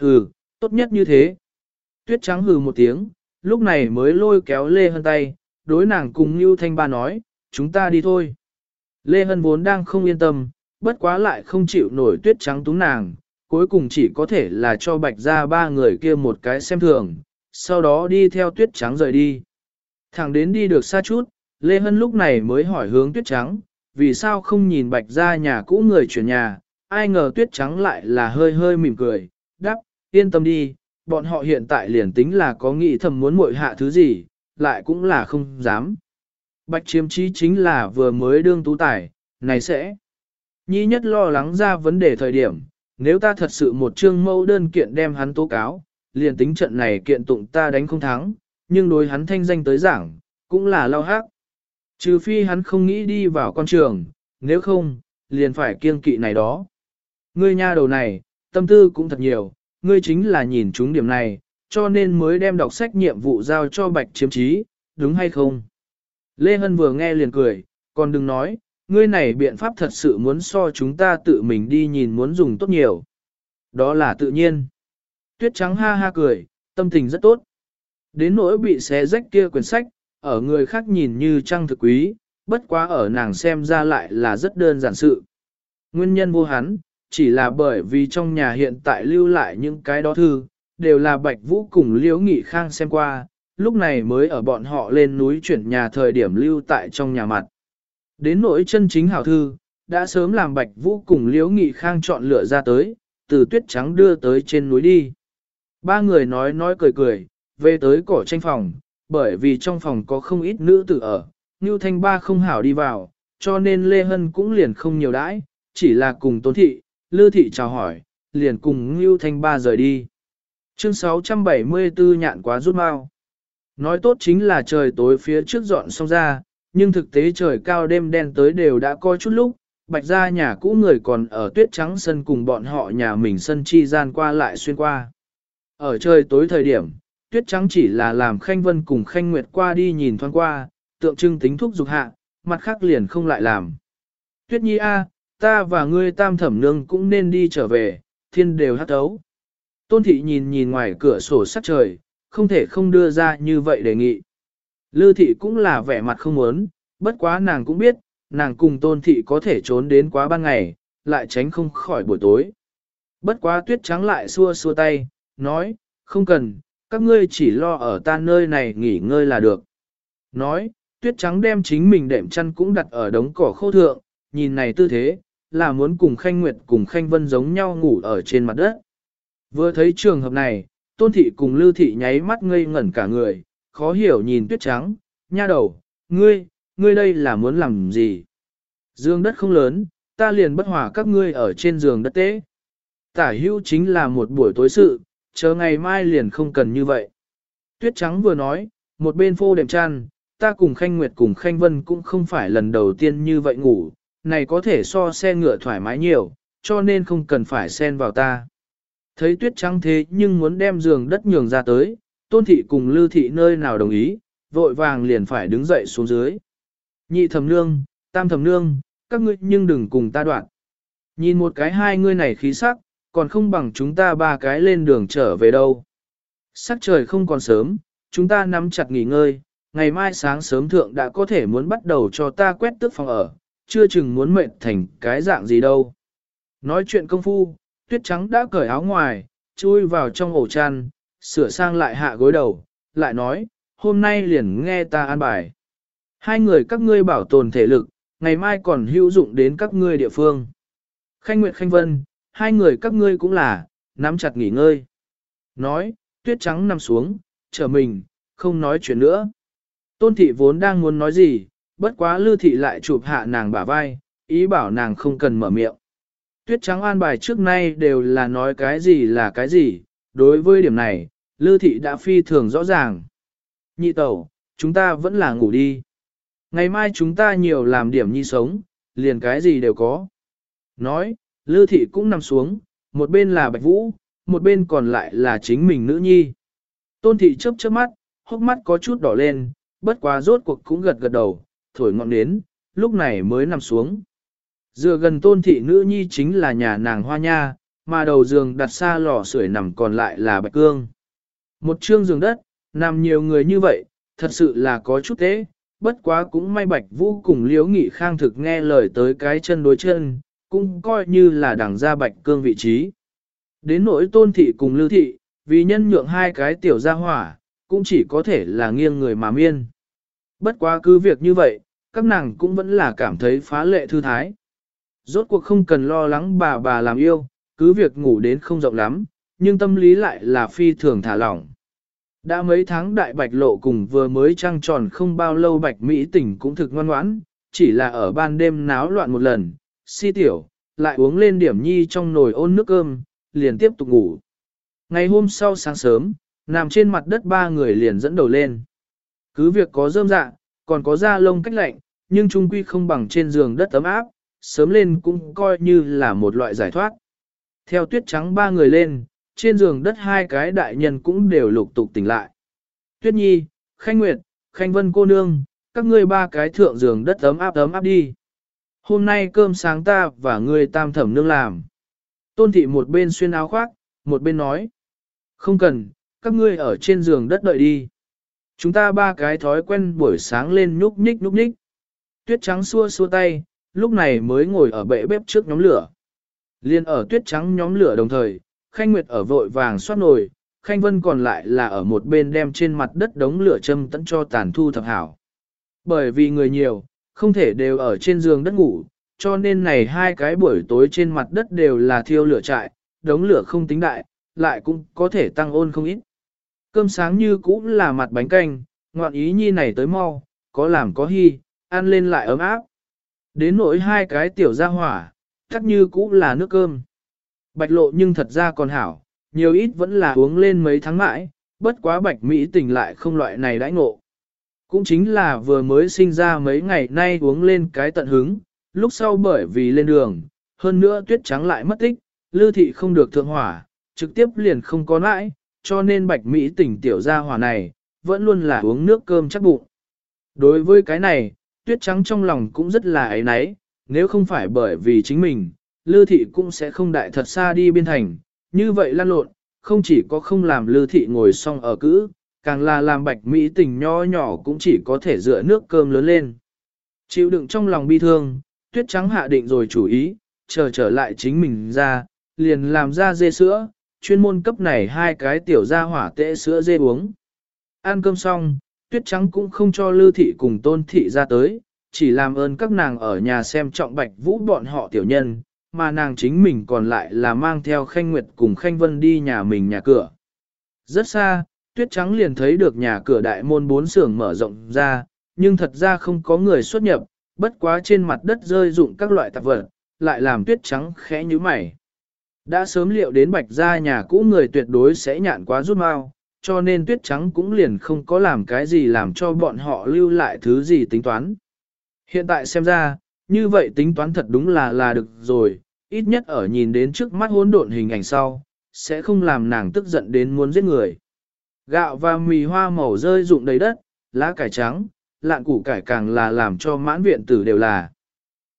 Hừ, tốt nhất như thế. Tuyết trắng hừ một tiếng, lúc này mới lôi kéo Lê Hân tay, đối nàng cùng Ngưu Thanh Ba nói, chúng ta đi thôi. Lê Hân vốn đang không yên tâm, bất quá lại không chịu nổi tuyết trắng túng nàng, cuối cùng chỉ có thể là cho bạch ra ba người kia một cái xem thường, sau đó đi theo tuyết trắng rời đi. Thẳng đến đi được xa chút, Lê Hân lúc này mới hỏi hướng tuyết trắng, vì sao không nhìn bạch ra nhà cũ người chuyển nhà, ai ngờ tuyết trắng lại là hơi hơi mỉm cười, đáp, yên tâm đi, bọn họ hiện tại liền tính là có nghĩ thầm muốn muội hạ thứ gì, lại cũng là không dám. Bạch chiếm trí chính là vừa mới đương tú tài, này sẽ. Nhi nhất lo lắng ra vấn đề thời điểm, nếu ta thật sự một chương mẫu đơn kiện đem hắn tố cáo, liền tính trận này kiện tụng ta đánh không thắng, nhưng đối hắn thanh danh tới giảng, cũng là lao hát. Trừ phi hắn không nghĩ đi vào con trường, nếu không, liền phải kiêng kỵ này đó. Ngươi nha đầu này, tâm tư cũng thật nhiều, ngươi chính là nhìn chúng điểm này, cho nên mới đem đọc sách nhiệm vụ giao cho bạch chiếm trí, đúng hay không? Lê Hân vừa nghe liền cười, còn đừng nói, ngươi này biện pháp thật sự muốn so chúng ta tự mình đi nhìn muốn dùng tốt nhiều. Đó là tự nhiên. Tuyết trắng ha ha cười, tâm tình rất tốt. Đến nỗi bị xé rách kia quyển sách, ở người khác nhìn như trăng thực quý, bất quá ở nàng xem ra lại là rất đơn giản sự. Nguyên nhân vô hắn, chỉ là bởi vì trong nhà hiện tại lưu lại những cái đó thư, đều là Bạch Vũ cùng Liễu Nghị Khang xem qua, lúc này mới ở bọn họ lên núi chuyển nhà thời điểm lưu tại trong nhà mặt. Đến nỗi chân chính hảo thư, đã sớm làm Bạch Vũ cùng Liễu Nghị Khang chọn lựa ra tới, từ tuyết trắng đưa tới trên núi đi. Ba người nói nói cười cười, về tới cỏ tranh phòng, bởi vì trong phòng có không ít nữ tử ở, Ngưu Thanh Ba không hảo đi vào, cho nên Lê Hân cũng liền không nhiều đãi, chỉ là cùng Tôn Thị, Lư Thị chào hỏi, liền cùng Ngưu Thanh Ba rời đi. Chương 674 nhạn quá rút mau. Nói tốt chính là trời tối phía trước dọn xong ra, nhưng thực tế trời cao đêm đen tới đều đã coi chút lúc, bạch ra nhà cũ người còn ở tuyết trắng sân cùng bọn họ nhà mình sân chi gian qua lại xuyên qua. Ở trời tối thời điểm, tuyết trắng chỉ là làm khanh vân cùng khanh nguyệt qua đi nhìn thoáng qua, tượng trưng tính thuốc dục hạ, mặt khác liền không lại làm. Tuyết nhi a, ta và ngươi tam thẩm nương cũng nên đi trở về, thiên đều hát thấu. Tôn thị nhìn nhìn ngoài cửa sổ sắc trời, không thể không đưa ra như vậy đề nghị. Lư thị cũng là vẻ mặt không muốn, bất quá nàng cũng biết, nàng cùng tôn thị có thể trốn đến quá ban ngày, lại tránh không khỏi buổi tối. Bất quá tuyết trắng lại xua xua tay, nói, không cần, các ngươi chỉ lo ở ta nơi này nghỉ ngơi là được. Nói, tuyết trắng đem chính mình đệm chăn cũng đặt ở đống cỏ khô thượng, nhìn này tư thế, là muốn cùng Khanh Nguyệt cùng Khanh Vân giống nhau ngủ ở trên mặt đất. Vừa thấy trường hợp này, Tôn Thị cùng Lưu Thị nháy mắt ngây ngẩn cả người, khó hiểu nhìn tuyết trắng, nha đầu, ngươi, ngươi đây là muốn làm gì? Dương đất không lớn, ta liền bất hòa các ngươi ở trên giường đất tế. Tả hữu chính là một buổi tối sự, chờ ngày mai liền không cần như vậy. Tuyết trắng vừa nói, một bên phô đệm chăn, ta cùng Khanh Nguyệt cùng Khanh Vân cũng không phải lần đầu tiên như vậy ngủ, này có thể so xe ngựa thoải mái nhiều, cho nên không cần phải xen vào ta. Thấy tuyết trắng thế nhưng muốn đem giường đất nhường ra tới, tôn thị cùng lưu thị nơi nào đồng ý, vội vàng liền phải đứng dậy xuống dưới. Nhị thẩm nương, tam thẩm nương, các ngươi nhưng đừng cùng ta đoạn. Nhìn một cái hai ngươi này khí sắc, còn không bằng chúng ta ba cái lên đường trở về đâu. Sắc trời không còn sớm, chúng ta nắm chặt nghỉ ngơi, ngày mai sáng sớm thượng đã có thể muốn bắt đầu cho ta quét tước phòng ở, chưa chừng muốn mệt thành cái dạng gì đâu. Nói chuyện công phu, tuyết trắng đã cởi áo ngoài, chui vào trong ổ chăn, sửa sang lại hạ gối đầu, lại nói, hôm nay liền nghe ta an bài. Hai người các ngươi bảo tồn thể lực, ngày mai còn hữu dụng đến các ngươi địa phương. Khanh Nguyệt Khanh Vân, hai người các ngươi cũng là, nắm chặt nghỉ ngơi. Nói, tuyết trắng nằm xuống, chờ mình, không nói chuyện nữa. Tôn thị vốn đang muốn nói gì, bất quá lưu thị lại chụp hạ nàng bả vai, ý bảo nàng không cần mở miệng. Tuyết trắng an bài trước nay đều là nói cái gì là cái gì, đối với điểm này, lưu thị đã phi thường rõ ràng. Nhị tẩu, chúng ta vẫn là ngủ đi. Ngày mai chúng ta nhiều làm điểm nhi sống, liền cái gì đều có. Nói, lưu thị cũng nằm xuống, một bên là bạch vũ, một bên còn lại là chính mình nữ nhi. Tôn thị chớp chớp mắt, hốc mắt có chút đỏ lên, bất quá rốt cuộc cũng gật gật đầu, thổi ngọn nến, lúc này mới nằm xuống. Dựa gần tôn thị nữ nhi chính là nhà nàng hoa nha, mà đầu giường đặt xa lò sưởi nằm còn lại là bạch cương. Một chương giường đất, nằm nhiều người như vậy, thật sự là có chút tế, bất quá cũng may bạch vũ cùng liếu nghị khang thực nghe lời tới cái chân đối chân, cũng coi như là đẳng ra bạch cương vị trí. Đến nỗi tôn thị cùng lưu thị, vì nhân nhượng hai cái tiểu gia hỏa, cũng chỉ có thể là nghiêng người mà miên. Bất quá cứ việc như vậy, các nàng cũng vẫn là cảm thấy phá lệ thư thái. Rốt cuộc không cần lo lắng bà bà làm yêu, cứ việc ngủ đến không rộng lắm, nhưng tâm lý lại là phi thường thả lỏng. Đã mấy tháng đại bạch lộ cùng vừa mới trăng tròn không bao lâu bạch Mỹ tỉnh cũng thực ngoan ngoãn, chỉ là ở ban đêm náo loạn một lần, si tiểu, lại uống lên điểm nhi trong nồi ôn nước cơm, liền tiếp tục ngủ. Ngày hôm sau sáng sớm, nằm trên mặt đất ba người liền dẫn đầu lên. Cứ việc có rơm dạ, còn có da lông cách lạnh, nhưng trung quy không bằng trên giường đất ấm áp, sớm lên cũng coi như là một loại giải thoát. Theo tuyết trắng ba người lên, trên giường đất hai cái đại nhân cũng đều lục tục tỉnh lại. Tuyết Nhi, Khanh Nguyệt, Khanh Vân cô nương, các ngươi ba cái thượng giường đất ấm áp ấm áp đi. Hôm nay cơm sáng ta và ngươi tam thẩm nương làm. Tôn thị một bên xuyên áo khoác, một bên nói. Không cần, các ngươi ở trên giường đất đợi đi. Chúng ta ba cái thói quen buổi sáng lên nhúc nhích nhúc nhích. Tuyết trắng xua xua tay, lúc này mới ngồi ở bệ bếp trước nhóm lửa. Liên ở tuyết trắng nhóm lửa đồng thời, Khanh Nguyệt ở vội vàng xoát nồi, Khanh Vân còn lại là ở một bên đem trên mặt đất đống lửa châm tận cho tàn thu thập hảo. Bởi vì người nhiều, không thể đều ở trên giường đất ngủ, cho nên này hai cái buổi tối trên mặt đất đều là thiêu lửa trại, đống lửa không tính đại, lại cũng có thể tăng ôn không ít. Cơm sáng như cũ là mặt bánh canh, ngoạn ý nhi này tới mau, có làm có hy, ăn lên lại ấm áp. Đến nỗi hai cái tiểu ra hỏa, chắc như cũ là nước cơm. Bạch lộ nhưng thật ra còn hảo, nhiều ít vẫn là uống lên mấy tháng mãi, bất quá bạch Mỹ tình lại không loại này đãi ngộ. Cũng chính là vừa mới sinh ra mấy ngày nay uống lên cái tận hứng, lúc sau bởi vì lên đường, hơn nữa tuyết trắng lại mất tích, lưu thị không được thượng hỏa, trực tiếp liền không có nãi, cho nên bạch Mỹ tỉnh tiểu gia hỏa này, vẫn luôn là uống nước cơm chắc bụng. Đối với cái này, tuyết trắng trong lòng cũng rất là ấy náy, nếu không phải bởi vì chính mình, Lư thị cũng sẽ không đại thật xa đi biên thành, như vậy lan lộn, không chỉ có không làm Lư thị ngồi xong ở cữ, càng là làm bạch Mỹ tình nho nhỏ cũng chỉ có thể dựa nước cơm lớn lên. Chịu đựng trong lòng bi thương, tuyết trắng hạ định rồi chủ ý, chờ trở lại chính mình ra, liền làm ra dê sữa, chuyên môn cấp này hai cái tiểu gia hỏa tệ sữa dê uống. Ăn cơm xong, tuyết trắng cũng không cho Lư thị cùng tôn thị ra tới, chỉ làm ơn các nàng ở nhà xem trọng bạch vũ bọn họ tiểu nhân, mà nàng chính mình còn lại là mang theo Khanh Nguyệt cùng Khanh Vân đi nhà mình nhà cửa. Rất xa, tuyết trắng liền thấy được nhà cửa đại môn bốn xưởng mở rộng ra, nhưng thật ra không có người xuất nhập, bất quá trên mặt đất rơi dụng các loại tạp vật, lại làm tuyết trắng khẽ như mày. Đã sớm liệu đến bạch gia nhà cũ người tuyệt đối sẽ nhạn quá rút mau, cho nên tuyết trắng cũng liền không có làm cái gì làm cho bọn họ lưu lại thứ gì tính toán. Hiện tại xem ra, như vậy tính toán thật đúng là là được rồi, ít nhất ở nhìn đến trước mắt hỗn độn hình ảnh sau, sẽ không làm nàng tức giận đến muốn giết người. Gạo và mì hoa màu rơi rụng đầy đất, lá cải trắng, lạn củ cải càng là làm cho mãn viện tử đều là.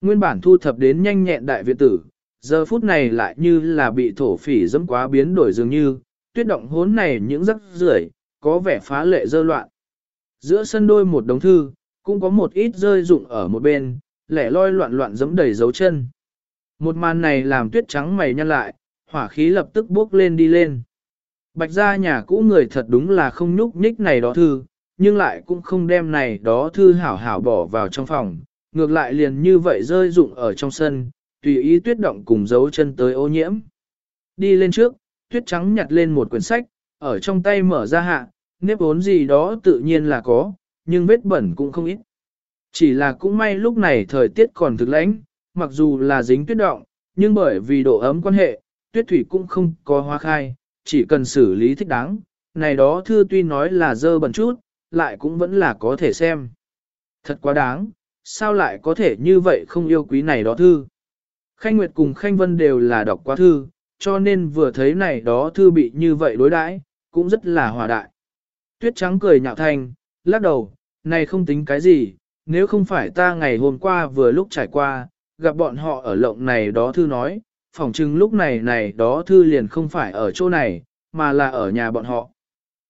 Nguyên bản thu thập đến nhanh nhẹn đại viện tử, giờ phút này lại như là bị thổ phỉ dẫm quá biến đổi dường như, tuyết động hốn này những rắc rưởi có vẻ phá lệ dơ loạn. Giữa sân đôi một đống thư, cũng có một ít rơi rụng ở một bên, lẻ loi loạn loạn dẫm đầy dấu chân. Một màn này làm tuyết trắng mày nhăn lại, hỏa khí lập tức bốc lên đi lên. Bạch gia nhà cũ người thật đúng là không nhúc nhích này đó thư, nhưng lại cũng không đem này đó thư hảo hảo bỏ vào trong phòng, ngược lại liền như vậy rơi rụng ở trong sân, tùy ý tuyết động cùng dấu chân tới ô nhiễm. Đi lên trước, tuyết trắng nhặt lên một quyển sách, ở trong tay mở ra hạ, nếp vốn gì đó tự nhiên là có, nhưng vết bẩn cũng không ít. Chỉ là cũng may lúc này thời tiết còn thực lãnh, mặc dù là dính tuyết động, nhưng bởi vì độ ấm quan hệ, tuyết thủy cũng không có hoa khai, chỉ cần xử lý thích đáng, này đó thư tuy nói là dơ bẩn chút, lại cũng vẫn là có thể xem. Thật quá đáng, sao lại có thể như vậy không yêu quý này đó thư. Khanh Nguyệt cùng Khanh Vân đều là đọc quá thư, cho nên vừa thấy này đó thư bị như vậy đối đãi, cũng rất là hòa đại. Tuyết trắng cười nhạo thành, lắc đầu, này không tính cái gì, nếu không phải ta ngày hôm qua vừa lúc trải qua, gặp bọn họ ở lộng này đó thư nói, phỏng chừng lúc này này đó thư liền không phải ở chỗ này, mà là ở nhà bọn họ.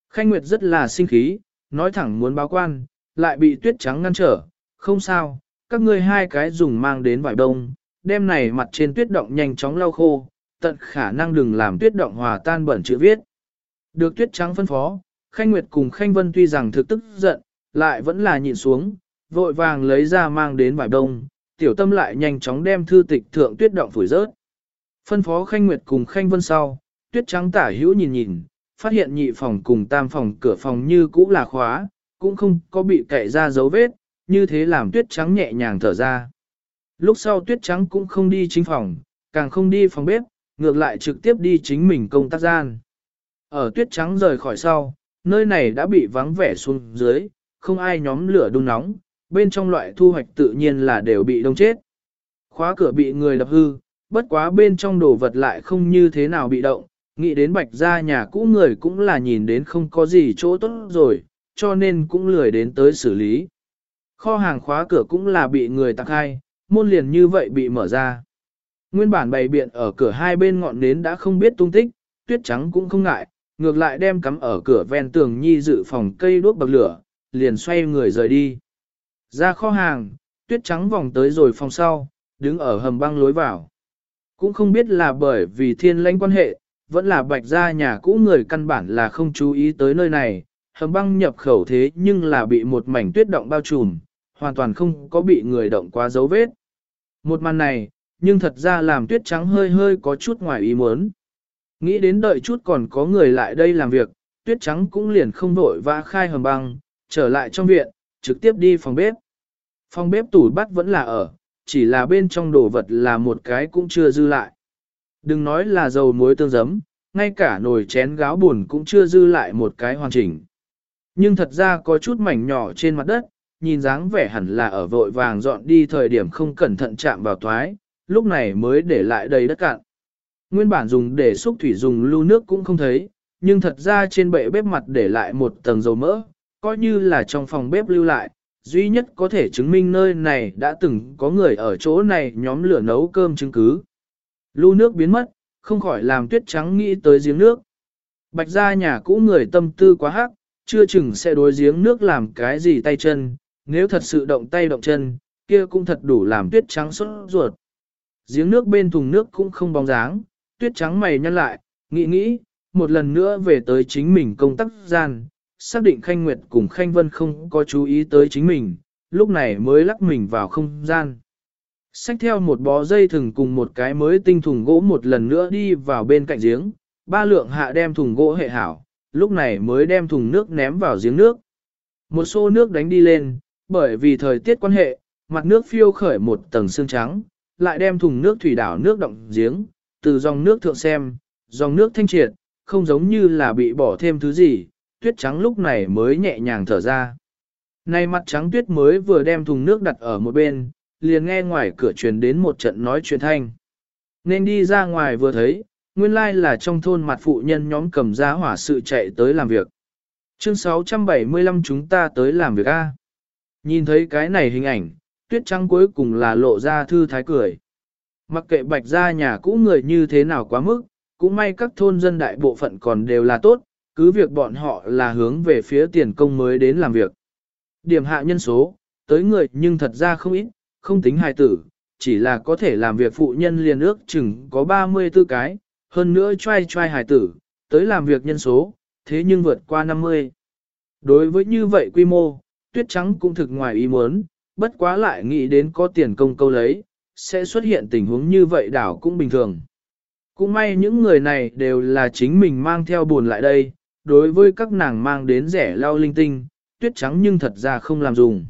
Khanh Nguyệt rất là sinh khí, nói thẳng muốn báo quan, lại bị tuyết trắng ngăn trở, không sao, các ngươi hai cái dùng mang đến vải đông, đem này mặt trên tuyết động nhanh chóng lau khô, tận khả năng đừng làm tuyết động hòa tan bẩn chữ viết. Được tuyết trắng phân phó, Khanh Nguyệt cùng Khanh Vân tuy rằng thực tức giận, lại vẫn là nhịn xuống, vội vàng lấy ra mang đến vải đông, tiểu tâm lại nhanh chóng đem thư tịch thượng tuyết động phủi rớt. Phân phó Khanh Nguyệt cùng Khanh Vân sau, tuyết trắng tả hữu nhìn nhìn, phát hiện nhị phòng cùng tam phòng cửa phòng như cũ là khóa, cũng không có bị cậy ra dấu vết, như thế làm tuyết trắng nhẹ nhàng thở ra. Lúc sau tuyết trắng cũng không đi chính phòng, càng không đi phòng bếp, ngược lại trực tiếp đi chính mình công tác gian. Ở tuyết trắng rời khỏi sau, nơi này đã bị vắng vẻ xuống dưới, không ai nhóm lửa đun nóng, bên trong loại thu hoạch tự nhiên là đều bị đông chết. Khóa cửa bị người đập hư, bất quá bên trong đồ vật lại không như thế nào bị động, nghĩ đến bạch gia nhà cũ người cũng là nhìn đến không có gì chỗ tốt rồi, cho nên cũng lười đến tới xử lý. Kho hàng khóa cửa cũng là bị người tặng hai, môn liền như vậy bị mở ra. Nguyên bản bày biện ở cửa hai bên ngọn nến đã không biết tung tích, tuyết trắng cũng không ngại, ngược lại đem cắm ở cửa ven tường nhi dự phòng cây đuốc bậc lửa, liền xoay người rời đi. Ra kho hàng, tuyết trắng vòng tới rồi phòng sau, đứng ở hầm băng lối vào. Cũng không biết là bởi vì thiên lãnh quan hệ, vẫn là bạch gia nhà cũ người căn bản là không chú ý tới nơi này, hầm băng nhập khẩu thế nhưng là bị một mảnh tuyết động bao trùm, hoàn toàn không có bị người động quá dấu vết. Một màn này, nhưng thật ra làm tuyết trắng hơi hơi có chút ngoài ý muốn. Nghĩ đến đợi chút còn có người lại đây làm việc, tuyết trắng cũng liền không vội và khai hầm băng, trở lại trong viện, trực tiếp đi phòng bếp. Phòng bếp tủ bắt vẫn là ở, chỉ là bên trong đồ vật là một cái cũng chưa dư lại. Đừng nói là dầu muối tương giấm, ngay cả nồi chén gáo buồn cũng chưa dư lại một cái hoàn chỉnh. Nhưng thật ra có chút mảnh nhỏ trên mặt đất, nhìn dáng vẻ hẳn là ở vội vàng dọn đi thời điểm không cẩn thận chạm vào thoái, lúc này mới để lại đầy đất cạn. Nguyên bản dùng để xúc thủy dùng lưu nước cũng không thấy, nhưng thật ra trên bệ bếp mặt để lại một tầng dầu mỡ, coi như là trong phòng bếp lưu lại, duy nhất có thể chứng minh nơi này đã từng có người ở chỗ này nhóm lửa nấu cơm chứng cứ. Lưu nước biến mất, không khỏi làm tuyết trắng nghĩ tới giếng nước. Bạch ra nhà cũ người tâm tư quá hắc, chưa chừng sẽ đối giếng nước làm cái gì tay chân, nếu thật sự động tay động chân, kia cũng thật đủ làm tuyết trắng sốt ruột. Giếng nước bên thùng nước cũng không bóng dáng, tuyết trắng mày nhăn lại, nghĩ nghĩ, một lần nữa về tới chính mình công tác gian, xác định Khanh Nguyệt cùng Khanh Vân không có chú ý tới chính mình, lúc này mới lắc mình vào không gian. Xách theo một bó dây thừng cùng một cái mới tinh thùng gỗ một lần nữa đi vào bên cạnh giếng, ba lượng hạ đem thùng gỗ hệ hảo, lúc này mới đem thùng nước ném vào giếng nước. Một xô nước đánh đi lên, bởi vì thời tiết quan hệ, mặt nước phiêu khởi một tầng sương trắng, lại đem thùng nước thủy đảo nước động giếng, từ dòng nước thượng xem, dòng nước thanh triệt, không giống như là bị bỏ thêm thứ gì, tuyết trắng lúc này mới nhẹ nhàng thở ra. Nay mặt trắng tuyết mới vừa đem thùng nước đặt ở một bên, liền nghe ngoài cửa truyền đến một trận nói chuyện thanh. Nên đi ra ngoài vừa thấy, nguyên lai là trong thôn mặt phụ nhân nhóm cầm giá hỏa sự chạy tới làm việc. Chương 675 chúng ta tới làm việc A. Nhìn thấy cái này hình ảnh, tuyết trắng cuối cùng là lộ ra thư thái cười. Mặc kệ bạch gia nhà cũ người như thế nào quá mức, cũng may các thôn dân đại bộ phận còn đều là tốt, cứ việc bọn họ là hướng về phía tiền công mới đến làm việc. Điểm hạ nhân số, tới người nhưng thật ra không ít, không tính hài tử, chỉ là có thể làm việc phụ nhân liền ước chừng có 34 cái, hơn nữa trai trai hài tử, tới làm việc nhân số, thế nhưng vượt qua 50. Đối với như vậy quy mô, tuyết trắng cũng thực ngoài ý muốn, bất quá lại nghĩ đến có tiền công câu lấy, sẽ xuất hiện tình huống như vậy đảo cũng bình thường. Cũng may những người này đều là chính mình mang theo buồn lại đây, đối với các nàng mang đến rẻ lau linh tinh, tuyết trắng nhưng thật ra không làm dùng.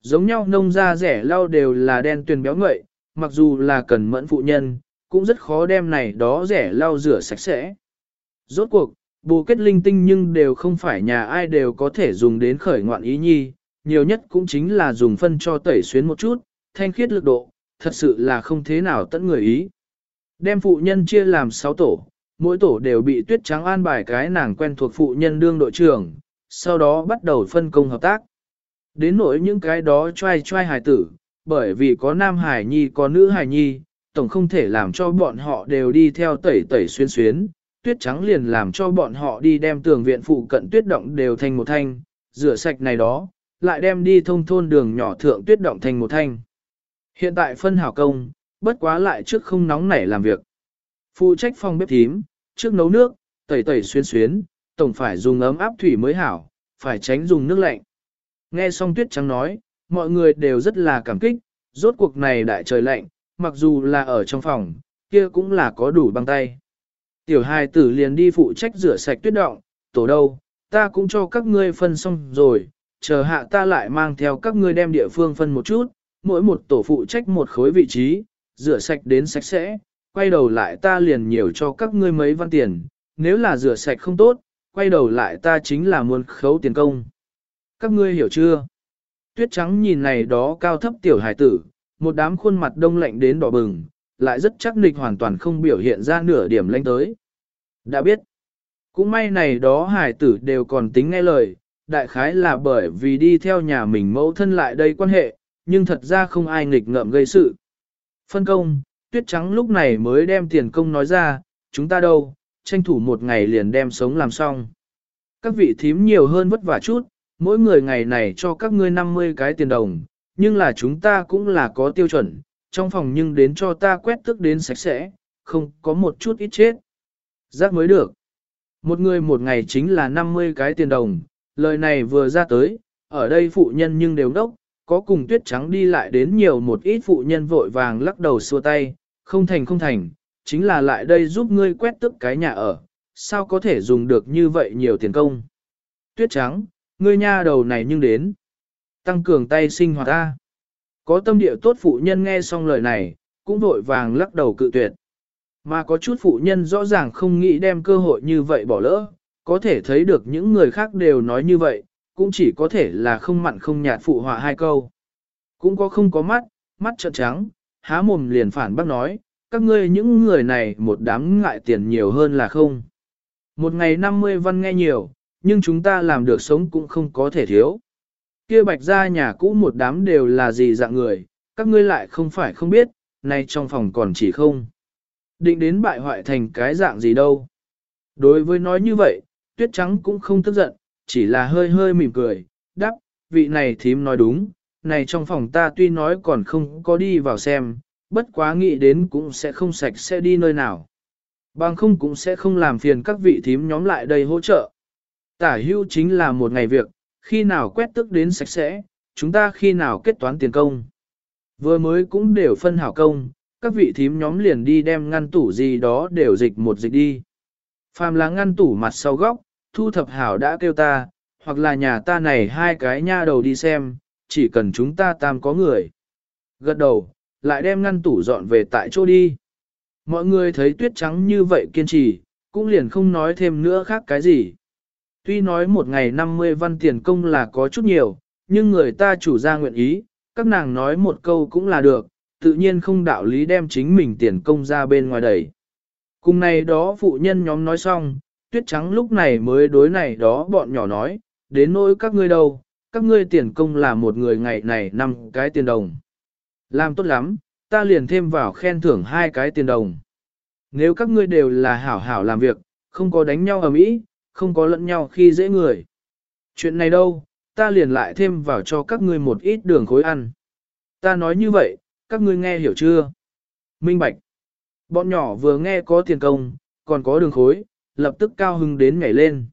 Giống nhau nông ra rẻ lau đều là đen tuyền béo ngậy, mặc dù là cần mẫn phụ nhân, cũng rất khó đem này đó rẻ lau rửa sạch sẽ. Rốt cuộc, bù kết linh tinh nhưng đều không phải nhà ai đều có thể dùng đến khởi ngoạn ý nhi, nhiều nhất cũng chính là dùng phân cho tẩy xuyến một chút, thanh khiết lực độ, thật sự là không thế nào tận người ý. Đem phụ nhân chia làm 6 tổ, mỗi tổ đều bị tuyết trắng an bài cái nàng quen thuộc phụ nhân đương đội trưởng, sau đó bắt đầu phân công hợp tác. Đến nỗi những cái đó trai trai hài tử, bởi vì có nam hài nhi có nữ hài nhi, tổng không thể làm cho bọn họ đều đi theo tẩy tẩy xuyên xuyến, tuyết trắng liền làm cho bọn họ đi đem tường viện phụ cận tuyết động đều thành một thanh, rửa sạch này đó, lại đem đi thông thôn đường nhỏ thượng tuyết động thành một thanh. Hiện tại phân hảo công, bất quá lại trước không nóng nảy làm việc. Phụ trách phòng bếp thím, trước nấu nước, tẩy tẩy xuyên xuyến, tổng phải dùng ấm áp thủy mới hảo, phải tránh dùng nước lạnh. Nghe xong tuyết trắng nói, mọi người đều rất là cảm kích, rốt cuộc này đại trời lạnh, mặc dù là ở trong phòng, kia cũng là có đủ băng tay. Tiểu hài tử liền đi phụ trách rửa sạch tuyết động, tổ đâu, ta cũng cho các ngươi phân xong rồi, chờ hạ ta lại mang theo các ngươi đem địa phương phân một chút, mỗi một tổ phụ trách một khối vị trí, rửa sạch đến sạch sẽ, quay đầu lại ta liền nhiều cho các ngươi mấy văn tiền, nếu là rửa sạch không tốt, quay đầu lại ta chính là muốn khấu tiền công. Các ngươi hiểu chưa? Tuyết trắng nhìn này đó cao thấp tiểu hải tử, một đám khuôn mặt đông lạnh đến đỏ bừng, lại rất chắc nịch hoàn toàn không biểu hiện ra nửa điểm lanh tới. Đã biết, cũng may này đó hải tử đều còn tính nghe lời, đại khái là bởi vì đi theo nhà mình mẫu thân lại đây quan hệ, nhưng thật ra không ai nghịch ngợm gây sự. Phân công, tuyết trắng lúc này mới đem tiền công nói ra, chúng ta đâu, tranh thủ một ngày liền đem sống làm xong. Các vị thím nhiều hơn vất vả chút, mỗi người ngày này cho các ngươi 50 cái tiền đồng, nhưng là chúng ta cũng là có tiêu chuẩn, trong phòng nhưng đến cho ta quét tức đến sạch sẽ, không có một chút ít chết. Giác mới được. Một người một ngày chính là 50 cái tiền đồng, lời này vừa ra tới, ở đây phụ nhân nhưng đều đốc, có cùng tuyết trắng đi lại đến nhiều một ít phụ nhân vội vàng lắc đầu xua tay, không thành không thành, chính là lại đây giúp ngươi quét tức cái nhà ở, sao có thể dùng được như vậy nhiều tiền công. Tuyết trắng, ngươi nha đầu này nhưng đến. Tăng cường tay sinh hoạt ta. Có tâm địa tốt phụ nhân nghe xong lời này, cũng vội vàng lắc đầu cự tuyệt. Mà có chút phụ nhân rõ ràng không nghĩ đem cơ hội như vậy bỏ lỡ, có thể thấy được những người khác đều nói như vậy, cũng chỉ có thể là không mặn không nhạt phụ họa hai câu. Cũng có không có mắt, mắt trợn trắng, há mồm liền phản bác nói, các ngươi những người này một đám ngại tiền nhiều hơn là không. Một ngày 50 văn nghe nhiều, nhưng chúng ta làm được sống cũng không có thể thiếu. Kia bạch ra nhà cũ một đám đều là gì dạng người, các ngươi lại không phải không biết, nay trong phòng còn chỉ không. Định đến bại hoại thành cái dạng gì đâu. Đối với nói như vậy, tuyết trắng cũng không tức giận, chỉ là hơi hơi mỉm cười, đáp, vị này thím nói đúng, này trong phòng ta tuy nói còn không có đi vào xem, bất quá nghĩ đến cũng sẽ không sạch sẽ đi nơi nào. Bằng không cũng sẽ không làm phiền các vị thím nhóm lại đây hỗ trợ. Tả hưu chính là một ngày việc, khi nào quét tức đến sạch sẽ, chúng ta khi nào kết toán tiền công. Vừa mới cũng đều phân hảo công, các vị thím nhóm liền đi đem ngăn tủ gì đó đều dịch một dịch đi. Phàm là ngăn tủ mặt sau góc, thu thập hảo đã kêu ta, hoặc là nhà ta này hai cái nha đầu đi xem, chỉ cần chúng ta tam có người. Gật đầu, lại đem ngăn tủ dọn về tại chỗ đi. Mọi người thấy tuyết trắng như vậy kiên trì, cũng liền không nói thêm nữa khác cái gì. Tuy nói một ngày 50 văn tiền công là có chút nhiều, nhưng người ta chủ ra nguyện ý, các nàng nói một câu cũng là được, tự nhiên không đạo lý đem chính mình tiền công ra bên ngoài đẩy. Cùng này đó phụ nhân nhóm nói xong, tuyết trắng lúc này mới đối này đó bọn nhỏ nói, đến nỗi các ngươi đâu, các ngươi tiền công là một người ngày này năm cái tiền đồng. Làm tốt lắm, ta liền thêm vào khen thưởng hai cái tiền đồng. Nếu các ngươi đều là hảo hảo làm việc, không có đánh nhau ở mỹ, không có lẫn nhau khi dễ người. Chuyện này đâu, ta liền lại thêm vào cho các ngươi một ít đường khối ăn. Ta nói như vậy, các ngươi nghe hiểu chưa? Minh Bạch. Bọn nhỏ vừa nghe có tiền công, còn có đường khối, lập tức cao hưng đến nhảy lên.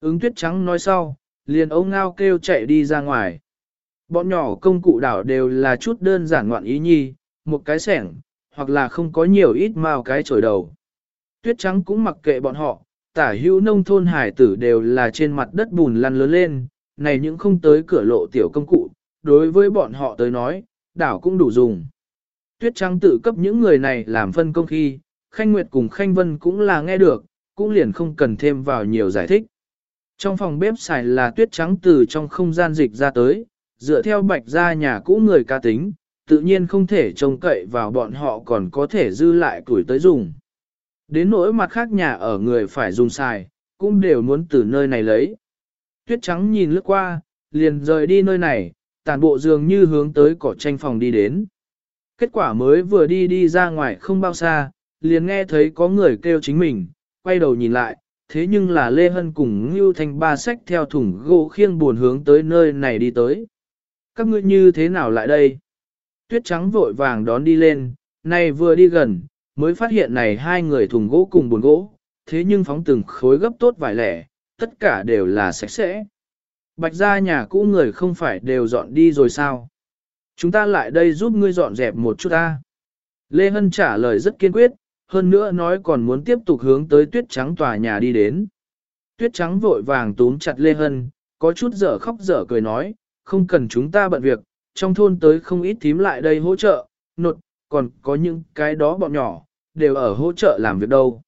Ứng tuyết trắng nói sau, liền ấu ngao kêu chạy đi ra ngoài. Bọn nhỏ công cụ đảo đều là chút đơn giản ngoạn ý nhi, một cái sẻng, hoặc là không có nhiều ít mao cái chổi đầu. Tuyết trắng cũng mặc kệ bọn họ, tả hữu nông thôn hải tử đều là trên mặt đất bùn lăn lớn lên, này những không tới cửa lộ tiểu công cụ, đối với bọn họ tới nói, đảo cũng đủ dùng. Tuyết trắng tự cấp những người này làm phân công khi, Khanh Nguyệt cùng Khanh Vân cũng là nghe được, cũng liền không cần thêm vào nhiều giải thích. Trong phòng bếp xài là tuyết trắng từ trong không gian dịch ra tới, dựa theo bạch ra nhà cũ người ca tính, tự nhiên không thể trông cậy vào bọn họ còn có thể dư lại tuổi tới dùng. Đến nỗi mặt khác nhà ở người phải dùng xài, cũng đều muốn từ nơi này lấy. Tuyết trắng nhìn lướt qua, liền rời đi nơi này, tàn bộ dường như hướng tới cỏ tranh phòng đi đến. Kết quả mới vừa đi đi ra ngoài không bao xa, liền nghe thấy có người kêu chính mình, quay đầu nhìn lại, thế nhưng là Lê Hân cùng Ngưu Thanh ba sách theo thùng gỗ khiêng buồn hướng tới nơi này đi tới. Các ngươi như thế nào lại đây? Tuyết trắng vội vàng đón đi lên, này vừa đi gần, mới phát hiện này hai người thùng gỗ cùng buồn gỗ, thế nhưng phóng từng khối gấp tốt vài lẻ, tất cả đều là sạch sẽ. Bạch gia nhà cũ người không phải đều dọn đi rồi sao? Chúng ta lại đây giúp ngươi dọn dẹp một chút ta. Lê Hân trả lời rất kiên quyết, hơn nữa nói còn muốn tiếp tục hướng tới tuyết trắng tòa nhà đi đến. Tuyết trắng vội vàng túm chặt Lê Hân, có chút dở khóc dở cười nói, không cần chúng ta bận việc, trong thôn tới không ít thím lại đây hỗ trợ, nột, còn có những cái đó bọn nhỏ, đều ở hỗ trợ làm việc đâu.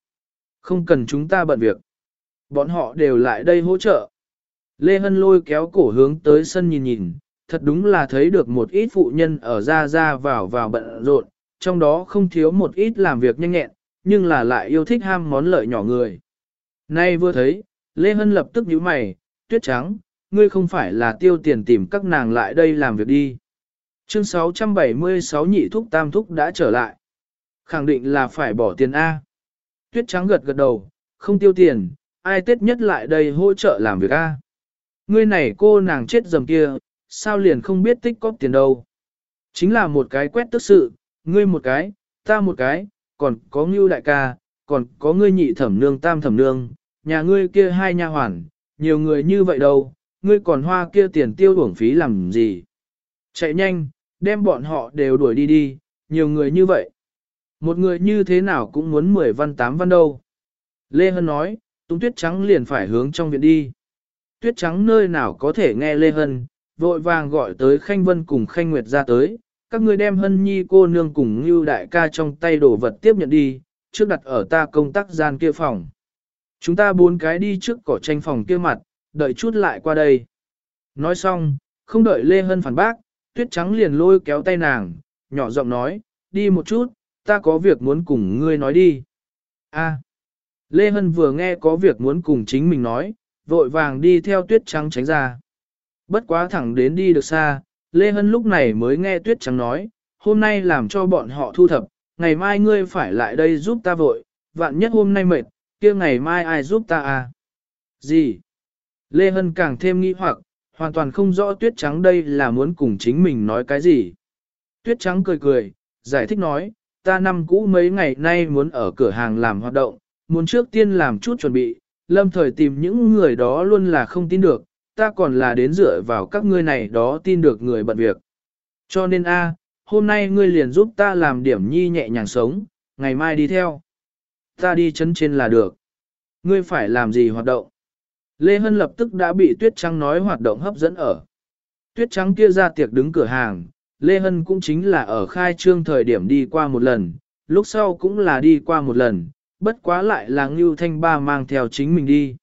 Không cần chúng ta bận việc. Bọn họ đều lại đây hỗ trợ. Lê Hân lôi kéo cổ hướng tới sân nhìn nhìn, thật đúng là thấy được một ít phụ nhân ở ra ra vào vào bận rộn, trong đó không thiếu một ít làm việc nhanh nhẹn, nhưng là lại yêu thích ham món lợi nhỏ người. Nay vừa thấy, Lê Hân lập tức nhíu mày, tuyết trắng, ngươi không phải là tiêu tiền tìm các nàng lại đây làm việc đi. Chương 676 nhị thúc tam thúc đã trở lại. Khẳng định là phải bỏ tiền A. Tuyết trắng gật gật đầu, không tiêu tiền, ai tết nhất lại đây hỗ trợ làm việc A. Ngươi này cô nàng chết dầm kia, sao liền không biết tích cóp tiền đâu. Chính là một cái quét tức sự, ngươi một cái, ta một cái, còn có ngưu đại ca, còn có ngươi nhị thẩm nương tam thẩm nương, nhà ngươi kia hai nha hoàn, nhiều người như vậy đâu, ngươi còn hoa kia tiền tiêu uổng phí làm gì. Chạy nhanh, đem bọn họ đều đuổi đi đi, nhiều người như vậy. Một người như thế nào cũng muốn 10 văn 8 văn đâu. Lê Hân nói, Tung Tuyết Trắng liền phải hướng trong viện đi. Tuyết Trắng nơi nào có thể nghe Lê Hân, vội vàng gọi tới Khanh Vân cùng Khanh Nguyệt ra tới, các ngươi đem Hân Nhi cô nương cùng Ngưu đại ca trong tay đồ vật tiếp nhận đi, trước đặt ở ta công tác gian kia phòng. Chúng ta bốn cái đi trước cỏ tranh phòng kia mặt, đợi chút lại qua đây. Nói xong, không đợi Lê Hân phản bác, Tuyết Trắng liền lôi kéo tay nàng, nhỏ giọng nói, đi một chút, ta có việc muốn cùng ngươi nói đi. A. Lê Hân vừa nghe có việc muốn cùng chính mình nói, vội vàng đi theo Tuyết Trắng tránh ra. Bất quá thẳng đến đi được xa, Lê Hân lúc này mới nghe Tuyết Trắng nói, hôm nay làm cho bọn họ thu thập, ngày mai ngươi phải lại đây giúp ta vội, vạn nhất hôm nay mệt, kia ngày mai ai giúp ta à? Gì? Lê Hân càng thêm nghi hoặc, hoàn toàn không rõ Tuyết Trắng đây là muốn cùng chính mình nói cái gì. Tuyết Trắng cười cười, giải thích nói, ta năm cũ mấy ngày nay muốn ở cửa hàng làm hoạt động, muốn trước tiên làm chút chuẩn bị, lâm thời tìm những người đó luôn là không tin được, ta còn là đến dựa vào các ngươi này đó tin được người bận việc. Cho nên a, hôm nay ngươi liền giúp ta làm điểm nhi nhẹ nhàng sống, ngày mai đi theo. Ta đi chấn trên là được. Ngươi phải làm gì hoạt động? Lê Hân lập tức đã bị Tuyết Trắng nói hoạt động hấp dẫn ở. Tuyết Trắng kia ra tiệc đứng cửa hàng, Lê Hân cũng chính là ở khai trương thời điểm đi qua một lần, lúc sau cũng là đi qua một lần, bất quá lại là Ngưu Thanh Ba mang theo chính mình đi.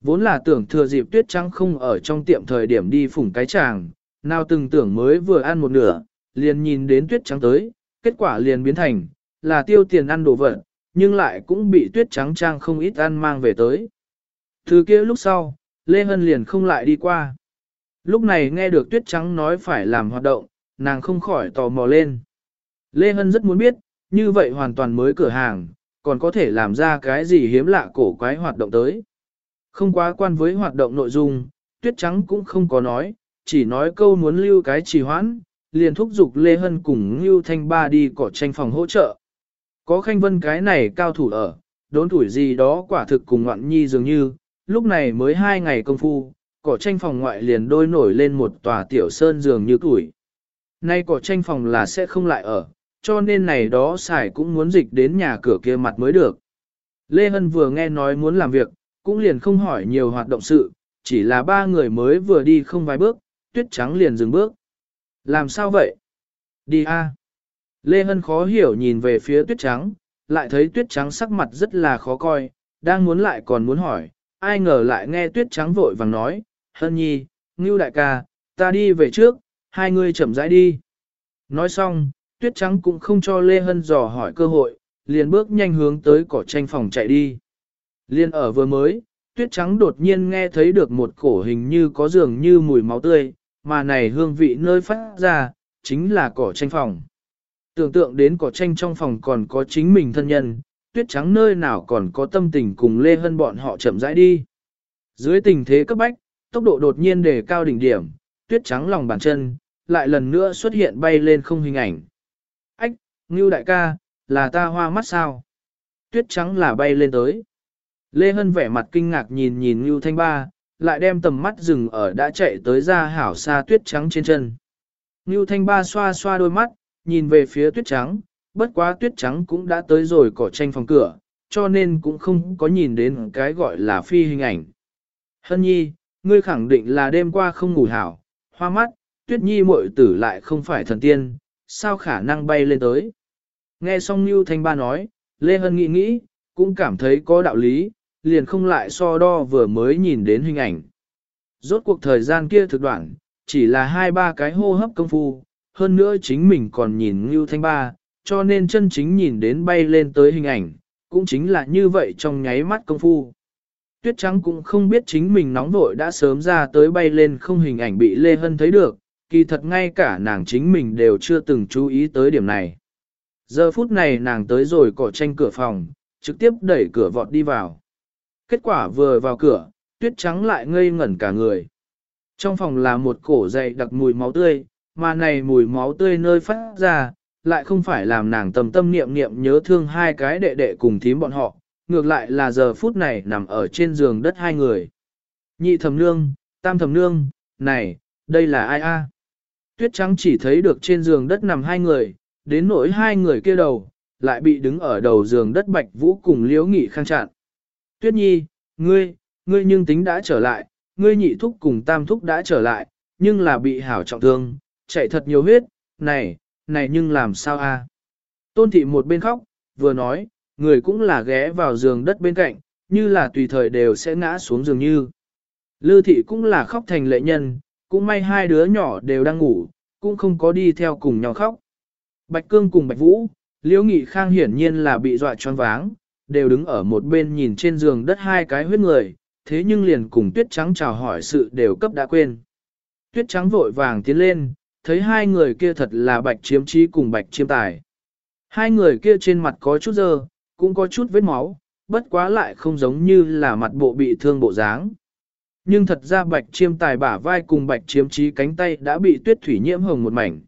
Vốn là tưởng thừa dịp tuyết trắng không ở trong tiệm thời điểm đi phủng cái chàng, nào từng tưởng mới vừa ăn một nửa, liền nhìn đến tuyết trắng tới, kết quả liền biến thành, là tiêu tiền ăn đồ vật, nhưng lại cũng bị tuyết trắng trang không ít ăn mang về tới. Thứ kia lúc sau, Lê Hân liền không lại đi qua. Lúc này nghe được tuyết trắng nói phải làm hoạt động, nàng không khỏi tò mò lên. Lê Hân rất muốn biết, như vậy hoàn toàn mới cửa hàng, còn có thể làm ra cái gì hiếm lạ cổ quái hoạt động tới. Không quá quan với hoạt động nội dung, tuyết trắng cũng không có nói, chỉ nói câu muốn lưu cái trì hoãn, liền thúc giục Lê Hân cùng Ngưu Thanh Ba đi cỏ tranh phòng hỗ trợ. Có khanh vân cái này cao thủ ở, đốn tuổi gì đó quả thực cùng ngoạn nhi dường như, lúc này mới hai ngày công phu, cỏ tranh phòng ngoại liền đôi nổi lên một tòa tiểu sơn dường như tuổi. Nay cỏ tranh phòng là sẽ không lại ở, cho nên này đó xài cũng muốn dịch đến nhà cửa kia mặt mới được. Lê Hân vừa nghe nói muốn làm việc, cũng liền không hỏi nhiều hoạt động sự, chỉ là ba người mới vừa đi không vài bước, tuyết trắng liền dừng bước. Làm sao vậy? Đi a. Lê Hân khó hiểu nhìn về phía tuyết trắng, lại thấy tuyết trắng sắc mặt rất là khó coi, đang muốn lại còn muốn hỏi, ai ngờ lại nghe tuyết trắng vội vàng nói, Hân nhi, ngưu đại ca, ta đi về trước, hai người chậm rãi đi. Nói xong, tuyết trắng cũng không cho Lê Hân dò hỏi cơ hội, liền bước nhanh hướng tới cỏ tranh phòng chạy đi. Liên ở vừa mới, tuyết trắng đột nhiên nghe thấy được một cổ hình như có dường như mùi máu tươi, mà này hương vị nơi phát ra, chính là cỏ tranh phòng. Tưởng tượng đến cỏ tranh trong phòng còn có chính mình thân nhân, tuyết trắng nơi nào còn có tâm tình cùng Lê Hân bọn họ chậm rãi đi. Dưới tình thế cấp bách, tốc độ đột nhiên đề cao đỉnh điểm, tuyết trắng lòng bàn chân, lại lần nữa xuất hiện bay lên không hình ảnh. Ngưu đại ca, là ta hoa mắt sao? Tuyết trắng là bay lên tới. Lê Hân vẻ mặt kinh ngạc nhìn nhìn Ngưu Thanh Ba, lại đem tầm mắt dừng ở đã chạy tới ra hảo xa tuyết trắng trên chân. Ngưu Thanh Ba xoa xoa đôi mắt, nhìn về phía tuyết trắng, bất quá tuyết trắng cũng đã tới rồi cỏ tranh phòng cửa, cho nên cũng không có nhìn đến cái gọi là phi hình ảnh. Hân nhi, ngươi khẳng định là đêm qua không ngủ hảo, hoa mắt, tuyết nhi muội tử lại không phải thần tiên, sao khả năng bay lên tới. Nghe xong Nưu Thanh Ba nói, Lê Hân nghĩ nghĩ, cũng cảm thấy có đạo lý, liền không lại so đo vừa mới nhìn đến hình ảnh. Rốt cuộc thời gian kia thực đoạn, chỉ là hai ba cái hô hấp công phu, hơn nữa chính mình còn nhìn Ngưu Thanh Ba, cho nên chân chính nhìn đến bay lên tới hình ảnh, cũng chính là như vậy trong nháy mắt công phu. Tuyết Trắng cũng không biết chính mình nóng vội đã sớm ra tới bay lên không hình ảnh bị Lê Hân thấy được, kỳ thật ngay cả nàng chính mình đều chưa từng chú ý tới điểm này. Giờ phút này nàng tới rồi cỏ tranh cửa phòng, trực tiếp đẩy cửa vọt đi vào. Kết quả vừa vào cửa, tuyết trắng lại ngây ngẩn cả người. Trong phòng là một cổ dày đặc mùi máu tươi, mà này mùi máu tươi nơi phát ra, lại không phải làm nàng tầm tâm niệm niệm nhớ thương hai cái đệ đệ cùng thím bọn họ, ngược lại là giờ phút này nằm ở trên giường đất hai người. Nhị thầm nương, tam thầm nương, này, đây là ai a? Tuyết trắng chỉ thấy được trên giường đất nằm hai người, đến nỗi hai người kia đầu, lại bị đứng ở đầu giường đất bạch vũ cùng liễu nghị khang chặn. Tuyết nhi, ngươi, ngươi nhưng tính đã trở lại, ngươi nhị thúc cùng tam thúc đã trở lại, nhưng là bị hảo trọng thương, chạy thật nhiều huyết, này, này nhưng làm sao a? Tôn thị một bên khóc, vừa nói, người cũng là ghé vào giường đất bên cạnh, như là tùy thời đều sẽ ngã xuống giường như. Lư thị cũng là khóc thành lệ nhân, cũng may hai đứa nhỏ đều đang ngủ, cũng không có đi theo cùng nhau khóc. Bạch Cương cùng Bạch Vũ, Liễu Nghị Khang hiển nhiên là bị dọa choáng váng, đều đứng ở một bên nhìn trên giường đất hai cái huyết người, thế nhưng liền cùng Tuyết Trắng chào hỏi sự đều cấp đã quên. Tuyết Trắng vội vàng tiến lên, thấy hai người kia thật là Bạch Chiếm Trí cùng Bạch Chiêm Tài. Hai người kia trên mặt có chút dơ, cũng có chút vết máu, bất quá lại không giống như là mặt bộ bị thương bộ dáng. Nhưng thật ra Bạch Chiêm Tài bả vai cùng Bạch Chiếm Trí cánh tay đã bị tuyết thủy nhiễm hồng một mảnh.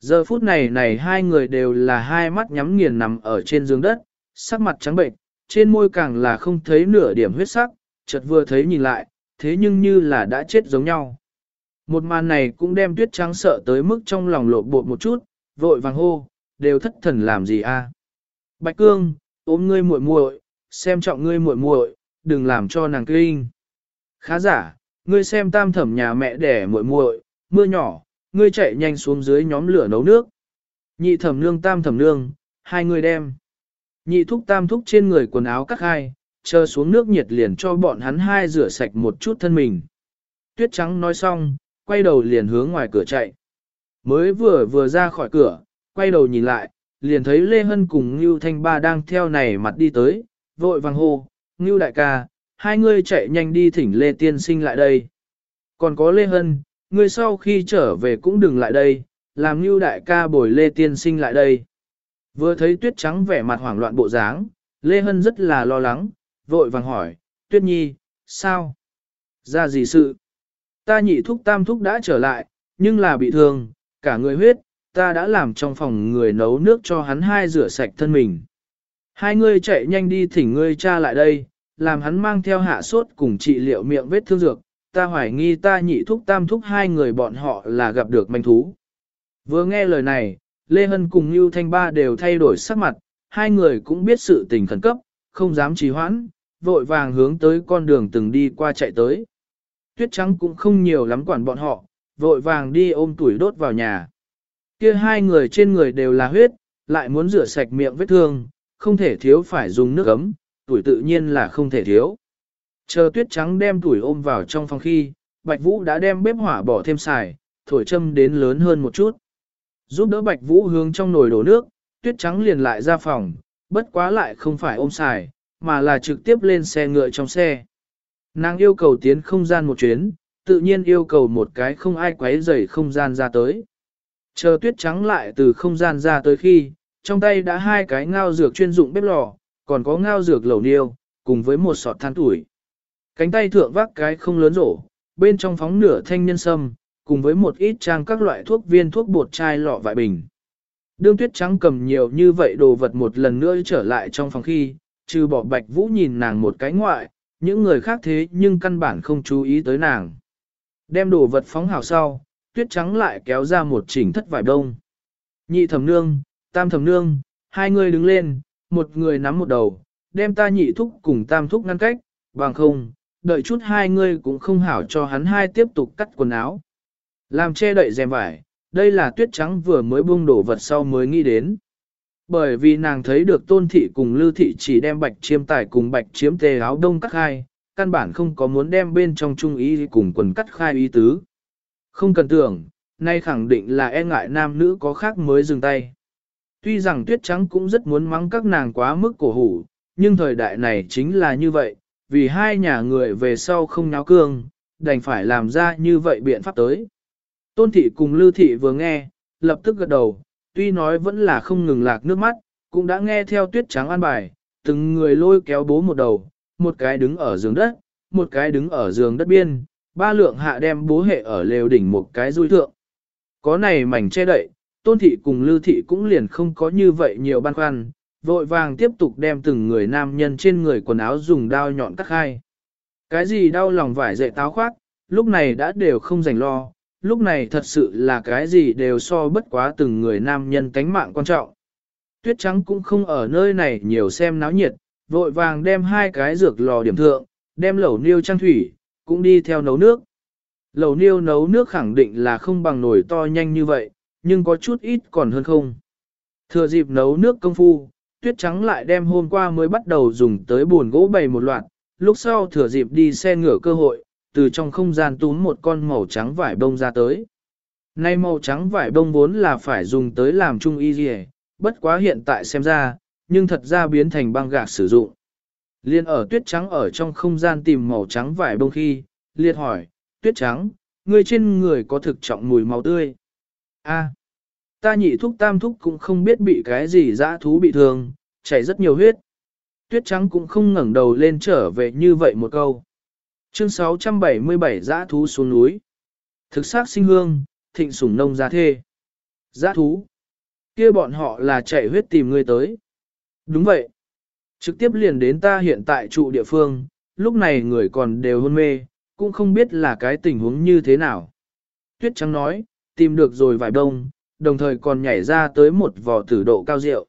Giờ phút này này hai người đều là hai mắt nhắm nghiền nằm ở trên giường đất, sắc mặt trắng bệnh, trên môi càng là không thấy nửa điểm huyết sắc, chợt vừa thấy nhìn lại, thế nhưng như là đã chết giống nhau. Một màn này cũng đem tuyết trắng sợ tới mức trong lòng lộ bột một chút, vội vàng hô, đều thất thần làm gì a? Bạch Cương, ôm ngươi muội muội, xem trọng ngươi muội muội, đừng làm cho nàng kinh. Khá giả, ngươi xem tam thẩm nhà mẹ đẻ muội muội, mưa nhỏ, ngươi chạy nhanh xuống dưới nhóm lửa nấu nước. Nhị thẩm nương tam thẩm nương, hai người đem. Nhị thúc tam thúc trên người quần áo cắt hai, chờ xuống nước nhiệt liền cho bọn hắn hai rửa sạch một chút thân mình. Tuyết trắng nói xong, quay đầu liền hướng ngoài cửa chạy. Mới vừa vừa ra khỏi cửa, quay đầu nhìn lại, liền thấy Lê Hân cùng Ngưu Thanh Ba đang theo này mặt đi tới, vội vàng hô, Ngưu đại ca, hai ngươi chạy nhanh đi thỉnh Lê Tiên Sinh lại đây. Còn có Lê Hân, ngươi sau khi trở về cũng đừng lại đây, làm như đại ca bồi Lê Tiên Sinh lại đây. Vừa thấy Tuyết Trắng vẻ mặt hoảng loạn bộ dáng, Lê Hân rất là lo lắng, vội vàng hỏi, Tuyết Nhi, sao? Ra gì sự? Ta nhị thúc tam thúc đã trở lại, nhưng là bị thương, cả người huyết, ta đã làm trong phòng người nấu nước cho hắn hai rửa sạch thân mình. Hai ngươi chạy nhanh đi thỉnh ngươi cha lại đây, làm hắn mang theo hạ sốt cùng trị liệu miệng vết thương dược, ta hoài nghi ta nhị thúc tam thúc hai người bọn họ là gặp được manh thú. Vừa nghe lời này, Lê Hân cùng Lưu Thanh Ba đều thay đổi sắc mặt, hai người cũng biết sự tình khẩn cấp, không dám trì hoãn, vội vàng hướng tới con đường từng đi qua chạy tới. Tuyết trắng cũng không nhiều lắm quản bọn họ, vội vàng đi ôm tuổi đốt vào nhà. Kia hai người trên người đều là huyết, lại muốn rửa sạch miệng vết thương, không thể thiếu phải dùng nước ấm, tuổi tự nhiên là không thể thiếu. Chờ tuyết trắng đem tuổi ôm vào trong phòng khi, Bạch Vũ đã đem bếp hỏa bỏ thêm xài, thổi châm đến lớn hơn một chút. Giúp đỡ Bạch Vũ hướng trong nồi đổ nước, tuyết trắng liền lại ra phòng, bất quá lại không phải ôm xài, mà là trực tiếp lên xe ngựa trong xe. Nàng yêu cầu tiến không gian một chuyến, tự nhiên yêu cầu một cái không ai quấy rầy không gian ra tới. Chờ tuyết trắng lại từ không gian ra tới khi, trong tay đã hai cái ngao dược chuyên dụng bếp lò, còn có ngao dược lẩu niêu, cùng với một sọt than tuổi. Cánh tay thượng vác cái không lớn rổ, bên trong phóng nửa thanh nhân sâm, cùng với một ít trang các loại thuốc viên thuốc bột chai lọ vại bình. Đương tuyết trắng cầm nhiều như vậy đồ vật một lần nữa trở lại trong phòng khi, trừ bỏ bạch vũ nhìn nàng một cái ngoại, những người khác thế nhưng căn bản không chú ý tới nàng. Đem đồ vật phóng hào sau, tuyết trắng lại kéo ra một chỉnh thất vải đông. Nhị thẩm nương, tam thẩm nương, hai người đứng lên, một người nắm một đầu, đem ta nhị thúc cùng tam thúc ngăn cách, bằng không, đợi chút hai ngươi cũng không hảo cho hắn hai tiếp tục cắt quần áo. Làm che đậy rèm vải, đây là tuyết trắng vừa mới buông đổ vật sau mới nghĩ đến. Bởi vì nàng thấy được tôn thị cùng lưu thị chỉ đem bạch chiêm tài cùng bạch chiếm tề áo đông cắt khai, căn bản không có muốn đem bên trong trung ý cùng quần cắt khai ý tứ. Không cần tưởng, nay khẳng định là e ngại nam nữ có khác mới dừng tay. Tuy rằng tuyết trắng cũng rất muốn mắng các nàng quá mức cổ hủ, nhưng thời đại này chính là như vậy, vì hai nhà người về sau không náo cương, đành phải làm ra như vậy biện pháp tới. Tôn thị cùng lưu thị vừa nghe, lập tức gật đầu, tuy nói vẫn là không ngừng lạc nước mắt, cũng đã nghe theo tuyết trắng an bài, từng người lôi kéo bố một đầu, một cái đứng ở giường đất, một cái đứng ở giường đất biên, ba lượng hạ đem bố hệ ở lều đỉnh một cái rui thượng. Có này mảnh che đậy, tôn thị cùng lưu thị cũng liền không có như vậy nhiều băn khoăn, vội vàng tiếp tục đem từng người nam nhân trên người quần áo dùng đao nhọn cắt khai. Cái gì đau lòng vải dậy táo khoác, lúc này đã đều không dành lo, lúc này thật sự là cái gì đều so bất quá từng người nam nhân tánh mạng quan trọng. Tuyết trắng cũng không ở nơi này nhiều xem náo nhiệt, vội vàng đem hai cái dược lò điểm thượng, đem lẩu niêu trang thủy, cũng đi theo nấu nước. Lẩu niêu nấu nước khẳng định là không bằng nồi to nhanh như vậy, nhưng có chút ít còn hơn không. Thừa dịp nấu nước công phu, tuyết trắng lại đem hôm qua mới bắt đầu dùng tới buồn gỗ bày một loạt, lúc sau thừa dịp đi xe ngửa cơ hội, từ trong không gian túm một con màu trắng vải bông ra tới. Nay màu trắng vải bông vốn là phải dùng tới làm chung y gì, bất quá hiện tại xem ra, nhưng thật ra biến thành băng gạc sử dụng. Liên ở tuyết trắng ở trong không gian tìm màu trắng vải bông khi, liệt hỏi, tuyết trắng, người trên người có thực trọng mùi máu tươi. A, ta nhị thúc tam thúc cũng không biết bị cái gì dã thú bị thương, chảy rất nhiều huyết. Tuyết trắng cũng không ngẩng đầu lên trở về như vậy một câu. Chương 677 dã thú xuống núi. Thực xác sinh hương, thịnh sủng nông gia thê. Dã thú. kia bọn họ là chạy huyết tìm người tới. Đúng vậy. Trực tiếp liền đến ta hiện tại trụ địa phương, lúc này người còn đều hôn mê, cũng không biết là cái tình huống như thế nào. Tuyết trắng nói, tìm được rồi vài đông, đồng thời còn nhảy ra tới một vò tử độ cao rượu.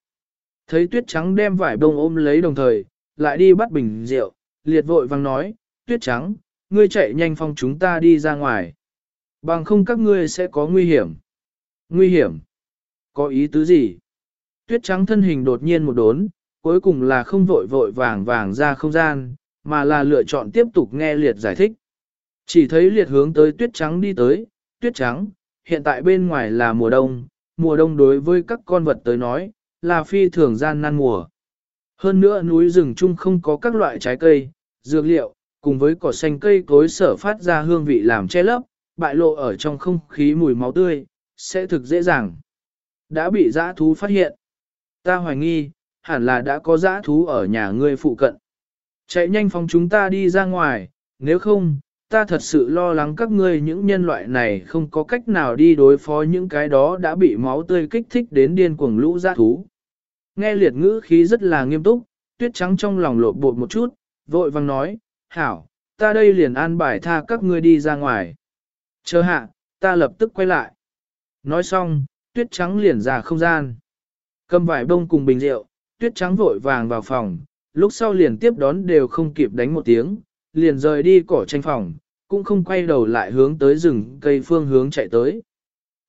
Thấy tuyết trắng đem vải đông ôm lấy đồng thời, lại đi bắt bình rượu, liệt vội vang nói, tuyết trắng, ngươi chạy nhanh phong chúng ta đi ra ngoài. Bằng không các ngươi sẽ có nguy hiểm. Nguy hiểm? Có ý tứ gì? Tuyết trắng thân hình đột nhiên một đốn, cuối cùng là không vội vội vàng vàng ra không gian, mà là lựa chọn tiếp tục nghe liệt giải thích. Chỉ thấy liệt hướng tới tuyết trắng đi tới, tuyết trắng, hiện tại bên ngoài là mùa đông, mùa đông đối với các con vật tới nói, là phi thường gian nan mùa. Hơn nữa núi rừng chung không có các loại trái cây, dược liệu, cùng với cỏ xanh cây cối sở phát ra hương vị làm che lấp, bại lộ ở trong không khí mùi máu tươi, sẽ thực dễ dàng. Đã bị dã thú phát hiện. Ta hoài nghi, hẳn là đã có dã thú ở nhà ngươi phụ cận. Chạy nhanh phòng chúng ta đi ra ngoài, nếu không, ta thật sự lo lắng các ngươi những nhân loại này không có cách nào đi đối phó những cái đó đã bị máu tươi kích thích đến điên cuồng lũ dã thú. Nghe liệt ngữ khí rất là nghiêm túc, tuyết trắng trong lòng lộn bột một chút, vội vang nói, hảo, ta đây liền an bài tha các ngươi đi ra ngoài. Chờ hạ, ta lập tức quay lại. Nói xong, tuyết trắng liền ra không gian. Cầm vải bông cùng bình rượu, tuyết trắng vội vàng vào phòng, lúc sau liền tiếp đón đều không kịp đánh một tiếng, liền rời đi cỏ tranh phòng, cũng không quay đầu lại hướng tới rừng cây phương hướng chạy tới.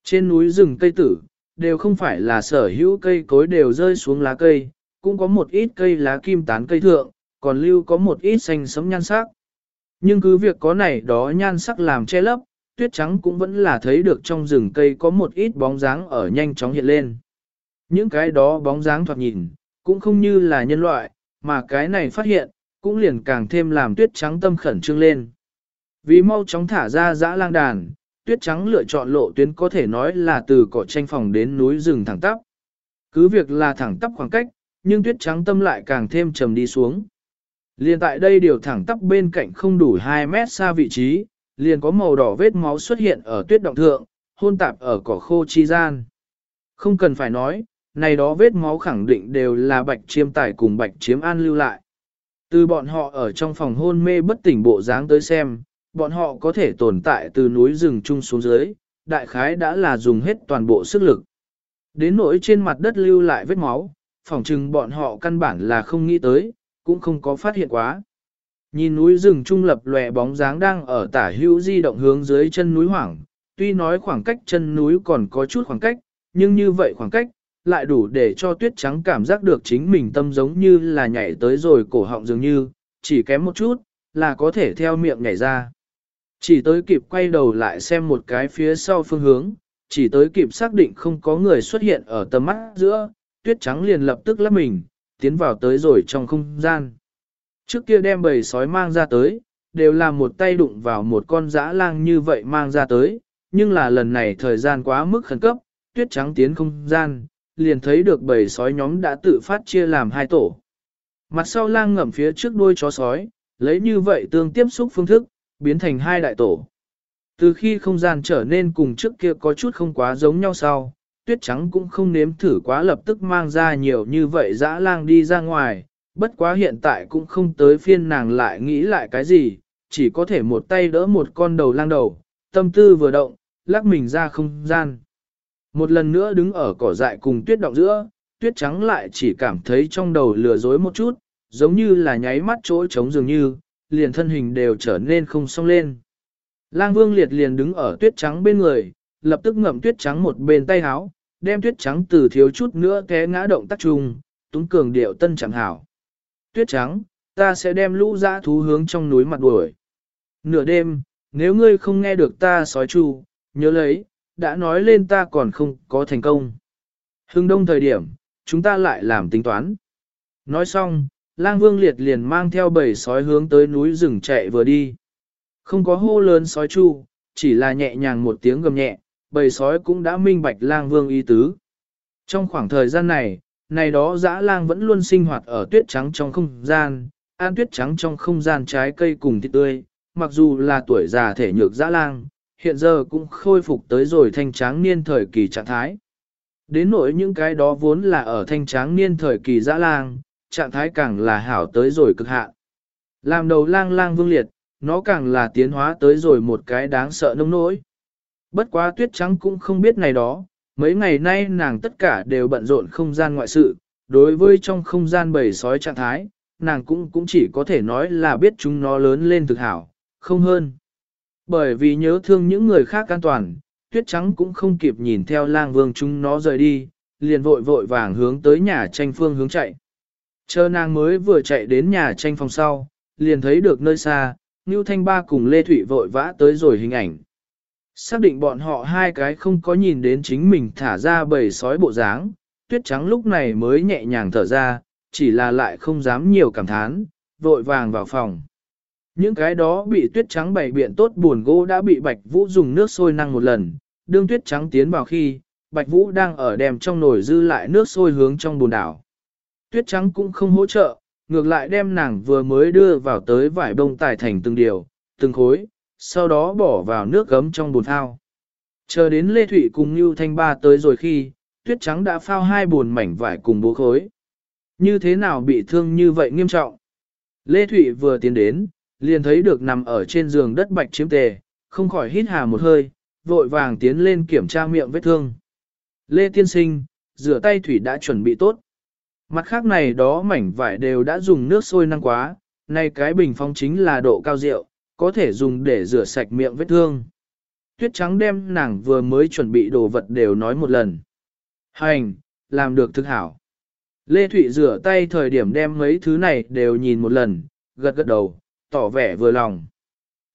Trên núi rừng cây tử, đều không phải là sở hữu cây cối đều rơi xuống lá cây, cũng có một ít cây lá kim tán cây thượng, còn lưu có một ít xanh sẫm nhan sắc. Nhưng cứ việc có này đó nhan sắc làm che lấp, tuyết trắng cũng vẫn là thấy được trong rừng cây có một ít bóng dáng ở nhanh chóng hiện lên. Những cái đó bóng dáng thoạt nhìn, cũng không như là nhân loại, mà cái này phát hiện, cũng liền càng thêm làm tuyết trắng tâm khẩn trương lên. Vì mau chóng thả ra dã lang đàn, tuyết trắng lựa chọn lộ tuyến có thể nói là từ cỏ tranh phòng đến núi rừng thẳng tắp. Cứ việc là thẳng tắp khoảng cách, nhưng tuyết trắng tâm lại càng thêm trầm đi xuống. Liền tại đây điều thẳng tắp bên cạnh không đủ 2 mét xa vị trí, liền có màu đỏ vết máu xuất hiện ở tuyết động thượng, hôn tạp ở cỏ khô chi gian. Không cần phải nói, này đó vết máu khẳng định đều là bạch chiêm tải cùng bạch chiếm an lưu lại. Từ bọn họ ở trong phòng hôn mê bất tỉnh bộ dáng tới xem, bọn họ có thể tồn tại từ núi rừng chung xuống dưới, đại khái đã là dùng hết toàn bộ sức lực. Đến nỗi trên mặt đất lưu lại vết máu, phỏng chừng bọn họ căn bản là không nghĩ tới, cũng không có phát hiện quá. Nhìn núi rừng trung lập lòe bóng dáng đang ở tả hữu di động hướng dưới chân núi hoảng, tuy nói khoảng cách chân núi còn có chút khoảng cách, nhưng như vậy khoảng cách, lại đủ để cho tuyết trắng cảm giác được chính mình tâm giống như là nhảy tới rồi cổ họng dường như, chỉ kém một chút, là có thể theo miệng nhảy ra. Chỉ tới kịp quay đầu lại xem một cái phía sau phương hướng, chỉ tới kịp xác định không có người xuất hiện ở tầm mắt giữa, tuyết trắng liền lập tức lắp mình, tiến vào tới rồi trong không gian. Trước kia đem bầy sói mang ra tới, đều là một tay đụng vào một con dã lang như vậy mang ra tới, nhưng là lần này thời gian quá mức khẩn cấp, tuyết trắng tiến không gian, liền thấy được bầy sói nhóm đã tự phát chia làm hai tổ. Mặt sau lang ngậm phía trước đuôi chó sói, lấy như vậy tương tiếp xúc phương thức, biến thành hai đại tổ. Từ khi không gian trở nên cùng trước kia có chút không quá giống nhau sau, tuyết trắng cũng không nếm thử quá lập tức mang ra nhiều như vậy dã lang đi ra ngoài, bất quá hiện tại cũng không tới phiên nàng lại nghĩ lại cái gì, chỉ có thể một tay đỡ một con đầu lang đầu, tâm tư vừa động, lắc mình ra không gian. Một lần nữa đứng ở cỏ dại cùng tuyết động giữa, tuyết trắng lại chỉ cảm thấy trong đầu lừa dối một chút, giống như là nháy mắt chỗ trống dường như, liền thân hình đều trở nên không song lên. Lang vương liệt liền đứng ở tuyết trắng bên người, lập tức ngậm tuyết trắng một bên tay háo, đem tuyết trắng từ thiếu chút nữa té ngã động tác trùng, túng cường điệu tân chẳng hảo. Tuyết trắng, ta sẽ đem lũ dã thú hướng trong núi mặt đuổi. Nửa đêm, nếu ngươi không nghe được ta sói chu, nhớ lấy, đã nói lên ta còn không có thành công. Hưng đông thời điểm, chúng ta lại làm tính toán. Nói xong, lang vương liệt liền mang theo bầy sói hướng tới núi rừng chạy vừa đi. Không có hô lớn sói chu, chỉ là nhẹ nhàng một tiếng gầm nhẹ, bầy sói cũng đã minh bạch lang vương ý tứ. Trong khoảng thời gian này, này đó dã lang vẫn luôn sinh hoạt ở tuyết trắng trong không gian, an tuyết trắng trong không gian trái cây cùng thịt tươi, mặc dù là tuổi già thể nhược dã lang, hiện giờ cũng khôi phục tới rồi thanh tráng niên thời kỳ trạng thái. Đến nỗi những cái đó vốn là ở thanh tráng niên thời kỳ dã lang, trạng thái càng là hảo tới rồi cực hạn. Làm đầu lang lang vương liệt, nó càng là tiến hóa tới rồi một cái đáng sợ nông nỗi. Bất quá tuyết trắng cũng không biết này đó, mấy ngày nay nàng tất cả đều bận rộn không gian ngoại sự, đối với trong không gian bầy sói trạng thái, nàng cũng cũng chỉ có thể nói là biết chúng nó lớn lên thực hảo, không hơn. Bởi vì nhớ thương những người khác an toàn, tuyết trắng cũng không kịp nhìn theo lang vương chúng nó rời đi, liền vội vội vàng hướng tới nhà tranh phương hướng chạy. Chờ nàng mới vừa chạy đến nhà tranh phòng sau, liền thấy được nơi xa, Ngưu Thanh Ba cùng Lê Thụy vội vã tới rồi hình ảnh. Xác định bọn họ hai cái không có nhìn đến chính mình thả ra bầy sói bộ dáng, tuyết trắng lúc này mới nhẹ nhàng thở ra, chỉ là lại không dám nhiều cảm thán, vội vàng vào phòng. Những cái đó bị tuyết trắng bày biện tốt buồn gỗ đã bị Bạch Vũ dùng nước sôi năng một lần, đương tuyết trắng tiến vào khi, Bạch Vũ đang ở đèm trong nồi dư lại nước sôi hướng trong bồn đảo. Tuyết trắng cũng không hỗ trợ, ngược lại đem nàng vừa mới đưa vào tới vải bông tải thành từng điều, từng khối, sau đó bỏ vào nước gấm trong bồn thao. Chờ đến Lê Thụy cùng Như Thanh Ba tới rồi khi, tuyết trắng đã phao hai bồn mảnh vải cùng bố khối. Như thế nào bị thương như vậy nghiêm trọng? Lê Thụy vừa tiến đến, liền thấy được nằm ở trên giường đất bạch chiếm tề, không khỏi hít hà một hơi, vội vàng tiến lên kiểm tra miệng vết thương. Lê Tiên Sinh, rửa tay thủy đã chuẩn bị tốt. Mặt khác này đó mảnh vải đều đã dùng nước sôi năng quá, nay cái bình phong chính là độ cao rượu, có thể dùng để rửa sạch miệng vết thương. Tuyết trắng đem nàng vừa mới chuẩn bị đồ vật đều nói một lần. Hành, làm được thực hảo. Lê Thụy rửa tay thời điểm đem mấy thứ này đều nhìn một lần, gật gật đầu, tỏ vẻ vừa lòng.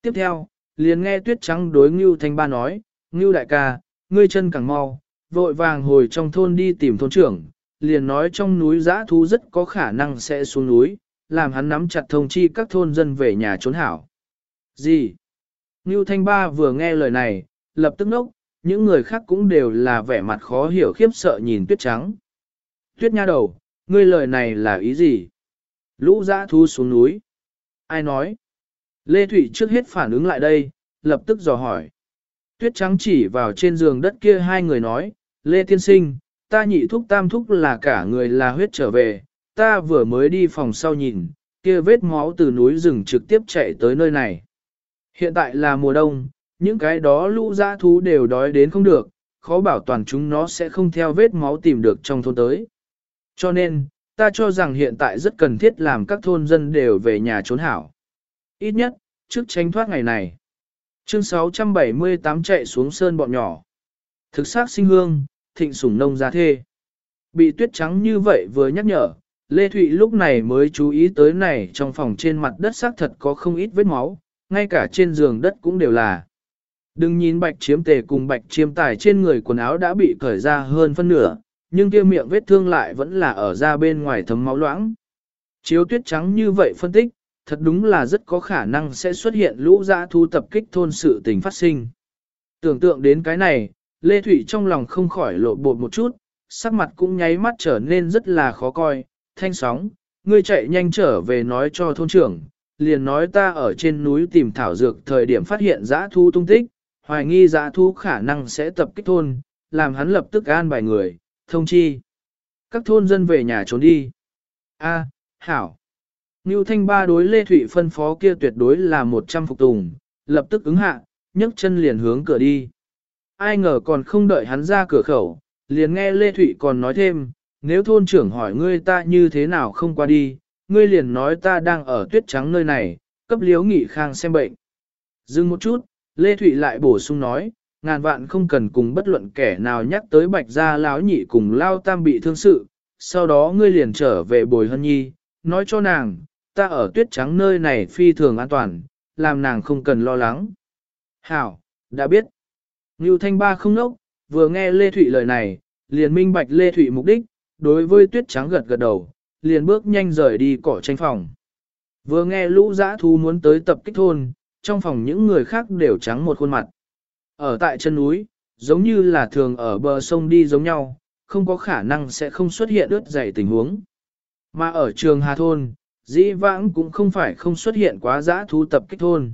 Tiếp theo, liền nghe tuyết trắng đối Ngưu Thanh Ba nói, Ngưu đại ca, ngươi chân càng mau, vội vàng hồi trong thôn đi tìm thôn trưởng, liền nói trong núi giã thú rất có khả năng sẽ xuống núi, làm hắn nắm chặt thông chi các thôn dân về nhà trốn hảo. Gì? Ngưu Thanh Ba vừa nghe lời này, lập tức nốc, những người khác cũng đều là vẻ mặt khó hiểu khiếp sợ nhìn tuyết trắng. Tuyết nha đầu, ngươi lời này là ý gì? Lũ giã thu xuống núi. Ai nói? Lê Thụy trước hết phản ứng lại đây, lập tức dò hỏi. Tuyết trắng chỉ vào trên giường đất kia hai người nói, Lê Tiên Sinh, ta nhị thúc tam thúc là cả người là huyết trở về, ta vừa mới đi phòng sau nhìn, kia vết máu từ núi rừng trực tiếp chạy tới nơi này. Hiện tại là mùa đông, những cái đó lũ dã thú đều đói đến không được, khó bảo toàn chúng nó sẽ không theo vết máu tìm được trong thôn tới. Cho nên, ta cho rằng hiện tại rất cần thiết làm các thôn dân đều về nhà trốn hảo. Ít nhất, trước tránh thoát ngày này. Chương 678 chạy xuống sơn bọn nhỏ. Thực xác sinh hương, thịnh sủng nông gia thê. Bị tuyết trắng như vậy vừa nhắc nhở, Lê Thụy lúc này mới chú ý tới này trong phòng trên mặt đất xác thật có không ít vết máu, ngay cả trên giường đất cũng đều là. Đừng nhìn bạch chiếm tề cùng bạch chiếm tài trên người quần áo đã bị cởi ra hơn phân nửa, nhưng kia miệng vết thương lại vẫn là ở ra bên ngoài thấm máu loãng. Chiếu tuyết trắng như vậy phân tích, thật đúng là rất có khả năng sẽ xuất hiện lũ dã thu tập kích thôn sự tình phát sinh. Tưởng tượng đến cái này, Lê Thụy trong lòng không khỏi lộ bột một chút, sắc mặt cũng nháy mắt trở nên rất là khó coi, thanh sóng, ngươi chạy nhanh trở về nói cho thôn trưởng, liền nói ta ở trên núi tìm thảo dược thời điểm phát hiện dã thu tung tích, hoài nghi dã thu khả năng sẽ tập kích thôn, làm hắn lập tức an bài người, thông chi. Các thôn dân về nhà trốn đi. A, hảo. Ngưu Thanh Ba đối Lê Thụy phân phó kia tuyệt đối là một trăm phục tùng, lập tức ứng hạ, nhấc chân liền hướng cửa đi. Ai ngờ còn không đợi hắn ra cửa khẩu, liền nghe Lê Thụy còn nói thêm, nếu thôn trưởng hỏi ngươi ta như thế nào không qua đi, ngươi liền nói ta đang ở tuyết trắng nơi này, cấp liếu nghị khang xem bệnh. Dừng một chút, Lê Thụy lại bổ sung nói, ngàn vạn không cần cùng bất luận kẻ nào nhắc tới bạch gia láo nhị cùng lao tam bị thương sự, sau đó ngươi liền trở về bồi hân nhi, nói cho nàng, ta ở tuyết trắng nơi này phi thường an toàn, làm nàng không cần lo lắng. Hảo, đã biết. Ngưu Thanh Ba không nốc, vừa nghe Lê Thụy lời này, liền minh bạch Lê Thụy mục đích, đối với tuyết trắng gật gật đầu, liền bước nhanh rời đi cỏ tranh phòng. Vừa nghe lũ Giã thú muốn tới tập kích thôn, trong phòng những người khác đều trắng một khuôn mặt. Ở tại chân núi, giống như là thường ở bờ sông đi giống nhau, không có khả năng sẽ không xuất hiện ướt dày tình huống. Mà ở trường Hà Thôn, dĩ vãng cũng không phải không xuất hiện quá Giã thú tập kích thôn.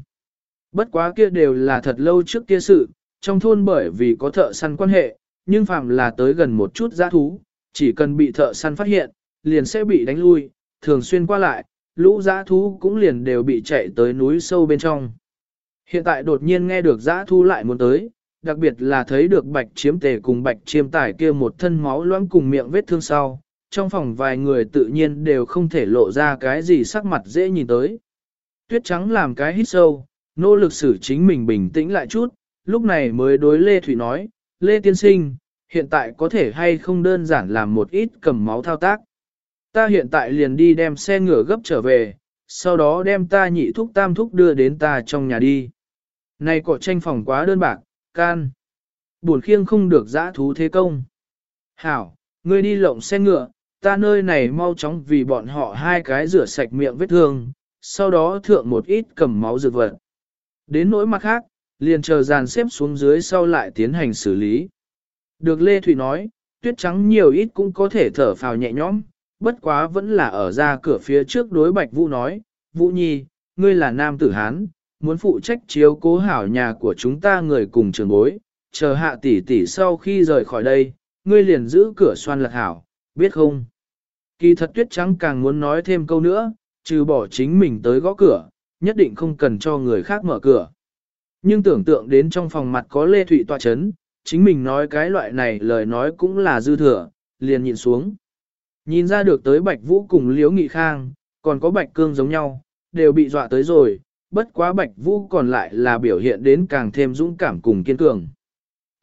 Bất quá kia đều là thật lâu trước kia sự, trong thôn bởi vì có thợ săn quan hệ, nhưng phạm là tới gần một chút giã thú, chỉ cần bị thợ săn phát hiện, liền sẽ bị đánh lui, thường xuyên qua lại, lũ giã thú cũng liền đều bị chạy tới núi sâu bên trong. Hiện tại đột nhiên nghe được giã thú lại muốn tới, đặc biệt là thấy được bạch chiếm tề cùng bạch chiêm tải kia một thân máu loãng cùng miệng vết thương sau, trong phòng vài người tự nhiên đều không thể lộ ra cái gì sắc mặt dễ nhìn tới. Tuyết trắng làm cái hít sâu, nỗ lực xử chính mình bình tĩnh lại chút, lúc này mới đối Lê Thủy nói, Lê Tiên Sinh, hiện tại có thể hay không đơn giản làm một ít cầm máu thao tác. Ta hiện tại liền đi đem xe ngựa gấp trở về, sau đó đem ta nhị thúc tam thúc đưa đến ta trong nhà đi. Này cỏ tranh phòng quá đơn bạc, can. Buồn khiêng không được giã thú thế công. Hảo, ngươi đi lộng xe ngựa, ta nơi này mau chóng vì bọn họ hai cái rửa sạch miệng vết thương, sau đó thượng một ít cầm máu dược vật. Đến nỗi mặt khác, liền chờ dàn xếp xuống dưới sau lại tiến hành xử lý. Được Lê Thụy nói, tuyết trắng nhiều ít cũng có thể thở phào nhẹ nhõm, bất quá vẫn là ở ra cửa phía trước đối Bạch Vũ nói, Vũ Nhi, ngươi là nam tử Hán, muốn phụ trách chiếu cố hảo nhà của chúng ta người cùng trường bối, chờ hạ tỷ tỷ sau khi rời khỏi đây, ngươi liền giữ cửa xoan lật hảo, biết không? Kỳ thật tuyết trắng càng muốn nói thêm câu nữa, trừ bỏ chính mình tới gõ cửa, nhất định không cần cho người khác mở cửa. Nhưng tưởng tượng đến trong phòng mặt có Lê Thụy tọa chấn, chính mình nói cái loại này lời nói cũng là dư thừa, liền nhìn xuống. Nhìn ra được tới Bạch Vũ cùng Liễu Nghị Khang, còn có Bạch Cương giống nhau, đều bị dọa tới rồi, bất quá Bạch Vũ còn lại là biểu hiện đến càng thêm dũng cảm cùng kiên cường.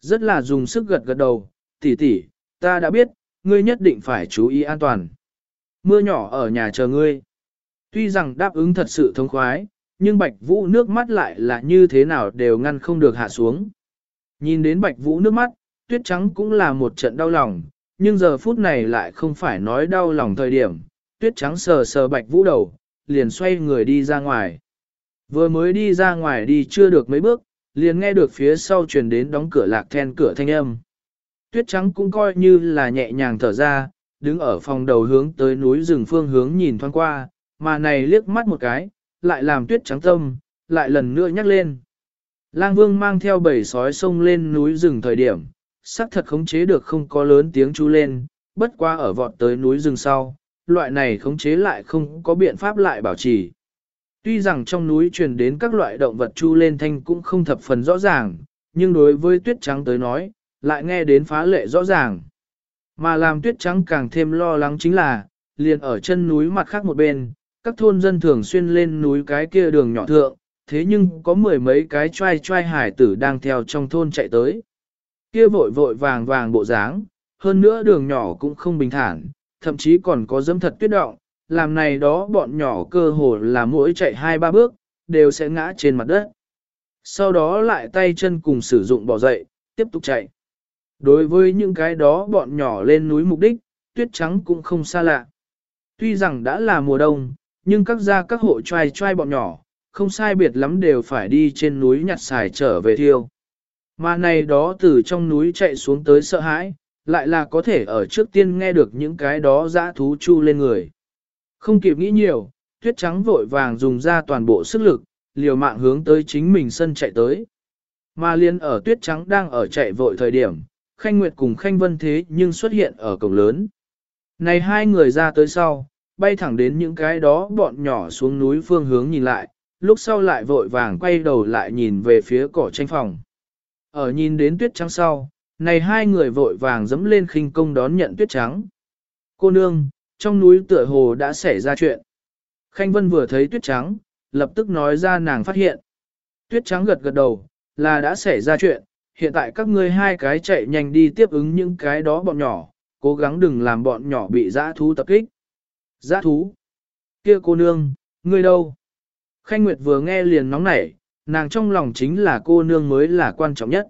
Rất là dùng sức gật gật đầu, tỷ tỷ, ta đã biết, ngươi nhất định phải chú ý an toàn. Mưa nhỏ ở nhà chờ ngươi. Tuy rằng đáp ứng thật sự thông khoái, nhưng Bạch Vũ nước mắt lại là như thế nào đều ngăn không được hạ xuống. Nhìn đến Bạch Vũ nước mắt, tuyết trắng cũng là một trận đau lòng, nhưng giờ phút này lại không phải nói đau lòng thời điểm. Tuyết trắng sờ sờ Bạch Vũ đầu, liền xoay người đi ra ngoài. Vừa mới đi ra ngoài đi chưa được mấy bước, liền nghe được phía sau truyền đến đóng cửa lạc then cửa thanh âm. Tuyết trắng cũng coi như là nhẹ nhàng thở ra, đứng ở phòng đầu hướng tới núi rừng phương hướng nhìn thoáng qua, mà này liếc mắt một cái, lại làm tuyết trắng tâm, lại lần nữa nhắc lên. Lang vương mang theo bầy sói sông lên núi rừng thời điểm, sắc thật khống chế được không có lớn tiếng chú lên, bất qua ở vọt tới núi rừng sau, loại này khống chế lại không có biện pháp lại bảo trì. Tuy rằng trong núi truyền đến các loại động vật chu lên thanh cũng không thập phần rõ ràng, nhưng đối với tuyết trắng tới nói, lại nghe đến phá lệ rõ ràng. Mà làm tuyết trắng càng thêm lo lắng chính là, liền ở chân núi mặt khác một bên, các thôn dân thường xuyên lên núi cái kia đường nhỏ thượng, thế nhưng có mười mấy cái trai trai hải tử đang theo trong thôn chạy tới. Kia vội vội vàng vàng bộ dáng, hơn nữa đường nhỏ cũng không bình thản, thậm chí còn có dâm thật tuyết động, làm này đó bọn nhỏ cơ hồ là mỗi chạy hai ba bước, đều sẽ ngã trên mặt đất. Sau đó lại tay chân cùng sử dụng bỏ dậy, tiếp tục chạy. Đối với những cái đó bọn nhỏ lên núi mục đích, tuyết trắng cũng không xa lạ. Tuy rằng đã là mùa đông, nhưng các gia các hộ trai trai bọn nhỏ, không sai biệt lắm đều phải đi trên núi nhặt xài trở về thiêu. Mà này đó từ trong núi chạy xuống tới sợ hãi, lại là có thể ở trước tiên nghe được những cái đó dã thú chu lên người. Không kịp nghĩ nhiều, tuyết trắng vội vàng dùng ra toàn bộ sức lực, liều mạng hướng tới chính mình sân chạy tới. Mà liên ở tuyết trắng đang ở chạy vội thời điểm, Khanh Nguyệt cùng Khanh Vân thế nhưng xuất hiện ở cổng lớn. Này hai người ra tới sau, bay thẳng đến những cái đó bọn nhỏ xuống núi phương hướng nhìn lại, lúc sau lại vội vàng quay đầu lại nhìn về phía cỏ tranh phòng. Ở nhìn đến tuyết trắng sau, này hai người vội vàng dẫm lên khinh công đón nhận tuyết trắng. Cô nương, trong núi tựa hồ đã xảy ra chuyện. Khanh Vân vừa thấy tuyết trắng, lập tức nói ra nàng phát hiện. Tuyết trắng gật gật đầu, là đã xảy ra chuyện, hiện tại các ngươi hai cái chạy nhanh đi tiếp ứng những cái đó bọn nhỏ, cố gắng đừng làm bọn nhỏ bị dã thú tập kích. Giá thú? kia cô nương, ngươi đâu? Khanh Nguyệt vừa nghe liền nóng nảy, nàng trong lòng chính là cô nương mới là quan trọng nhất.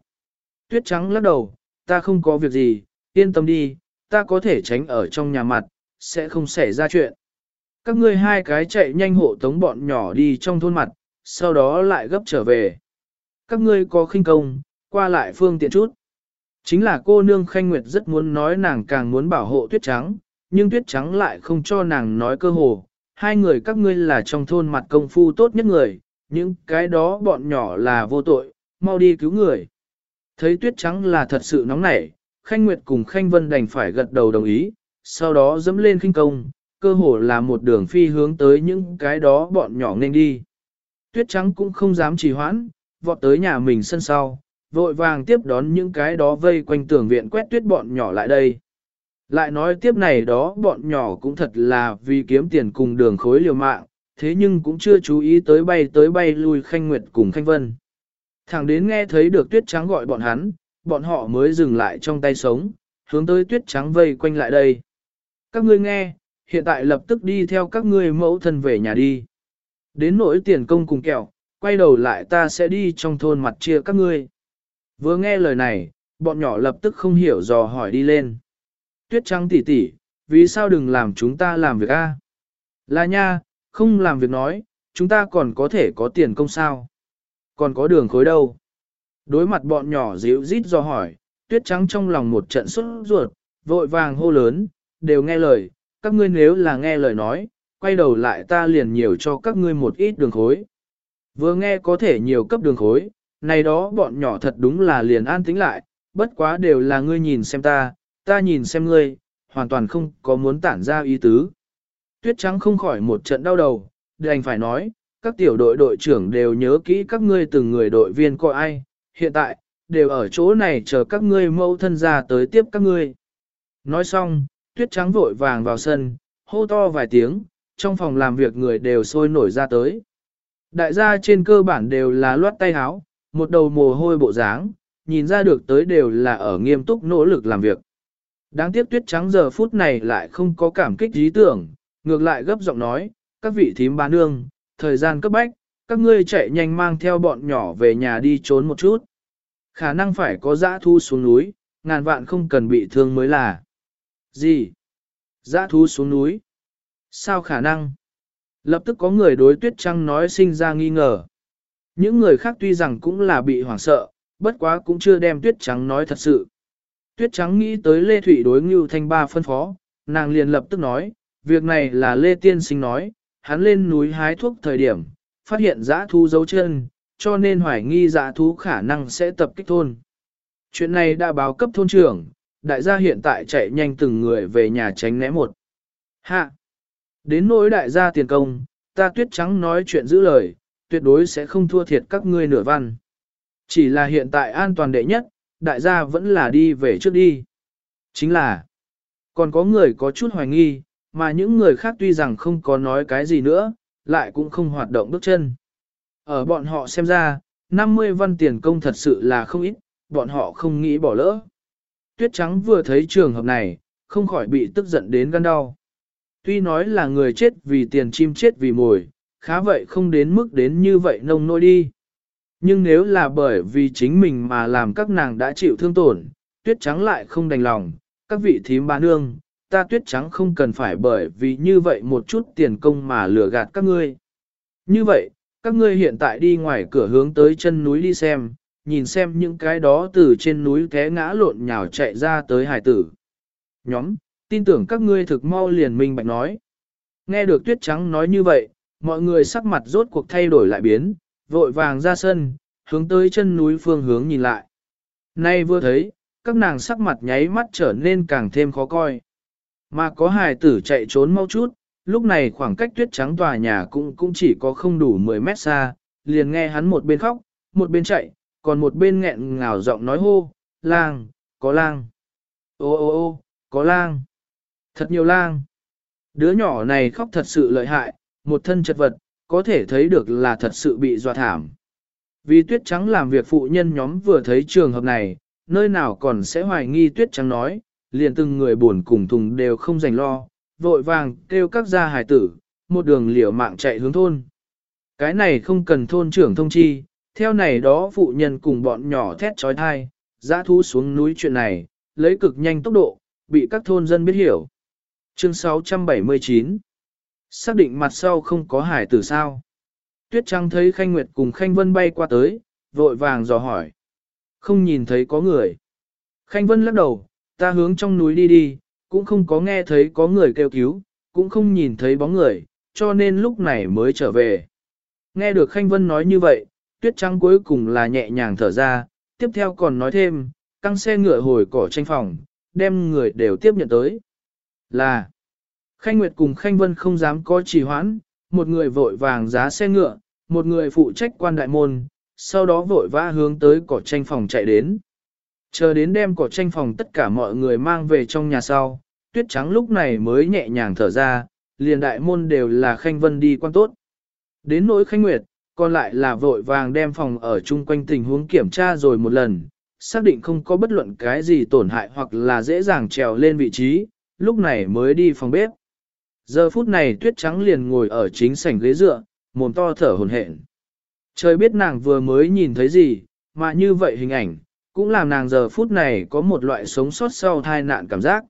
Tuyết trắng lắc đầu, ta không có việc gì, yên tâm đi, ta có thể tránh ở trong nhà mặt, sẽ không xảy ra chuyện. Các ngươi hai cái chạy nhanh hộ tống bọn nhỏ đi trong thôn mặt, sau đó lại gấp trở về. Các ngươi có khinh công, qua lại phương tiện chút. Chính là cô nương Khanh Nguyệt rất muốn nói nàng càng muốn bảo hộ tuyết trắng, nhưng tuyết trắng lại không cho nàng nói cơ hồ. Hai người các ngươi là trong thôn mặt công phu tốt nhất người, những cái đó bọn nhỏ là vô tội, mau đi cứu người. Thấy tuyết trắng là thật sự nóng nảy, Khanh Nguyệt cùng Khanh Vân đành phải gật đầu đồng ý, sau đó dẫm lên khinh công, cơ hồ là một đường phi hướng tới những cái đó bọn nhỏ nên đi. Tuyết trắng cũng không dám trì hoãn, vọt tới nhà mình sân sau, vội vàng tiếp đón những cái đó vây quanh tường viện quét tuyết bọn nhỏ lại đây. Lại nói tiếp này đó bọn nhỏ cũng thật là vì kiếm tiền cùng đường khối liều mạng, thế nhưng cũng chưa chú ý tới bay tới bay lui Khanh Nguyệt cùng Khanh Vân. Thẳng đến nghe thấy được tuyết trắng gọi bọn hắn, bọn họ mới dừng lại trong tay sống, hướng tới tuyết trắng vây quanh lại đây. Các ngươi nghe, hiện tại lập tức đi theo các ngươi mẫu thân về nhà đi. Đến nỗi tiền công cùng kẹo, quay đầu lại ta sẽ đi trong thôn mặt chia các ngươi. Vừa nghe lời này, bọn nhỏ lập tức không hiểu dò hỏi đi lên. Tuyết trắng tỷ tỷ, vì sao đừng làm chúng ta làm việc a? Là nha, không làm việc nói, chúng ta còn có thể có tiền công sao? Còn có đường khối đâu? Đối mặt bọn nhỏ dịu rít do hỏi, tuyết trắng trong lòng một trận xuất ruột, vội vàng hô lớn, đều nghe lời, các ngươi nếu là nghe lời nói, quay đầu lại ta liền nhiều cho các ngươi một ít đường khối. Vừa nghe có thể nhiều cấp đường khối, này đó bọn nhỏ thật đúng là liền an tĩnh lại, bất quá đều là ngươi nhìn xem ta, ta nhìn xem ngươi, hoàn toàn không có muốn tản ra ý tứ. Tuyết trắng không khỏi một trận đau đầu, đành phải nói, các tiểu đội đội trưởng đều nhớ kỹ các ngươi từng người đội viên coi ai, hiện tại, đều ở chỗ này chờ các ngươi mâu thân ra tới tiếp các ngươi. Nói xong, tuyết trắng vội vàng vào sân, hô to vài tiếng, trong phòng làm việc người đều sôi nổi ra tới. Đại gia trên cơ bản đều là loát tay háo, một đầu mồ hôi bộ dáng, nhìn ra được tới đều là ở nghiêm túc nỗ lực làm việc. Đáng tiếc tuyết trắng giờ phút này lại không có cảm kích ý tưởng, ngược lại gấp giọng nói, các vị thím bán nương, thời gian cấp bách, các ngươi chạy nhanh mang theo bọn nhỏ về nhà đi trốn một chút. Khả năng phải có dã thu xuống núi, ngàn vạn không cần bị thương mới là. Gì? Dã thú xuống núi? Sao khả năng? Lập tức có người đối tuyết trăng nói sinh ra nghi ngờ. Những người khác tuy rằng cũng là bị hoảng sợ, bất quá cũng chưa đem tuyết trắng nói thật sự. Tuyết trắng nghĩ tới Lê Thụy đối Ngưu Thanh Ba phân phó, nàng liền lập tức nói, việc này là Lê Tiên Sinh nói, hắn lên núi hái thuốc thời điểm, phát hiện dã thú dấu chân, cho nên hoài nghi dã thú khả năng sẽ tập kích thôn. Chuyện này đã báo cấp thôn trưởng, đại gia hiện tại chạy nhanh từng người về nhà tránh né một. Hạ! Đến nỗi đại gia tiền công, ta tuyết trắng nói chuyện giữ lời, tuyệt đối sẽ không thua thiệt các ngươi nửa văn. Chỉ là hiện tại an toàn đệ nhất, đại gia vẫn là đi về trước đi. Chính là, còn có người có chút hoài nghi, mà những người khác tuy rằng không có nói cái gì nữa, lại cũng không hoạt động bước chân. Ở bọn họ xem ra, 50 văn tiền công thật sự là không ít, bọn họ không nghĩ bỏ lỡ. Tuyết trắng vừa thấy trường hợp này, không khỏi bị tức giận đến gan đau. Tuy nói là người chết vì tiền chim chết vì mồi, khá vậy không đến mức đến như vậy nông nỗi đi. Nhưng nếu là bởi vì chính mình mà làm các nàng đã chịu thương tổn, tuyết trắng lại không đành lòng, các vị thím bà nương, ta tuyết trắng không cần phải bởi vì như vậy một chút tiền công mà lừa gạt các ngươi. Như vậy, các ngươi hiện tại đi ngoài cửa hướng tới chân núi đi xem, nhìn xem những cái đó từ trên núi té ngã lộn nhào chạy ra tới hải tử. Nhóm, tin tưởng các ngươi thực mau liền minh bạch nói. Nghe được tuyết trắng nói như vậy, mọi người sắc mặt rốt cuộc thay đổi lại biến, vội vàng ra sân, hướng tới chân núi phương hướng nhìn lại. Nay vừa thấy, các nàng sắc mặt nháy mắt trở nên càng thêm khó coi. Mà có hài tử chạy trốn mau chút, lúc này khoảng cách tuyết trắng tòa nhà cũng cũng chỉ có không đủ 10 mét xa, liền nghe hắn một bên khóc, một bên chạy, còn một bên nghẹn ngào giọng nói hô, lang, có lang. Ô ô ô, có lang. Thật nhiều lang. Đứa nhỏ này khóc thật sự lợi hại, một thân chật vật, có thể thấy được là thật sự bị dọa thảm. Vì tuyết trắng làm việc phụ nhân nhóm vừa thấy trường hợp này, nơi nào còn sẽ hoài nghi tuyết trắng nói, liền từng người buồn cùng thùng đều không dành lo, vội vàng kêu các gia hải tử, một đường liều mạng chạy hướng thôn. Cái này không cần thôn trưởng thông chi, theo này đó phụ nhân cùng bọn nhỏ thét trói thai, giã thú xuống núi chuyện này, lấy cực nhanh tốc độ, bị các thôn dân biết hiểu. Chương 679 Xác định mặt sau không có hải tử sao. Tuyết Trăng thấy Khanh Nguyệt cùng Khanh Vân bay qua tới, vội vàng dò hỏi. Không nhìn thấy có người. Khanh Vân lắc đầu, ta hướng trong núi đi đi, cũng không có nghe thấy có người kêu cứu, cũng không nhìn thấy bóng người, cho nên lúc này mới trở về. Nghe được Khanh Vân nói như vậy, Tuyết Trăng cuối cùng là nhẹ nhàng thở ra, tiếp theo còn nói thêm, căng xe ngựa hồi cỏ tranh phòng, đem người đều tiếp nhận tới. Là, Khanh Nguyệt cùng Khanh Vân không dám có trì hoãn, một người vội vàng giá xe ngựa, một người phụ trách quan đại môn, sau đó vội vã hướng tới cỏ tranh phòng chạy đến. Chờ đến đêm cỏ tranh phòng tất cả mọi người mang về trong nhà sau, tuyết trắng lúc này mới nhẹ nhàng thở ra, liền đại môn đều là Khanh Vân đi quan tốt. Đến nỗi Khanh Nguyệt, còn lại là vội vàng đem phòng ở chung quanh tình huống kiểm tra rồi một lần, xác định không có bất luận cái gì tổn hại hoặc là dễ dàng trèo lên vị trí, lúc này mới đi phòng bếp. Giờ phút này tuyết trắng liền ngồi ở chính sảnh ghế dựa, mồm to thở hồn hển. Trời biết nàng vừa mới nhìn thấy gì, mà như vậy hình ảnh, cũng làm nàng giờ phút này có một loại sống sót sau tai nạn cảm giác.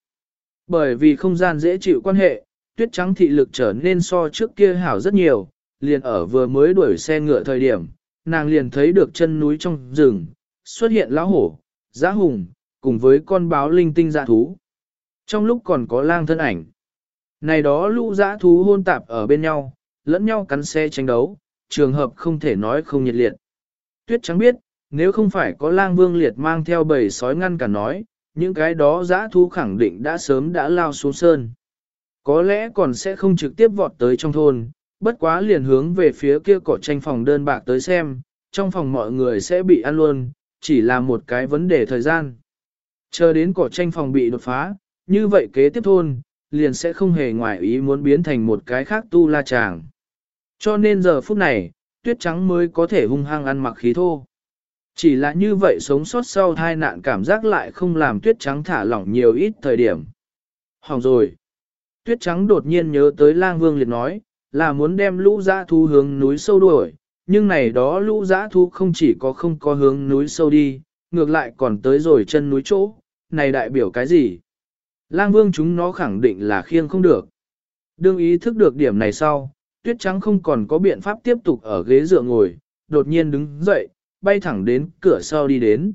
Bởi vì không gian dễ chịu quan hệ, tuyết trắng thị lực trở nên so trước kia hảo rất nhiều, liền ở vừa mới đuổi xe ngựa thời điểm, nàng liền thấy được chân núi trong rừng, xuất hiện lão hổ, giá hùng, cùng với con báo linh tinh dạ thú. Trong lúc còn có lang thân ảnh. Này đó lũ dã thú hôn tạp ở bên nhau, lẫn nhau cắn xe tranh đấu, trường hợp không thể nói không nhiệt liệt. Tuyết trắng biết, nếu không phải có lang vương liệt mang theo bầy sói ngăn cả nói, những cái đó dã thú khẳng định đã sớm đã lao xuống sơn. Có lẽ còn sẽ không trực tiếp vọt tới trong thôn, bất quá liền hướng về phía kia cỏ tranh phòng đơn bạc tới xem, trong phòng mọi người sẽ bị ăn luôn, chỉ là một cái vấn đề thời gian. Chờ đến cỏ tranh phòng bị đột phá, như vậy kế tiếp thôn, liền sẽ không hề ngoại ý muốn biến thành một cái khác tu la chàng. Cho nên giờ phút này, tuyết trắng mới có thể hung hăng ăn mặc khí thô. Chỉ là như vậy sống sót sau tai nạn cảm giác lại không làm tuyết trắng thả lỏng nhiều ít thời điểm. Hỏng rồi. Tuyết trắng đột nhiên nhớ tới lang vương liệt nói, là muốn đem lũ dã thu hướng núi sâu đuổi, nhưng này đó lũ dã thu không chỉ có không có hướng núi sâu đi, ngược lại còn tới rồi chân núi chỗ, này đại biểu cái gì? Lang vương chúng nó khẳng định là khiêng không được. Đương ý thức được điểm này sau, tuyết trắng không còn có biện pháp tiếp tục ở ghế dựa ngồi, đột nhiên đứng dậy, bay thẳng đến cửa sau đi đến.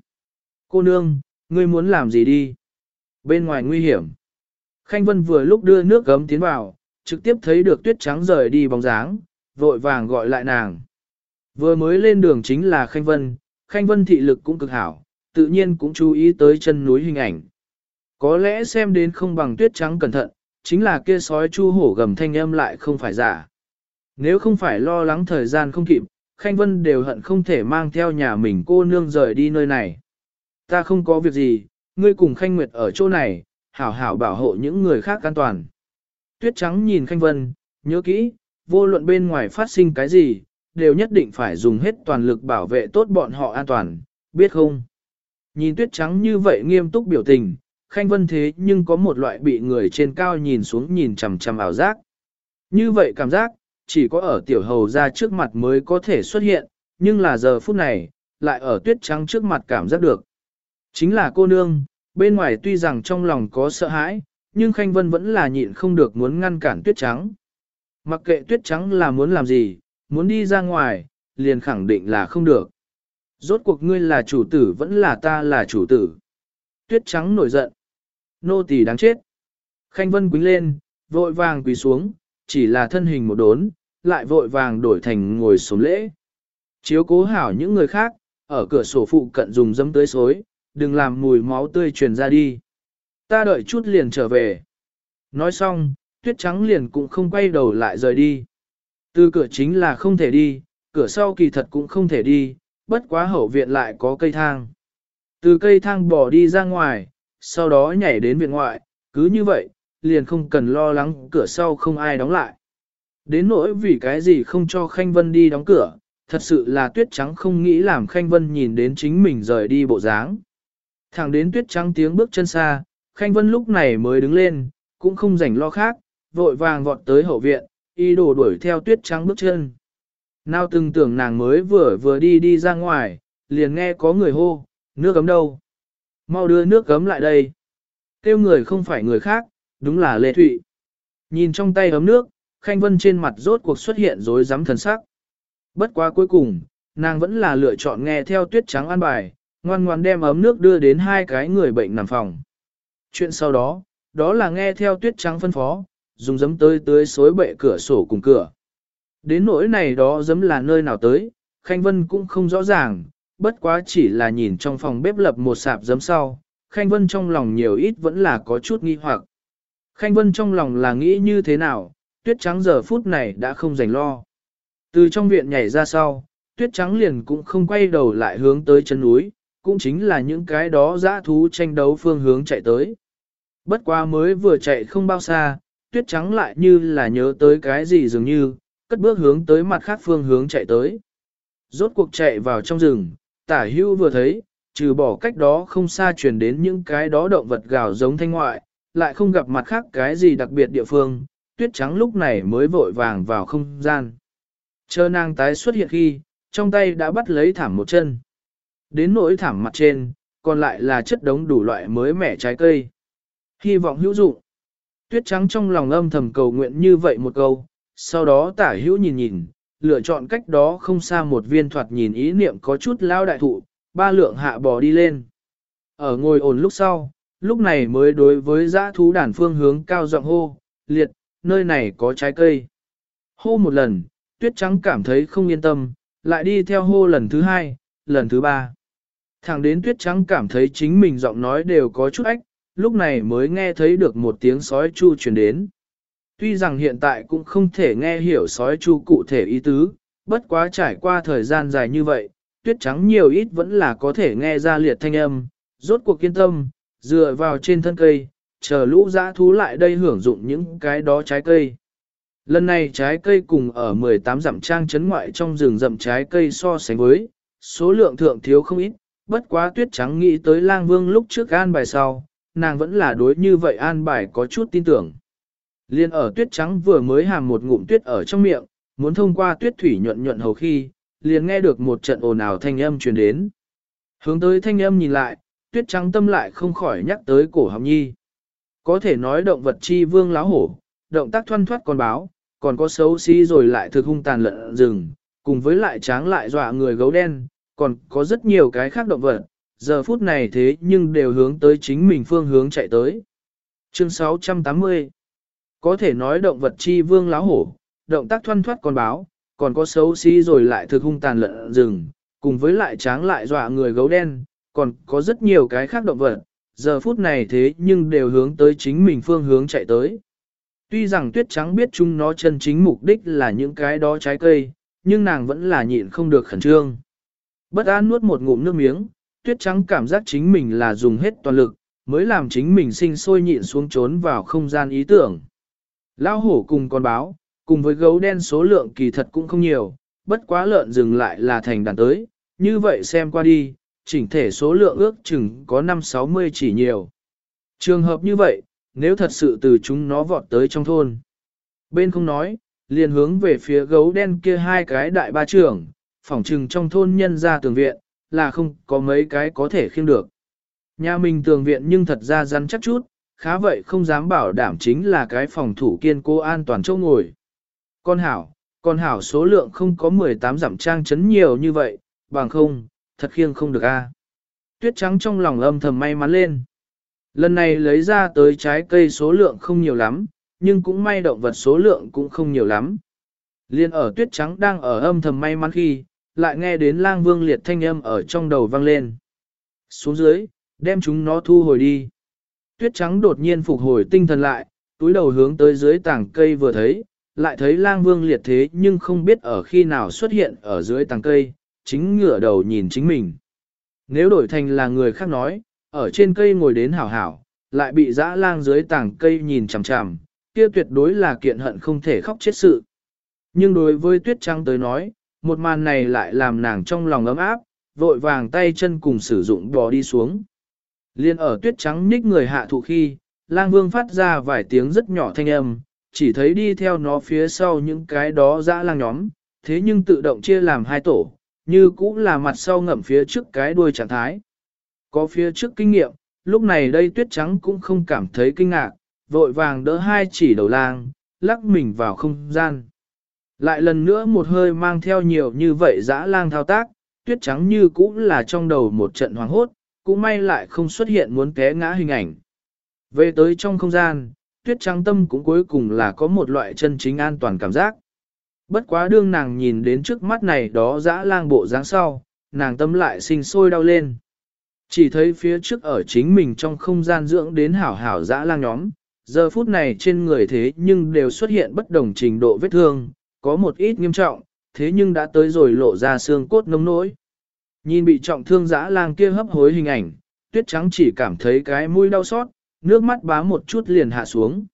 Cô nương, ngươi muốn làm gì đi? Bên ngoài nguy hiểm. Khanh Vân vừa lúc đưa nước gấm tiến vào, trực tiếp thấy được tuyết trắng rời đi bóng dáng, vội vàng gọi lại nàng. Vừa mới lên đường chính là Khanh Vân, Khanh Vân thị lực cũng cực hảo, tự nhiên cũng chú ý tới chân núi hình ảnh. Có lẽ xem đến không bằng tuyết trắng cẩn thận, chính là kia sói chu hổ gầm thanh âm lại không phải giả. Nếu không phải lo lắng thời gian không kịp, Khanh Vân đều hận không thể mang theo nhà mình cô nương rời đi nơi này. Ta không có việc gì, ngươi cùng Khanh Nguyệt ở chỗ này, hảo hảo bảo hộ những người khác an toàn. Tuyết trắng nhìn Khanh Vân, nhớ kỹ, vô luận bên ngoài phát sinh cái gì, đều nhất định phải dùng hết toàn lực bảo vệ tốt bọn họ an toàn, biết không? Nhìn tuyết trắng như vậy nghiêm túc biểu tình, Khanh Vân thế nhưng có một loại bị người trên cao nhìn xuống nhìn chằm chằm ảo giác. Như vậy cảm giác, chỉ có ở tiểu hầu ra trước mặt mới có thể xuất hiện, nhưng là giờ phút này, lại ở tuyết trắng trước mặt cảm giác được. Chính là cô nương, bên ngoài tuy rằng trong lòng có sợ hãi, nhưng Khanh Vân vẫn là nhịn không được muốn ngăn cản tuyết trắng. Mặc kệ tuyết trắng là muốn làm gì, muốn đi ra ngoài, liền khẳng định là không được. Rốt cuộc ngươi là chủ tử vẫn là ta là chủ tử. Tuyết trắng nổi giận. Nô tỳ đáng chết. Khanh Vân quính lên, vội vàng quỳ xuống, chỉ là thân hình một đốn, lại vội vàng đổi thành ngồi xuống lễ. Chiếu cố hảo những người khác, ở cửa sổ phụ cận dùng dâm tưới xối, đừng làm mùi máu tươi truyền ra đi. Ta đợi chút liền trở về. Nói xong, tuyết trắng liền cũng không quay đầu lại rời đi. Từ cửa chính là không thể đi, cửa sau kỳ thật cũng không thể đi, bất quá hậu viện lại có cây thang. Từ cây thang bỏ đi ra ngoài, sau đó nhảy đến viện ngoại, cứ như vậy, liền không cần lo lắng cửa sau không ai đóng lại. Đến nỗi vì cái gì không cho Khanh Vân đi đóng cửa, thật sự là tuyết trắng không nghĩ làm Khanh Vân nhìn đến chính mình rời đi bộ dáng. Thẳng đến tuyết trắng tiếng bước chân xa, Khanh Vân lúc này mới đứng lên, cũng không rảnh lo khác, vội vàng vọt tới hậu viện, y đổ đuổi theo tuyết trắng bước chân. Nào từng tưởng nàng mới vừa vừa đi đi ra ngoài, liền nghe có người hô, nước cấm đâu? Mau đưa nước gấm lại đây. Kêu người không phải người khác, đúng là Lê Thụy. Nhìn trong tay ấm nước, Khanh Vân trên mặt rốt cuộc xuất hiện rối rắm thần sắc. Bất quá cuối cùng, nàng vẫn là lựa chọn nghe theo tuyết trắng an bài, ngoan ngoan đem ấm nước đưa đến hai cái người bệnh nằm phòng. Chuyện sau đó, đó là nghe theo tuyết trắng phân phó, dùng giấm tới tới xối bệ cửa sổ cùng cửa. Đến nỗi này đó giấm là nơi nào tới, Khanh Vân cũng không rõ ràng, bất quá chỉ là nhìn trong phòng bếp lập một sạp giấm sau, Khanh Vân trong lòng nhiều ít vẫn là có chút nghi hoặc. Khanh Vân trong lòng là nghĩ như thế nào, tuyết trắng giờ phút này đã không dành lo. Từ trong viện nhảy ra sau, tuyết trắng liền cũng không quay đầu lại hướng tới chân núi, cũng chính là những cái đó dã thú tranh đấu phương hướng chạy tới. Bất quá mới vừa chạy không bao xa, tuyết trắng lại như là nhớ tới cái gì dường như, cất bước hướng tới mặt khác phương hướng chạy tới. Rốt cuộc chạy vào trong rừng, tả hưu vừa thấy, trừ bỏ cách đó không xa truyền đến những cái đó động vật gào giống thanh ngoại, lại không gặp mặt khác cái gì đặc biệt địa phương, tuyết trắng lúc này mới vội vàng vào không gian. Chờ nàng tái xuất hiện khi, trong tay đã bắt lấy thảm một chân. Đến nỗi thảm mặt trên, còn lại là chất đống đủ loại mới mẻ trái cây. Hy vọng hữu dụng. Tuyết trắng trong lòng âm thầm cầu nguyện như vậy một câu, sau đó tả hữu nhìn nhìn, lựa chọn cách đó không xa một viên thoạt nhìn ý niệm có chút lao đại thụ, ba lượng hạ bò đi lên. Ở ngồi ổn lúc sau, lúc này mới đối với dã thú đàn phương hướng cao giọng hô, liệt, nơi này có trái cây. Hô một lần, tuyết trắng cảm thấy không yên tâm, lại đi theo hô lần thứ hai, lần thứ ba. Thẳng đến tuyết trắng cảm thấy chính mình giọng nói đều có chút ách, lúc này mới nghe thấy được một tiếng sói chu truyền đến. Tuy rằng hiện tại cũng không thể nghe hiểu sói chu cụ thể ý tứ, bất quá trải qua thời gian dài như vậy, tuyết trắng nhiều ít vẫn là có thể nghe ra liệt thanh âm, rốt cuộc kiên tâm, dựa vào trên thân cây, chờ lũ dã thú lại đây hưởng dụng những cái đó trái cây. Lần này trái cây cùng ở 18 dặm trang trấn ngoại trong rừng rậm trái cây so sánh với, số lượng thượng thiếu không ít, bất quá tuyết trắng nghĩ tới lang vương lúc trước an bài sau, nàng vẫn là đối như vậy an bài có chút tin tưởng. Liên ở tuyết trắng vừa mới hàm một ngụm tuyết ở trong miệng, muốn thông qua tuyết thủy nhuận nhuận hầu khi, liền nghe được một trận ồn ào thanh âm truyền đến. Hướng tới thanh âm nhìn lại, tuyết trắng tâm lại không khỏi nhắc tới cổ họng nhi. Có thể nói động vật chi vương láo hổ, động tác thoăn thoát con báo, còn có xấu xí rồi lại thực hung tàn lợn rừng, cùng với lại tráng lại dọa người gấu đen, còn có rất nhiều cái khác động vật, giờ phút này thế nhưng đều hướng tới chính mình phương hướng chạy tới. Chương 680 có thể nói động vật chi vương láo hổ, động tác thoăn thoát con báo, còn có xấu xí rồi lại thực hung tàn lợn rừng, cùng với lại tráng lại dọa người gấu đen, còn có rất nhiều cái khác động vật, giờ phút này thế nhưng đều hướng tới chính mình phương hướng chạy tới. Tuy rằng tuyết trắng biết chúng nó chân chính mục đích là những cái đó trái cây, nhưng nàng vẫn là nhịn không được khẩn trương. Bất an nuốt một ngụm nước miếng, tuyết trắng cảm giác chính mình là dùng hết toàn lực, mới làm chính mình sinh sôi nhịn xuống trốn vào không gian ý tưởng. Lão hổ cùng con báo, cùng với gấu đen số lượng kỳ thật cũng không nhiều, bất quá lợn dừng lại là thành đàn tới, như vậy xem qua đi, chỉnh thể số lượng ước chừng có 5-60 chỉ nhiều. Trường hợp như vậy, nếu thật sự từ chúng nó vọt tới trong thôn. Bên không nói, liền hướng về phía gấu đen kia hai cái đại ba trưởng, phỏng trừng trong thôn nhân ra tường viện, là không có mấy cái có thể khiêng được. Nhà mình tường viện nhưng thật ra rắn chắc chút, khá vậy không dám bảo đảm chính là cái phòng thủ kiên cố an toàn châu ngồi. Con hảo, con hảo số lượng không có 18 giảm trang chấn nhiều như vậy, bằng không, thật khiêng không được a. Tuyết trắng trong lòng âm thầm may mắn lên. Lần này lấy ra tới trái cây số lượng không nhiều lắm, nhưng cũng may động vật số lượng cũng không nhiều lắm. Liên ở tuyết trắng đang ở âm thầm may mắn khi, lại nghe đến lang vương liệt thanh âm ở trong đầu vang lên. Xuống dưới, đem chúng nó thu hồi đi. Tuyết trắng đột nhiên phục hồi tinh thần lại, túi đầu hướng tới dưới tảng cây vừa thấy, lại thấy lang vương liệt thế nhưng không biết ở khi nào xuất hiện ở dưới tảng cây, chính ngửa đầu nhìn chính mình. Nếu đổi thành là người khác nói, ở trên cây ngồi đến hảo hảo, lại bị dã lang dưới tảng cây nhìn chằm chằm, kia tuyệt đối là kiện hận không thể khóc chết sự. Nhưng đối với tuyết trắng tới nói, một màn này lại làm nàng trong lòng ấm áp, vội vàng tay chân cùng sử dụng bò đi xuống. Liên ở tuyết trắng nhích người hạ thụ khi, lang vương phát ra vài tiếng rất nhỏ thanh âm, chỉ thấy đi theo nó phía sau những cái đó dã lang nhóm, thế nhưng tự động chia làm hai tổ, như cũng là mặt sau ngậm phía trước cái đuôi trạng thái. Có phía trước kinh nghiệm, lúc này đây tuyết trắng cũng không cảm thấy kinh ngạc, vội vàng đỡ hai chỉ đầu lang, lắc mình vào không gian. Lại lần nữa một hơi mang theo nhiều như vậy dã lang thao tác, tuyết trắng như cũng là trong đầu một trận hoàng hốt, cũng may lại không xuất hiện muốn té ngã hình ảnh. Về tới trong không gian, tuyết trắng tâm cũng cuối cùng là có một loại chân chính an toàn cảm giác. Bất quá đương nàng nhìn đến trước mắt này đó dã lang bộ dáng sau, nàng tâm lại sinh sôi đau lên. Chỉ thấy phía trước ở chính mình trong không gian dưỡng đến hảo hảo dã lang nhóm, giờ phút này trên người thế nhưng đều xuất hiện bất đồng trình độ vết thương, có một ít nghiêm trọng, thế nhưng đã tới rồi lộ ra xương cốt nông nỗi. Nhìn bị trọng thương dã lang kia hấp hối hình ảnh, tuyết trắng chỉ cảm thấy cái mũi đau xót, nước mắt bá một chút liền hạ xuống.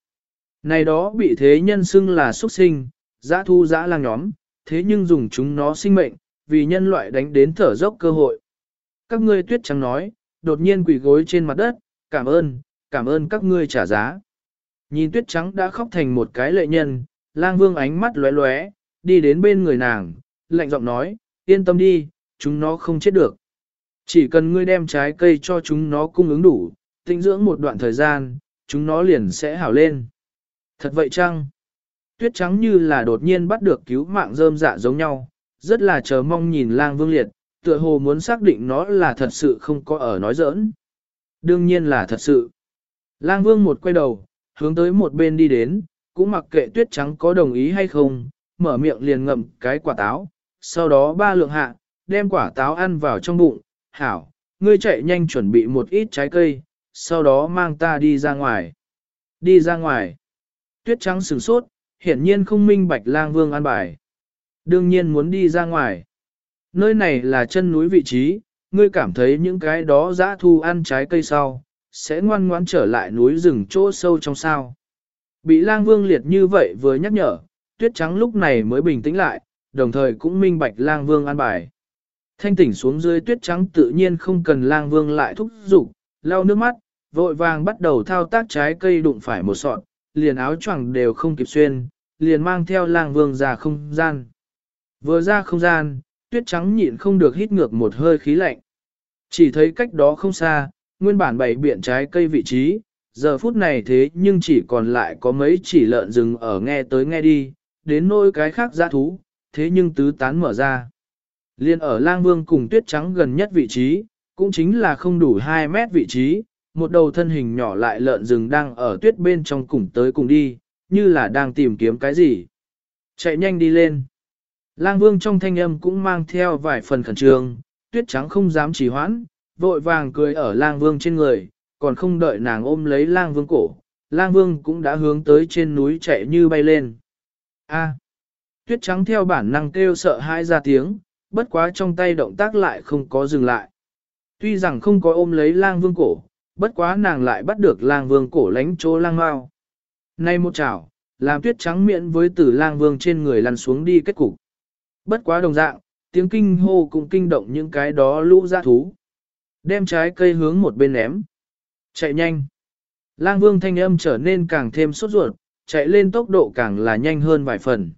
Này đó bị thế nhân xưng là xuất sinh, dã thu dã lang nhóm, thế nhưng dùng chúng nó sinh mệnh, vì nhân loại đánh đến thở dốc cơ hội. Các ngươi tuyết trắng nói, đột nhiên quỳ gối trên mặt đất, cảm ơn, cảm ơn các ngươi trả giá. Nhìn tuyết trắng đã khóc thành một cái lệ nhân, lang vương ánh mắt lóe lóe, đi đến bên người nàng, lạnh giọng nói, yên tâm đi, chúng nó không chết được. Chỉ cần ngươi đem trái cây cho chúng nó cung ứng đủ, tinh dưỡng một đoạn thời gian, chúng nó liền sẽ hảo lên. Thật vậy chăng? Tuyết trắng như là đột nhiên bắt được cứu mạng rơm dạ giống nhau, rất là chờ mong nhìn lang vương liệt, tựa hồ muốn xác định nó là thật sự không có ở nói giỡn. Đương nhiên là thật sự. Lang vương một quay đầu, hướng tới một bên đi đến, cũng mặc kệ tuyết trắng có đồng ý hay không, mở miệng liền ngậm cái quả táo, sau đó ba lượng hạ, đem quả táo ăn vào trong bụng, hảo, ngươi chạy nhanh chuẩn bị một ít trái cây, sau đó mang ta đi ra ngoài. Đi ra ngoài. Tuyết trắng sửng sốt, hiển nhiên không minh bạch lang vương an bài. Đương nhiên muốn đi ra ngoài. Nơi này là chân núi vị trí, ngươi cảm thấy những cái đó dã thu ăn trái cây sau, sẽ ngoan ngoãn trở lại núi rừng chỗ sâu trong sao. Bị lang vương liệt như vậy vừa nhắc nhở, tuyết trắng lúc này mới bình tĩnh lại, đồng thời cũng minh bạch lang vương an bài. Thanh tỉnh xuống dưới tuyết trắng tự nhiên không cần lang vương lại thúc giục, lau nước mắt, vội vàng bắt đầu thao tác trái cây đụng phải một sọt, liền áo choàng đều không kịp xuyên, liền mang theo lang vương ra không gian. Vừa ra không gian, tuyết trắng nhịn không được hít ngược một hơi khí lạnh. Chỉ thấy cách đó không xa, nguyên bản bày biện trái cây vị trí, giờ phút này thế nhưng chỉ còn lại có mấy chỉ lợn rừng ở nghe tới nghe đi, đến nỗi cái khác giã thú, thế nhưng tứ tán mở ra. Liên ở lang vương cùng tuyết trắng gần nhất vị trí, cũng chính là không đủ 2 mét vị trí, một đầu thân hình nhỏ lại lợn rừng đang ở tuyết bên trong cùng tới cùng đi, như là đang tìm kiếm cái gì. Chạy nhanh đi lên. Lang vương trong thanh âm cũng mang theo vài phần khẩn trương, tuyết trắng không dám trì hoãn, vội vàng cười ở lang vương trên người, còn không đợi nàng ôm lấy lang vương cổ. Lang vương cũng đã hướng tới trên núi chạy như bay lên. A. tuyết trắng theo bản năng kêu sợ hãi ra tiếng, bất quá trong tay động tác lại không có dừng lại. Tuy rằng không có ôm lấy lang vương cổ, bất quá nàng lại bắt được lang vương cổ lánh chỗ lang mau. Nay một chảo, làm tuyết trắng miệng với tử lang vương trên người lăn xuống đi kết cục. Bất quá đồng dạng, tiếng kinh hô cũng kinh động những cái đó lũ ra thú. Đem trái cây hướng một bên ném. Chạy nhanh. Lang vương thanh âm trở nên càng thêm sốt ruột, chạy lên tốc độ càng là nhanh hơn vài phần.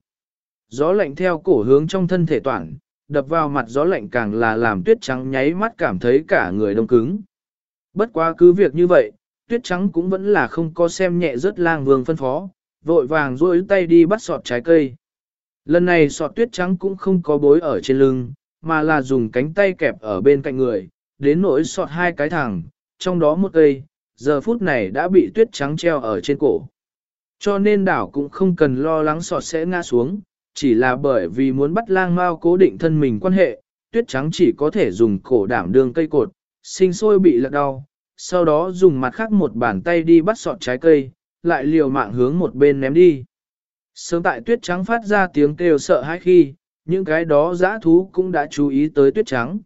Gió lạnh theo cổ hướng trong thân thể toàn, đập vào mặt gió lạnh càng là làm tuyết trắng nháy mắt cảm thấy cả người đông cứng. Bất quá cứ việc như vậy, tuyết trắng cũng vẫn là không có xem nhẹ rớt lang vương phân phó, vội vàng duỗi tay đi bắt sọt trái cây. Lần này sọt tuyết trắng cũng không có bối ở trên lưng, mà là dùng cánh tay kẹp ở bên cạnh người, đến nỗi sọt hai cái thẳng, trong đó một cây, giờ phút này đã bị tuyết trắng treo ở trên cổ. Cho nên đảo cũng không cần lo lắng sọt sẽ ngã xuống, chỉ là bởi vì muốn bắt lang mao cố định thân mình quan hệ, tuyết trắng chỉ có thể dùng cổ đảm đương cây cột, sinh sôi bị lật đau, sau đó dùng mặt khác một bàn tay đi bắt sọt trái cây, lại liều mạng hướng một bên ném đi. Sớm tại tuyết trắng phát ra tiếng kêu sợ hãi khi, những cái đó dã thú cũng đã chú ý tới tuyết trắng.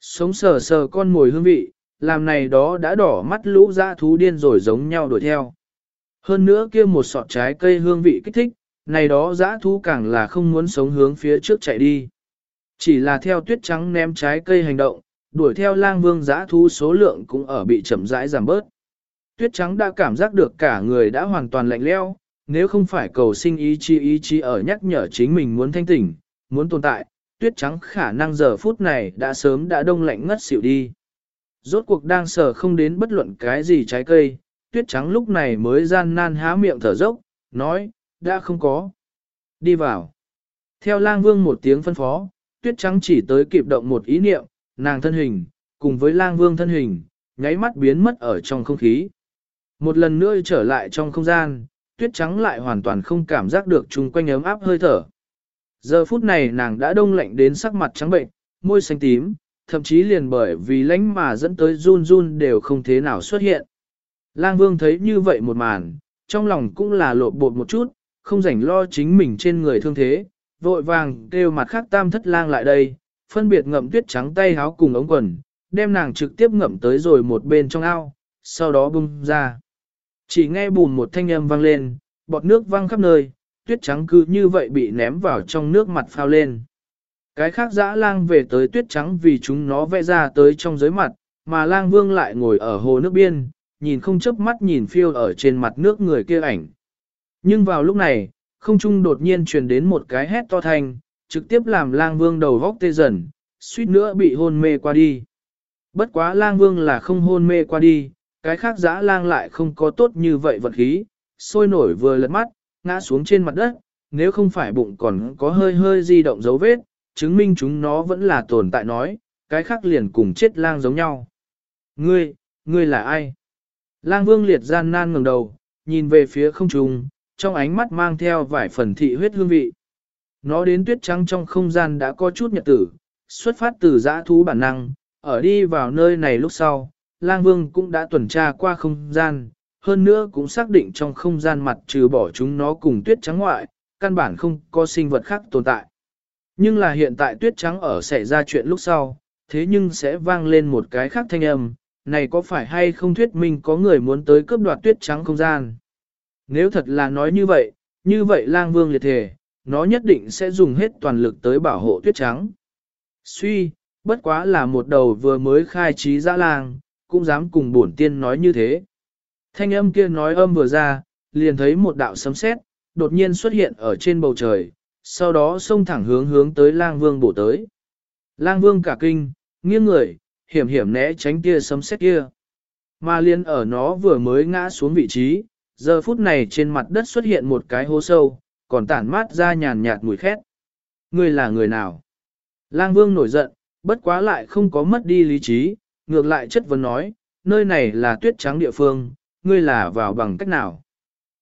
Sống sờ sờ con mồi hương vị, làm này đó đã đỏ mắt lũ dã thú điên rồi giống nhau đuổi theo. Hơn nữa kia một sọt trái cây hương vị kích thích, này đó dã thú càng là không muốn sống hướng phía trước chạy đi. Chỉ là theo tuyết trắng ném trái cây hành động, đuổi theo lang vương dã thú số lượng cũng ở bị chậm rãi giảm bớt. Tuyết trắng đã cảm giác được cả người đã hoàn toàn lạnh leo, nếu không phải cầu sinh ý chí ý chí ở nhắc nhở chính mình muốn thanh tỉnh, muốn tồn tại, tuyết trắng khả năng giờ phút này đã sớm đã đông lạnh ngất xỉu đi. Rốt cuộc đang sờ không đến bất luận cái gì trái cây, tuyết trắng lúc này mới gian nan há miệng thở dốc, nói, đã không có. Đi vào. Theo lang vương một tiếng phân phó, tuyết trắng chỉ tới kịp động một ý niệm, nàng thân hình, cùng với lang vương thân hình, nháy mắt biến mất ở trong không khí. Một lần nữa trở lại trong không gian, tuyết trắng lại hoàn toàn không cảm giác được chung quanh ấm áp hơi thở. Giờ phút này nàng đã đông lạnh đến sắc mặt trắng bệnh, môi xanh tím, thậm chí liền bởi vì lánh mà dẫn tới run run đều không thế nào xuất hiện. Lang vương thấy như vậy một màn, trong lòng cũng là lộ bột một chút, không rảnh lo chính mình trên người thương thế, vội vàng kêu mặt khác tam thất lang lại đây, phân biệt ngậm tuyết trắng tay háo cùng ống quần, đem nàng trực tiếp ngậm tới rồi một bên trong ao, sau đó bung ra. Chỉ nghe bùn một thanh âm vang lên, bọt nước văng khắp nơi, tuyết trắng cứ như vậy bị ném vào trong nước mặt phao lên. Cái khác dã lang về tới tuyết trắng vì chúng nó vẽ ra tới trong giới mặt, mà lang vương lại ngồi ở hồ nước biên, nhìn không chớp mắt nhìn phiêu ở trên mặt nước người kia ảnh. Nhưng vào lúc này, không trung đột nhiên truyền đến một cái hét to thanh, trực tiếp làm lang vương đầu góc tê dần, suýt nữa bị hôn mê qua đi. Bất quá lang vương là không hôn mê qua đi, cái khác dã lang lại không có tốt như vậy vật khí, sôi nổi vừa lật mắt, ngã xuống trên mặt đất, nếu không phải bụng còn có hơi hơi di động dấu vết, chứng minh chúng nó vẫn là tồn tại nói, cái khác liền cùng chết lang giống nhau. Ngươi, ngươi là ai? Lang vương liệt gian nan ngẩng đầu, nhìn về phía không trung, trong ánh mắt mang theo vài phần thị huyết hương vị. Nó đến tuyết trắng trong không gian đã có chút nhật tử, xuất phát từ dã thú bản năng, ở đi vào nơi này lúc sau, lang vương cũng đã tuần tra qua không gian, hơn nữa cũng xác định trong không gian mặt trừ bỏ chúng nó cùng tuyết trắng ngoại, căn bản không có sinh vật khác tồn tại. Nhưng là hiện tại tuyết trắng ở xảy ra chuyện lúc sau, thế nhưng sẽ vang lên một cái khác thanh âm, này có phải hay không thuyết minh có người muốn tới cướp đoạt tuyết trắng không gian. Nếu thật là nói như vậy, như vậy lang vương liệt thể, nó nhất định sẽ dùng hết toàn lực tới bảo hộ tuyết trắng. Suy, bất quá là một đầu vừa mới khai trí dã lang, cũng dám cùng bổn tiên nói như thế. Thanh âm kia nói âm vừa ra, liền thấy một đạo sấm sét đột nhiên xuất hiện ở trên bầu trời, sau đó xông thẳng hướng hướng tới lang vương bổ tới. Lang vương cả kinh, nghiêng người, hiểm hiểm né tránh kia sấm sét kia. Mà liên ở nó vừa mới ngã xuống vị trí, giờ phút này trên mặt đất xuất hiện một cái hố sâu, còn tản mát ra nhàn nhạt mùi khét. Ngươi là người nào? Lang Vương nổi giận, bất quá lại không có mất đi lý trí, ngược lại chất vấn nói, nơi này là tuyết trắng địa phương, ngươi là vào bằng cách nào?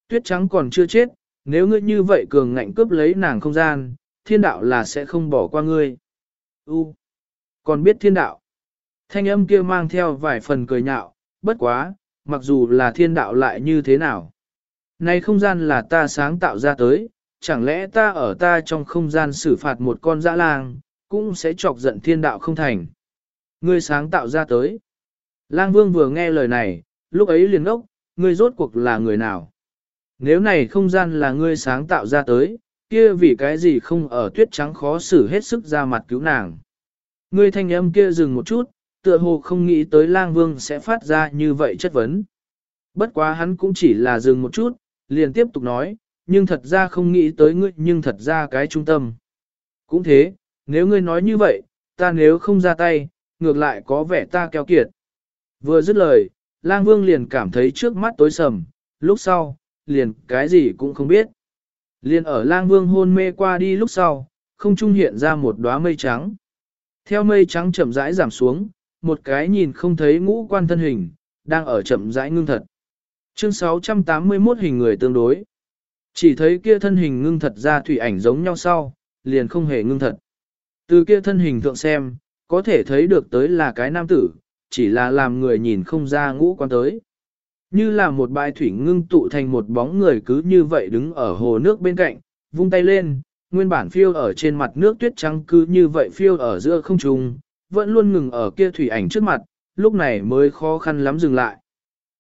Tuyết trắng còn chưa chết, nếu ngươi như vậy cường ngạnh cướp lấy nàng không gian, thiên đạo là sẽ không bỏ qua ngươi. U, còn biết thiên đạo. Thanh âm kia mang theo vài phần cười nhạo, bất quá, mặc dù là thiên đạo lại như thế nào. Này không gian là ta sáng tạo ra tới, chẳng lẽ ta ở ta trong không gian xử phạt một con dã lang, cũng sẽ chọc giận thiên đạo không thành. Ngươi sáng tạo ra tới. Lang vương vừa nghe lời này, lúc ấy liền ốc, ngươi rốt cuộc là người nào? Nếu này không gian là ngươi sáng tạo ra tới, kia vì cái gì không ở tuyết trắng khó xử hết sức ra mặt cứu nàng. Ngươi thanh âm kia dừng một chút, tựa hồ không nghĩ tới lang vương sẽ phát ra như vậy chất vấn. Bất quá hắn cũng chỉ là dừng một chút, liền tiếp tục nói, nhưng thật ra không nghĩ tới ngươi nhưng thật ra cái trung tâm. Cũng thế, nếu ngươi nói như vậy, ta nếu không ra tay, ngược lại có vẻ ta keo kiệt. Vừa dứt lời, lang vương liền cảm thấy trước mắt tối sầm, lúc sau, liền cái gì cũng không biết. Liền ở lang vương hôn mê qua đi lúc sau, không trung hiện ra một đóa mây trắng. Theo mây trắng chậm rãi giảm xuống, một cái nhìn không thấy ngũ quan thân hình, đang ở chậm rãi ngưng thật. Chương 681 hình người tương đối. Chỉ thấy kia thân hình ngưng thật ra thủy ảnh giống nhau sau, liền không hề ngưng thật. Từ kia thân hình thượng xem, có thể thấy được tới là cái nam tử, chỉ là làm người nhìn không ra ngũ quan tới. Như là một bãi thủy ngưng tụ thành một bóng người cứ như vậy đứng ở hồ nước bên cạnh, vung tay lên, nguyên bản phiêu ở trên mặt nước tuyết trắng cứ như vậy phiêu ở giữa không trung, vẫn luôn ngừng ở kia thủy ảnh trước mặt, lúc này mới khó khăn lắm dừng lại.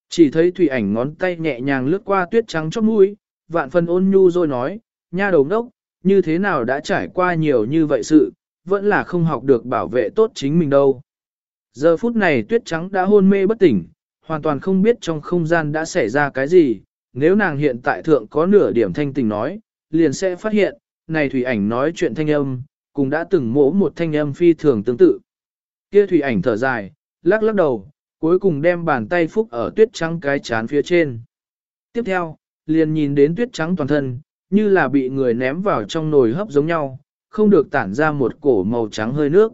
Chỉ thấy thủy ảnh ngón tay nhẹ nhàng lướt qua tuyết trắng chóp mũi, vạn phần ôn nhu rồi nói, nha đầu đốc, như thế nào đã trải qua nhiều như vậy sự, vẫn là không học được bảo vệ tốt chính mình đâu. Giờ phút này tuyết trắng đã hôn mê bất tỉnh, hoàn toàn không biết trong không gian đã xảy ra cái gì, nếu nàng hiện tại thượng có nửa điểm thanh tình nói, liền sẽ phát hiện, này thủy ảnh nói chuyện thanh âm, cũng đã từng mỗ một thanh âm phi thường tương tự. Kia thủy ảnh thở dài, lắc lắc đầu, cuối cùng đem bàn tay phúc ở tuyết trắng cái chán phía trên. Tiếp theo, liền nhìn đến tuyết trắng toàn thân, như là bị người ném vào trong nồi hấp giống nhau, không được tản ra một cổ màu trắng hơi nước.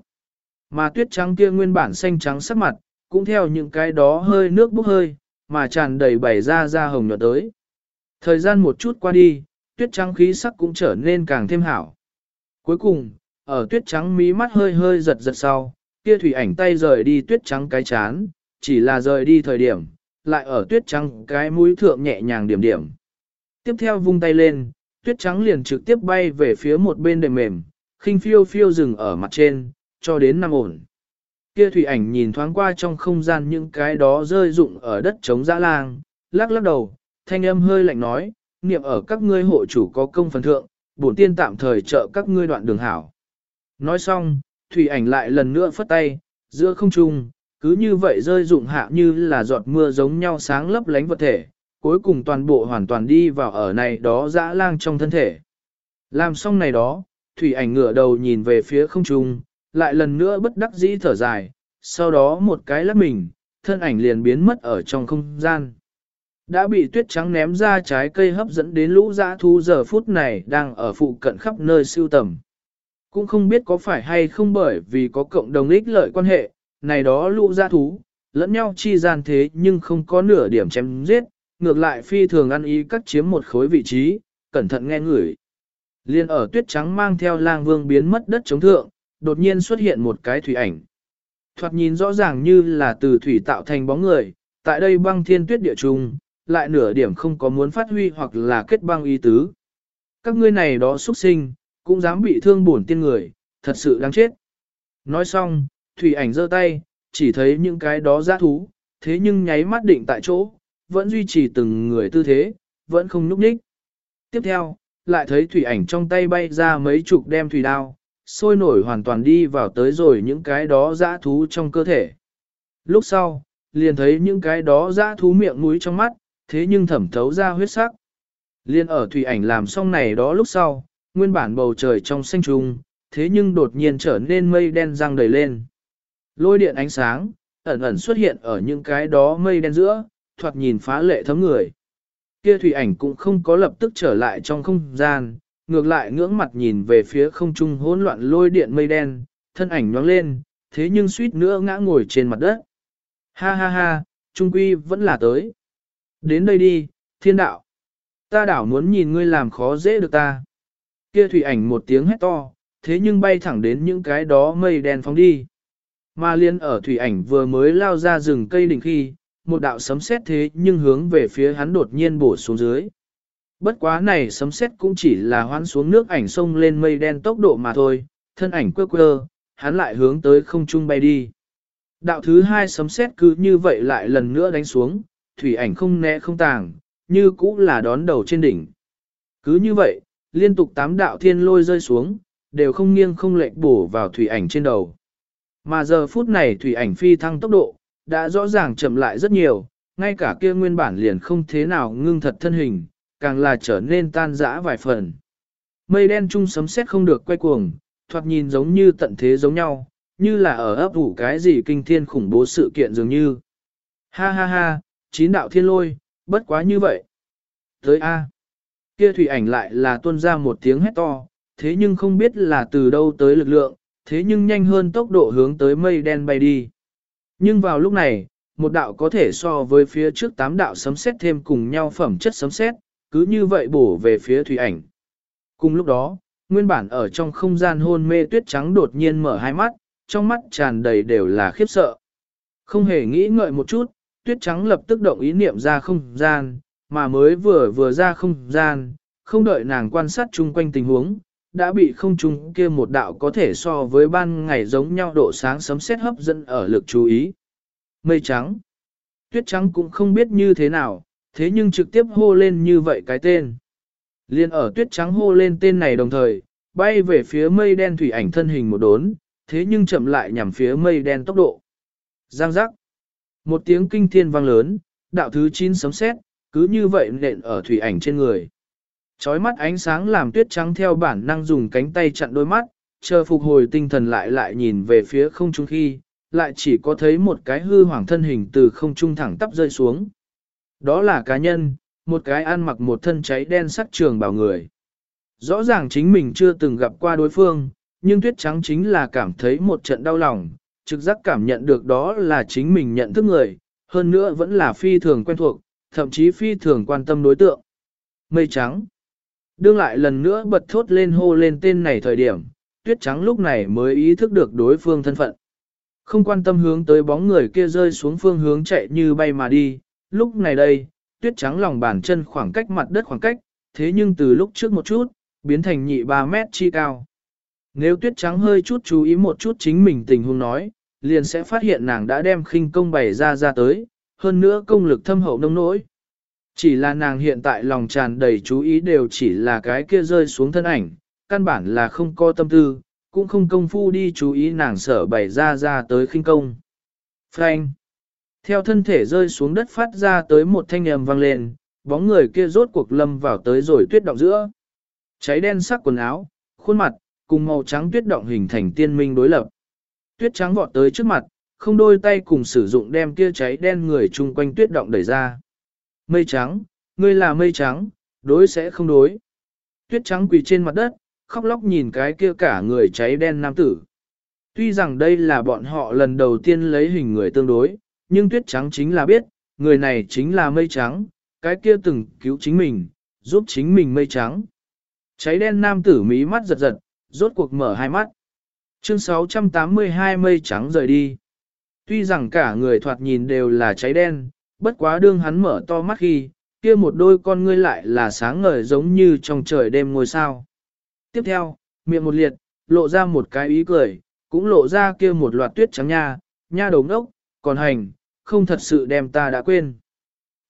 Mà tuyết trắng kia nguyên bản xanh trắng sắc mặt, cũng theo những cái đó hơi nước bốc hơi, mà tràn đầy bảy ra ra hồng nhuận tới. Thời gian một chút qua đi, tuyết trắng khí sắc cũng trở nên càng thêm hảo. Cuối cùng, ở tuyết trắng mí mắt hơi hơi giật giật sau, kia thủy ảnh tay rời đi tuyết trắng cái chán, chỉ là rời đi thời điểm, lại ở tuyết trắng cái mũi thượng nhẹ nhàng điểm điểm. Tiếp theo vung tay lên, tuyết trắng liền trực tiếp bay về phía một bên đệm mềm, khinh phiêu phiêu dừng ở mặt trên, cho đến năm ổn. Kia thủy ảnh nhìn thoáng qua trong không gian những cái đó rơi rụng ở đất trống dã lang, lắc lắc đầu, thanh âm hơi lạnh nói, niệm ở các ngươi hộ chủ có công phần thượng, bổn tiên tạm thời trợ các ngươi đoạn đường hảo. Nói xong, thủy ảnh lại lần nữa phất tay, giữa không trung, cứ như vậy rơi rụng hạ như là giọt mưa giống nhau sáng lấp lánh vật thể, cuối cùng toàn bộ hoàn toàn đi vào ở này đó dã lang trong thân thể. Làm xong này đó, thủy ảnh ngửa đầu nhìn về phía không trung, lại lần nữa bất đắc dĩ thở dài, sau đó một cái lắc mình, thân ảnh liền biến mất ở trong không gian. Đã bị tuyết trắng ném ra trái cây hấp dẫn đến lũ dã thu giờ phút này đang ở phụ cận khắp nơi siêu tầm. Cũng không biết có phải hay không bởi vì có cộng đồng ích lợi quan hệ, này đó lũ gia thú, lẫn nhau chi gian thế nhưng không có nửa điểm chém giết, ngược lại phi thường ăn ý cắt chiếm một khối vị trí, cẩn thận nghe ngửi. Liên ở tuyết trắng mang theo lang vương biến mất đất chống thượng, đột nhiên xuất hiện một cái thủy ảnh. Thoạt nhìn rõ ràng như là từ thủy tạo thành bóng người, tại đây băng thiên tuyết địa trung, lại nửa điểm không có muốn phát huy hoặc là kết băng ý tứ. Các ngươi này đó xuất sinh, cũng dám bị thương bổn tiên người, thật sự đáng chết. Nói xong, thủy ảnh giơ tay, chỉ thấy những cái đó giã thú, thế nhưng nháy mắt định tại chỗ, vẫn duy trì từng người tư thế, vẫn không núp ních. Tiếp theo, lại thấy thủy ảnh trong tay bay ra mấy chục đem thủy đao, sôi nổi hoàn toàn đi vào tới rồi những cái đó dã thú trong cơ thể. Lúc sau, liền thấy những cái đó dã thú miệng mũi trong mắt, thế nhưng thẩm thấu ra huyết sắc. Liên ở thủy ảnh làm xong này đó lúc sau, nguyên bản bầu trời trong xanh trùng, thế nhưng đột nhiên trở nên mây đen răng đầy lên. Lôi điện ánh sáng, ẩn ẩn xuất hiện ở những cái đó mây đen giữa, thoạt nhìn phá lệ thấm người. Kia thủy ảnh cũng không có lập tức trở lại trong không gian, ngược lại ngưỡng mặt nhìn về phía không trung hỗn loạn lôi điện mây đen, thân ảnh nhoáng lên, thế nhưng suýt nữa ngã ngồi trên mặt đất. Ha ha ha, trung quy vẫn là tới. Đến đây đi, thiên đạo. Ta đảo muốn nhìn ngươi làm khó dễ được ta. Kia thủy ảnh một tiếng hét to, thế nhưng bay thẳng đến những cái đó mây đen phóng đi. Mà liên ở thủy ảnh vừa mới lao ra rừng cây đỉnh khi, một đạo sấm sét thế nhưng hướng về phía hắn đột nhiên bổ xuống dưới. Bất quá này sấm sét cũng chỉ là hoán xuống nước ảnh sông lên mây đen tốc độ mà thôi, thân ảnh quơ quơ, hắn lại hướng tới không trung bay đi. Đạo thứ hai sấm sét cứ như vậy lại lần nữa đánh xuống, thủy ảnh không né không tàng, như cũ là đón đầu trên đỉnh. Cứ như vậy, liên tục tám đạo thiên lôi rơi xuống, đều không nghiêng không lệch bổ vào thủy ảnh trên đầu. Mà giờ phút này thủy ảnh phi thăng tốc độ, đã rõ ràng chậm lại rất nhiều, ngay cả kia nguyên bản liền không thế nào ngưng thật thân hình, càng là trở nên tan rã vài phần. Mây đen chung sấm sét không được quay cuồng, thoạt nhìn giống như tận thế giống nhau, như là ở ấp ủ cái gì kinh thiên khủng bố sự kiện dường như. Ha ha ha, chín đạo thiên lôi, bất quá như vậy. Tới A. Kia thủy ảnh lại là tuôn ra một tiếng hét to, thế nhưng không biết là từ đâu tới lực lượng, thế nhưng nhanh hơn tốc độ hướng tới mây đen bay đi. Nhưng vào lúc này, một đạo có thể so với phía trước tám đạo sấm sét thêm cùng nhau phẩm chất sấm sét, cứ như vậy bổ về phía thủy ảnh. Cùng lúc đó, nguyên bản ở trong không gian hôn mê tuyết trắng đột nhiên mở hai mắt, trong mắt tràn đầy đều là khiếp sợ. Không hề nghĩ ngợi một chút, tuyết trắng lập tức động ý niệm ra không gian, mà mới vừa vừa ra không gian, không đợi nàng quan sát chung quanh tình huống, đã bị không trung kia một đạo có thể so với ban ngày giống nhau độ sáng sấm sét hấp dẫn ở lực chú ý. Mây trắng. Tuyết trắng cũng không biết như thế nào, thế nhưng trực tiếp hô lên như vậy cái tên. Liên ở tuyết trắng hô lên tên này đồng thời, bay về phía mây đen thủy ảnh thân hình một đốn, thế nhưng chậm lại nhằm phía mây đen tốc độ. Giang giác. Một tiếng kinh thiên vang lớn, đạo thứ 9 sấm sét, cứ như vậy nện ở thủy ảnh trên người. Chói mắt ánh sáng làm tuyết trắng theo bản năng dùng cánh tay chặn đôi mắt, chờ phục hồi tinh thần lại lại nhìn về phía không trung khi, lại chỉ có thấy một cái hư hoàng thân hình từ không trung thẳng tắp rơi xuống. Đó là cá nhân, một cái ăn mặc một thân cháy đen sắc trường bảo người. Rõ ràng chính mình chưa từng gặp qua đối phương, nhưng tuyết trắng chính là cảm thấy một trận đau lòng, trực giác cảm nhận được đó là chính mình nhận thức người, hơn nữa vẫn là phi thường quen thuộc, thậm chí phi thường quan tâm đối tượng. Mây trắng. Đương lại lần nữa bật thốt lên hô lên tên này thời điểm, tuyết trắng lúc này mới ý thức được đối phương thân phận. Không quan tâm hướng tới bóng người kia rơi xuống phương hướng chạy như bay mà đi, lúc này đây, tuyết trắng lòng bàn chân khoảng cách mặt đất khoảng cách, thế nhưng từ lúc trước một chút, biến thành nhị 3 mét chi cao. Nếu tuyết trắng hơi chút chú ý một chút chính mình tình huống nói, liền sẽ phát hiện nàng đã đem khinh công bày ra ra tới, hơn nữa công lực thâm hậu nông nỗi. Chỉ là nàng hiện tại lòng tràn đầy chú ý đều chỉ là cái kia rơi xuống thân ảnh, căn bản là không có tâm tư, cũng không công phu đi chú ý nàng sở bày ra ra tới khinh công. Frank! Theo thân thể rơi xuống đất phát ra tới một thanh âm vang lên, bóng người kia rốt cuộc lâm vào tới rồi tuyết động giữa. Cháy đen sắc quần áo, khuôn mặt, cùng màu trắng tuyết động hình thành tiên minh đối lập. Tuyết trắng vọt tới trước mặt, không đôi tay cùng sử dụng đem kia cháy đen người chung quanh tuyết động đẩy ra. Mây trắng, ngươi là mây trắng, đối sẽ không đối. Tuyết trắng quỳ trên mặt đất, khóc lóc nhìn cái kia cả người cháy đen nam tử. Tuy rằng đây là bọn họ lần đầu tiên lấy hình người tương đối, nhưng tuyết trắng chính là biết, người này chính là mây trắng, cái kia từng cứu chính mình, giúp chính mình mây trắng. Cháy đen nam tử mí mắt giật giật, rốt cuộc mở hai mắt. Chương 682 mây trắng rời đi. Tuy rằng cả người thoạt nhìn đều là cháy đen, bất quá đương hắn mở to mắt khi, kia một đôi con ngươi lại là sáng ngời giống như trong trời đêm ngôi sao. Tiếp theo, miệng một liệt, lộ ra một cái ý cười, cũng lộ ra kia một loạt tuyết trắng nha, nha đầu ngốc, còn hành, không thật sự đem ta đã quên.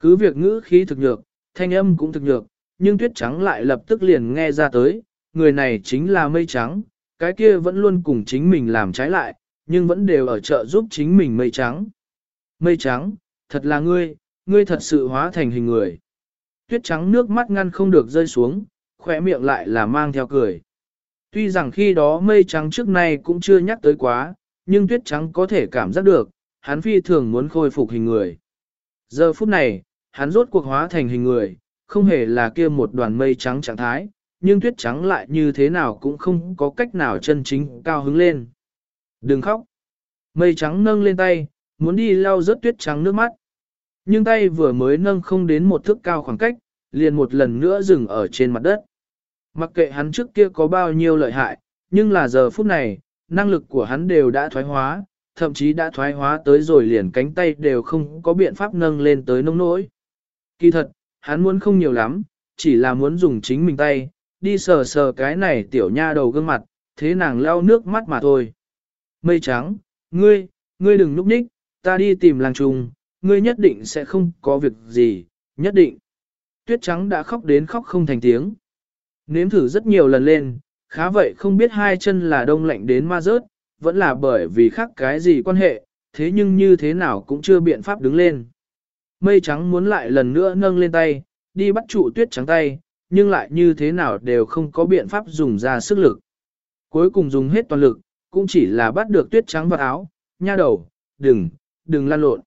Cứ việc ngữ khí thực nhược, thanh âm cũng thực nhược, nhưng tuyết trắng lại lập tức liền nghe ra tới, người này chính là mây trắng, cái kia vẫn luôn cùng chính mình làm trái lại, nhưng vẫn đều ở chợ giúp chính mình mây trắng. Mây trắng, thật là ngươi, ngươi thật sự hóa thành hình người. Tuyết trắng nước mắt ngăn không được rơi xuống, khỏe miệng lại là mang theo cười. Tuy rằng khi đó mây trắng trước nay cũng chưa nhắc tới quá, nhưng tuyết trắng có thể cảm giác được, hắn phi thường muốn khôi phục hình người. Giờ phút này, hắn rốt cuộc hóa thành hình người, không hề là kia một đoàn mây trắng trạng thái, nhưng tuyết trắng lại như thế nào cũng không có cách nào chân chính cao hứng lên. Đừng khóc. Mây trắng nâng lên tay, muốn đi lau rớt tuyết trắng nước mắt. Nhưng tay vừa mới nâng không đến một thước cao khoảng cách, liền một lần nữa dừng ở trên mặt đất. Mặc kệ hắn trước kia có bao nhiêu lợi hại, nhưng là giờ phút này, năng lực của hắn đều đã thoái hóa, thậm chí đã thoái hóa tới rồi liền cánh tay đều không có biện pháp nâng lên tới nông nỗi. Kỳ thật, hắn muốn không nhiều lắm, chỉ là muốn dùng chính mình tay, đi sờ sờ cái này tiểu nha đầu gương mặt, thế nàng lau nước mắt mà thôi. Mây trắng, ngươi, ngươi đừng núp nhích, ta đi tìm làng trùng, ngươi nhất định sẽ không có việc gì, nhất định. Tuyết trắng đã khóc đến khóc không thành tiếng. Nếm thử rất nhiều lần lên, khá vậy không biết hai chân là đông lạnh đến ma rớt, vẫn là bởi vì khác cái gì quan hệ, thế nhưng như thế nào cũng chưa biện pháp đứng lên. Mây trắng muốn lại lần nữa nâng lên tay, đi bắt trụ tuyết trắng tay, nhưng lại như thế nào đều không có biện pháp dùng ra sức lực. Cuối cùng dùng hết toàn lực, cũng chỉ là bắt được tuyết trắng vào áo, nha đầu, đừng, đừng lan lộn.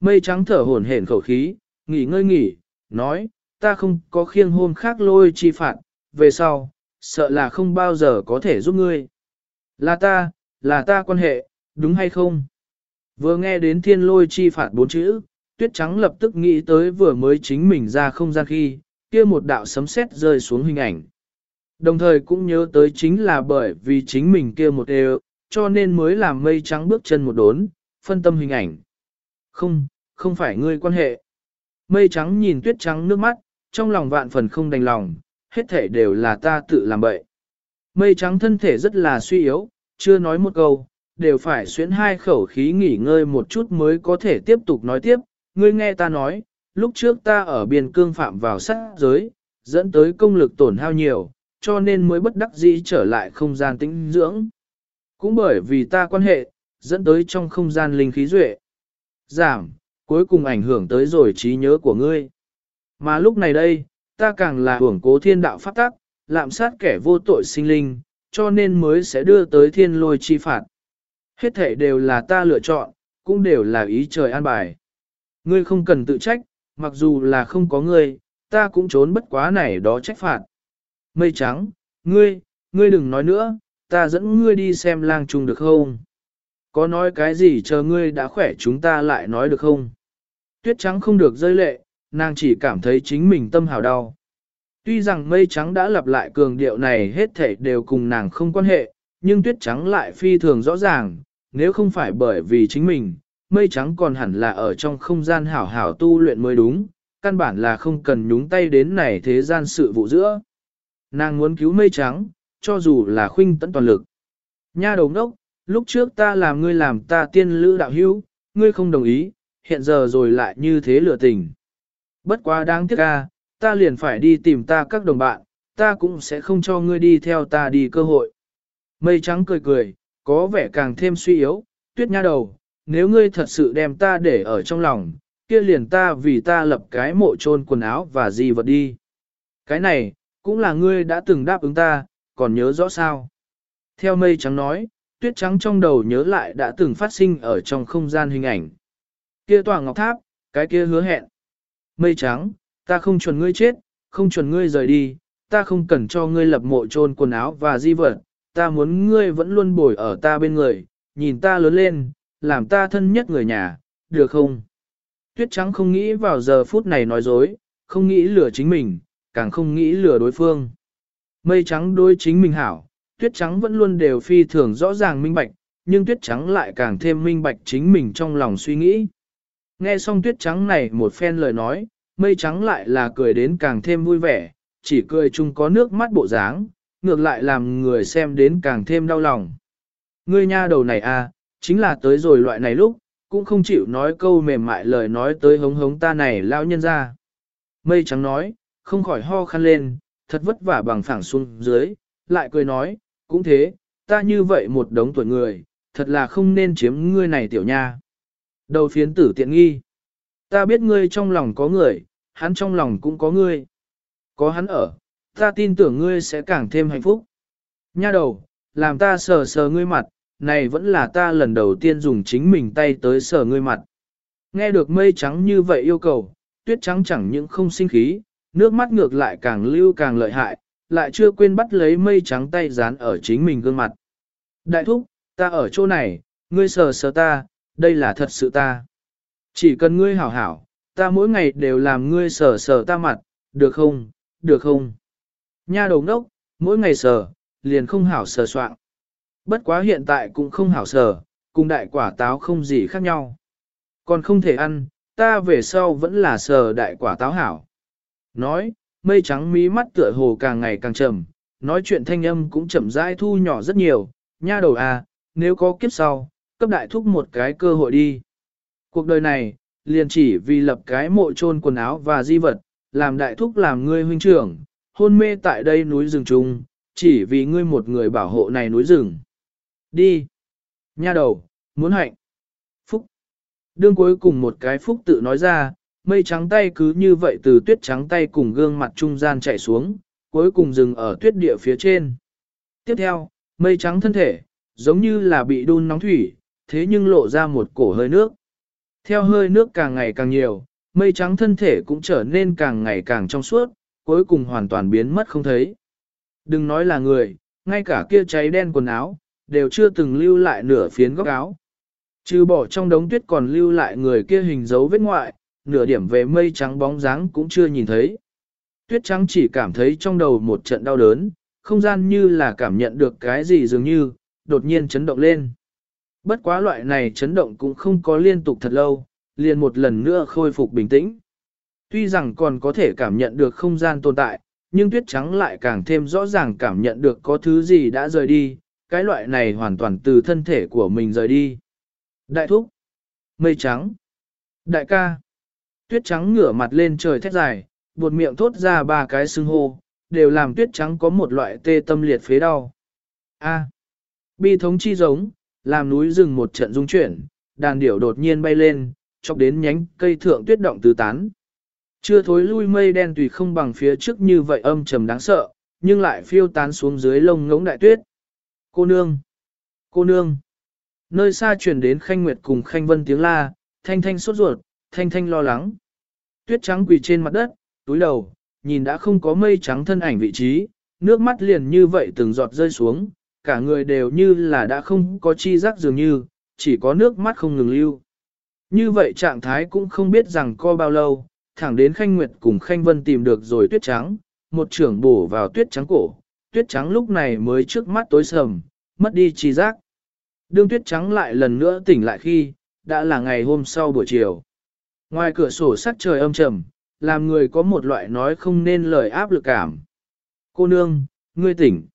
Mây trắng thở hổn hển khẩu khí, nghỉ ngơi nghỉ, nói, ta không có khiêng hôm khác lôi chi phạt, về sau, sợ là không bao giờ có thể giúp ngươi. Là ta, là ta quan hệ, đúng hay không? Vừa nghe đến thiên lôi chi phạt bốn chữ, tuyết trắng lập tức nghĩ tới vừa mới chính mình ra không gian khi, kia một đạo sấm sét rơi xuống hình ảnh. Đồng thời cũng nhớ tới chính là bởi vì chính mình kia một đều, cho nên mới làm mây trắng bước chân một đốn, phân tâm hình ảnh. Không, không phải ngươi quan hệ. Mây trắng nhìn tuyết trắng nước mắt, trong lòng vạn phần không đành lòng, hết thể đều là ta tự làm bậy. Mây trắng thân thể rất là suy yếu, chưa nói một câu, đều phải xuyến hai khẩu khí nghỉ ngơi một chút mới có thể tiếp tục nói tiếp. Ngươi nghe ta nói, lúc trước ta ở biên cương phạm vào sát giới, dẫn tới công lực tổn hao nhiều, cho nên mới bất đắc dĩ trở lại không gian tĩnh dưỡng. Cũng bởi vì ta quan hệ, dẫn tới trong không gian linh khí duệ. Giảm, cuối cùng ảnh hưởng tới rồi trí nhớ của ngươi. Mà lúc này đây, ta càng là hưởng cố thiên đạo pháp tắc, lạm sát kẻ vô tội sinh linh, cho nên mới sẽ đưa tới thiên lôi chi phạt. Hết thể đều là ta lựa chọn, cũng đều là ý trời an bài. Ngươi không cần tự trách, mặc dù là không có ngươi, ta cũng trốn bất quá này đó trách phạt. Mây trắng, ngươi, ngươi đừng nói nữa, ta dẫn ngươi đi xem lang trùng được không? Có nói cái gì chờ ngươi đã khỏe chúng ta lại nói được không? Tuyết trắng không được rơi lệ, nàng chỉ cảm thấy chính mình tâm hào đau. Tuy rằng mây trắng đã lặp lại cường điệu này hết thảy đều cùng nàng không quan hệ, nhưng tuyết trắng lại phi thường rõ ràng, nếu không phải bởi vì chính mình, mây trắng còn hẳn là ở trong không gian hảo hảo tu luyện mới đúng, căn bản là không cần nhúng tay đến này thế gian sự vụ giữa. Nàng muốn cứu mây trắng, cho dù là khuynh tận toàn lực. Nha đầu ngốc, lúc trước ta làm ngươi làm ta tiên lữ đạo hữu, ngươi không đồng ý, hiện giờ rồi lại như thế lựa tình. Bất quá đáng tiếc ca, ta liền phải đi tìm ta các đồng bạn, ta cũng sẽ không cho ngươi đi theo ta đi cơ hội. Mây trắng cười cười, có vẻ càng thêm suy yếu, tuyết nha đầu, nếu ngươi thật sự đem ta để ở trong lòng, kia liền ta vì ta lập cái mộ trôn quần áo và gì vật đi. Cái này, cũng là ngươi đã từng đáp ứng ta, còn nhớ rõ sao. Theo mây trắng nói, tuyết trắng trong đầu nhớ lại đã từng phát sinh ở trong không gian hình ảnh. Kia tòa ngọc tháp, cái kia hứa hẹn. Mây trắng, ta không chuẩn ngươi chết, không chuẩn ngươi rời đi, ta không cần cho ngươi lập mộ chôn quần áo và di vật, ta muốn ngươi vẫn luôn bồi ở ta bên người, nhìn ta lớn lên, làm ta thân nhất người nhà, được không? Tuyết trắng không nghĩ vào giờ phút này nói dối, không nghĩ lừa chính mình, càng không nghĩ lừa đối phương. Mây trắng đối chính mình hảo, tuyết trắng vẫn luôn đều phi thường rõ ràng minh bạch, nhưng tuyết trắng lại càng thêm minh bạch chính mình trong lòng suy nghĩ. Nghe xong tuyết trắng này một phen lời nói, mây trắng lại là cười đến càng thêm vui vẻ, chỉ cười chung có nước mắt bộ dáng, ngược lại làm người xem đến càng thêm đau lòng. Ngươi nha đầu này à, chính là tới rồi loại này lúc, cũng không chịu nói câu mềm mại lời nói tới hống hống ta này lão nhân ra. Mây trắng nói, không khỏi ho khăn lên, thật vất vả bằng phẳng xuống dưới, lại cười nói, cũng thế, ta như vậy một đống tuổi người, thật là không nên chiếm ngươi này tiểu nha. Đầu phiến tử tiện nghi. Ta biết ngươi trong lòng có người, hắn trong lòng cũng có ngươi. Có hắn ở, ta tin tưởng ngươi sẽ càng thêm hạnh phúc. Nha đầu, làm ta sờ sờ ngươi mặt, này vẫn là ta lần đầu tiên dùng chính mình tay tới sờ ngươi mặt. Nghe được mây trắng như vậy yêu cầu, tuyết trắng chẳng những không sinh khí, nước mắt ngược lại càng lưu càng lợi hại, lại chưa quên bắt lấy mây trắng tay dán ở chính mình gương mặt. Đại thúc, ta ở chỗ này, ngươi sờ sờ ta, đây là thật sự ta. Chỉ cần ngươi hảo hảo, ta mỗi ngày đều làm ngươi sờ sờ ta mặt, được không, được không? Nha đầu ngốc, mỗi ngày sờ, liền không hảo sờ soạn. Bất quá hiện tại cũng không hảo sờ, cùng đại quả táo không gì khác nhau. Còn không thể ăn, ta về sau vẫn là sờ đại quả táo hảo. Nói, mây trắng mí mắt tựa hồ càng ngày càng trầm, nói chuyện thanh âm cũng chậm rãi thu nhỏ rất nhiều, nha đầu à, nếu có kiếp sau, cấp đại thúc một cái cơ hội đi. Cuộc đời này, liền chỉ vì lập cái mộ chôn quần áo và di vật, làm đại thúc làm ngươi huynh trưởng, hôn mê tại đây núi rừng trung, chỉ vì ngươi một người bảo hộ này núi rừng. Đi. Nha đầu, muốn hạnh. Phúc. Đương cuối cùng một cái phúc tự nói ra, mây trắng tay cứ như vậy từ tuyết trắng tay cùng gương mặt trung gian chạy xuống, cuối cùng dừng ở tuyết địa phía trên. Tiếp theo, mây trắng thân thể, giống như là bị đun nóng thủy, thế nhưng lộ ra một cổ hơi nước. Theo hơi nước càng ngày càng nhiều, mây trắng thân thể cũng trở nên càng ngày càng trong suốt, cuối cùng hoàn toàn biến mất không thấy. Đừng nói là người, ngay cả kia cháy đen quần áo, đều chưa từng lưu lại nửa phiến góc áo. Trừ bỏ trong đống tuyết còn lưu lại người kia hình dấu vết ngoại, nửa điểm về mây trắng bóng dáng cũng chưa nhìn thấy. Tuyết trắng chỉ cảm thấy trong đầu một trận đau đớn, không gian như là cảm nhận được cái gì dường như, đột nhiên chấn động lên. Bất quá loại này chấn động cũng không có liên tục thật lâu, liền một lần nữa khôi phục bình tĩnh. Tuy rằng còn có thể cảm nhận được không gian tồn tại, nhưng tuyết trắng lại càng thêm rõ ràng cảm nhận được có thứ gì đã rời đi, cái loại này hoàn toàn từ thân thể của mình rời đi. Đại thúc, mây trắng, đại ca, tuyết trắng ngửa mặt lên trời thét dài, buột miệng thốt ra ba cái xưng hô, đều làm tuyết trắng có một loại tê tâm liệt phế đau. A. bi thống chi giống, làm núi rừng một trận rung chuyển, đàn điểu đột nhiên bay lên, chọc đến nhánh cây thượng tuyết động tứ tán. Chưa thối lui mây đen tùy không bằng phía trước như vậy âm trầm đáng sợ, nhưng lại phiêu tán xuống dưới lông ngỗng đại tuyết. Cô nương! Cô nương! Nơi xa truyền đến khanh nguyệt cùng khanh vân tiếng la, thanh thanh sốt ruột, thanh thanh lo lắng. Tuyết trắng quỳ trên mặt đất, túi đầu, nhìn đã không có mây trắng thân ảnh vị trí, nước mắt liền như vậy từng giọt rơi xuống, cả người đều như là đã không có chi giác dường như, chỉ có nước mắt không ngừng lưu. Như vậy trạng thái cũng không biết rằng co bao lâu, thẳng đến Khanh Nguyệt cùng Khanh Vân tìm được rồi tuyết trắng, một trưởng bổ vào tuyết trắng cổ, tuyết trắng lúc này mới trước mắt tối sầm, mất đi chi giác. Đương tuyết trắng lại lần nữa tỉnh lại khi, đã là ngày hôm sau buổi chiều. Ngoài cửa sổ sắc trời âm trầm, làm người có một loại nói không nên lời áp lực cảm. Cô nương, ngươi tỉnh.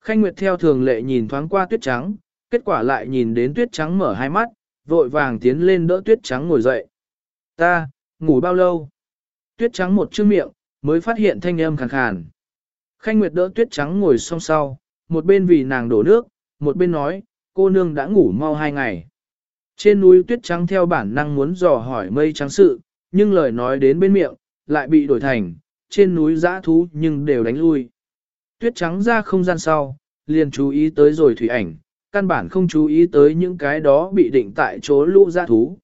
Khanh Nguyệt theo thường lệ nhìn thoáng qua tuyết trắng, kết quả lại nhìn đến tuyết trắng mở hai mắt, vội vàng tiến lên đỡ tuyết trắng ngồi dậy. Ta, ngủ bao lâu? Tuyết trắng một chữ miệng, mới phát hiện thanh âm khàn khàn. Khanh Nguyệt đỡ tuyết trắng ngồi song sau, một bên vì nàng đổ nước, một bên nói, cô nương đã ngủ mau hai ngày. Trên núi tuyết trắng theo bản năng muốn dò hỏi mây trắng sự, nhưng lời nói đến bên miệng, lại bị đổi thành, trên núi giã thú nhưng đều đánh lui. Tuyết trắng ra không gian sau, liền chú ý tới rồi thủy ảnh, căn bản không chú ý tới những cái đó bị định tại chỗ lũ giã thú.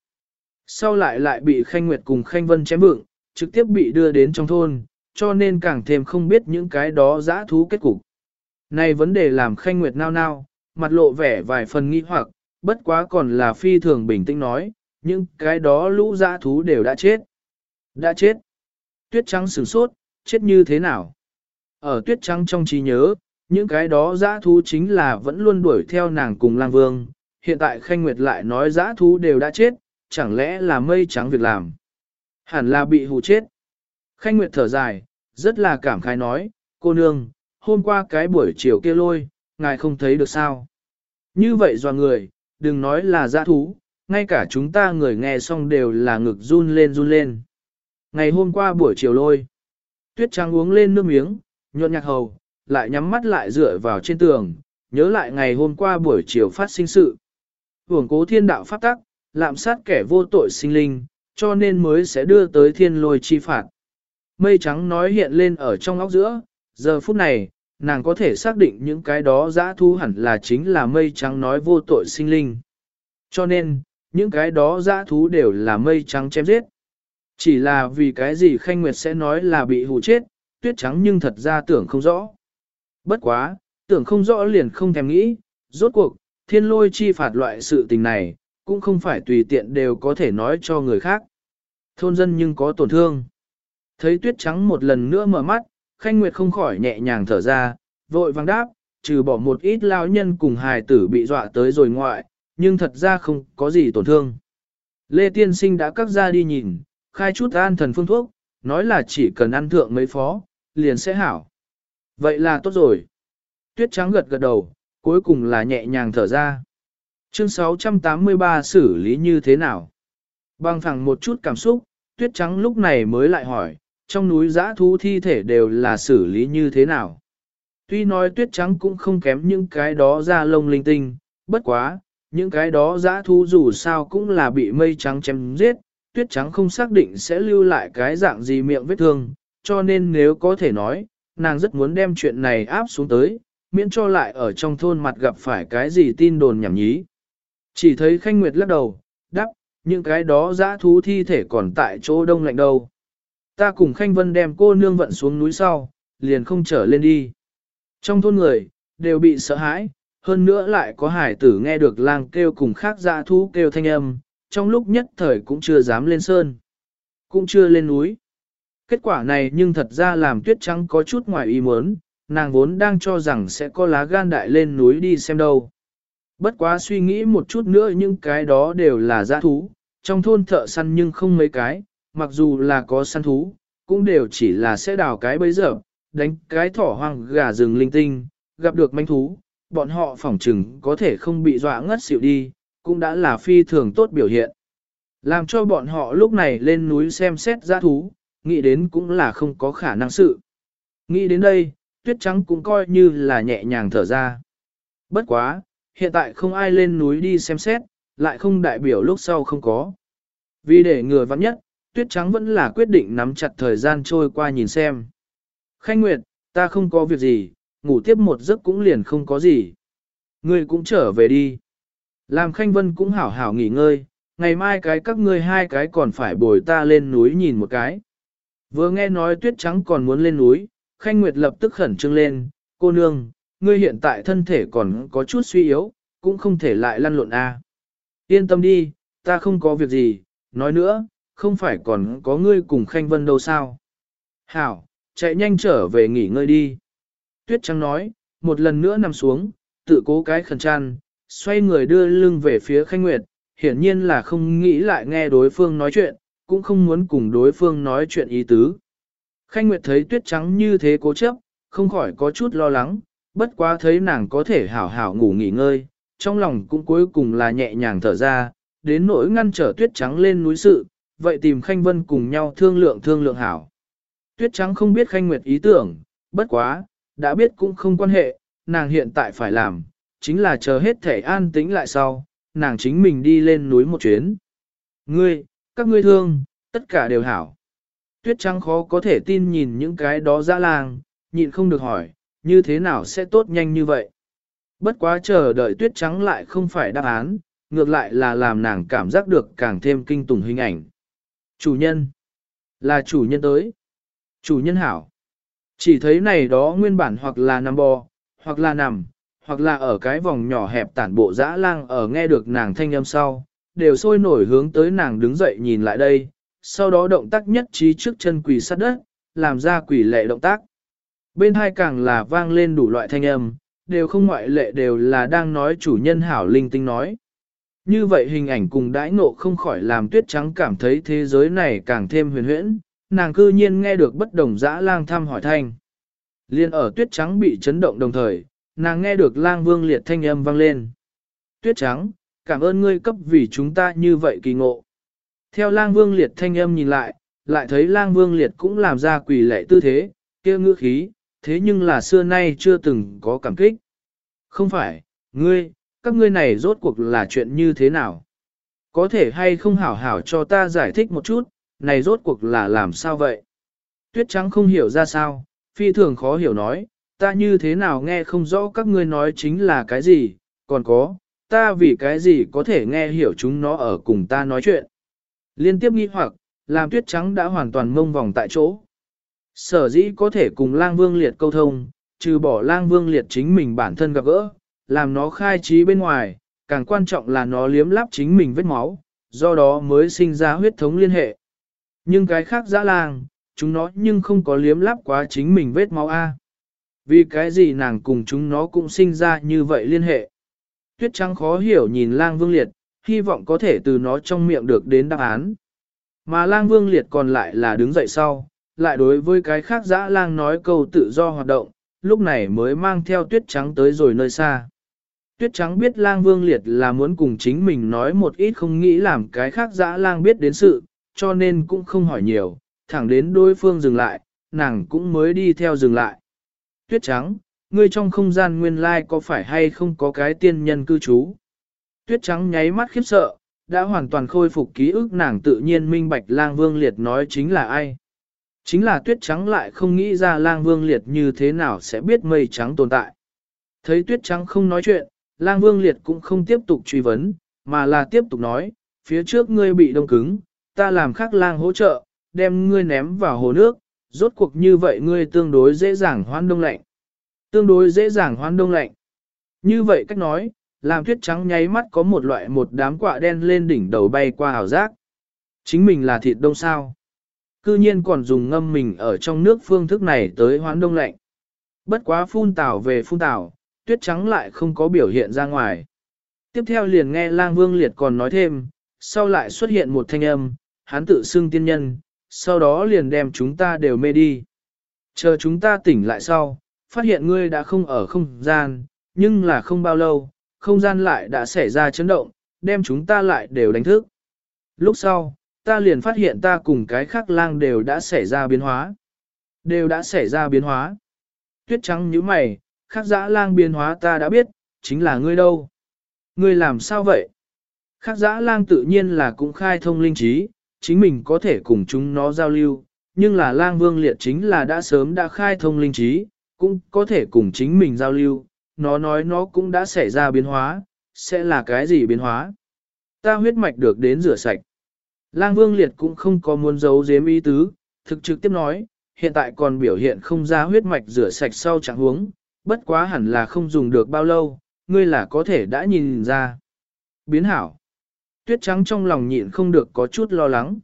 Sau lại lại bị Khanh Nguyệt cùng Khanh Vân chém vượng, trực tiếp bị đưa đến trong thôn, cho nên càng thêm không biết những cái đó giã thú kết cục. Này vấn đề làm Khanh Nguyệt nao nao, mặt lộ vẻ vài phần nghi hoặc, bất quá còn là phi thường bình tĩnh nói, những cái đó lũ giã thú đều đã chết. Đã chết. Tuyết trắng sửng sốt, chết như thế nào? Ở tuyết trắng trong trí nhớ, những cái đó giã thú chính là vẫn luôn đuổi theo nàng cùng lang vương, hiện tại Khanh Nguyệt lại nói giã thú đều đã chết, chẳng lẽ là mây trắng việc làm? Hẳn là bị hù chết. Khanh Nguyệt thở dài, rất là cảm khái nói, cô nương, hôm qua cái buổi chiều kia lôi, ngài không thấy được sao? Như vậy dò người, đừng nói là dã thú, ngay cả chúng ta người nghe xong đều là ngực run lên run lên. Ngày hôm qua buổi chiều lôi, tuyết trắng uống lên nước miếng, nhuận nhạc hầu, lại nhắm mắt lại dựa vào trên tường, nhớ lại ngày hôm qua buổi chiều phát sinh sự. Hưởng cố thiên đạo pháp tắc, lạm sát kẻ vô tội sinh linh, cho nên mới sẽ đưa tới thiên lôi chi phạt. Mây trắng nói hiện lên ở trong óc giữa, giờ phút này, nàng có thể xác định những cái đó giã thu hẳn là chính là mây trắng nói vô tội sinh linh. Cho nên, những cái đó giã thú đều là mây trắng chém giết. Chỉ là vì cái gì Khanh Nguyệt sẽ nói là bị hù chết, tuyết trắng nhưng thật ra tưởng không rõ. Bất quá, tưởng không rõ liền không thèm nghĩ, rốt cuộc, thiên lôi chi phạt loại sự tình này, cũng không phải tùy tiện đều có thể nói cho người khác. Thôn dân nhưng có tổn thương. Thấy tuyết trắng một lần nữa mở mắt, Khanh Nguyệt không khỏi nhẹ nhàng thở ra, vội vang đáp, trừ bỏ một ít lao nhân cùng hài tử bị dọa tới rồi ngoại, nhưng thật ra không có gì tổn thương. Lê Tiên Sinh đã cắt ra đi nhìn, khai chút an thần phương thuốc, nói là chỉ cần ăn thượng mấy phó, liền sẽ hảo. Vậy là tốt rồi. Tuyết trắng gật gật đầu, cuối cùng là nhẹ nhàng thở ra. Chương 683 xử lý như thế nào? Bằng phẳng một chút cảm xúc, tuyết trắng lúc này mới lại hỏi, trong núi giã thú thi thể đều là xử lý như thế nào? Tuy nói tuyết trắng cũng không kém những cái đó ra lông linh tinh, bất quá, những cái đó giã thú dù sao cũng là bị mây trắng chém giết, tuyết trắng không xác định sẽ lưu lại cái dạng gì miệng vết thương, cho nên nếu có thể nói, nàng rất muốn đem chuyện này áp xuống tới, miễn cho lại ở trong thôn mặt gặp phải cái gì tin đồn nhảm nhí. Chỉ thấy Khanh Nguyệt lắc đầu, đắp, những cái đó giã thú thi thể còn tại chỗ đông lạnh đâu. Ta cùng Khanh Vân đem cô nương vận xuống núi sau, liền không trở lên đi. Trong thôn người, đều bị sợ hãi, hơn nữa lại có hải tử nghe được lang kêu cùng khác gia thú kêu thanh âm, trong lúc nhất thời cũng chưa dám lên sơn, cũng chưa lên núi. Kết quả này nhưng thật ra làm tuyết trắng có chút ngoài ý muốn, nàng vốn đang cho rằng sẽ có lá gan đại lên núi đi xem đâu. Bất quá suy nghĩ một chút nữa những cái đó đều là gia thú, trong thôn thợ săn nhưng không mấy cái, mặc dù là có săn thú, cũng đều chỉ là sẽ đào cái bấy giờ, đánh cái thỏ hoang gà rừng linh tinh, gặp được manh thú, bọn họ phỏng chừng có thể không bị dọa ngất xỉu đi, cũng đã là phi thường tốt biểu hiện. Làm cho bọn họ lúc này lên núi xem xét giã thú, nghĩ đến cũng là không có khả năng sự. Nghĩ đến đây, tuyết trắng cũng coi như là nhẹ nhàng thở ra. Bất quá, hiện tại không ai lên núi đi xem xét, lại không đại biểu lúc sau không có. Vì để ngừa vắng nhất, tuyết trắng vẫn là quyết định nắm chặt thời gian trôi qua nhìn xem. Khanh Nguyệt, ta không có việc gì, ngủ tiếp một giấc cũng liền không có gì. Ngươi cũng trở về đi. Làm Khanh Vân cũng hảo hảo nghỉ ngơi, ngày mai cái các ngươi hai cái còn phải bồi ta lên núi nhìn một cái. Vừa nghe nói tuyết trắng còn muốn lên núi, Khanh Nguyệt lập tức khẩn trương lên, cô nương, ngươi hiện tại thân thể còn có chút suy yếu, cũng không thể lại lăn lộn a. À. Yên tâm đi, ta không có việc gì, nói nữa, không phải còn có ngươi cùng Khanh Vân đâu sao. Hảo, chạy nhanh trở về nghỉ ngơi đi. Tuyết trắng nói, một lần nữa nằm xuống, tự cố cái khẩn trăn, xoay người đưa lưng về phía Khanh Nguyệt, hiển nhiên là không nghĩ lại nghe đối phương nói chuyện, cũng không muốn cùng đối phương nói chuyện ý tứ. Khanh Nguyệt thấy tuyết trắng như thế cố chấp, không khỏi có chút lo lắng, bất quá thấy nàng có thể hảo hảo ngủ nghỉ ngơi, trong lòng cũng cuối cùng là nhẹ nhàng thở ra, đến nỗi ngăn trở tuyết trắng lên núi sự, vậy tìm Khanh Vân cùng nhau thương lượng thương lượng hảo. Tuyết trắng không biết Khanh Nguyệt ý tưởng, bất quá, đã biết cũng không quan hệ, nàng hiện tại phải làm, chính là chờ hết thể an tĩnh lại sau, nàng chính mình đi lên núi một chuyến. Ngươi, các ngươi thương, tất cả đều hảo. Tuyết trắng khó có thể tin nhìn những cái đó dã lang, nhịn không được hỏi, như thế nào sẽ tốt nhanh như vậy? Bất quá chờ đợi tuyết trắng lại không phải đáp án, ngược lại là làm nàng cảm giác được càng thêm kinh tủng hình ảnh. Chủ nhân, là chủ nhân tới. Chủ nhân hảo. Chỉ thấy này đó nguyên bản hoặc là nằm bò, hoặc là nằm, hoặc là ở cái vòng nhỏ hẹp tản bộ dã lang ở nghe được nàng thanh âm sau, đều sôi nổi hướng tới nàng đứng dậy nhìn lại đây, sau đó động tác nhất trí trước chân quỳ sát đất, làm ra quỷ lệ động tác. Bên hai càng là vang lên đủ loại thanh âm, đều không ngoại lệ đều là đang nói chủ nhân hảo linh tinh nói. Như vậy hình ảnh cùng đãi ngộ không khỏi làm tuyết trắng cảm thấy thế giới này càng thêm huyền huyễn, nàng cư nhiên nghe được bất đồng dã lang thăm hỏi thanh. Liên ở tuyết trắng bị chấn động đồng thời, nàng nghe được lang vương liệt thanh âm vang lên. Tuyết trắng, cảm ơn ngươi cấp vì chúng ta như vậy kỳ ngộ. Theo lang vương liệt thanh âm nhìn lại, lại thấy lang vương liệt cũng làm ra quỷ lệ tư thế, kia ngữ khí, thế nhưng là xưa nay chưa từng có cảm kích. Không phải, ngươi, các ngươi này rốt cuộc là chuyện như thế nào? Có thể hay không hảo hảo cho ta giải thích một chút, này rốt cuộc là làm sao vậy? Tuyết trắng không hiểu ra sao, phi thường khó hiểu nói, ta như thế nào nghe không rõ các ngươi nói chính là cái gì, còn có, ta vì cái gì có thể nghe hiểu chúng nó ở cùng ta nói chuyện. Liên tiếp nghi hoặc, làm tuyết trắng đã hoàn toàn mông vòng tại chỗ. Sở dĩ có thể cùng lang vương liệt câu thông, trừ bỏ lang vương liệt chính mình bản thân gặp gỡ, làm nó khai trí bên ngoài, càng quan trọng là nó liếm lắp chính mình vết máu, do đó mới sinh ra huyết thống liên hệ. Nhưng cái khác dã lang, chúng nó nhưng không có liếm lắp quá chính mình vết máu A. Vì cái gì nàng cùng chúng nó cũng sinh ra như vậy liên hệ. Tuyết trắng khó hiểu nhìn lang vương liệt, hy vọng có thể từ nó trong miệng được đến đáp án. Mà lang vương liệt còn lại là đứng dậy sau, lại đối với cái khác dã lang nói câu tự do hoạt động, lúc này mới mang theo tuyết trắng tới rồi nơi xa. Tuyết trắng biết lang vương liệt là muốn cùng chính mình nói một ít không nghĩ làm cái khác dã lang biết đến sự, cho nên cũng không hỏi nhiều, thẳng đến đối phương dừng lại, nàng cũng mới đi theo dừng lại. Tuyết trắng, ngươi trong không gian nguyên lai có phải hay không có cái tiên nhân cư trú? Tuyết trắng nháy mắt khiếp sợ, đã hoàn toàn khôi phục ký ức nàng tự nhiên minh bạch lang vương liệt nói chính là ai. Chính là tuyết trắng lại không nghĩ ra lang vương liệt như thế nào sẽ biết mây trắng tồn tại. Thấy tuyết trắng không nói chuyện, lang vương liệt cũng không tiếp tục truy vấn, mà là tiếp tục nói, phía trước ngươi bị đông cứng, ta làm khác lang hỗ trợ, đem ngươi ném vào hồ nước, rốt cuộc như vậy ngươi tương đối dễ dàng hoan đông lạnh. Tương đối dễ dàng hoan đông lạnh. Như vậy cách nói, làm tuyết trắng nháy mắt có một loại một đám quạ đen lên đỉnh đầu bay qua hào giác. Chính mình là thịt đông sao. Cư nhiên còn dùng ngâm mình ở trong nước phương thức này tới hoán đông lạnh. Bất quá phun tảo về phun tảo, tuyết trắng lại không có biểu hiện ra ngoài. Tiếp theo liền nghe lang vương liệt còn nói thêm, sau lại xuất hiện một thanh âm, hắn tự xưng tiên nhân, sau đó liền đem chúng ta đều mê đi. Chờ chúng ta tỉnh lại sau, phát hiện ngươi đã không ở không gian, nhưng là không bao lâu, không gian lại đã xảy ra chấn động, đem chúng ta lại đều đánh thức. Lúc sau, ta liền phát hiện ta cùng cái khác lang đều đã xảy ra biến hóa. Đều đã xảy ra biến hóa. Tuyết trắng như mày, khác dã lang biến hóa ta đã biết, chính là ngươi đâu. Ngươi làm sao vậy? Khác dã lang tự nhiên là cũng khai thông linh trí, chính mình có thể cùng chúng nó giao lưu, nhưng là lang vương liệt chính là đã sớm đã khai thông linh trí, cũng có thể cùng chính mình giao lưu, nó nói nó cũng đã xảy ra biến hóa, sẽ là cái gì biến hóa? Ta huyết mạch được đến rửa sạch. Lang Vương Liệt cũng không có muốn giấu giếm ý tứ, thực trực tiếp nói, hiện tại còn biểu hiện không ra huyết mạch rửa sạch sau trạng huống, bất quá hẳn là không dùng được bao lâu, ngươi là có thể đã nhìn ra. Biến hảo. Tuyết trắng trong lòng nhịn không được có chút lo lắng.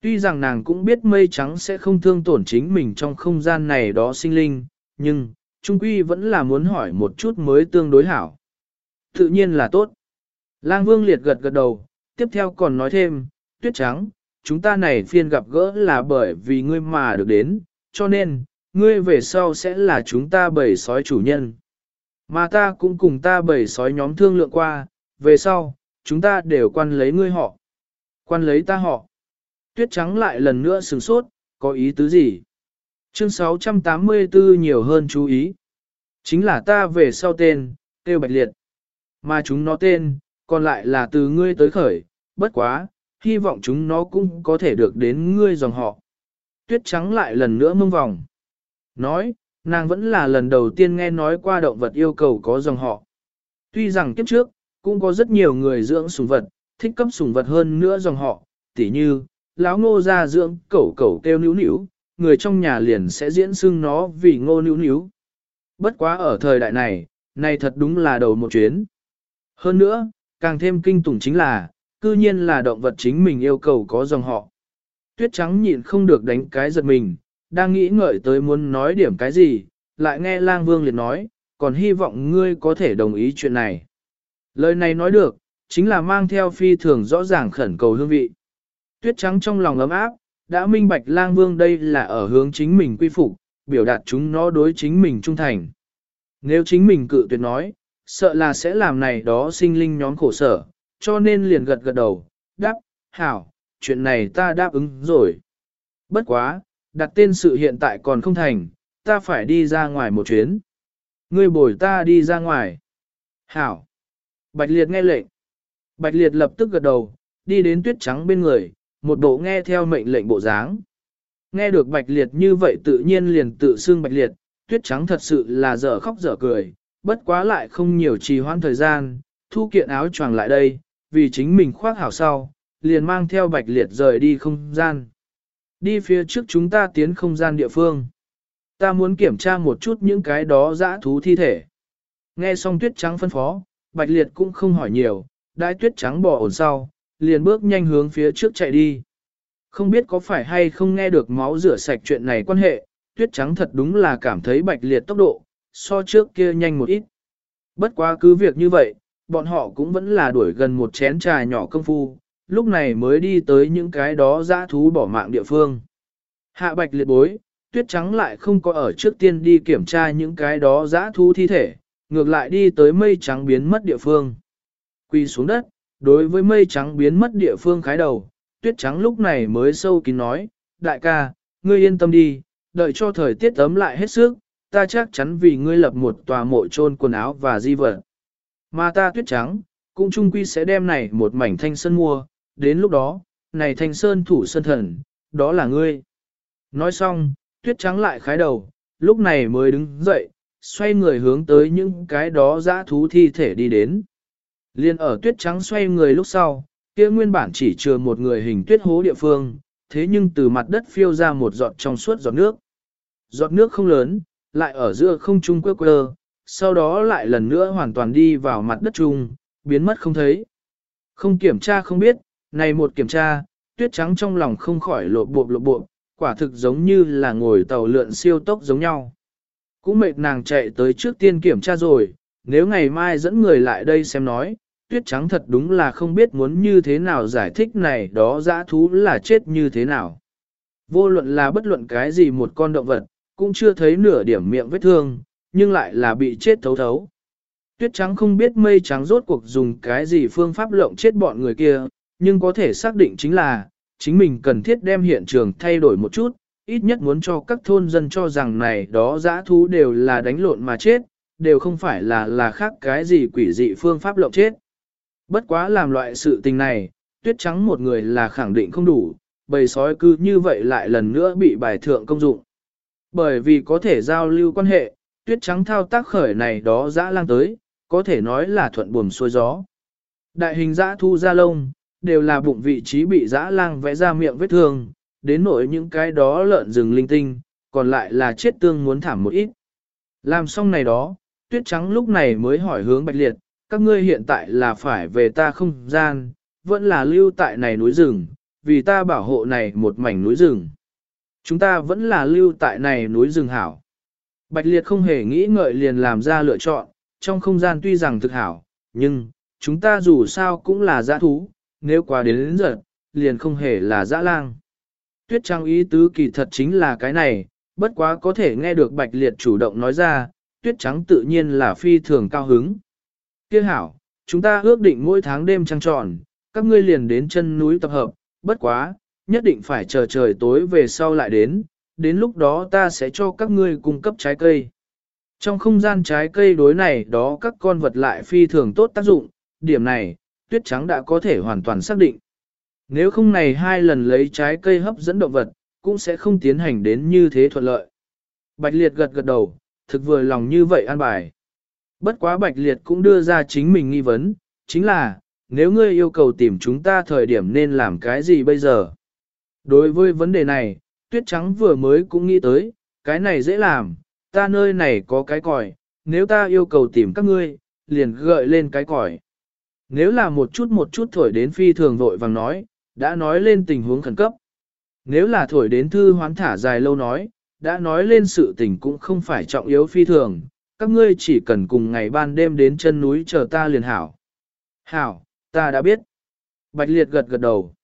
Tuy rằng nàng cũng biết mây trắng sẽ không thương tổn chính mình trong không gian này đó sinh linh, nhưng, trung quy vẫn là muốn hỏi một chút mới tương đối hảo. Tự nhiên là tốt. Lang Vương liệt gật gật đầu, tiếp theo còn nói thêm, tuyết trắng, chúng ta này phiên gặp gỡ là bởi vì ngươi mà được đến, cho nên, ngươi về sau sẽ là chúng ta bầy sói chủ nhân. Mà ta cũng cùng ta bầy sói nhóm thương lượng qua, về sau, chúng ta đều quan lấy ngươi họ. Quan lấy ta họ. Tuyết trắng lại lần nữa sừng sốt, có ý tứ gì? Chương 684 nhiều hơn chú ý. Chính là ta về sau tên, tiêu bạch liệt. Mà chúng nó tên, còn lại là từ ngươi tới khởi, bất quá, hy vọng chúng nó cũng có thể được đến ngươi dòng họ. Tuyết trắng lại lần nữa mông vòng. Nói, nàng vẫn là lần đầu tiên nghe nói qua động vật yêu cầu có dòng họ. Tuy rằng kiếp trước, cũng có rất nhiều người dưỡng sùng vật, thích cấp sùng vật hơn nữa dòng họ, tỉ như, lão ngô ra dưỡng cẩu cẩu kêu níu níu, người trong nhà liền sẽ diễn xưng nó vì ngô níu níu. Bất quá ở thời đại này, này thật đúng là đầu một chuyến. Hơn nữa, càng thêm kinh tủng chính là, cư nhiên là động vật chính mình yêu cầu có dòng họ. Tuyết trắng nhịn không được đánh cái giật mình, đang nghĩ ngợi tới muốn nói điểm cái gì, lại nghe lang vương liệt nói, còn hy vọng ngươi có thể đồng ý chuyện này. Lời này nói được, chính là mang theo phi thường rõ ràng khẩn cầu hương vị. Tuyết trắng trong lòng ấm áp, đã minh bạch lang vương đây là ở hướng chính mình quy phục, biểu đạt chúng nó đối chính mình trung thành. Nếu chính mình cự tuyệt nói, sợ là sẽ làm này đó sinh linh nhóm khổ sở, cho nên liền gật gật đầu, đáp, hảo, chuyện này ta đáp ứng rồi. Bất quá, đặt tên sự hiện tại còn không thành, ta phải đi ra ngoài một chuyến. Ngươi bồi ta đi ra ngoài. Hảo. Bạch Liệt nghe lệnh. Bạch Liệt lập tức gật đầu, đi đến tuyết trắng bên người, một bộ nghe theo mệnh lệnh bộ dáng. Nghe được Bạch Liệt như vậy tự nhiên liền tự xưng Bạch Liệt, tuyết trắng thật sự là dở khóc dở cười, bất quá lại không nhiều trì hoãn thời gian, thu kiện áo choàng lại đây, vì chính mình khoác hảo sau, liền mang theo bạch liệt rời đi không gian. Đi phía trước chúng ta tiến không gian địa phương. Ta muốn kiểm tra một chút những cái đó dã thú thi thể. Nghe xong tuyết trắng phân phó, bạch liệt cũng không hỏi nhiều, đại tuyết trắng bỏ ổn sau, liền bước nhanh hướng phía trước chạy đi. Không biết có phải hay không nghe được máu rửa sạch chuyện này quan hệ, tuyết trắng thật đúng là cảm thấy bạch liệt tốc độ, so trước kia nhanh một ít. Bất quá cứ việc như vậy, bọn họ cũng vẫn là đuổi gần một chén trà nhỏ công phu, lúc này mới đi tới những cái đó dã thú bỏ mạng địa phương. Hạ bạch liệt bối, tuyết trắng lại không có ở trước tiên đi kiểm tra những cái đó dã thú thi thể, ngược lại đi tới mây trắng biến mất địa phương. Quỳ xuống đất, đối với mây trắng biến mất địa phương khái đầu, tuyết trắng lúc này mới sâu kín nói, đại ca, ngươi yên tâm đi, đợi cho thời tiết ấm lại hết sức, ta chắc chắn vì ngươi lập một tòa mộ trôn quần áo và di vật. Mà ta tuyết trắng, cũng chung quy sẽ đem này một mảnh thanh sân mua, đến lúc đó, này thanh sơn thủ sơn thần, đó là ngươi. Nói xong, tuyết trắng lại khái đầu, lúc này mới đứng dậy, xoay người hướng tới những cái đó dã thú thi thể đi đến. Liên ở tuyết trắng xoay người lúc sau, kia nguyên bản chỉ chừa một người hình tuyết hố địa phương, thế nhưng từ mặt đất phiêu ra một giọt trong suốt giọt nước. Giọt nước không lớn, lại ở giữa không trung quơ quơ, sau đó lại lần nữa hoàn toàn đi vào mặt đất trung, biến mất không thấy. Không kiểm tra không biết, này một kiểm tra, tuyết trắng trong lòng không khỏi lộ bộ lộ bộ, quả thực giống như là ngồi tàu lượn siêu tốc giống nhau. Cũng mệt nàng chạy tới trước tiên kiểm tra rồi, nếu ngày mai dẫn người lại đây xem nói, tuyết trắng thật đúng là không biết muốn như thế nào giải thích này đó dã thú là chết như thế nào. Vô luận là bất luận cái gì một con động vật, cũng chưa thấy nửa điểm miệng vết thương, nhưng lại là bị chết thấu thấu. Tuyết trắng không biết mây trắng rốt cuộc dùng cái gì phương pháp lộng chết bọn người kia, nhưng có thể xác định chính là, chính mình cần thiết đem hiện trường thay đổi một chút, ít nhất muốn cho các thôn dân cho rằng này đó dã thú đều là đánh lộn mà chết, đều không phải là là khác cái gì quỷ dị phương pháp lộng chết. Bất quá làm loại sự tình này, tuyết trắng một người là khẳng định không đủ, bầy sói cứ như vậy lại lần nữa bị bài thượng công dụng. Bởi vì có thể giao lưu quan hệ, tuyết trắng thao tác khởi này đó dã lang tới, có thể nói là thuận buồm xuôi gió. Đại hình dã thu ra lông, đều là bụng vị trí bị dã lang vẽ ra miệng vết thương, đến nỗi những cái đó lợn rừng linh tinh, còn lại là chết tương muốn thảm một ít. Làm xong này đó, tuyết trắng lúc này mới hỏi hướng bạch liệt, các ngươi hiện tại là phải về ta không gian, vẫn là lưu tại này núi rừng, vì ta bảo hộ này một mảnh núi rừng. Chúng ta vẫn là lưu tại này núi rừng hảo. Bạch liệt không hề nghĩ ngợi liền làm ra lựa chọn, trong không gian tuy rằng thực hảo, nhưng, chúng ta dù sao cũng là giã thú, nếu qua đến đến giờ, liền không hề là dã lang. Tuyết trang ý tứ kỳ thật chính là cái này, bất quá có thể nghe được bạch liệt chủ động nói ra, tuyết trắng tự nhiên là phi thường cao hứng. Kia hảo, chúng ta ước định mỗi tháng đêm trăng tròn, các ngươi liền đến chân núi tập hợp, bất quá, nhất định phải chờ trời tối về sau lại đến, đến lúc đó ta sẽ cho các ngươi cung cấp trái cây. Trong không gian trái cây đối này đó các con vật lại phi thường tốt tác dụng, điểm này, tuyết trắng đã có thể hoàn toàn xác định. Nếu không này hai lần lấy trái cây hấp dẫn động vật, cũng sẽ không tiến hành đến như thế thuận lợi. Bạch Liệt gật gật đầu, thực vừa lòng như vậy an bài. Bất quá Bạch Liệt cũng đưa ra chính mình nghi vấn, chính là, nếu ngươi yêu cầu tìm chúng ta thời điểm nên làm cái gì bây giờ? Đối với vấn đề này, Tuyết Trắng vừa mới cũng nghĩ tới, cái này dễ làm, ta nơi này có cái còi, nếu ta yêu cầu tìm các ngươi, liền gợi lên cái còi. Nếu là một chút một chút thổi đến phi thường vội vàng nói, đã nói lên tình huống khẩn cấp. Nếu là thổi đến thư hoán thả dài lâu nói, đã nói lên sự tình cũng không phải trọng yếu phi thường, các ngươi chỉ cần cùng ngày ban đêm đến chân núi chờ ta liền hảo. Hảo, ta đã biết. Bạch liệt gật gật đầu.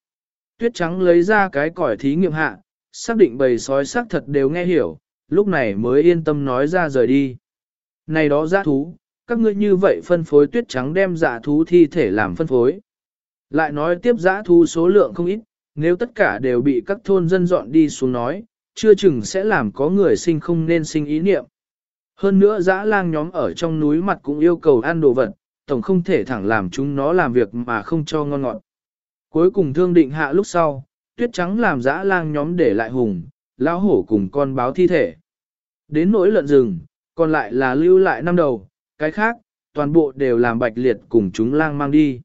Tuyết trắng lấy ra cái còi thí nghiệm hạ, xác định bầy sói xác thật đều nghe hiểu, lúc này mới yên tâm nói ra rời đi. Này đó giã thú, các ngươi như vậy phân phối tuyết trắng đem dạ thú thi thể làm phân phối. Lại nói tiếp dã thú số lượng không ít, nếu tất cả đều bị các thôn dân dọn đi xuống nói, chưa chừng sẽ làm có người sinh không nên sinh ý niệm. Hơn nữa dã lang nhóm ở trong núi mặt cũng yêu cầu ăn đồ vật, tổng không thể thẳng làm chúng nó làm việc mà không cho ngon ngọt. Cuối cùng thương định hạ lúc sau, tuyết trắng làm dã lang nhóm để lại hùng, lão hổ cùng con báo thi thể. Đến nỗi lợn rừng, còn lại là lưu lại năm đầu, cái khác, toàn bộ đều làm bạch liệt cùng chúng lang mang đi.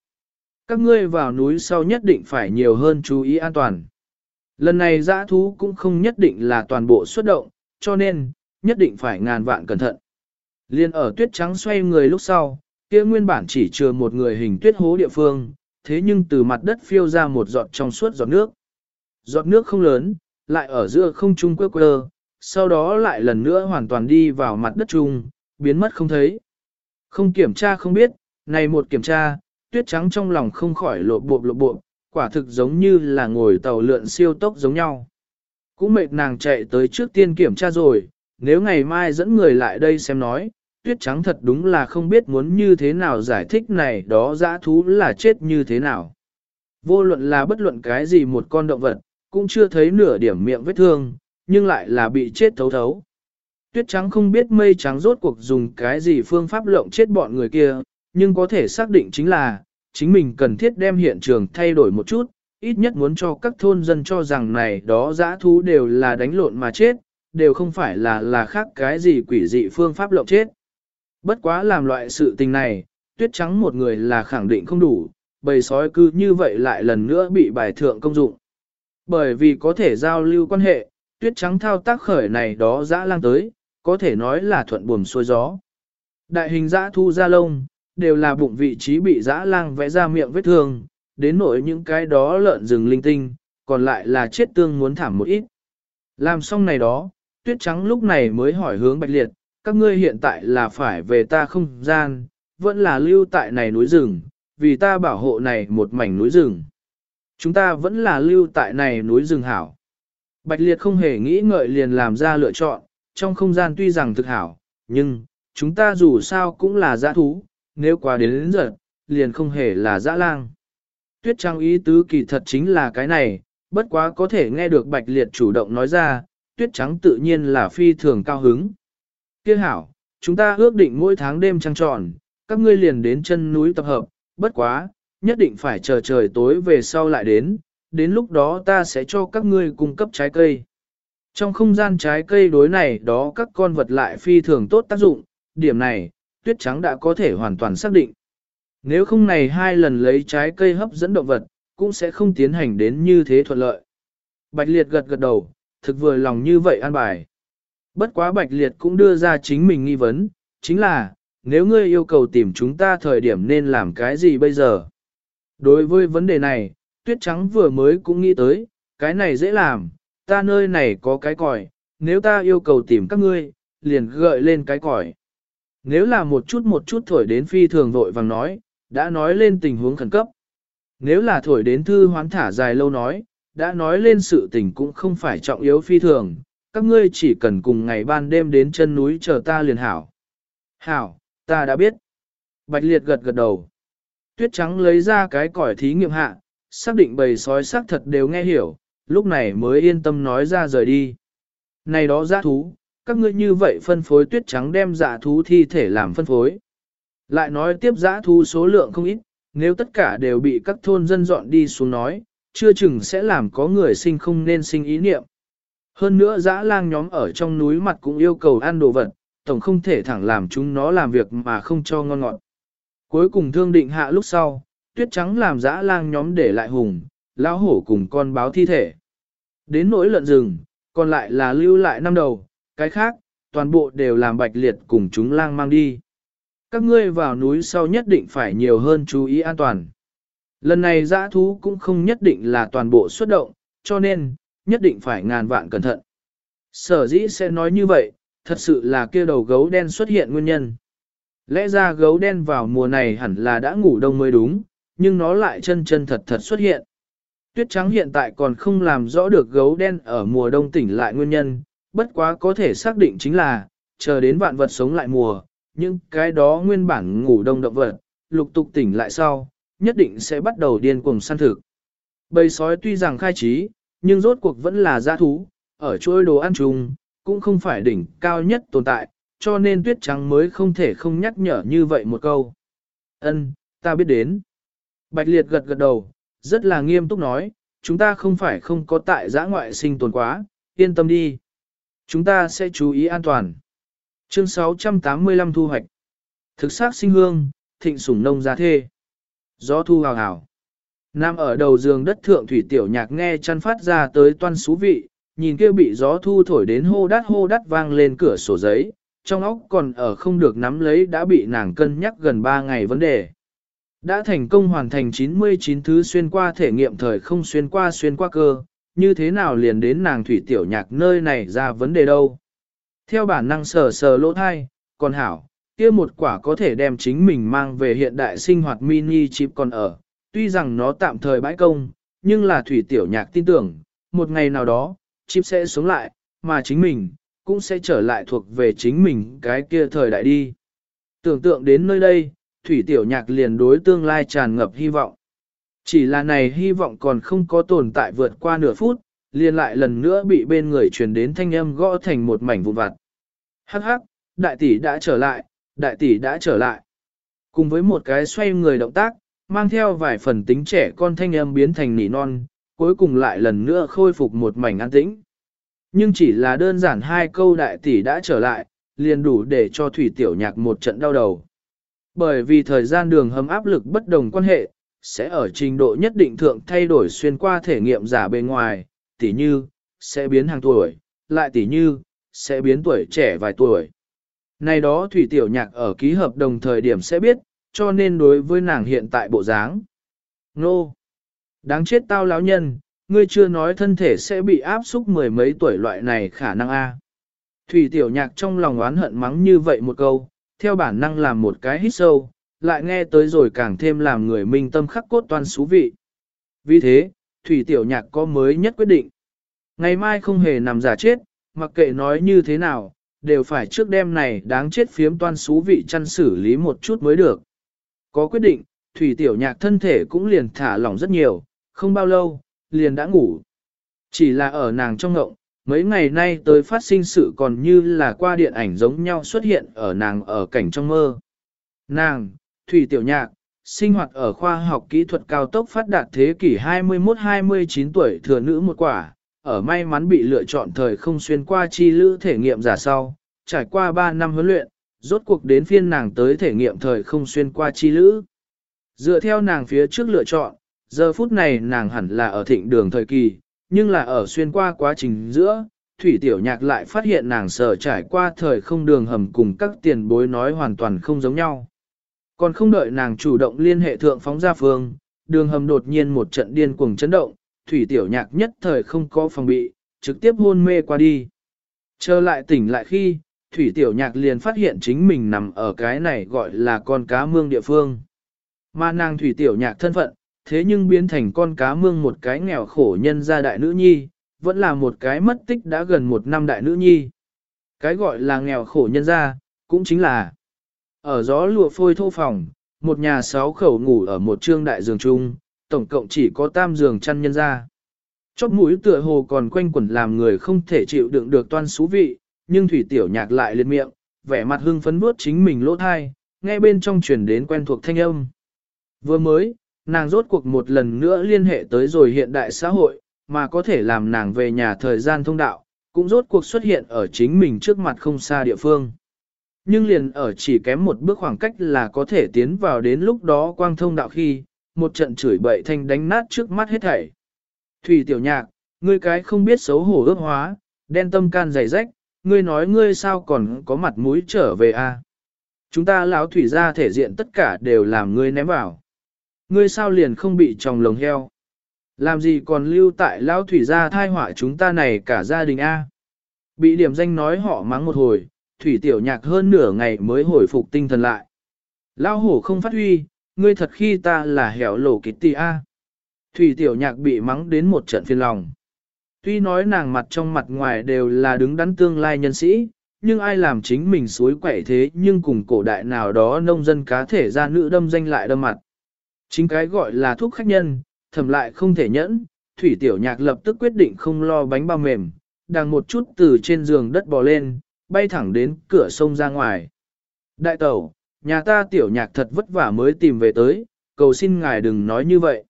Các ngươi vào núi sau nhất định phải nhiều hơn chú ý an toàn. Lần này dã thú cũng không nhất định là toàn bộ xuất động, cho nên, nhất định phải ngàn vạn cẩn thận. Liên ở tuyết trắng xoay người lúc sau, kia nguyên bản chỉ chừa một người hình tuyết hố địa phương, thế nhưng từ mặt đất phiêu ra một giọt trong suốt giọt nước. Giọt nước không lớn, lại ở giữa không trung quơ quơ, sau đó lại lần nữa hoàn toàn đi vào mặt đất trung, biến mất không thấy. Không kiểm tra không biết, này một kiểm tra, tuyết trắng trong lòng không khỏi lộ bộ lộ bộ, quả thực giống như là ngồi tàu lượn siêu tốc giống nhau. Cũng mệt nàng chạy tới trước tiên kiểm tra rồi, nếu ngày mai dẫn người lại đây xem nói, tuyết trắng thật đúng là không biết muốn như thế nào giải thích này đó dã thú là chết như thế nào. Vô luận là bất luận cái gì một con động vật, cũng chưa thấy nửa điểm miệng vết thương, nhưng lại là bị chết thấu thấu. Tuyết trắng không biết mây trắng rốt cuộc dùng cái gì phương pháp lộng chết bọn người kia, nhưng có thể xác định chính là, chính mình cần thiết đem hiện trường thay đổi một chút, ít nhất muốn cho các thôn dân cho rằng này đó dã thú đều là đánh lộn mà chết, đều không phải là là khác cái gì quỷ dị phương pháp lộng chết. Bất quá làm loại sự tình này, tuyết trắng một người là khẳng định không đủ, bầy sói cứ như vậy lại lần nữa bị bài thượng công dụng. Bởi vì có thể giao lưu quan hệ, tuyết trắng thao tác khởi này đó dã lang tới, có thể nói là thuận buồm xuôi gió. Đại hình dã thu ra lông, đều là bụng vị trí bị dã lang vẽ ra miệng vết thương, đến nỗi những cái đó lợn rừng linh tinh, còn lại là chết tương muốn thảm một ít. Làm xong này đó, tuyết trắng lúc này mới hỏi hướng bạch liệt, các ngươi hiện tại là phải về ta không gian, vẫn là lưu tại này núi rừng, vì ta bảo hộ này một mảnh núi rừng. Chúng ta vẫn là lưu tại này núi rừng hảo. Bạch liệt không hề nghĩ ngợi liền làm ra lựa chọn, trong không gian tuy rằng thực hảo, nhưng, chúng ta dù sao cũng là dã thú, nếu qua đến đến giờ, liền không hề là dã lang. Tuyết trang ý tứ kỳ thật chính là cái này, bất quá có thể nghe được bạch liệt chủ động nói ra, tuyết trắng tự nhiên là phi thường cao hứng. Kia hảo, chúng ta ước định mỗi tháng đêm trăng tròn, các ngươi liền đến chân núi tập hợp, bất quá, nhất định phải chờ trời tối về sau lại đến, đến lúc đó ta sẽ cho các ngươi cung cấp trái cây. Trong không gian trái cây đối này đó các con vật lại phi thường tốt tác dụng, điểm này, tuyết trắng đã có thể hoàn toàn xác định. Nếu không này hai lần lấy trái cây hấp dẫn động vật, cũng sẽ không tiến hành đến như thế thuận lợi. Bạch Liệt gật gật đầu, thực vừa lòng như vậy an bài. Bất quá Bạch Liệt cũng đưa ra chính mình nghi vấn, chính là, nếu ngươi yêu cầu tìm chúng ta thời điểm nên làm cái gì bây giờ? Đối với vấn đề này, Tuyết Trắng vừa mới cũng nghĩ tới, cái này dễ làm, ta nơi này có cái còi, nếu ta yêu cầu tìm các ngươi, liền gợi lên cái còi. Nếu là một chút một chút thổi đến phi thường vội vàng nói, đã nói lên tình huống khẩn cấp. Nếu là thổi đến thư hoán thả dài lâu nói, đã nói lên sự tình cũng không phải trọng yếu phi thường, các ngươi chỉ cần cùng ngày ban đêm đến chân núi chờ ta liền hảo. Hảo, ta đã biết. Bạch liệt gật gật đầu. Tuyết trắng lấy ra cái còi thí nghiệm hạ, xác định bầy sói xác thật đều nghe hiểu, lúc này mới yên tâm nói ra rời đi. Này đó giã thú, các ngươi như vậy phân phối tuyết trắng đem giã thú thi thể làm phân phối. Lại nói tiếp giã thú số lượng không ít, nếu tất cả đều bị các thôn dân dọn đi xuống nói, chưa chừng sẽ làm có người sinh không nên sinh ý niệm. Hơn nữa dã lang nhóm ở trong núi mặt cũng yêu cầu ăn đồ vật, tổng không thể thẳng làm chúng nó làm việc mà không cho ngon ngọt. Cuối cùng thương định hạ lúc sau, tuyết trắng làm dã lang nhóm để lại hùng, lão hổ cùng con báo thi thể. Đến nỗi lợn rừng, còn lại là lưu lại năm đầu, cái khác, toàn bộ đều làm bạch liệt cùng chúng lang mang đi. Các ngươi vào núi sau nhất định phải nhiều hơn chú ý an toàn. Lần này dã thú cũng không nhất định là toàn bộ xuất động, cho nên, nhất định phải ngàn vạn cẩn thận. Sở dĩ sẽ nói như vậy, thật sự là kia đầu gấu đen xuất hiện nguyên nhân. Lẽ ra gấu đen vào mùa này hẳn là đã ngủ đông mới đúng, nhưng nó lại chân chân thật thật xuất hiện. Tuyết trắng hiện tại còn không làm rõ được gấu đen ở mùa đông tỉnh lại nguyên nhân, bất quá có thể xác định chính là, chờ đến vạn vật sống lại mùa, những cái đó nguyên bản ngủ đông động vật, lục tục tỉnh lại sau, nhất định sẽ bắt đầu điên cuồng săn thực. Bầy sói tuy rằng khai trí, nhưng rốt cuộc vẫn là gia thú, ở chuỗi đồ ăn chung, cũng không phải đỉnh cao nhất tồn tại, cho nên tuyết trắng mới không thể không nhắc nhở như vậy một câu. Ân, ta biết đến. Bạch liệt gật gật đầu, rất là nghiêm túc nói, chúng ta không phải không có tại giã ngoại sinh tồn quá, yên tâm đi. Chúng ta sẽ chú ý an toàn. Chương 685 thu hoạch. Thực xác sinh hương, thịnh sủng nông gia thê. Gió thu hào hào. Nam ở đầu giường đất thượng thủy tiểu nhạc nghe chăn phát ra tới toan xú vị, nhìn kia bị gió thu thổi đến hô đắt hô đắt vang lên cửa sổ giấy, trong óc còn ở không được nắm lấy đã bị nàng cân nhắc gần 3 ngày vấn đề. Đã thành công hoàn thành 99 thứ xuyên qua thể nghiệm thời không xuyên qua xuyên qua cơ, như thế nào liền đến nàng thủy tiểu nhạc nơi này ra vấn đề đâu. Theo bản năng sờ sờ lỗ thai, còn hảo, kia một quả có thể đem chính mình mang về hiện đại sinh hoạt mini chip còn ở, tuy rằng nó tạm thời bãi công, nhưng là thủy tiểu nhạc tin tưởng, một ngày nào đó, chip sẽ sống lại, mà chính mình, cũng sẽ trở lại thuộc về chính mình cái kia thời đại đi. Tưởng tượng đến nơi đây, thủy tiểu nhạc liền đối tương lai tràn ngập hy vọng. Chỉ là này hy vọng còn không có tồn tại vượt qua nửa phút, liền lại lần nữa bị bên người truyền đến thanh âm gõ thành một mảnh vụn vặt. Hắc hắc, đại tỷ đã trở lại, đại tỷ đã trở lại. Cùng với một cái xoay người động tác, mang theo vài phần tính trẻ con thanh âm biến thành nỉ non, cuối cùng lại lần nữa khôi phục một mảnh an tĩnh. Nhưng chỉ là đơn giản hai câu đại tỷ đã trở lại, liền đủ để cho Thủy Tiểu Nhạc một trận đau đầu. Bởi vì thời gian đường hầm áp lực bất đồng quan hệ, sẽ ở trình độ nhất định thượng thay đổi xuyên qua thể nghiệm giả bên ngoài, tỷ như, sẽ biến hàng tuổi, lại tỷ như, sẽ biến tuổi trẻ vài tuổi. Này đó Thủy Tiểu Nhạc ở ký hợp đồng thời điểm sẽ biết, cho nên đối với nàng hiện tại bộ dáng. Nô! Đáng chết tao láo nhân, ngươi chưa nói thân thể sẽ bị áp xúc mười mấy tuổi loại này khả năng A. Thủy Tiểu Nhạc trong lòng oán hận mắng như vậy một câu, theo bản năng làm một cái hít sâu, lại nghe tới rồi càng thêm làm người minh tâm khắc cốt toan xú vị. Vì thế, Thủy Tiểu Nhạc có mới nhất quyết định. Ngày mai không hề nằm giả chết, mặc kệ nói như thế nào, đều phải trước đêm này đáng chết phiếm toan xú vị chăn xử lý một chút mới được. Có quyết định, Thủy Tiểu Nhạc thân thể cũng liền thả lỏng rất nhiều, không bao lâu, liền đã ngủ. Chỉ là ở nàng trong ngộng, mấy ngày nay tới phát sinh sự còn như là qua điện ảnh giống nhau xuất hiện ở nàng ở cảnh trong mơ. Nàng, Thủy Tiểu Nhạc, sinh hoạt ở khoa học kỹ thuật cao tốc phát đạt thế kỷ 21-29 tuổi thừa nữ một quả, ở may mắn bị lựa chọn thời không xuyên qua chi lữ thể nghiệm giả sau, trải qua 3 năm huấn luyện, rốt cuộc đến phiên nàng tới thể nghiệm thời không xuyên qua chi lữ. Dựa theo nàng phía trước lựa chọn, giờ phút này nàng hẳn là ở thịnh đường thời kỳ, nhưng là ở xuyên qua quá trình giữa, Thủy Tiểu Nhạc lại phát hiện nàng sở trải qua thời không đường hầm cùng các tiền bối nói hoàn toàn không giống nhau. Còn không đợi nàng chủ động liên hệ thượng phóng ra phương, đường hầm đột nhiên một trận điên cuồng chấn động, Thủy Tiểu Nhạc nhất thời không có phòng bị, trực tiếp hôn mê qua đi. Trở lại tỉnh lại khi, Thủy Tiểu Nhạc liền phát hiện chính mình nằm ở cái này gọi là con cá mương địa phương. Mà nàng Thủy Tiểu Nhạc thân phận, thế nhưng biến thành con cá mương một cái nghèo khổ nhân gia đại nữ nhi, vẫn là một cái mất tích đã gần một năm đại nữ nhi. Cái gọi là nghèo khổ nhân gia, cũng chính là ở gió lụa phôi thô phòng, một nhà sáu khẩu ngủ ở một trương đại giường chung, tổng cộng chỉ có tam giường chăn nhân gia. Chóp mũi tựa hồ còn quanh quẩn làm người không thể chịu đựng được toan xú vị, nhưng thủy tiểu nhạc lại liệt miệng, vẻ mặt hưng phấn bước chính mình lỗ thai, nghe bên trong truyền đến quen thuộc thanh âm. Vừa mới, nàng rốt cuộc một lần nữa liên hệ tới rồi hiện đại xã hội, mà có thể làm nàng về nhà thời gian thông đạo, cũng rốt cuộc xuất hiện ở chính mình trước mặt không xa địa phương. Nhưng liền ở chỉ kém một bước khoảng cách là có thể tiến vào đến lúc đó quang thông đạo khi, một trận chửi bậy thanh đánh nát trước mắt hết thảy. Thủy tiểu nhạc, ngươi cái không biết xấu hổ ước hóa, đen tâm can dày rách, ngươi nói ngươi sao còn có mặt mũi trở về a? Chúng ta lão thủy ra thể diện tất cả đều làm ngươi ném vào ngươi sao liền không bị tròng lồng heo? Làm gì còn lưu tại lão thủy gia thai họa chúng ta này cả gia đình A? Bị điểm danh nói họ mắng một hồi, thủy tiểu nhạc hơn nửa ngày mới hồi phục tinh thần lại. Lão hổ không phát huy, ngươi thật khi ta là hẻo lổ kịch tì A. Thủy tiểu nhạc bị mắng đến một trận phiền lòng. Tuy nói nàng mặt trong mặt ngoài đều là đứng đắn tương lai nhân sĩ, nhưng ai làm chính mình suối quậy thế nhưng cùng cổ đại nào đó nông dân cá thể ra nữ đâm danh lại đâm mặt. Chính cái gọi là thuốc khách nhân, thầm lại không thể nhẫn, thủy tiểu nhạc lập tức quyết định không lo bánh bao mềm, đang một chút từ trên giường đất bò lên, bay thẳng đến cửa sông ra ngoài. Đại tẩu, nhà ta tiểu nhạc thật vất vả mới tìm về tới, cầu xin ngài đừng nói như vậy.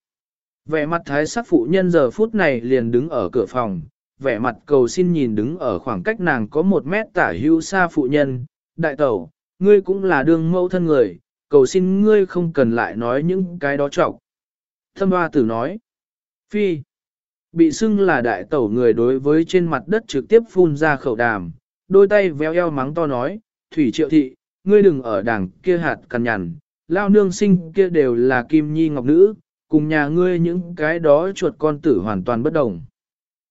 Vẻ mặt thái sắc phụ nhân giờ phút này liền đứng ở cửa phòng, vẻ mặt cầu xin nhìn đứng ở khoảng cách nàng có một mét tả hữu xa phụ nhân, đại tẩu, ngươi cũng là đương mẫu thân người, cầu xin ngươi không cần lại nói những cái đó trọng. Thâm hoa tử nói, phi, bị xưng là đại tẩu người đối với trên mặt đất trực tiếp phun ra khẩu đàm, đôi tay véo eo mắng to nói, Thủy Triệu Thị, ngươi đừng ở đảng kia hạt cằn nhằn, lao nương sinh kia đều là kim nhi ngọc nữ, cùng nhà ngươi những cái đó chuột con tử hoàn toàn bất đồng.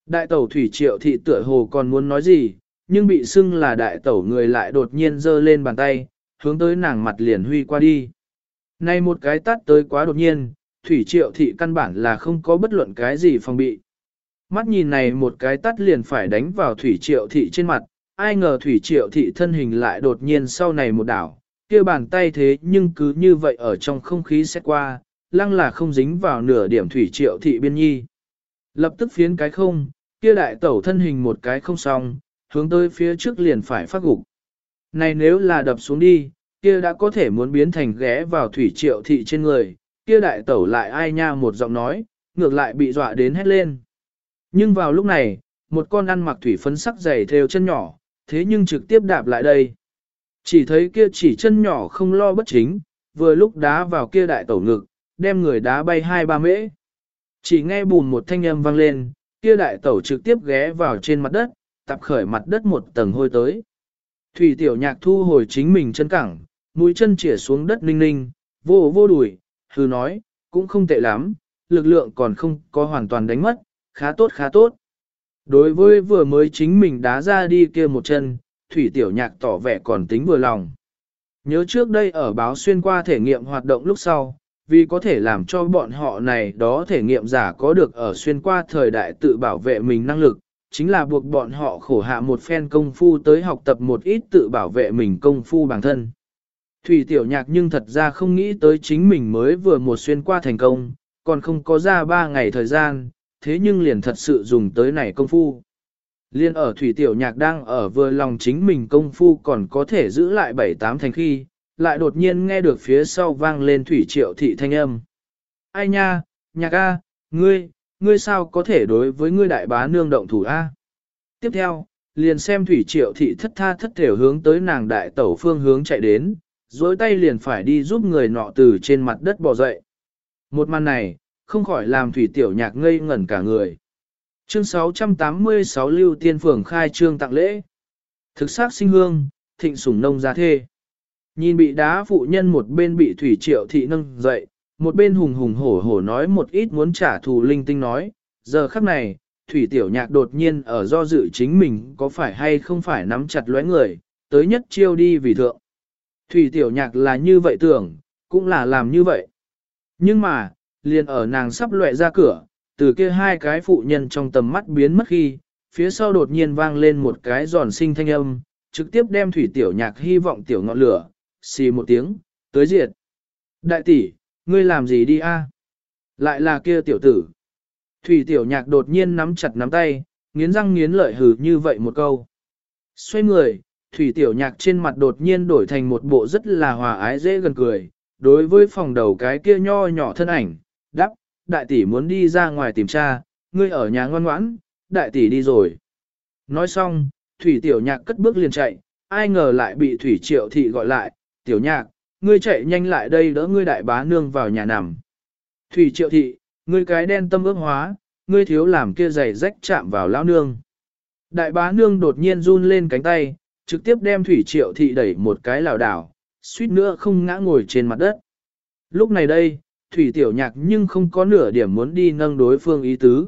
Đại tẩu Thủy Triệu Thị tựa hồ còn muốn nói gì, nhưng bị xưng là đại tẩu người lại đột nhiên giơ lên bàn tay, hướng tới nàng mặt liền huy qua đi. Này một cái tát tới quá đột nhiên, Thủy Triệu Thị căn bản là không có bất luận cái gì phòng bị. Mắt nhìn này một cái tát liền phải đánh vào Thủy Triệu Thị trên mặt, ai ngờ Thủy Triệu Thị thân hình lại đột nhiên sau này một đảo, kia bàn tay thế nhưng cứ như vậy ở trong không khí xét qua, lăng là không dính vào nửa điểm Thủy Triệu Thị biên nhi. Lập tức phiến cái không, kia đại tẩu thân hình một cái không xong, hướng tới phía trước liền phải phát gục. Này nếu là đập xuống đi, kia đã có thể muốn biến thành ghé vào Thủy Triệu Thị trên người, kia đại tẩu lại ai nha một giọng nói, ngược lại bị dọa đến hét lên. Nhưng vào lúc này, một con ăn mặc thủy phấn sắc dày theo chân nhỏ, thế nhưng trực tiếp đạp lại đây. Chỉ thấy kia chỉ chân nhỏ không lo bất chính, vừa lúc đá vào kia đại tẩu ngực, đem người đá bay hai ba mễ. Chỉ nghe bùn một thanh âm vang lên, kia đại tẩu trực tiếp ghé vào trên mặt đất, tập khởi mặt đất một tầng hôi tới. Thủy tiểu nhạc thu hồi chính mình chân cẳng, mũi chân chỉa xuống đất ninh ninh, vô vô đùi, hư nói, cũng không tệ lắm, lực lượng còn không có hoàn toàn đánh mất, khá tốt khá tốt. Đối với vừa mới chính mình đá ra đi kia một chân, Thủy Tiểu Nhạc tỏ vẻ còn tính vừa lòng. Nhớ trước đây ở báo xuyên qua thể nghiệm hoạt động lúc sau, vì có thể làm cho bọn họ này đó thể nghiệm giả có được ở xuyên qua thời đại tự bảo vệ mình năng lực, chính là buộc bọn họ khổ hạ một phen công phu tới học tập một ít tự bảo vệ mình công phu bản thân. Thủy Tiểu Nhạc nhưng thật ra không nghĩ tới chính mình mới vừa một xuyên qua thành công, còn không có ra ba ngày thời gian, thế nhưng liền thật sự dùng tới này công phu. Liên ở Thủy Tiểu Nhạc đang ở vừa lòng chính mình công phu còn có thể giữ lại bảy tám thành khi, lại đột nhiên nghe được phía sau vang lên Thủy Triệu Thị thanh âm. Ai nha, nhạc a, ngươi, ngươi sao có thể đối với ngươi đại bá nương động thủ a? Tiếp theo, liền xem Thủy Triệu Thị thất tha thất thể hướng tới nàng đại tẩu phương hướng chạy đến, dối tay liền phải đi giúp người nọ từ trên mặt đất bò dậy. Một màn này, không khỏi làm thủy tiểu nhạc ngây ngẩn cả người. Chương 686 Lưu Tiên Phường khai trương tặng lễ. Thực xác sinh hương, thịnh sủng nông gia thê. Nhìn bị đá phụ nhân một bên bị thủy triệu thị nâng dậy, một bên hùng hùng hổ hổ nói một ít muốn trả thù linh tinh nói. Giờ khắc này, thủy tiểu nhạc đột nhiên ở do dự chính mình có phải hay không phải nắm chặt lóe người, tới nhất chiêu đi vì thượng. Thủy tiểu nhạc là như vậy tưởng, cũng là làm như vậy. Nhưng mà, liền ở nàng sắp lệ ra cửa, từ kia hai cái phụ nhân trong tầm mắt biến mất khi, phía sau đột nhiên vang lên một cái giòn sinh thanh âm, trực tiếp đem thủy tiểu nhạc hy vọng tiểu ngọn lửa, xì một tiếng, tới diệt. Đại tỷ, ngươi làm gì đi a? Lại là kia tiểu tử. Thủy tiểu nhạc đột nhiên nắm chặt nắm tay, nghiến răng nghiến lợi hừ như vậy một câu. Xoay người, thủy tiểu nhạc trên mặt đột nhiên đổi thành một bộ rất là hòa ái dễ gần cười. Đối với phòng đầu cái kia nho nhỏ thân ảnh, đáp, đại tỷ muốn đi ra ngoài tìm cha, ngươi ở nhà ngoan ngoãn, đại tỷ đi rồi. Nói xong, thủy tiểu nhạc cất bước liền chạy, ai ngờ lại bị thủy triệu thị gọi lại, tiểu nhạc, ngươi chạy nhanh lại đây đỡ ngươi đại bá nương vào nhà nằm. Thủy triệu thị, ngươi cái đen tâm ước hóa, ngươi thiếu làm kia giày rách chạm vào lão nương. Đại bá nương đột nhiên run lên cánh tay, trực tiếp đem thủy triệu thị đẩy một cái lảo đảo, suýt nữa không ngã ngồi trên mặt đất. Lúc này đây, thủy tiểu nhạc nhưng không có nửa điểm muốn đi nâng đối phương ý tứ.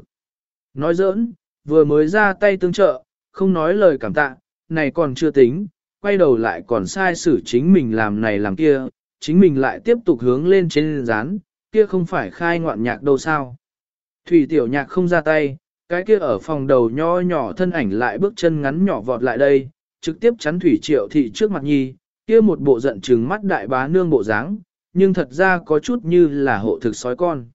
Nói giỡn, vừa mới ra tay tương trợ, không nói lời cảm tạ, này còn chưa tính, quay đầu lại còn sai xử chính mình làm này làm kia, chính mình lại tiếp tục hướng lên trên rán, kia không phải khai ngoạn nhạc đâu sao. Thủy tiểu nhạc không ra tay, cái kia ở phòng đầu nho nhỏ thân ảnh lại bước chân ngắn nhỏ vọt lại đây, trực tiếp chắn thủy triệu thị trước mặt nhi, kia một bộ giận trừng mắt đại bá nương bộ dáng, nhưng thật ra có chút như là hộ thực sói con.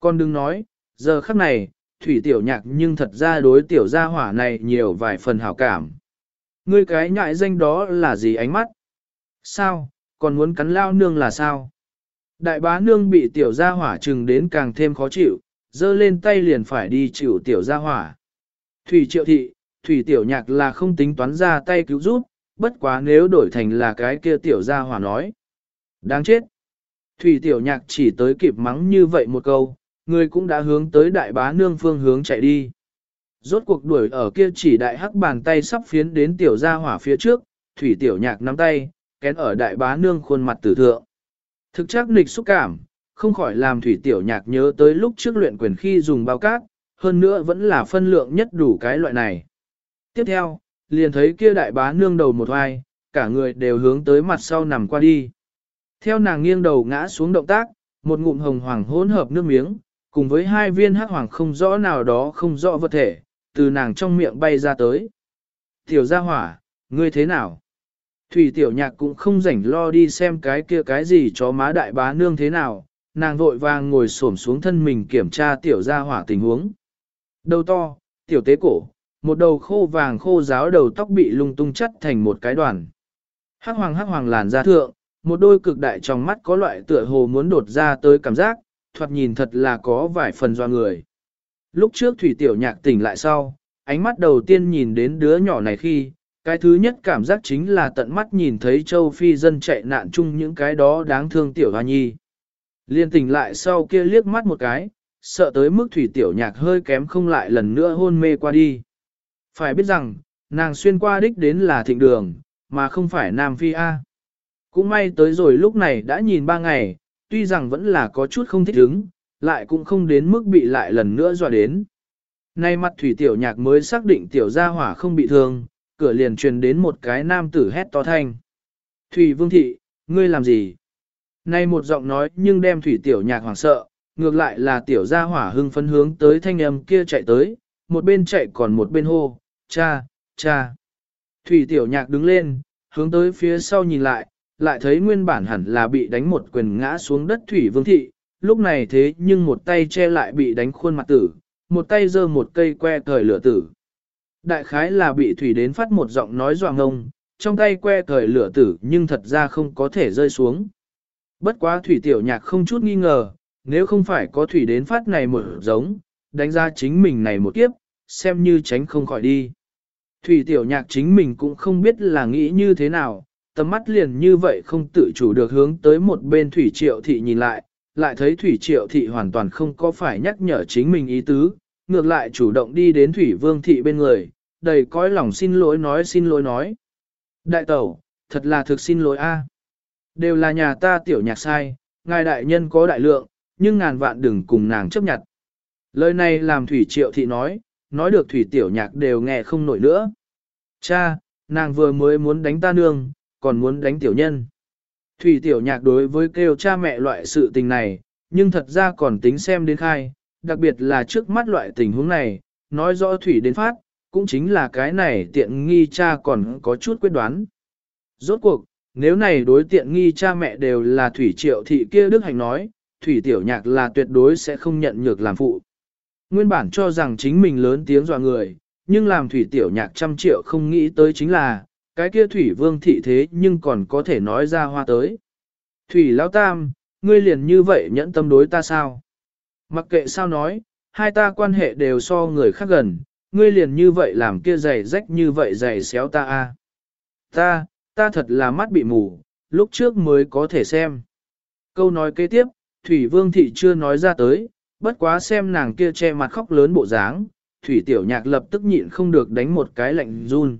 Con đừng nói, giờ khắc này, thủy tiểu nhạc nhưng thật ra đối tiểu gia hỏa này nhiều vài phần hảo cảm. Ngươi cái nhại danh đó là gì ánh mắt? Sao, còn muốn cắn lao nương là sao? Đại bá nương bị tiểu gia hỏa trừng đến càng thêm khó chịu, dơ lên tay liền phải đi chịu tiểu gia hỏa. Thủy triệu thị, thủy tiểu nhạc là không tính toán ra tay cứu giúp, bất quá nếu đổi thành là cái kia tiểu gia hỏa nói. Đáng chết! Thủy tiểu nhạc chỉ tới kịp mắng như vậy một câu, người cũng đã hướng tới đại bá nương phương hướng chạy đi. Rốt cuộc đuổi ở kia chỉ đại hắc bàn tay sắp phiến đến tiểu gia hỏa phía trước, thủy tiểu nhạc nắm tay, kén ở đại bá nương khuôn mặt tử thượng. Thực chắc nịch xúc cảm, không khỏi làm thủy tiểu nhạc nhớ tới lúc trước luyện quyền khi dùng bao cát, hơn nữa vẫn là phân lượng nhất đủ cái loại này. Tiếp theo, liền thấy kia đại bá nương đầu một hoài, cả người đều hướng tới mặt sau nằm qua đi. Theo nàng nghiêng đầu ngã xuống động tác, một ngụm hồng hoàng hỗn hợp nước miếng, cùng với hai viên hắc hoàng không rõ nào đó không rõ vật thể, từ nàng trong miệng bay ra tới. Tiểu gia hỏa, ngươi thế nào? Thủy tiểu nhạc cũng không rảnh lo đi xem cái kia cái gì chó má đại bá nương thế nào, nàng vội vàng ngồi xổm xuống thân mình kiểm tra tiểu gia hỏa tình huống. Đầu to, tiểu tế cổ, một đầu khô vàng khô ráo đầu tóc bị lung tung chất thành một cái đoàn. Hắc hoàng hắc hoàng làn da thượng, một đôi cực đại trong mắt có loại tựa hồ muốn đột ra tới cảm giác, thoạt nhìn thật là có vài phần doa người. Lúc trước thủy tiểu nhạc tỉnh lại sau, ánh mắt đầu tiên nhìn đến đứa nhỏ này khi, cái thứ nhất cảm giác chính là tận mắt nhìn thấy châu phi dân chạy nạn chung những cái đó đáng thương tiểu hoa nhi. Liên tỉnh lại sau kia liếc mắt một cái, sợ tới mức thủy tiểu nhạc hơi kém không lại lần nữa hôn mê qua đi. Phải biết rằng, nàng xuyên qua đích đến là thịnh đường, mà không phải Nam Phi A. Cũng may tới rồi lúc này đã nhìn ba ngày, tuy rằng vẫn là có chút không thích ứng, lại cũng không đến mức bị lại lần nữa dọa đến. Nay mặt thủy tiểu nhạc mới xác định tiểu gia hỏa không bị thương, cửa liền truyền đến một cái nam tử hét to thanh. Thủy vương thị, ngươi làm gì? Nay một giọng nói nhưng đem thủy tiểu nhạc hoảng sợ, ngược lại là tiểu gia hỏa hưng phấn hướng tới thanh âm kia chạy tới, một bên chạy còn một bên hô, cha, cha. Thủy tiểu nhạc đứng lên, hướng tới phía sau nhìn lại, lại thấy nguyên bản hẳn là bị đánh một quyền ngã xuống đất thủy vương thị, lúc này thế nhưng một tay che lại bị đánh khuôn mặt tử, một tay giơ một cây que thời lửa tử. Đại khái là bị thủy đến phát một giọng nói doạng ngông, trong tay que thời lửa tử nhưng thật ra không có thể rơi xuống. Bất quá thủy tiểu nhạc không chút nghi ngờ, nếu không phải có thủy đến phát này một giống, đánh ra chính mình này một kiếp, xem như tránh không khỏi đi. Thủy tiểu nhạc chính mình cũng không biết là nghĩ như thế nào, tầm mắt liền như vậy không tự chủ được hướng tới một bên thủy triệu thị nhìn lại, lại thấy thủy triệu thị hoàn toàn không có phải nhắc nhở chính mình ý tứ, ngược lại chủ động đi đến thủy vương thị bên người, đầy cõi lòng xin lỗi nói xin lỗi nói. Đại tẩu, thật là thực xin lỗi a. Đều là nhà ta tiểu nhạc sai, ngài đại nhân có đại lượng, nhưng ngàn vạn đừng cùng nàng chấp nhận. Lời này làm thủy triệu thị nói, nói được thủy tiểu nhạc đều nghe không nổi nữa. Cha, nàng vừa mới muốn đánh ta nương, còn muốn đánh tiểu nhân. Thủy tiểu nhạc đối với kêu cha mẹ loại sự tình này, nhưng thật ra còn tính xem đến khai, đặc biệt là trước mắt loại tình huống này, nói rõ Thủy đến phát, cũng chính là cái này tiện nghi cha còn có chút quyết đoán. Rốt cuộc, nếu này đối tiện nghi cha mẹ đều là Thủy triệu thị kia Đức Hành nói, Thủy tiểu nhạc là tuyệt đối sẽ không nhận nhược làm phụ. Nguyên bản cho rằng chính mình lớn tiếng dọa người, nhưng làm Thủy tiểu nhạc trăm triệu không nghĩ tới chính là, cái kia Thủy vương thị thế nhưng còn có thể nói ra hoa tới. Thủy lão tam, ngươi liền như vậy nhẫn tâm đối ta sao? Mặc kệ sao nói, hai ta quan hệ đều so người khác gần, ngươi liền như vậy làm kia giày rách như vậy giày xéo ta a. Ta, ta thật là mắt bị mù, lúc trước mới có thể xem. Câu nói kế tiếp, Thủy Vương Thị chưa nói ra tới, bất quá xem nàng kia che mặt khóc lớn bộ dáng, Thủy Tiểu Nhạc lập tức nhịn không được đánh một cái lạnh run.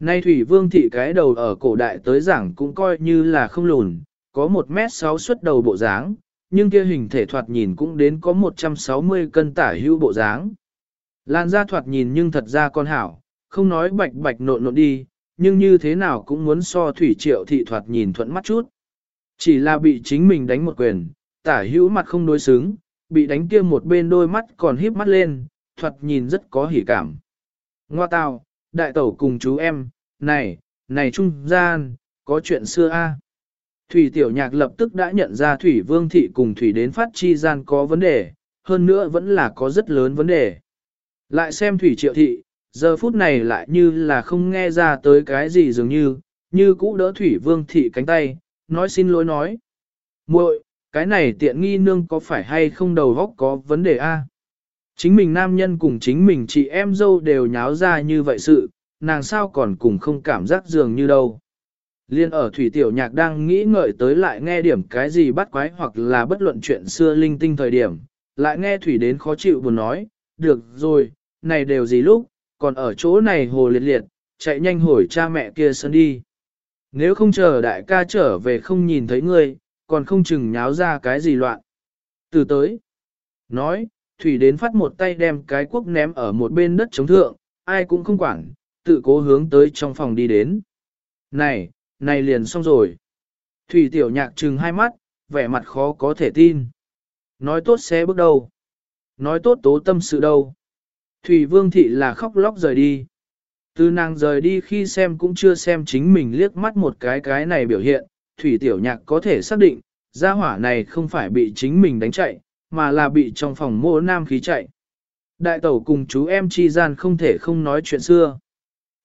Nay Thủy Vương Thị cái đầu ở cổ đại tới giảng cũng coi như là không lùn, có một mét sáu xuất đầu bộ dáng, nhưng kia hình thể thoạt nhìn cũng đến có 160 cân tả hữu bộ dáng. Lan ra thoạt nhìn nhưng thật ra con hảo, không nói bạch bạch nộn nộn đi, nhưng như thế nào cũng muốn so thủy triệu thị thoạt nhìn thuận mắt chút. Chỉ là bị chính mình đánh một quyền, tả hữu mặt không đối xứng, bị đánh kia một bên đôi mắt còn híp mắt lên, thoạt nhìn rất có hỉ cảm. Ngoa tào, đại tẩu cùng chú em, này, này trung gian, có chuyện xưa a. Thủy Tiểu Nhạc lập tức đã nhận ra Thủy Vương Thị cùng Thủy đến phát chi gian có vấn đề, hơn nữa vẫn là có rất lớn vấn đề. Lại xem Thủy Triệu Thị, giờ phút này lại như là không nghe ra tới cái gì dường như, như cũ đỡ Thủy Vương Thị cánh tay, nói xin lỗi nói. muội, cái này tiện nghi nương có phải hay không đầu góc có vấn đề a? Chính mình nam nhân cùng chính mình chị em dâu đều nháo ra như vậy sự, nàng sao còn cùng không cảm giác dường như đâu. Liên ở Thủy Tiểu Nhạc đang nghĩ ngợi tới lại nghe điểm cái gì bắt quái hoặc là bất luận chuyện xưa linh tinh thời điểm, Lại nghe Thủy đến khó chịu buồn nói, được rồi, này đều gì lúc, còn ở chỗ này hồ liệt liệt, chạy nhanh hồi cha mẹ kia sân đi. Nếu không chờ đại ca trở về không nhìn thấy ngươi, còn không chừng nháo ra cái gì loạn. Từ tới, nói, Thủy đến phát một tay đem cái quốc ném ở một bên đất chống thượng, ai cũng không quản, tự cố hướng tới trong phòng đi đến. Này, này liền xong rồi. Thủy tiểu nhạc trừng hai mắt, vẻ mặt khó có thể tin. Nói tốt sẽ bước đầu. Nói tốt tố tâm sự đâu. Thủy vương thị là khóc lóc rời đi. Từ nàng rời đi khi xem cũng chưa xem chính mình liếc mắt một cái cái này biểu hiện, thủy tiểu nhạc có thể xác định, gia hỏa này không phải bị chính mình đánh chạy, mà là bị trong phòng mô nam khí chạy. Đại tẩu cùng chú em chi gian không thể không nói chuyện xưa.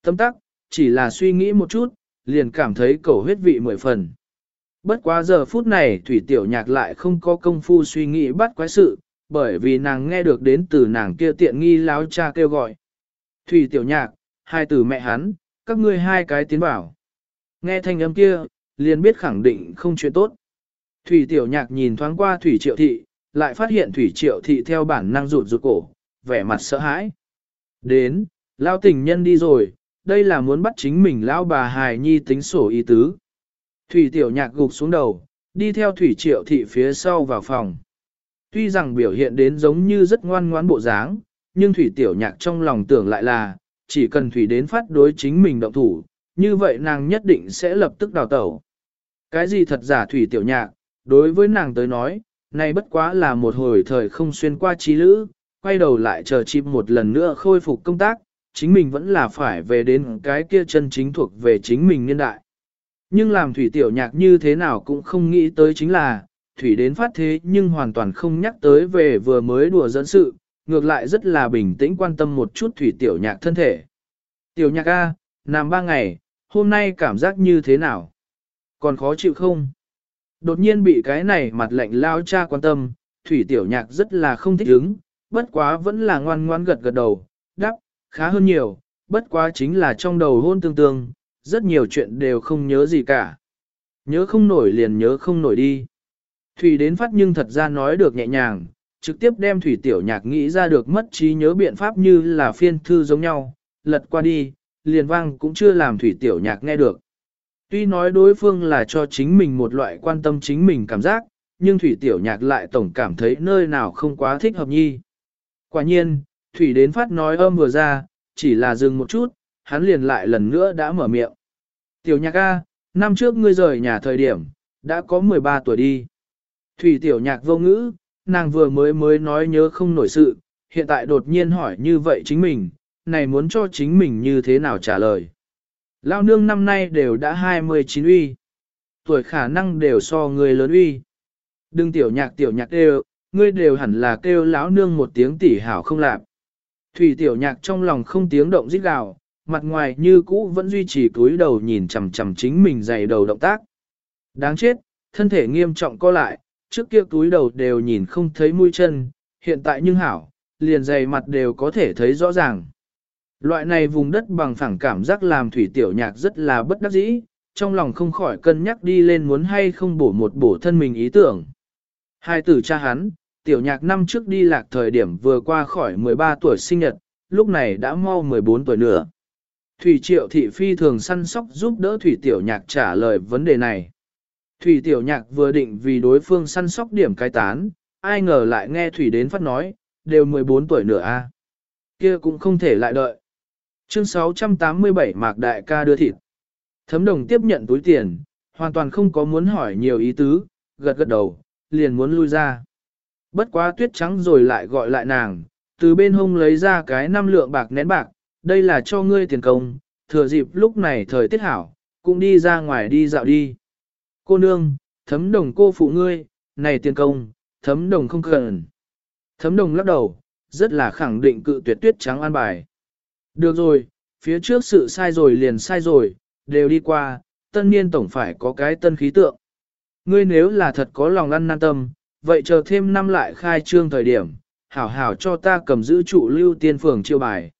Tâm tắc, chỉ là suy nghĩ một chút, liền cảm thấy cầu huyết vị mười phần. Bất quá giờ phút này Thủy Tiểu Nhạc lại không có công phu suy nghĩ bắt quái sự, bởi vì nàng nghe được đến từ nàng kia tiện nghi láo cha kêu gọi. Thủy Tiểu Nhạc, hai từ mẹ hắn, các ngươi hai cái tiến bảo. Nghe thanh âm kia, liền biết khẳng định không chuyện tốt. Thủy Tiểu Nhạc nhìn thoáng qua Thủy Triệu Thị, lại phát hiện Thủy Triệu Thị theo bản năng rụt rụt cổ, vẻ mặt sợ hãi. Đến, lao tình nhân đi rồi, đây là muốn bắt chính mình lao bà hài nhi tính sổ ý tứ. Thủy tiểu nhạc gục xuống đầu, đi theo thủy triệu thị phía sau vào phòng. Tuy rằng biểu hiện đến giống như rất ngoan ngoãn bộ dáng, nhưng thủy tiểu nhạc trong lòng tưởng lại là, chỉ cần thủy đến phát đối chính mình động thủ, như vậy nàng nhất định sẽ lập tức đào tẩu. Cái gì thật giả thủy tiểu nhạc, đối với nàng tới nói, này bất quá là một hồi thời không xuyên qua trí lữ, quay đầu lại chờ chim một lần nữa khôi phục công tác, chính mình vẫn là phải về đến cái kia chân chính thuộc về chính mình niên đại. Nhưng làm thủy tiểu nhạc như thế nào cũng không nghĩ tới chính là, thủy đến phát thế nhưng hoàn toàn không nhắc tới về vừa mới đùa dẫn sự, ngược lại rất là bình tĩnh quan tâm một chút thủy tiểu nhạc thân thể. Tiểu nhạc A, nằm ba ngày, hôm nay cảm giác như thế nào? Còn khó chịu không? Đột nhiên bị cái này mặt lạnh lao cha quan tâm, thủy tiểu nhạc rất là không thích ứng, bất quá vẫn là ngoan ngoan gật gật đầu, đáp, khá hơn nhiều, bất quá chính là trong đầu hôn tương tương, rất nhiều chuyện đều không nhớ gì cả. Nhớ không nổi liền nhớ không nổi đi. Thủy đến phát nhưng thật ra nói được nhẹ nhàng, trực tiếp đem Thủy Tiểu Nhạc nghĩ ra được mất trí nhớ biện pháp như là phiên thư giống nhau, lật qua đi, liền vang cũng chưa làm Thủy Tiểu Nhạc nghe được. Tuy nói đối phương là cho chính mình một loại quan tâm chính mình cảm giác, nhưng Thủy Tiểu Nhạc lại tổng cảm thấy nơi nào không quá thích hợp nhi. Quả nhiên, Thủy đến phát nói âm vừa ra, chỉ là dừng một chút, hắn liền lại lần nữa đã mở miệng. Tiểu nhạc A, năm trước ngươi rời nhà thời điểm, đã có 13 tuổi đi. Thủy tiểu nhạc vô ngữ, nàng vừa mới mới nói nhớ không nổi sự, hiện tại đột nhiên hỏi như vậy chính mình, này muốn cho chính mình như thế nào trả lời. Lao nương năm nay đều đã 29 uy. Tuổi khả năng đều so người lớn uy. Đừng tiểu nhạc tiểu nhạc đều, ngươi đều hẳn là kêu lão nương một tiếng tỉ hảo không lạp. Thủy tiểu nhạc trong lòng không tiếng động rít gào, mặt ngoài như cũ vẫn duy trì túi đầu nhìn chằm chằm chính mình dày đầu động tác. Đáng chết, thân thể nghiêm trọng co lại, trước kia túi đầu đều nhìn không thấy mũi chân, hiện tại nhưng hảo, liền dày mặt đều có thể thấy rõ ràng. Loại này vùng đất bằng phẳng cảm giác làm thủy tiểu nhạc rất là bất đắc dĩ, trong lòng không khỏi cân nhắc đi lên muốn hay không bổ một bổ thân mình ý tưởng. Hai tử cha hắn, tiểu nhạc năm trước đi lạc thời điểm vừa qua khỏi 13 tuổi sinh nhật, lúc này đã mau 14 tuổi nữa. Thủy triệu thị phi thường săn sóc giúp đỡ Thủy tiểu nhạc trả lời vấn đề này. Thủy tiểu nhạc vừa định vì đối phương săn sóc điểm cai tán, ai ngờ lại nghe Thủy đến phát nói, đều 14 tuổi nữa a kia cũng không thể lại đợi. Chương 687 Mạc Đại ca đưa thịt. Thấm đồng tiếp nhận túi tiền, hoàn toàn không có muốn hỏi nhiều ý tứ, gật gật đầu, liền muốn lui ra. Bất quá tuyết trắng rồi lại gọi lại nàng, từ bên hông lấy ra cái năm lượng bạc nén bạc, đây là cho ngươi tiền công, thừa dịp lúc này thời tiết hảo, cũng đi ra ngoài đi dạo đi. Cô nương, thấm đồng cô phụ ngươi, này tiền công, thấm đồng không cần. Thấm đồng lắc đầu, rất là khẳng định cự tuyệt tuyết trắng an bài. Được rồi, phía trước sự sai rồi liền sai rồi, đều đi qua, tân niên tổng phải có cái tân khí tượng. Ngươi nếu là thật có lòng ăn nan tâm, vậy chờ thêm năm lại khai trương thời điểm, hảo hảo cho ta cầm giữ trụ lưu tiên phường chiêu bài.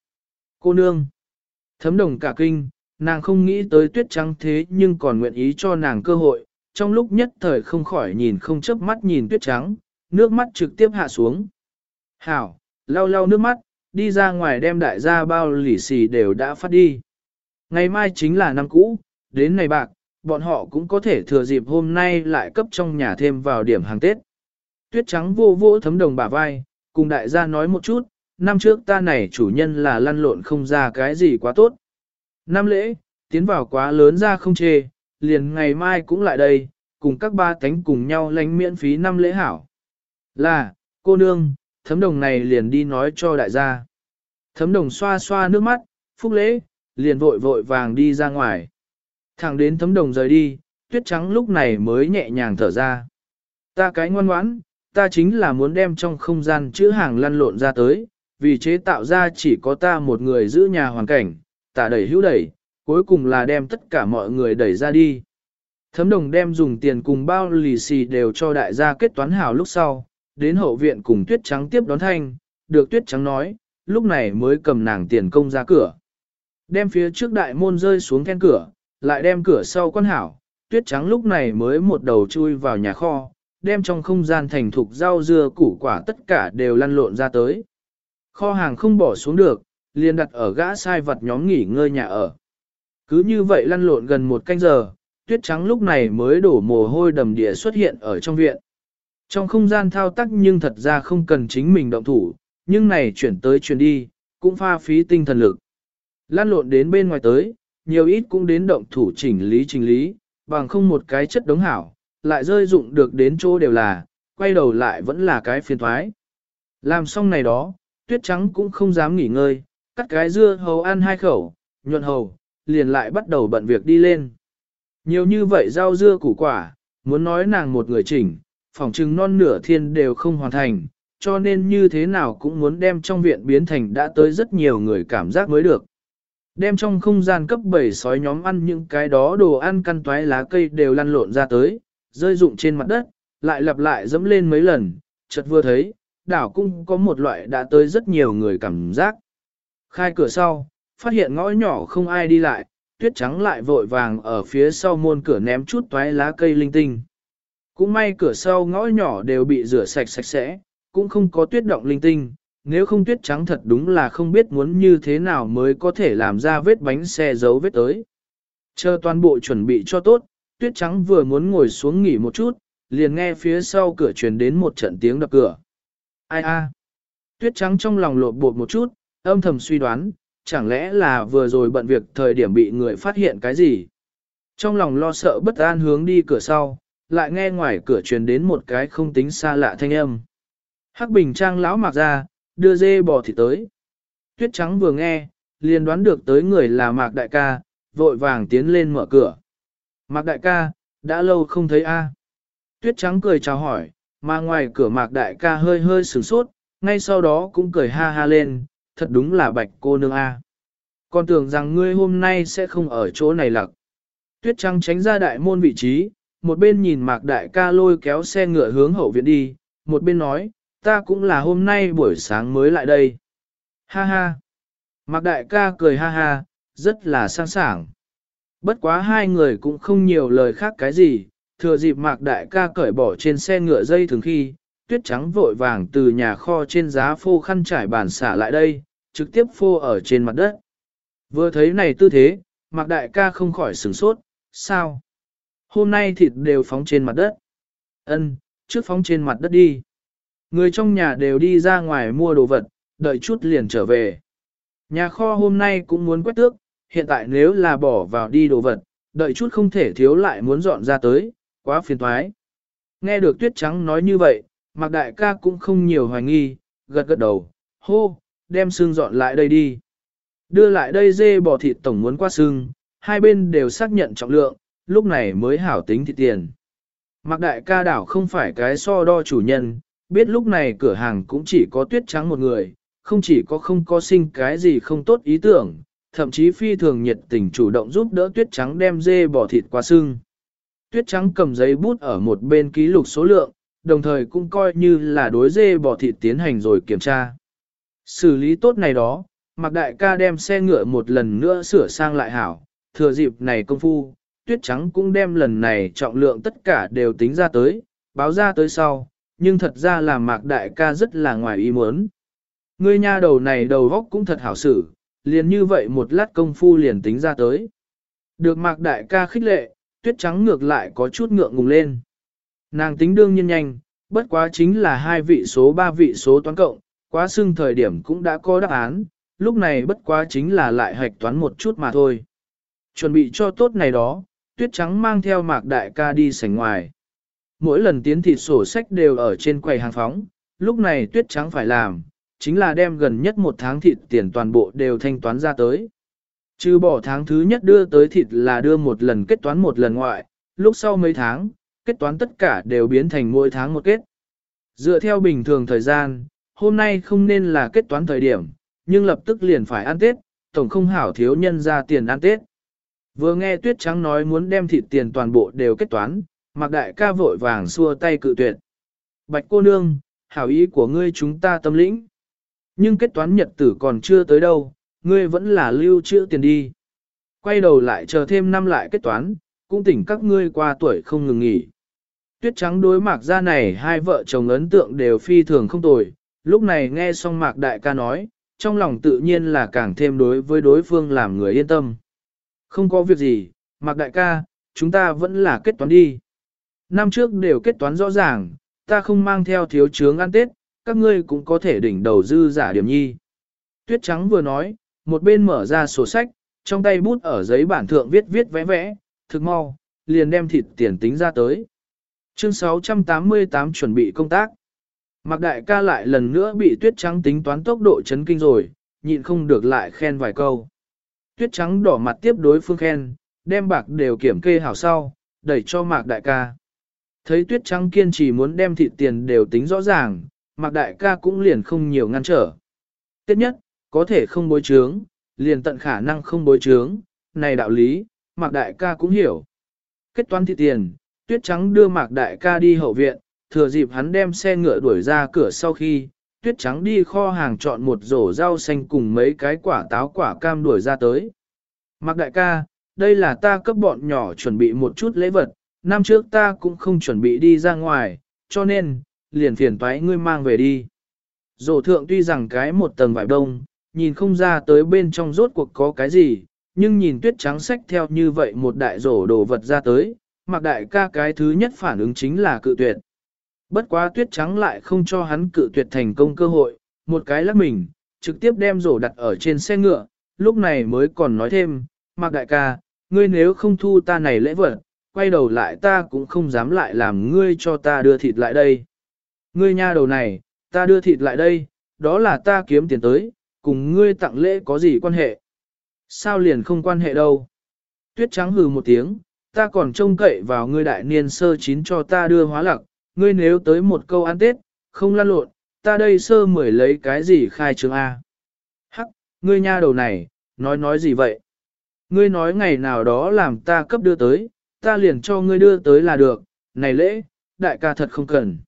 Cô nương, thấm đồng cả kinh, nàng không nghĩ tới tuyết trắng thế nhưng còn nguyện ý cho nàng cơ hội, trong lúc nhất thời không khỏi nhìn không chớp mắt nhìn tuyết trắng, nước mắt trực tiếp hạ xuống. Hảo, lau lau nước mắt, đi ra ngoài đem đại gia bao lì xì đều đã phát đi. Ngày mai chính là năm cũ, đến ngày bạc, bọn họ cũng có thể thừa dịp hôm nay lại cấp trong nhà thêm vào điểm hàng Tết. Tuyết trắng vô vô thấm đồng bả vai, cùng đại gia nói một chút, năm trước ta này chủ nhân là lăn lộn không ra cái gì quá tốt. Năm lễ, tiến vào quá lớn ra không chê, liền ngày mai cũng lại đây, cùng các ba tánh cùng nhau lánh miễn phí năm lễ hảo. Là, cô nương, thấm đồng này liền đi nói cho đại gia. Thấm đồng xoa xoa nước mắt, phúc lễ, liền vội vội vàng đi ra ngoài. Thẳng đến thấm đồng rời đi, tuyết trắng lúc này mới nhẹ nhàng thở ra. Ta cái ngoan ngoãn, ta chính là muốn đem trong không gian chữ hàng lăn lộn ra tới, vì chế tạo ra chỉ có ta một người giữ nhà hoàn cảnh, tả đẩy hữu đẩy, cuối cùng là đem tất cả mọi người đẩy ra đi. Thấm đồng đem dùng tiền cùng bao lì xì đều cho đại gia kết toán hảo lúc sau, đến hậu viện cùng tuyết trắng tiếp đón thanh, được tuyết trắng nói, lúc này mới cầm nàng tiền công ra cửa. Đem phía trước đại môn rơi xuống then cửa, lại đem cửa sau quan hảo, tuyết trắng lúc này mới một đầu chui vào nhà kho, đem trong không gian thành thục rau dưa củ quả tất cả đều lăn lộn ra tới. Kho hàng không bỏ xuống được, liền đặt ở gã sai vật nhóm nghỉ ngơi nhà ở. Cứ như vậy lăn lộn gần một canh giờ, tuyết trắng lúc này mới đổ mồ hôi đầm địa xuất hiện ở trong viện. Trong không gian thao tác nhưng thật ra không cần chính mình động thủ, nhưng này chuyển tới chuyển đi, cũng pha phí tinh thần lực. Lan lộn đến bên ngoài tới, nhiều ít cũng đến động thủ chỉnh lý chỉnh lý, bằng không một cái chất đống hảo, lại rơi dụng được đến chỗ đều là, quay đầu lại vẫn là cái phiền thoái. Làm xong này đó, tuyết trắng cũng không dám nghỉ ngơi, cắt cái dưa hầu ăn hai khẩu, nhuận hầu, liền lại bắt đầu bận việc đi lên. Nhiều như vậy rau dưa củ quả, muốn nói nàng một người chỉnh, phỏng chừng non nửa thiên đều không hoàn thành, cho nên như thế nào cũng muốn đem trong viện biến thành đã tới rất nhiều người cảm giác mới được. Đem trong không gian cấp 7 sói nhóm ăn những cái đó đồ ăn căn toái lá cây đều lăn lộn ra tới, rơi rụng trên mặt đất, lại lặp lại dẫm lên mấy lần, chợt vừa thấy, đảo cũng có một loại đã tới rất nhiều người cảm giác. Khai cửa sau, phát hiện ngõ nhỏ không ai đi lại, tuyết trắng lại vội vàng ở phía sau môn cửa ném chút toái lá cây linh tinh. Cũng may cửa sau ngõ nhỏ đều bị rửa sạch sạch sẽ, cũng không có tuyết động linh tinh, nếu không tuyết trắng thật đúng là không biết muốn như thế nào mới có thể làm ra vết bánh xe dấu vết tới. Chờ toàn bộ chuẩn bị cho tốt, tuyết trắng vừa muốn ngồi xuống nghỉ một chút, liền nghe phía sau cửa truyền đến một trận tiếng đập cửa. Ai a? Tuyết trắng trong lòng lột bột một chút, âm thầm suy đoán, chẳng lẽ là vừa rồi bận việc thời điểm bị người phát hiện cái gì? Trong lòng lo sợ bất an hướng đi cửa sau, lại nghe ngoài cửa truyền đến một cái không tính xa lạ thanh âm. Hắc bình trang lão mặc ra, đưa dê bò thịt tới. Tuyết trắng vừa nghe, liền đoán được tới người là Mạc Đại ca, vội vàng tiến lên mở cửa. Mạc Đại ca, đã lâu không thấy a. Tuyết trắng cười chào hỏi, mà ngoài cửa Mạc Đại ca hơi hơi sửng sốt, ngay sau đó cũng cười ha ha lên, thật đúng là bạch cô nương a. Con tưởng rằng ngươi hôm nay sẽ không ở chỗ này lặc. Tuyết trắng tránh ra đại môn vị trí, một bên nhìn Mạc Đại ca lôi kéo xe ngựa hướng hậu viện đi, một bên nói, ta cũng là hôm nay buổi sáng mới lại đây. Ha ha. Mạc đại ca cười ha ha, rất là sang sảng. Bất quá hai người cũng không nhiều lời khác cái gì, thừa dịp mạc đại ca cởi bỏ trên xe ngựa dây thường khi, tuyết trắng vội vàng từ nhà kho trên giá phô khăn trải bàn xả lại đây, trực tiếp phô ở trên mặt đất. Vừa thấy này tư thế, mạc đại ca không khỏi sửng sốt, sao? Hôm nay thịt đều phóng trên mặt đất. Ân, trước phóng trên mặt đất đi. Người trong nhà đều đi ra ngoài mua đồ vật, đợi chút liền trở về. Nhà kho hôm nay cũng muốn quét tước, hiện tại nếu là bỏ vào đi đồ vật, đợi chút không thể thiếu lại muốn dọn ra tới, quá phiền toái. Nghe được tuyết trắng nói như vậy, Mạc Đại ca cũng không nhiều hoài nghi, gật gật đầu, hô, đem xương dọn lại đây đi. Đưa lại đây dê bò thịt tổng muốn qua xương, hai bên đều xác nhận trọng lượng, lúc này mới hảo tính thị tiền. Mạc Đại ca đảo không phải cái so đo chủ nhân, biết lúc này cửa hàng cũng chỉ có tuyết trắng một người, không chỉ có không có sinh cái gì không tốt ý tưởng, thậm chí phi thường nhiệt tình chủ động giúp đỡ tuyết trắng đem dê bò thịt qua xương. Tuyết trắng cầm giấy bút ở một bên ký lục số lượng, đồng thời cũng coi như là đối dê bò thịt tiến hành rồi kiểm tra. Xử lý tốt này đó, Mạc Đại ca đem xe ngựa một lần nữa sửa sang lại hảo, thừa dịp này công phu, tuyết trắng cũng đem lần này trọng lượng tất cả đều tính ra tới, báo ra tới sau, nhưng thật ra là mạc đại ca rất là ngoài ý muốn. Ngươi nha đầu này đầu góc cũng thật hảo xử, liền như vậy một lát công phu liền tính ra tới. Được mạc đại ca khích lệ, tuyết trắng ngược lại có chút ngượng ngùng lên. Nàng tính đương nhiên nhanh, bất quá chính là hai vị số ba vị số toán cộng, quá xưng thời điểm cũng đã có đáp án, lúc này bất quá chính là lại hạch toán một chút mà thôi. Chuẩn bị cho tốt này đó, tuyết trắng mang theo mạc đại ca đi sảnh ngoài. Mỗi lần tiến thịt sổ sách đều ở trên quầy hàng phóng, lúc này tuyết trắng phải làm, chính là đem gần nhất một tháng thịt tiền toàn bộ đều thanh toán ra tới. Trừ bỏ tháng thứ nhất đưa tới thịt là đưa một lần kết toán một lần ngoại, lúc sau mấy tháng, kết toán tất cả đều biến thành mỗi tháng một kết. Dựa theo bình thường thời gian, hôm nay không nên là kết toán thời điểm, nhưng lập tức liền phải ăn Tết, tổng không hảo thiếu nhân ra tiền ăn Tết. Vừa nghe Tuyết Trắng nói muốn đem thịt tiền toàn bộ đều kết toán, Mạc Đại ca vội vàng xua tay cự tuyệt. Bạch cô nương, hảo ý của ngươi chúng ta tâm lĩnh. Nhưng kết toán nhật tử còn chưa tới đâu, ngươi vẫn là lưu trữ tiền đi. Quay đầu lại chờ thêm năm lại kết toán, cũng tỉnh các ngươi qua tuổi không ngừng nghỉ. Tuyết trắng đối mạc ra này hai vợ chồng ấn tượng đều phi thường không tồi, lúc này nghe xong mạc đại ca nói, trong lòng tự nhiên là càng thêm đối với đối phương làm người yên tâm. Không có việc gì, mạc đại ca, chúng ta vẫn là kết toán đi. Năm trước đều kết toán rõ ràng, ta không mang theo thiếu chướng ăn Tết, các ngươi cũng có thể đỉnh đầu dư giả điểm nhi. Tuyết trắng vừa nói, một bên mở ra sổ sách, trong tay bút ở giấy bản thượng viết viết vẽ vẽ, thực mau, liền đem thịt tiền tính ra tới. Chương 688 chuẩn bị công tác. Mạc đại ca lại lần nữa bị tuyết trắng tính toán tốc độ chấn kinh rồi, nhịn không được lại khen vài câu. Tuyết trắng đỏ mặt tiếp đối phương khen, đem bạc đều kiểm kê hảo sau, đẩy cho mạc đại ca. Thấy tuyết trắng kiên trì muốn đem thịt tiền đều tính rõ ràng, mạc đại ca cũng liền không nhiều ngăn trở. Tiếp nhất, có thể không bối trướng, liền tận khả năng không bối trướng, này đạo lý, mạc đại ca cũng hiểu. Kết toán thịt tiền, tuyết trắng đưa mạc đại ca đi hậu viện, thừa dịp hắn đem xe ngựa đuổi ra cửa sau khi, tuyết trắng đi kho hàng chọn một rổ rau xanh cùng mấy cái quả táo quả cam đuổi ra tới. Mạc đại ca, đây là ta cấp bọn nhỏ chuẩn bị một chút lễ vật, năm trước ta cũng không chuẩn bị đi ra ngoài, cho nên, liền phiền toái ngươi mang về đi. Rổ thượng tuy rằng cái một tầng vải đông, nhìn không ra tới bên trong rốt cuộc có cái gì, nhưng nhìn tuyết trắng xách theo như vậy một đại rổ đồ vật ra tới, mặc đại ca cái thứ nhất phản ứng chính là cự tuyệt. Bất quá tuyết trắng lại không cho hắn cự tuyệt thành công cơ hội, một cái lắc mình, trực tiếp đem rổ đặt ở trên xe ngựa, lúc này mới còn nói thêm, Mạc đại ca, ngươi nếu không thu ta này lễ vật, quay đầu lại ta cũng không dám lại làm ngươi cho ta đưa thịt lại đây. Ngươi nha đầu này, ta đưa thịt lại đây, đó là ta kiếm tiền tới, cùng ngươi tặng lễ có gì quan hệ? Sao liền không quan hệ đâu? Tuyết trắng hừ một tiếng, ta còn trông cậy vào ngươi đại niên sơ chín cho ta đưa hóa lặc, ngươi nếu tới một câu ăn tết, không lan lộn, ta đây sơ mười lấy cái gì khai trương A. Hắc, ngươi nha đầu này, nói nói gì vậy? Ngươi nói ngày nào đó làm ta cấp đưa tới, ta liền cho ngươi đưa tới là được, này lễ, đại ca thật không cần.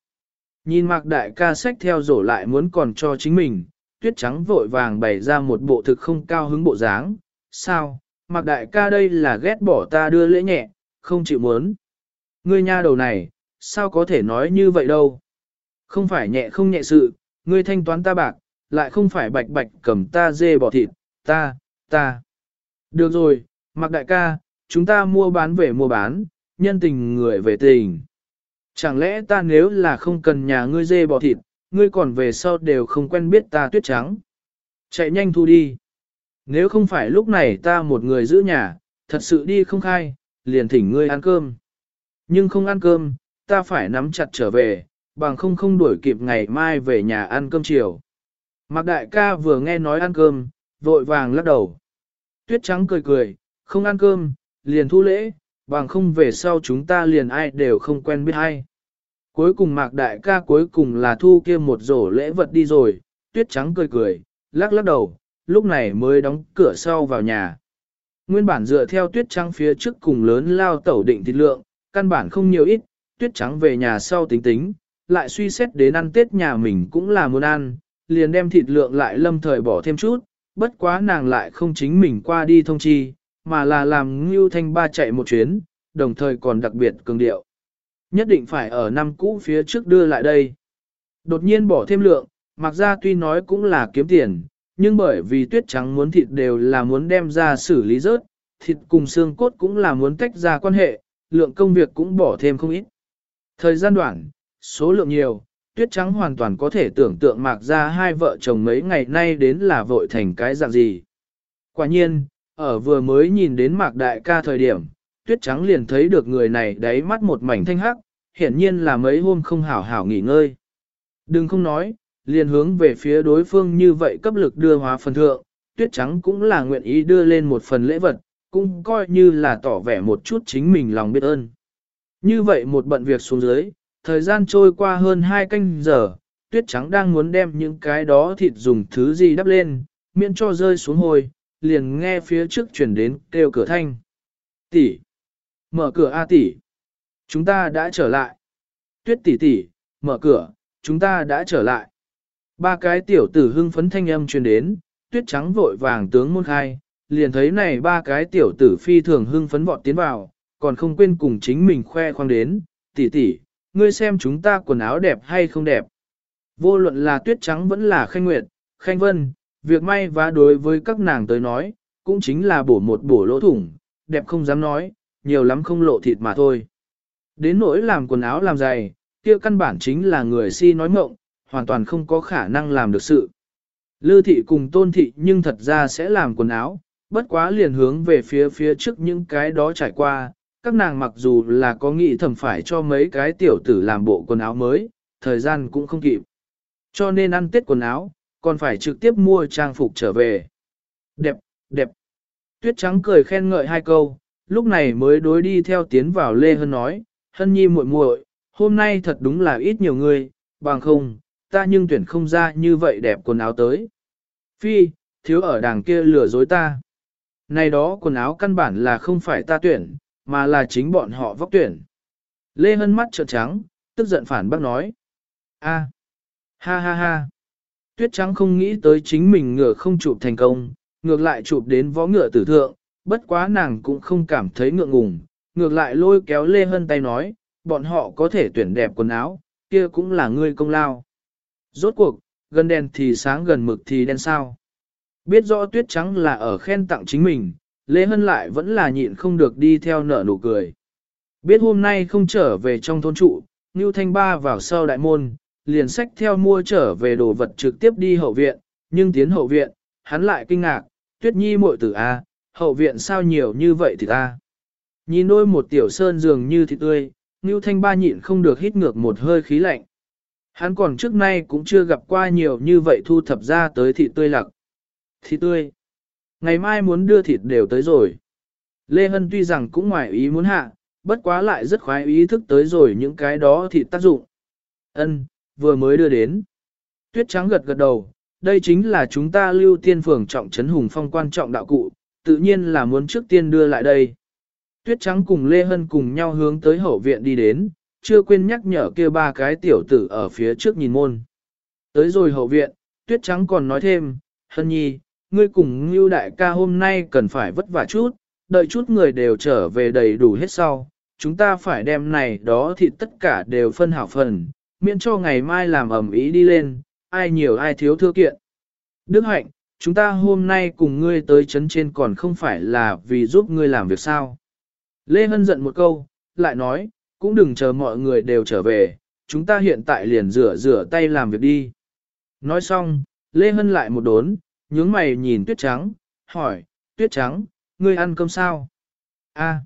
Nhìn mạc đại ca sách theo rổ lại muốn còn cho chính mình, tuyết trắng vội vàng bày ra một bộ thực không cao hứng bộ dáng. Sao, mạc đại ca đây là ghét bỏ ta đưa lễ nhẹ, không chịu muốn. Ngươi nha đầu này, sao có thể nói như vậy đâu. Không phải nhẹ không nhẹ sự, ngươi thanh toán ta bạc, lại không phải bạch bạch cầm ta dê bỏ thịt, ta, ta. Được rồi, mặc đại ca, chúng ta mua bán về mua bán, nhân tình người về tình. Chẳng lẽ ta nếu là không cần nhà ngươi dê bỏ thịt, ngươi còn về sau đều không quen biết ta tuyết trắng. Chạy nhanh thu đi. Nếu không phải lúc này ta một người giữ nhà, thật sự đi không khai, liền thỉnh ngươi ăn cơm. Nhưng không ăn cơm, ta phải nắm chặt trở về, bằng không không đuổi kịp ngày mai về nhà ăn cơm chiều. Mạc đại ca vừa nghe nói ăn cơm, vội vàng lắc đầu. Tuyết trắng cười cười, không ăn cơm, liền thu lễ, bằng không về sau chúng ta liền ai đều không quen biết ai. Cuối cùng mạc đại ca cuối cùng là thu kia một rổ lễ vật đi rồi, tuyết trắng cười cười, lắc lắc đầu, lúc này mới đóng cửa sau vào nhà. Nguyên bản dựa theo tuyết trắng phía trước cùng lớn lao tẩu định thịt lượng, căn bản không nhiều ít, tuyết trắng về nhà sau tính tính, lại suy xét đến ăn tết nhà mình cũng là muốn ăn, liền đem thịt lượng lại lâm thời bỏ thêm chút, bất quá nàng lại không chính mình qua đi thông chi, mà là làm Ngưu Thanh Ba chạy một chuyến, đồng thời còn đặc biệt cường điệu. Nhất định phải ở năm cũ phía trước đưa lại đây. Đột nhiên bỏ thêm lượng, mặc ra tuy nói cũng là kiếm tiền, nhưng bởi vì tuyết trắng muốn thịt đều là muốn đem ra xử lý rớt, thịt cùng xương cốt cũng là muốn tách ra quan hệ, lượng công việc cũng bỏ thêm không ít. Thời gian đoạn, số lượng nhiều, tuyết trắng hoàn toàn có thể tưởng tượng mạc ra hai vợ chồng mấy ngày nay đến là vội thành cái dạng gì. Quả nhiên, ở vừa mới nhìn đến mạc đại ca thời điểm, tuyết trắng liền thấy được người này đáy mắt một mảnh thanh hắc, hiển nhiên là mấy hôm không hảo hảo nghỉ ngơi. Đừng không nói, liền hướng về phía đối phương như vậy cấp lực đưa hóa phần thượng, tuyết trắng cũng là nguyện ý đưa lên một phần lễ vật, cũng coi như là tỏ vẻ một chút chính mình lòng biết ơn. Như vậy một bận việc xuống dưới, thời gian trôi qua hơn hai canh giờ, tuyết trắng đang muốn đem những cái đó thịt dùng thứ gì đắp lên, miễn cho rơi xuống hồi, liền nghe phía trước chuyển đến kêu cửa thanh. Tỷ, mở cửa A tỷ, chúng ta đã trở lại. Tuyết tỷ tỷ, mở cửa, chúng ta đã trở lại. Ba cái tiểu tử hưng phấn thanh âm truyền đến, tuyết trắng vội vàng tướng môn khai, liền thấy này ba cái tiểu tử phi thường hưng phấn vọt tiến vào, còn không quên cùng chính mình khoe khoang đến, tỷ tỷ, ngươi xem chúng ta quần áo đẹp hay không đẹp. Vô luận là tuyết trắng vẫn là khanh nguyệt, khanh vân, việc may và đối với các nàng tới nói, cũng chính là bổ một bổ lỗ thủng, đẹp không dám nói, nhiều lắm không lộ thịt mà thôi. Đến nỗi làm quần áo làm giày, kia căn bản chính là người si nói mộng, hoàn toàn không có khả năng làm được sự. Lư thị cùng tôn thị nhưng thật ra sẽ làm quần áo, bất quá liền hướng về phía phía trước những cái đó trải qua, các nàng mặc dù là có nghĩ thầm phải cho mấy cái tiểu tử làm bộ quần áo mới, thời gian cũng không kịp. Cho nên ăn tết quần áo, còn phải trực tiếp mua trang phục trở về. Đẹp, đẹp. Tuyết trắng cười khen ngợi hai câu, lúc này mới đối đi theo tiến vào Lê Hân nói, Hân nhi muội muội, hôm nay thật đúng là ít nhiều người, bằng không, ta nhưng tuyển không ra như vậy đẹp quần áo tới. Phi, thiếu ở đàng kia lừa dối ta. Này đó quần áo căn bản là không phải ta tuyển, mà là chính bọn họ vóc tuyển. Lê Hân mắt trợn trắng, tức giận phản bác nói. a ha ha ha. Tuyết trắng không nghĩ tới chính mình ngựa không chụp thành công, ngược lại chụp đến võ ngựa tử thượng, bất quá nàng cũng không cảm thấy ngượng ngùng, ngược lại lôi kéo Lê Hân tay nói, bọn họ có thể tuyển đẹp quần áo, kia cũng là ngươi công lao. Rốt cuộc, gần đèn thì sáng gần mực thì đen sao. Biết rõ tuyết trắng là ở khen tặng chính mình, Lê Hân lại vẫn là nhịn không được đi theo nở nụ cười. Biết hôm nay không trở về trong thôn trụ, Ngưu Thanh Ba vào sau đại môn, liền sách theo mua trở về đồ vật trực tiếp đi hậu viện, nhưng tiến hậu viện, hắn lại kinh ngạc, tuyết nhi muội tử A, hậu viện sao nhiều như vậy thì ta. Nhìn đôi một tiểu sơn dường như thịt tươi, Ngưu Thanh Ba nhịn không được hít ngược một hơi khí lạnh. Hắn còn trước nay cũng chưa gặp qua nhiều như vậy thu thập ra tới thịt tươi lặc. Thịt tươi. Ngày mai muốn đưa thịt đều tới rồi. Lê Hân tuy rằng cũng ngoài ý muốn hạ, bất quá lại rất khoái ý thức tới rồi những cái đó thịt tác dụng. Ân, vừa mới đưa đến. Tuyết trắng gật gật đầu, đây chính là chúng ta lưu tiên phường trọng trấn hùng phong quan trọng đạo cụ, tự nhiên là muốn trước tiên đưa lại đây. Tuyết trắng cùng Lê Hân cùng nhau hướng tới hậu viện đi đến, chưa quên nhắc nhở kia ba cái tiểu tử ở phía trước nhìn môn. Tới rồi hậu viện, Tuyết trắng còn nói thêm, Hân nhi, ngươi cùng Ngưu đại ca hôm nay cần phải vất vả chút, đợi chút người đều trở về đầy đủ hết sau, chúng ta phải đem này đó thì tất cả đều phân hảo phần, miễn cho ngày mai làm ẩm ý đi lên, ai nhiều ai thiếu thưa kiện. Đức hạnh, chúng ta hôm nay cùng ngươi tới chấn trên còn không phải là vì giúp ngươi làm việc sao. Lê Hân giận một câu, lại nói, cũng đừng chờ mọi người đều trở về, chúng ta hiện tại liền rửa rửa tay làm việc đi. Nói xong, Lê Hân lại một đốn, nhướng mày nhìn tuyết trắng, hỏi, tuyết trắng, ngươi ăn cơm sao? A.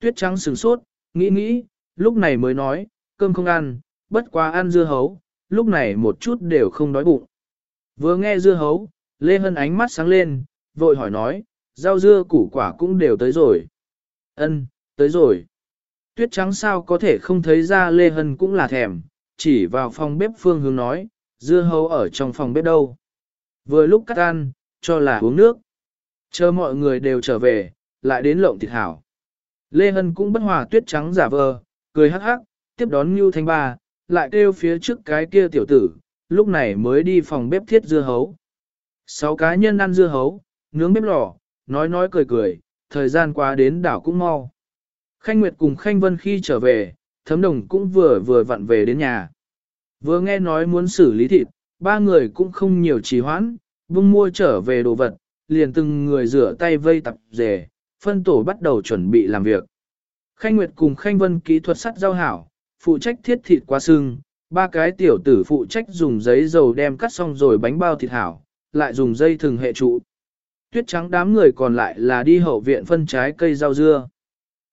Tuyết trắng sửng sốt, nghĩ nghĩ, lúc này mới nói, cơm không ăn, bất quá ăn dưa hấu, lúc này một chút đều không đói bụng. Vừa nghe dưa hấu, Lê Hân ánh mắt sáng lên, vội hỏi nói, rau dưa củ quả cũng đều tới rồi. Ân, tới rồi. Tuyết trắng sao có thể không thấy ra Lê Hân cũng là thèm, chỉ vào phòng bếp phương hướng nói, dưa hấu ở trong phòng bếp đâu. Vừa lúc cắt ăn, cho là uống nước. Chờ mọi người đều trở về, lại đến lộng thịt hảo. Lê Hân cũng bất hòa tuyết trắng giả vờ, cười hắc hắc, tiếp đón Ngưu Thanh Ba, lại kêu phía trước cái kia tiểu tử, lúc này mới đi phòng bếp thiết dưa hấu. Sáu cá nhân ăn dưa hấu, nướng bếp lò, nói nói cười cười, thời gian qua đến đảo cũng mau. Khanh Nguyệt cùng Khanh Vân khi trở về, thấm đồng cũng vừa vừa vặn về đến nhà. Vừa nghe nói muốn xử lý thịt, ba người cũng không nhiều trì hoãn, vung mua trở về đồ vật, liền từng người rửa tay vây tập rể, phân tổ bắt đầu chuẩn bị làm việc. Khanh Nguyệt cùng Khanh Vân kỹ thuật sắt giao hảo, phụ trách thiết thịt qua sưng, ba cái tiểu tử phụ trách dùng giấy dầu đem cắt xong rồi bánh bao thịt hảo, lại dùng dây thừng hệ trụ. Tuyết trắng đám người còn lại là đi hậu viện phân trái cây rau dưa.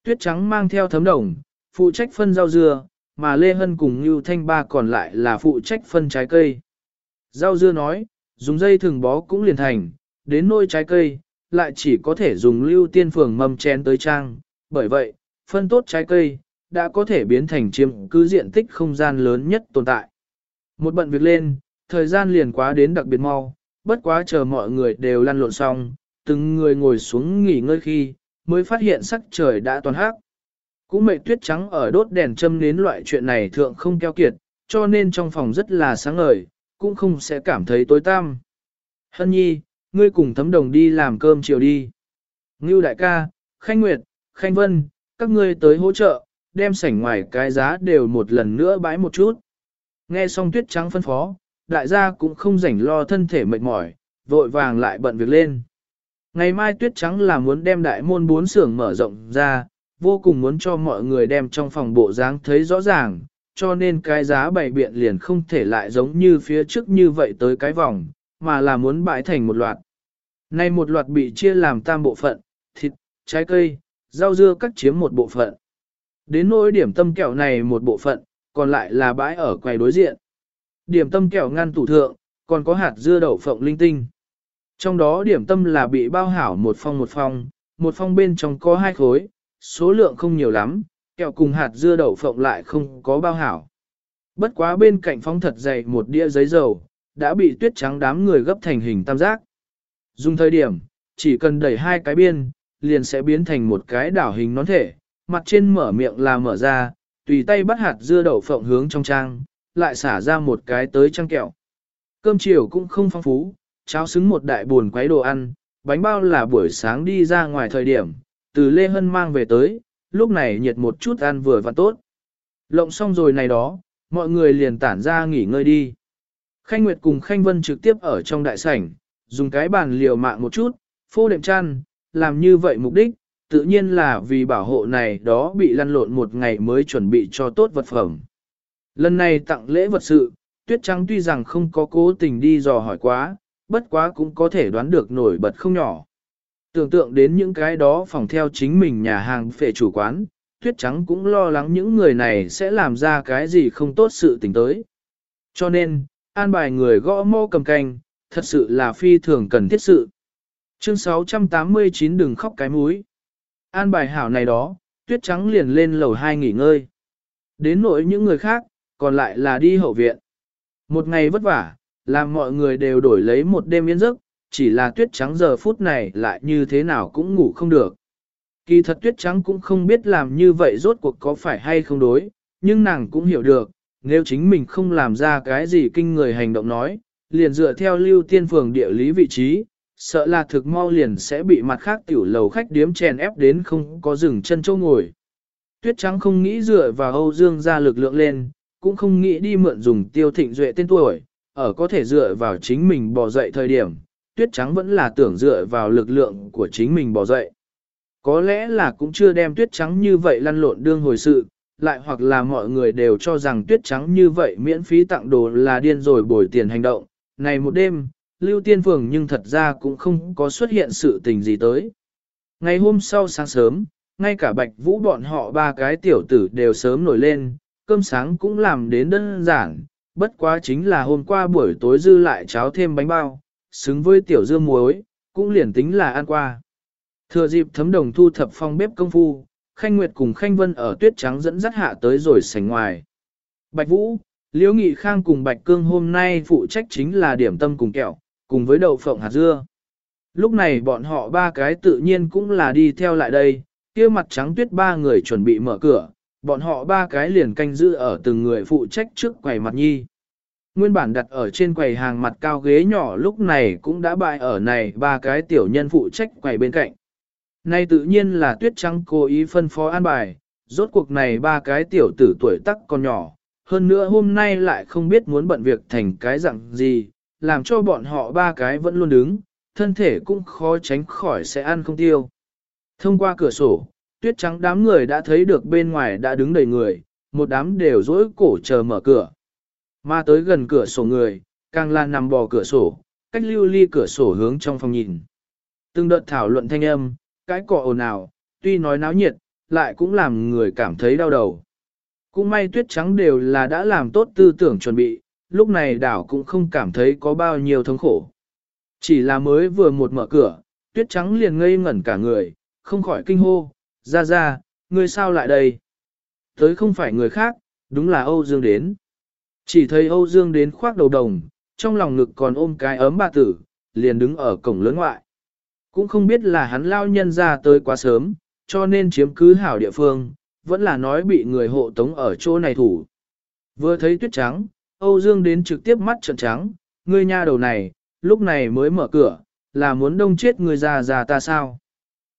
Tuyết trắng mang theo thấm đồng, phụ trách phân rau dưa, mà Lê Hân cùng Ngưu Thanh Ba còn lại là phụ trách phân trái cây. Rau dưa nói, dùng dây thường bó cũng liền thành, đến nôi trái cây, lại chỉ có thể dùng lưu tiên phường mâm chén tới trang, bởi vậy, phân tốt trái cây, đã có thể biến thành chiếm cứ diện tích không gian lớn nhất tồn tại. Một bận việc lên, thời gian liền quá đến đặc biệt mau, bất quá chờ mọi người đều lăn lộn xong, từng người ngồi xuống nghỉ ngơi khi, mới phát hiện sắc trời đã toàn hắc. Cũng mệt tuyết trắng ở đốt đèn châm đến loại chuyện này thượng không keo kiệt, cho nên trong phòng rất là sáng ngời, cũng không sẽ cảm thấy tối tăm. Hân nhi, ngươi cùng thấm đồng đi làm cơm chiều đi. Ngưu đại ca, Khanh Nguyệt, Khanh Vân, các ngươi tới hỗ trợ, đem sảnh ngoài cái giá đều một lần nữa bãi một chút. Nghe xong tuyết trắng phân phó, đại gia cũng không rảnh lo thân thể mệt mỏi, vội vàng lại bận việc lên. Ngày mai tuyết trắng là muốn đem đại môn bốn xưởng mở rộng ra, vô cùng muốn cho mọi người đem trong phòng bộ dáng thấy rõ ràng, cho nên cái giá bày biện liền không thể lại giống như phía trước như vậy tới cái vòng, mà là muốn bãi thành một loạt. Nay một loạt bị chia làm tam bộ phận, thịt, trái cây, rau dưa cắt chiếm một bộ phận. Đến nỗi điểm tâm kẹo này một bộ phận, còn lại là bãi ở quầy đối diện. Điểm tâm kẹo ngăn tủ thượng, còn có hạt dưa đậu phộng linh tinh. Trong đó điểm tâm là bị bao hảo một phong một phong, một phong bên trong có hai khối, số lượng không nhiều lắm, kẹo cùng hạt dưa đậu phộng lại không có bao hảo. Bất quá bên cạnh phong thật dày một đĩa giấy dầu, đã bị tuyết trắng đám người gấp thành hình tam giác. Dùng thời điểm, chỉ cần đẩy hai cái biên, liền sẽ biến thành một cái đảo hình nón thể, mặt trên mở miệng là mở ra, tùy tay bắt hạt dưa đậu phộng hướng trong trang, lại xả ra một cái tới trang kẹo. Cơm chiều cũng không phong phú, cháo xứng một đại buồn quấy đồ ăn, bánh bao là buổi sáng đi ra ngoài thời điểm, từ Lê Hân mang về tới, lúc này nhiệt một chút ăn vừa và tốt. Lộng xong rồi này đó, mọi người liền tản ra nghỉ ngơi đi. Khanh Nguyệt cùng Khanh Vân trực tiếp ở trong đại sảnh, dùng cái bàn liều mạng một chút, phô đệm chăn, làm như vậy mục đích, tự nhiên là vì bảo hộ này đó bị lăn lộn một ngày mới chuẩn bị cho tốt vật phẩm. Lần này tặng lễ vật sự, Tuyết Trắng tuy rằng không có cố tình đi dò hỏi quá, bất quá cũng có thể đoán được nổi bật không nhỏ. Tưởng tượng đến những cái đó phòng theo chính mình nhà hàng phệ chủ quán, Tuyết Trắng cũng lo lắng những người này sẽ làm ra cái gì không tốt sự tình tới. Cho nên, an bài người gõ mô cầm canh, thật sự là phi thường cần thiết sự. Chương 689 đừng khóc cái múi. An bài hảo này đó, tuyết trắng liền lên lầu 2 nghỉ ngơi. Đến nỗi những người khác, còn lại là đi hậu viện. Một ngày vất vả, làm mọi người đều đổi lấy một đêm yên giấc, chỉ là tuyết trắng giờ phút này lại như thế nào cũng ngủ không được. Kỳ thật tuyết trắng cũng không biết làm như vậy rốt cuộc có phải hay không đối, nhưng nàng cũng hiểu được, nếu chính mình không làm ra cái gì kinh người hành động nói, liền dựa theo lưu tiên phường địa lý vị trí, sợ là thực mau liền sẽ bị mặt khác tiểu lầu khách điếm chèn ép đến không có dừng chân châu ngồi. Tuyết trắng không nghĩ dựa vào Âu Dương ra lực lượng lên, cũng không nghĩ đi mượn dùng tiêu thịnh duệ tên tuổi, ở có thể dựa vào chính mình bỏ dậy thời điểm, tuyết trắng vẫn là tưởng dựa vào lực lượng của chính mình bỏ dậy. Có lẽ là cũng chưa đem tuyết trắng như vậy lăn lộn đương hồi sự, lại hoặc là mọi người đều cho rằng tuyết trắng như vậy miễn phí tặng đồ là điên rồi bồi tiền hành động. Này một đêm, Lưu Tiên Phường nhưng thật ra cũng không có xuất hiện sự tình gì tới. Ngày hôm sau sáng sớm, ngay cả Bạch Vũ bọn họ ba cái tiểu tử đều sớm nổi lên, cơm sáng cũng làm đến đơn giản, bất quá chính là hôm qua buổi tối dư lại cháo thêm bánh bao, xứng với tiểu dưa muối, cũng liền tính là ăn qua. Thừa dịp thấm đồng thu thập phong bếp công phu, Khanh Nguyệt cùng Khanh Vân ở tuyết trắng dẫn dắt hạ tới rồi sảnh ngoài. Bạch Vũ, Liễu Nghị Khang cùng Bạch Cương hôm nay phụ trách chính là điểm tâm cùng kẹo, cùng với đậu phộng hạt dưa. Lúc này bọn họ ba cái tự nhiên cũng là đi theo lại đây, kia mặt trắng tuyết ba người chuẩn bị mở cửa, bọn họ ba cái liền canh giữ ở từng người phụ trách trước quầy mặt nhi. Nguyên bản đặt ở trên quầy hàng mặt cao ghế nhỏ lúc này cũng đã bại ở này ba cái tiểu nhân phụ trách quầy bên cạnh. Nay tự nhiên là tuyết trắng cố ý phân phó an bài, Rốt cuộc này ba cái tiểu tử tuổi tắc còn nhỏ, hơn nữa hôm nay lại không biết muốn bận việc thành cái dạng gì, làm cho bọn họ ba cái vẫn luôn đứng, thân thể cũng khó tránh khỏi sẽ ăn không tiêu. Thông qua cửa sổ, tuyết trắng đám người đã thấy được bên ngoài đã đứng đầy người, một đám đều dối cổ chờ mở cửa. Mà tới gần cửa sổ người, càng là nằm bò cửa sổ, cách lưu ly cửa sổ hướng trong phòng nhìn. Từng đợt thảo luận thanh âm, cái cọ ồn ào, tuy nói náo nhiệt, lại cũng làm người cảm thấy đau đầu. Cũng may tuyết trắng đều là đã làm tốt tư tưởng chuẩn bị, lúc này đảo cũng không cảm thấy có bao nhiêu thống khổ. Chỉ là mới vừa một mở cửa, tuyết trắng liền ngây ngẩn cả người, không khỏi kinh hô, ra ra, ngươi sao lại đây? Tới không phải người khác, đúng là Âu Dương đến. Chỉ thấy Âu Dương đến khoác đầu đồng, trong lòng ngực còn ôm cái ấm bà tử, liền đứng ở cổng lớn ngoại. Cũng không biết là hắn lao nhân ra tới quá sớm, cho nên chiếm cứ hảo địa phương, vẫn là nói bị người hộ tống ở chỗ này thủ. Vừa thấy tuyết trắng, Âu Dương đến trực tiếp mắt trợn trắng, ngươi nha đầu này, lúc này mới mở cửa, là muốn đông chết người già già ta sao?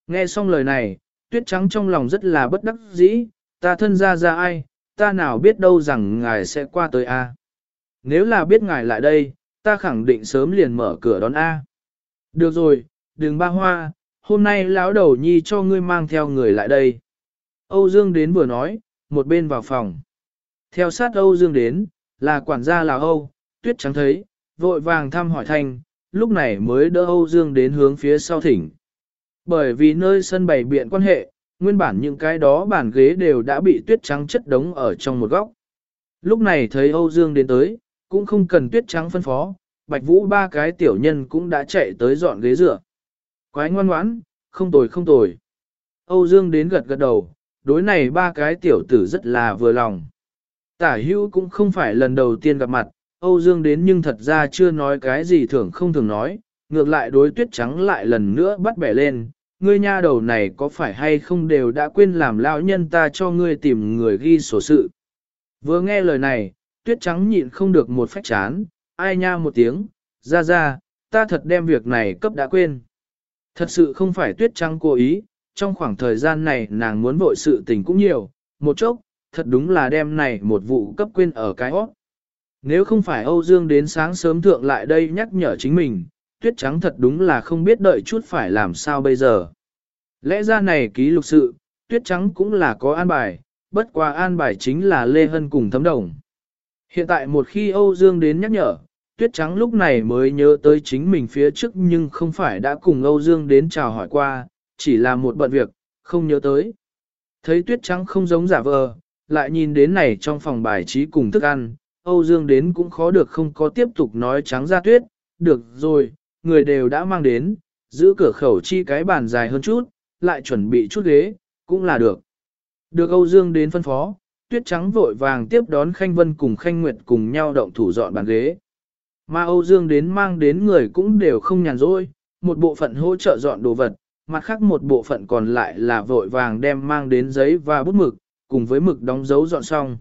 Nghe xong lời này, tuyết trắng trong lòng rất là bất đắc dĩ, ta thân ra ra ai, ta nào biết đâu rằng ngài sẽ qua tới A. Nếu là biết ngài lại đây, ta khẳng định sớm liền mở cửa đón A. Được rồi, đừng ba hoa, hôm nay lão đầu nhi cho ngươi mang theo người lại đây. Âu Dương đến vừa nói, một bên vào phòng. Theo sát Âu Dương đến, là quản gia là Âu, tuyết trắng thấy, vội vàng thăm hỏi thanh, lúc này mới đỡ Âu Dương đến hướng phía sau thỉnh. Bởi vì nơi sân bày biện quan hệ, nguyên bản những cái đó bàn ghế đều đã bị tuyết trắng chất đống ở trong một góc. Lúc này thấy Âu Dương đến tới, cũng không cần tuyết trắng phân phó, Bạch Vũ ba cái tiểu nhân cũng đã chạy tới dọn ghế dựa. Quái ngoan ngoãn, không tồi không tồi. Âu Dương đến gật gật đầu, đối này ba cái tiểu tử rất là vừa lòng. Tả hữu cũng không phải lần đầu tiên gặp mặt, Âu Dương đến nhưng thật ra chưa nói cái gì thường không thường nói, ngược lại đối tuyết trắng lại lần nữa bắt bẻ lên, ngươi nha đầu này có phải hay không đều đã quên làm lão nhân ta cho ngươi tìm người ghi sổ sự. Vừa nghe lời này, tuyết trắng nhịn không được một phách chán, ai nha một tiếng, ra ra, ta thật đem việc này cấp đã quên. Thật sự không phải tuyết trắng cố ý, trong khoảng thời gian này nàng muốn vội sự tình cũng nhiều, một chốc, thật đúng là đem này một vụ cấp quên ở cái hót. Nếu không phải Âu Dương đến sáng sớm thượng lại đây nhắc nhở chính mình, tuyết trắng thật đúng là không biết đợi chút phải làm sao bây giờ. Lẽ ra này ký lục sự, tuyết trắng cũng là có an bài, bất qua an bài chính là Lê Hân cùng thấm đồng. Hiện tại một khi Âu Dương đến nhắc nhở, tuyết trắng lúc này mới nhớ tới chính mình phía trước nhưng không phải đã cùng Âu Dương đến chào hỏi qua, chỉ là một bận việc, không nhớ tới. Thấy tuyết trắng không giống giả vờ, lại nhìn đến này trong phòng bài trí cùng thức ăn, Âu Dương đến cũng khó được không có tiếp tục nói trắng ra tuyết, được rồi, người đều đã mang đến, giữ cửa khẩu chi cái bàn dài hơn chút, lại chuẩn bị chút ghế, cũng là được. Được Âu Dương đến phân phó, tuyết trắng vội vàng tiếp đón Khanh Vân cùng Khanh Nguyệt cùng nhau động thủ dọn bàn ghế. Mà Âu Dương đến mang đến người cũng đều không nhàn rỗi, một bộ phận hỗ trợ dọn đồ vật, mặt khác một bộ phận còn lại là vội vàng đem mang đến giấy và bút mực, cùng với mực đóng dấu dọn xong.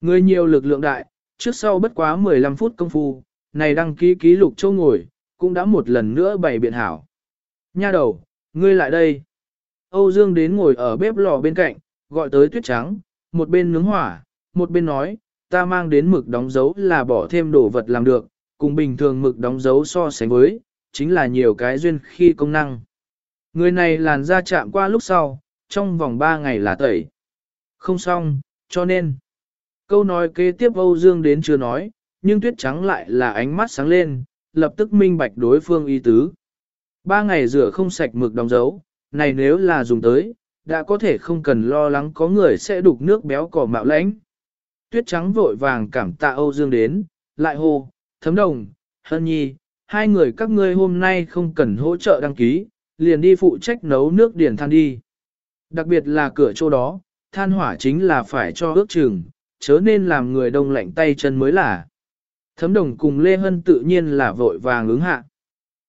Người nhiều lực lượng đại, trước sau bất quá 15 phút công phu, này đăng ký ký lục châu ngồi, cũng đã một lần nữa bày biện hảo. Nha đầu, ngươi lại đây. Âu Dương đến ngồi ở bếp lò bên cạnh, gọi tới tuyết trắng, một bên nướng hỏa, một bên nói, ta mang đến mực đóng dấu là bỏ thêm đồ vật làm được, cùng bình thường mực đóng dấu so sánh với, chính là nhiều cái duyên khi công năng. Người này làn da chạm qua lúc sau, trong vòng 3 ngày là tẩy. Không xong, cho nên. Câu nói kế tiếp Âu Dương đến chưa nói, nhưng tuyết trắng lại là ánh mắt sáng lên, lập tức minh bạch đối phương y tứ. Ba ngày rửa không sạch mực đóng dấu, này nếu là dùng tới, đã có thể không cần lo lắng có người sẽ đục nước béo cỏ mạo lãnh. Tuyết trắng vội vàng cảm tạ Âu Dương đến, lại hô, thấm đồng, hân nhi, hai người các ngươi hôm nay không cần hỗ trợ đăng ký, liền đi phụ trách nấu nước điển than đi. Đặc biệt là cửa chỗ đó, than hỏa chính là phải cho ước chừng, chớ nên làm người đông lạnh tay chân mới là. Thấm đồng cùng Lê Hân tự nhiên là vội vàng ứng hạ.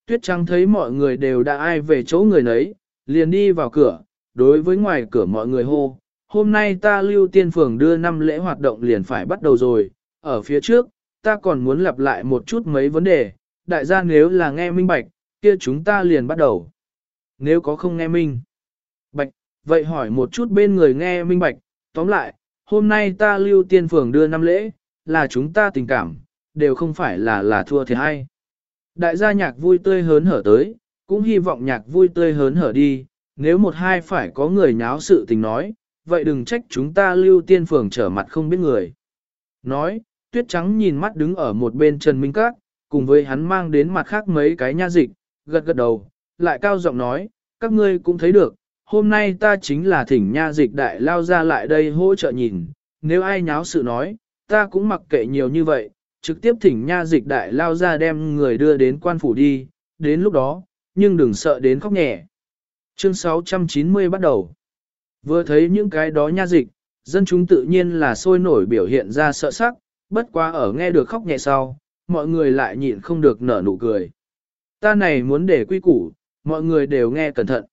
Tuyết Trăng thấy mọi người đều đã ai về chỗ người nấy, liền đi vào cửa, đối với ngoài cửa mọi người hô, hôm nay ta lưu tiên phường đưa năm lễ hoạt động liền phải bắt đầu rồi, ở phía trước, ta còn muốn lặp lại một chút mấy vấn đề, đại gia nếu là nghe minh bạch, kia chúng ta liền bắt đầu. Nếu có không nghe minh bạch, vậy hỏi một chút bên người nghe minh bạch, tóm lại, hôm nay ta lưu tiên phường đưa năm lễ, là chúng ta tình cảm, đều không phải là là thua thiệt hay. Đại gia nhạc vui tươi hớn hở tới, cũng hy vọng nhạc vui tươi hớn hở đi, nếu một hai phải có người nháo sự tình nói, vậy đừng trách chúng ta lưu tiên phường trở mặt không biết người. Nói, tuyết trắng nhìn mắt đứng ở một bên Trần Minh Các, cùng với hắn mang đến mặt khác mấy cái nha dịch, gật gật đầu, lại cao giọng nói, các ngươi cũng thấy được, hôm nay ta chính là thỉnh nha dịch đại lao ra lại đây hỗ trợ nhìn, nếu ai nháo sự nói, ta cũng mặc kệ nhiều như vậy, trực tiếp thỉnh nha dịch đại lao ra đem người đưa đến quan phủ đi, đến lúc đó, nhưng đừng sợ đến khóc nhẹ. Chương 690 bắt đầu. Vừa thấy những cái đó nha dịch, dân chúng tự nhiên là sôi nổi biểu hiện ra sợ sắc, bất quá ở nghe được khóc nhẹ sau, mọi người lại nhịn không được nở nụ cười. Ta này muốn để quy củ, mọi người đều nghe cẩn thận.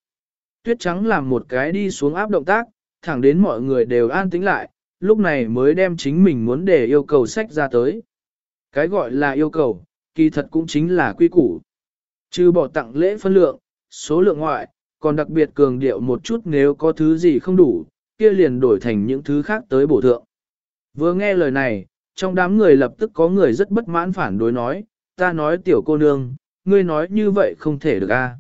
Tuyết trắng làm một cái đi xuống áp động tác, thẳng đến mọi người đều an tĩnh lại, lúc này mới đem chính mình muốn để yêu cầu sách ra tới. Cái gọi là yêu cầu, kỳ thật cũng chính là quy củ. Trừ bỏ tặng lễ phân lượng, số lượng ngoại, còn đặc biệt cường điệu một chút nếu có thứ gì không đủ, kia liền đổi thành những thứ khác tới bổ thượng. Vừa nghe lời này, trong đám người lập tức có người rất bất mãn phản đối nói, ta nói tiểu cô nương, ngươi nói như vậy không thể được a.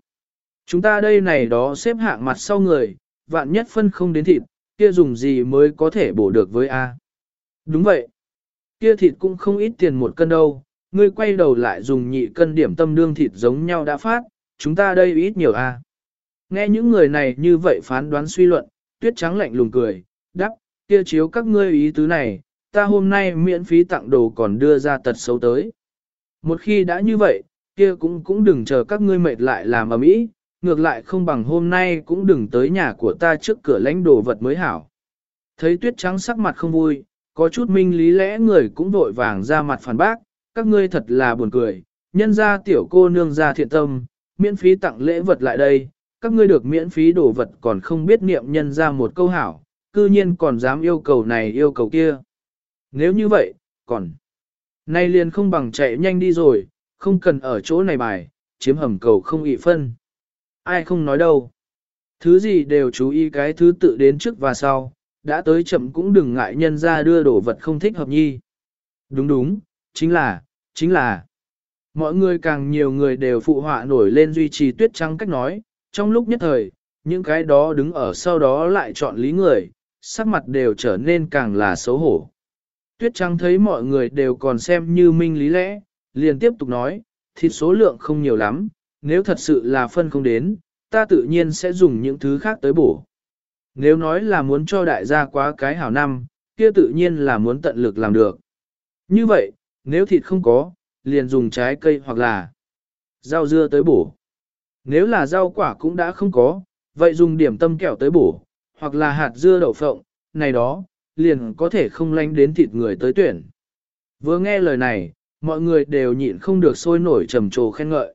Chúng ta đây này đó xếp hạng mặt sau người, vạn nhất phân không đến thịt, kia dùng gì mới có thể bổ được với A. Đúng vậy. Kia thịt cũng không ít tiền một cân đâu, ngươi quay đầu lại dùng nhị cân điểm tâm đương thịt giống nhau đã phát, chúng ta đây ít nhiều A. Nghe những người này như vậy phán đoán suy luận, tuyết trắng lạnh lùng cười, đắp, kia chiếu các ngươi ý tứ này, ta hôm nay miễn phí tặng đồ còn đưa ra tật xấu tới. Một khi đã như vậy, kia cũng cũng đừng chờ các ngươi mệt lại làm ở mỹ, ngược lại không bằng hôm nay cũng đừng tới nhà của ta trước cửa lãnh đồ vật mới hảo. Thấy tuyết trắng sắc mặt không vui, có chút minh lý lẽ người cũng vội vàng ra mặt phản bác, các ngươi thật là buồn cười, nhân ra tiểu cô nương ra thiện tâm, miễn phí tặng lễ vật lại đây, các ngươi được miễn phí đồ vật còn không biết niệm nhân ra một câu hảo, cư nhiên còn dám yêu cầu này yêu cầu kia. Nếu như vậy, còn, nay liền không bằng chạy nhanh đi rồi, không cần ở chỗ này bài, chiếm hầm cầu không ị phân. Ai không nói đâu. Thứ gì đều chú ý cái thứ tự đến trước và sau, đã tới chậm cũng đừng ngại nhân ra đưa đồ vật không thích hợp nhi. Đúng đúng, chính là, chính là. Mọi người càng nhiều người đều phụ họa nổi lên duy trì tuyết trắng cách nói, trong lúc nhất thời, những cái đó đứng ở sau đó lại chọn lý người, sắc mặt đều trở nên càng là xấu hổ. Tuyết trắng thấy mọi người đều còn xem như minh lý lẽ, liền tiếp tục nói, thịt số lượng không nhiều lắm, nếu thật sự là phân không đến, ta tự nhiên sẽ dùng những thứ khác tới bổ. Nếu nói là muốn cho đại gia quá cái hảo năm, kia tự nhiên là muốn tận lực làm được. Như vậy, nếu thịt không có, liền dùng trái cây hoặc là rau dưa tới bổ. Nếu là rau quả cũng đã không có, vậy dùng điểm tâm kẹo tới bổ, hoặc là hạt dưa đậu phộng, này đó, liền có thể không lanh đến thịt người tới tuyển. Vừa nghe lời này, mọi người đều nhịn không được sôi nổi trầm trồ khen ngợi.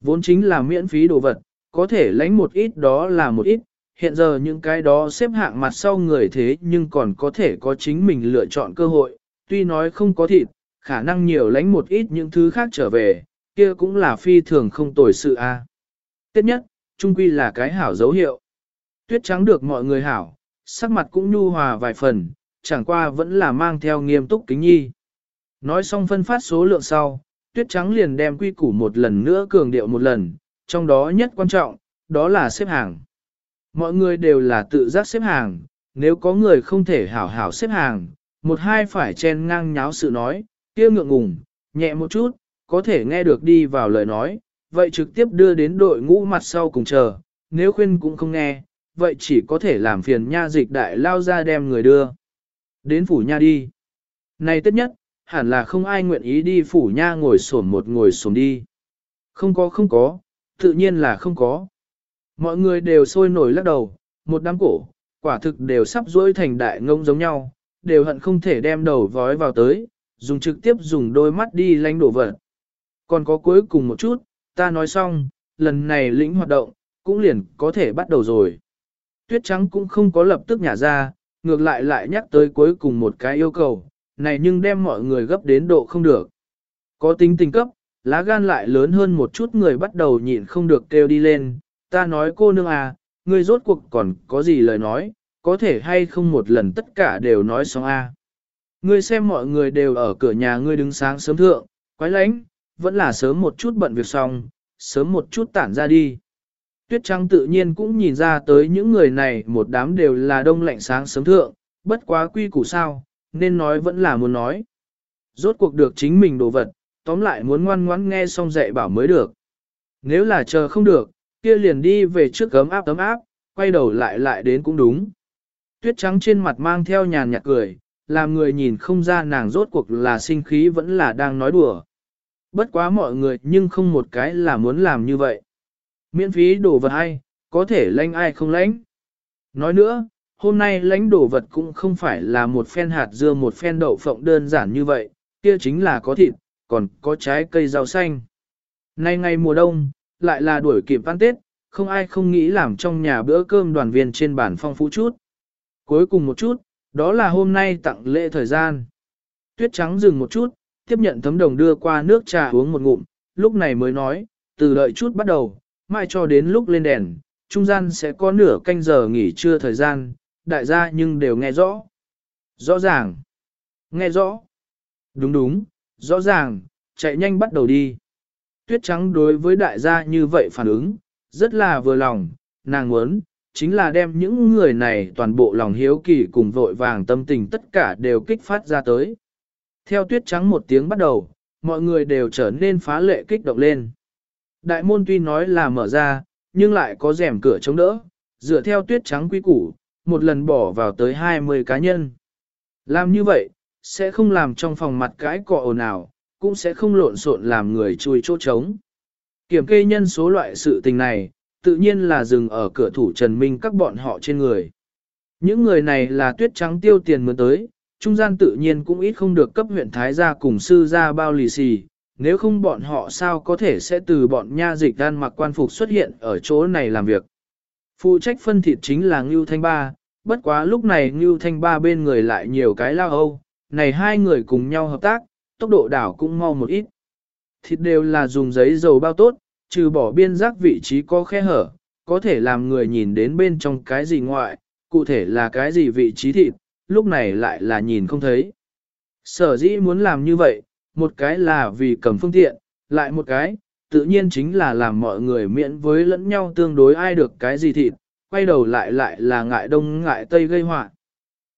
Vốn chính là miễn phí đồ vật, có thể lãnh một ít đó là một ít, hiện giờ những cái đó xếp hạng mặt sau người thế nhưng còn có thể có chính mình lựa chọn cơ hội, tuy nói không có thịt, khả năng nhiều lánh một ít những thứ khác trở về, kia cũng là phi thường không tồi sự a. À. Tiếp nhất, trung quy là cái hảo dấu hiệu. Tuyết trắng được mọi người hảo, sắc mặt cũng nhu hòa vài phần, chẳng qua vẫn là mang theo nghiêm túc kính nhi. Nói xong phân phát số lượng sau, tuyết trắng liền đem quy củ một lần nữa cường điệu một lần, trong đó nhất quan trọng, đó là xếp hàng. Mọi người đều là tự giác xếp hàng, nếu có người không thể hảo hảo xếp hàng, một hai phải chen ngang nháo sự nói, kia ngượng ngùng, nhẹ một chút, có thể nghe được đi vào lời nói, vậy trực tiếp đưa đến đội ngũ mặt sau cùng chờ, nếu khuyên cũng không nghe, vậy chỉ có thể làm phiền nha dịch đại lao ra đem người đưa. Đến phủ nha đi. Này tất nhất, hẳn là không ai nguyện ý đi phủ nha ngồi xổm một ngồi xổm đi. Không có không có, tự nhiên là không có. Mọi người đều sôi nổi lắc đầu, một đám cổ, quả thực đều sắp rũi thành đại ngông giống nhau, đều hận không thể đem đầu vói vào tới, dùng trực tiếp dùng đôi mắt đi lánh đổ vật. Còn có cuối cùng một chút, ta nói xong, lần này lĩnh hoạt động, cũng liền có thể bắt đầu rồi. Tuyết trắng cũng không có lập tức nhả ra, ngược lại lại nhắc tới cuối cùng một cái yêu cầu, này nhưng đem mọi người gấp đến độ không được. Có tính tình cấp, lá gan lại lớn hơn một chút người bắt đầu nhịn không được kêu đi lên, ta nói cô nương à, ngươi rốt cuộc còn có gì lời nói, có thể hay không một lần tất cả đều nói xong a. Ngươi xem mọi người đều ở cửa nhà ngươi đứng sáng sớm thượng, quái lánh, vẫn là sớm một chút bận việc xong, sớm một chút tản ra đi. Tuyết Trăng tự nhiên cũng nhìn ra tới những người này một đám đều là đông lạnh sáng sớm thượng, bất quá quy củ sao, nên nói vẫn là muốn nói. Rốt cuộc được chính mình đồ vật, tóm lại muốn ngoan ngoãn nghe xong dạy bảo mới được. Nếu là chờ không được, kia liền đi về trước cấm áp tấm áp, quay đầu lại lại đến cũng đúng. Tuyết trắng trên mặt mang theo nhàn nhạt cười, làm người nhìn không ra nàng rốt cuộc là sinh khí vẫn là đang nói đùa. Bất quá mọi người nhưng không một cái là muốn làm như vậy. Miễn phí đồ vật hay, có thể lãnh ai không lãnh. Nói nữa, hôm nay lãnh đồ vật cũng không phải là một phen hạt dưa một phen đậu phộng đơn giản như vậy, kia chính là có thịt, còn có trái cây rau xanh. Nay ngày mùa đông, lại là đuổi kịp ăn Tết, không ai không nghĩ làm trong nhà bữa cơm đoàn viên trên bàn phong phú chút. Cuối cùng một chút, đó là hôm nay tặng lễ thời gian. Tuyết trắng dừng một chút, tiếp nhận thấm đồng đưa qua nước trà uống một ngụm, lúc này mới nói, từ đợi chút bắt đầu, mai cho đến lúc lên đèn, trung gian sẽ có nửa canh giờ nghỉ trưa thời gian, đại gia nhưng đều nghe rõ. Rõ ràng. Nghe rõ. Đúng đúng, rõ ràng, chạy nhanh bắt đầu đi. Tuyết trắng đối với đại gia như vậy phản ứng, rất là vừa lòng, nàng muốn, chính là đem những người này toàn bộ lòng hiếu kỳ cùng vội vàng tâm tình tất cả đều kích phát ra tới. Theo tuyết trắng một tiếng bắt đầu, mọi người đều trở nên phá lệ kích động lên. Đại môn tuy nói là mở ra, nhưng lại có rèm cửa chống đỡ, dựa theo tuyết trắng quy củ, một lần bỏ vào tới 20 cá nhân. Làm như vậy, sẽ không làm trong phòng mặt cái cọ ồn ào, cũng sẽ không lộn xộn làm người chui chỗ trống. Kiểm kê nhân số loại sự tình này, tự nhiên là dừng ở cửa thủ Trần Minh các bọn họ trên người. Những người này là tuyết trắng tiêu tiền mới tới, trung gian tự nhiên cũng ít không được cấp huyện Thái gia cùng sư gia bao lì xì, nếu không bọn họ sao có thể sẽ từ bọn nha dịch đan mặc quan phục xuất hiện ở chỗ này làm việc. Phụ trách phân thịt chính là Ngưu Thanh Ba, bất quá lúc này Ngưu Thanh Ba bên người lại nhiều cái lao âu, này hai người cùng nhau hợp tác, tốc độ đảo cũng mau một ít. Thịt đều là dùng giấy dầu bao tốt, trừ bỏ biên giác vị trí có khe hở, có thể làm người nhìn đến bên trong cái gì ngoại, cụ thể là cái gì vị trí thịt, lúc này lại là nhìn không thấy. Sở dĩ muốn làm như vậy, một cái là vì cầm phương tiện, lại một cái, tự nhiên chính là làm mọi người miễn với lẫn nhau tương đối ai được cái gì thịt, quay đầu lại lại là ngại đông ngại tây gây họa.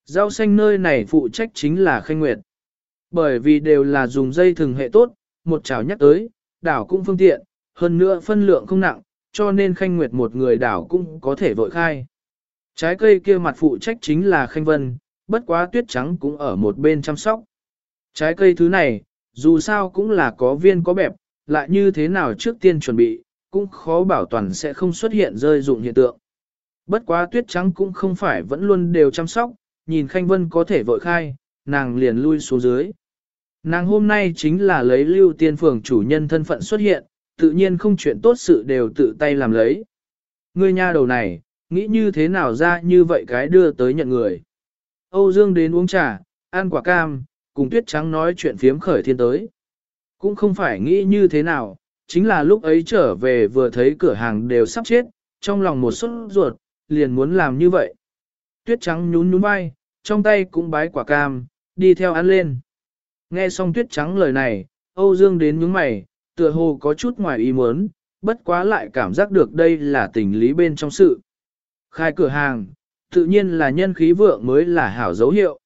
Rau xanh nơi này phụ trách chính là khanh nguyệt. Bởi vì đều là dùng dây thừng hệ tốt, một chảo nhắc tới, đảo cũng phương tiện, hơn nữa phân lượng không nặng, cho nên khanh nguyệt một người đảo cũng có thể vội khai. Trái cây kia mặt phụ trách chính là khanh vân, bất quá tuyết trắng cũng ở một bên chăm sóc. Trái cây thứ này, dù sao cũng là có viên có bẹp, lại như thế nào trước tiên chuẩn bị, cũng khó bảo toàn sẽ không xuất hiện rơi dụng hiện tượng. Bất quá tuyết trắng cũng không phải vẫn luôn đều chăm sóc, nhìn Khanh Vân có thể vội khai, nàng liền lui xuống dưới. Nàng hôm nay chính là lấy lưu tiên phường chủ nhân thân phận xuất hiện, tự nhiên không chuyện tốt sự đều tự tay làm lấy. Người nha đầu này, nghĩ như thế nào ra như vậy cái đưa tới nhận người. Âu Dương đến uống trà, ăn quả cam, cùng tuyết trắng nói chuyện phiếm khởi thiên tới. Cũng không phải nghĩ như thế nào, chính là lúc ấy trở về vừa thấy cửa hàng đều sắp chết, trong lòng một suất ruột, liền muốn làm như vậy. Tuyết trắng nhún nhún vai, trong tay cũng bái quả cam, đi theo ăn lên. Nghe xong tuyết trắng lời này, Âu Dương đến nhướng mày, tựa hồ có chút ngoài ý muốn, bất quá lại cảm giác được đây là tình lý bên trong sự. Khai cửa hàng, tự nhiên là nhân khí vượng mới là hảo dấu hiệu.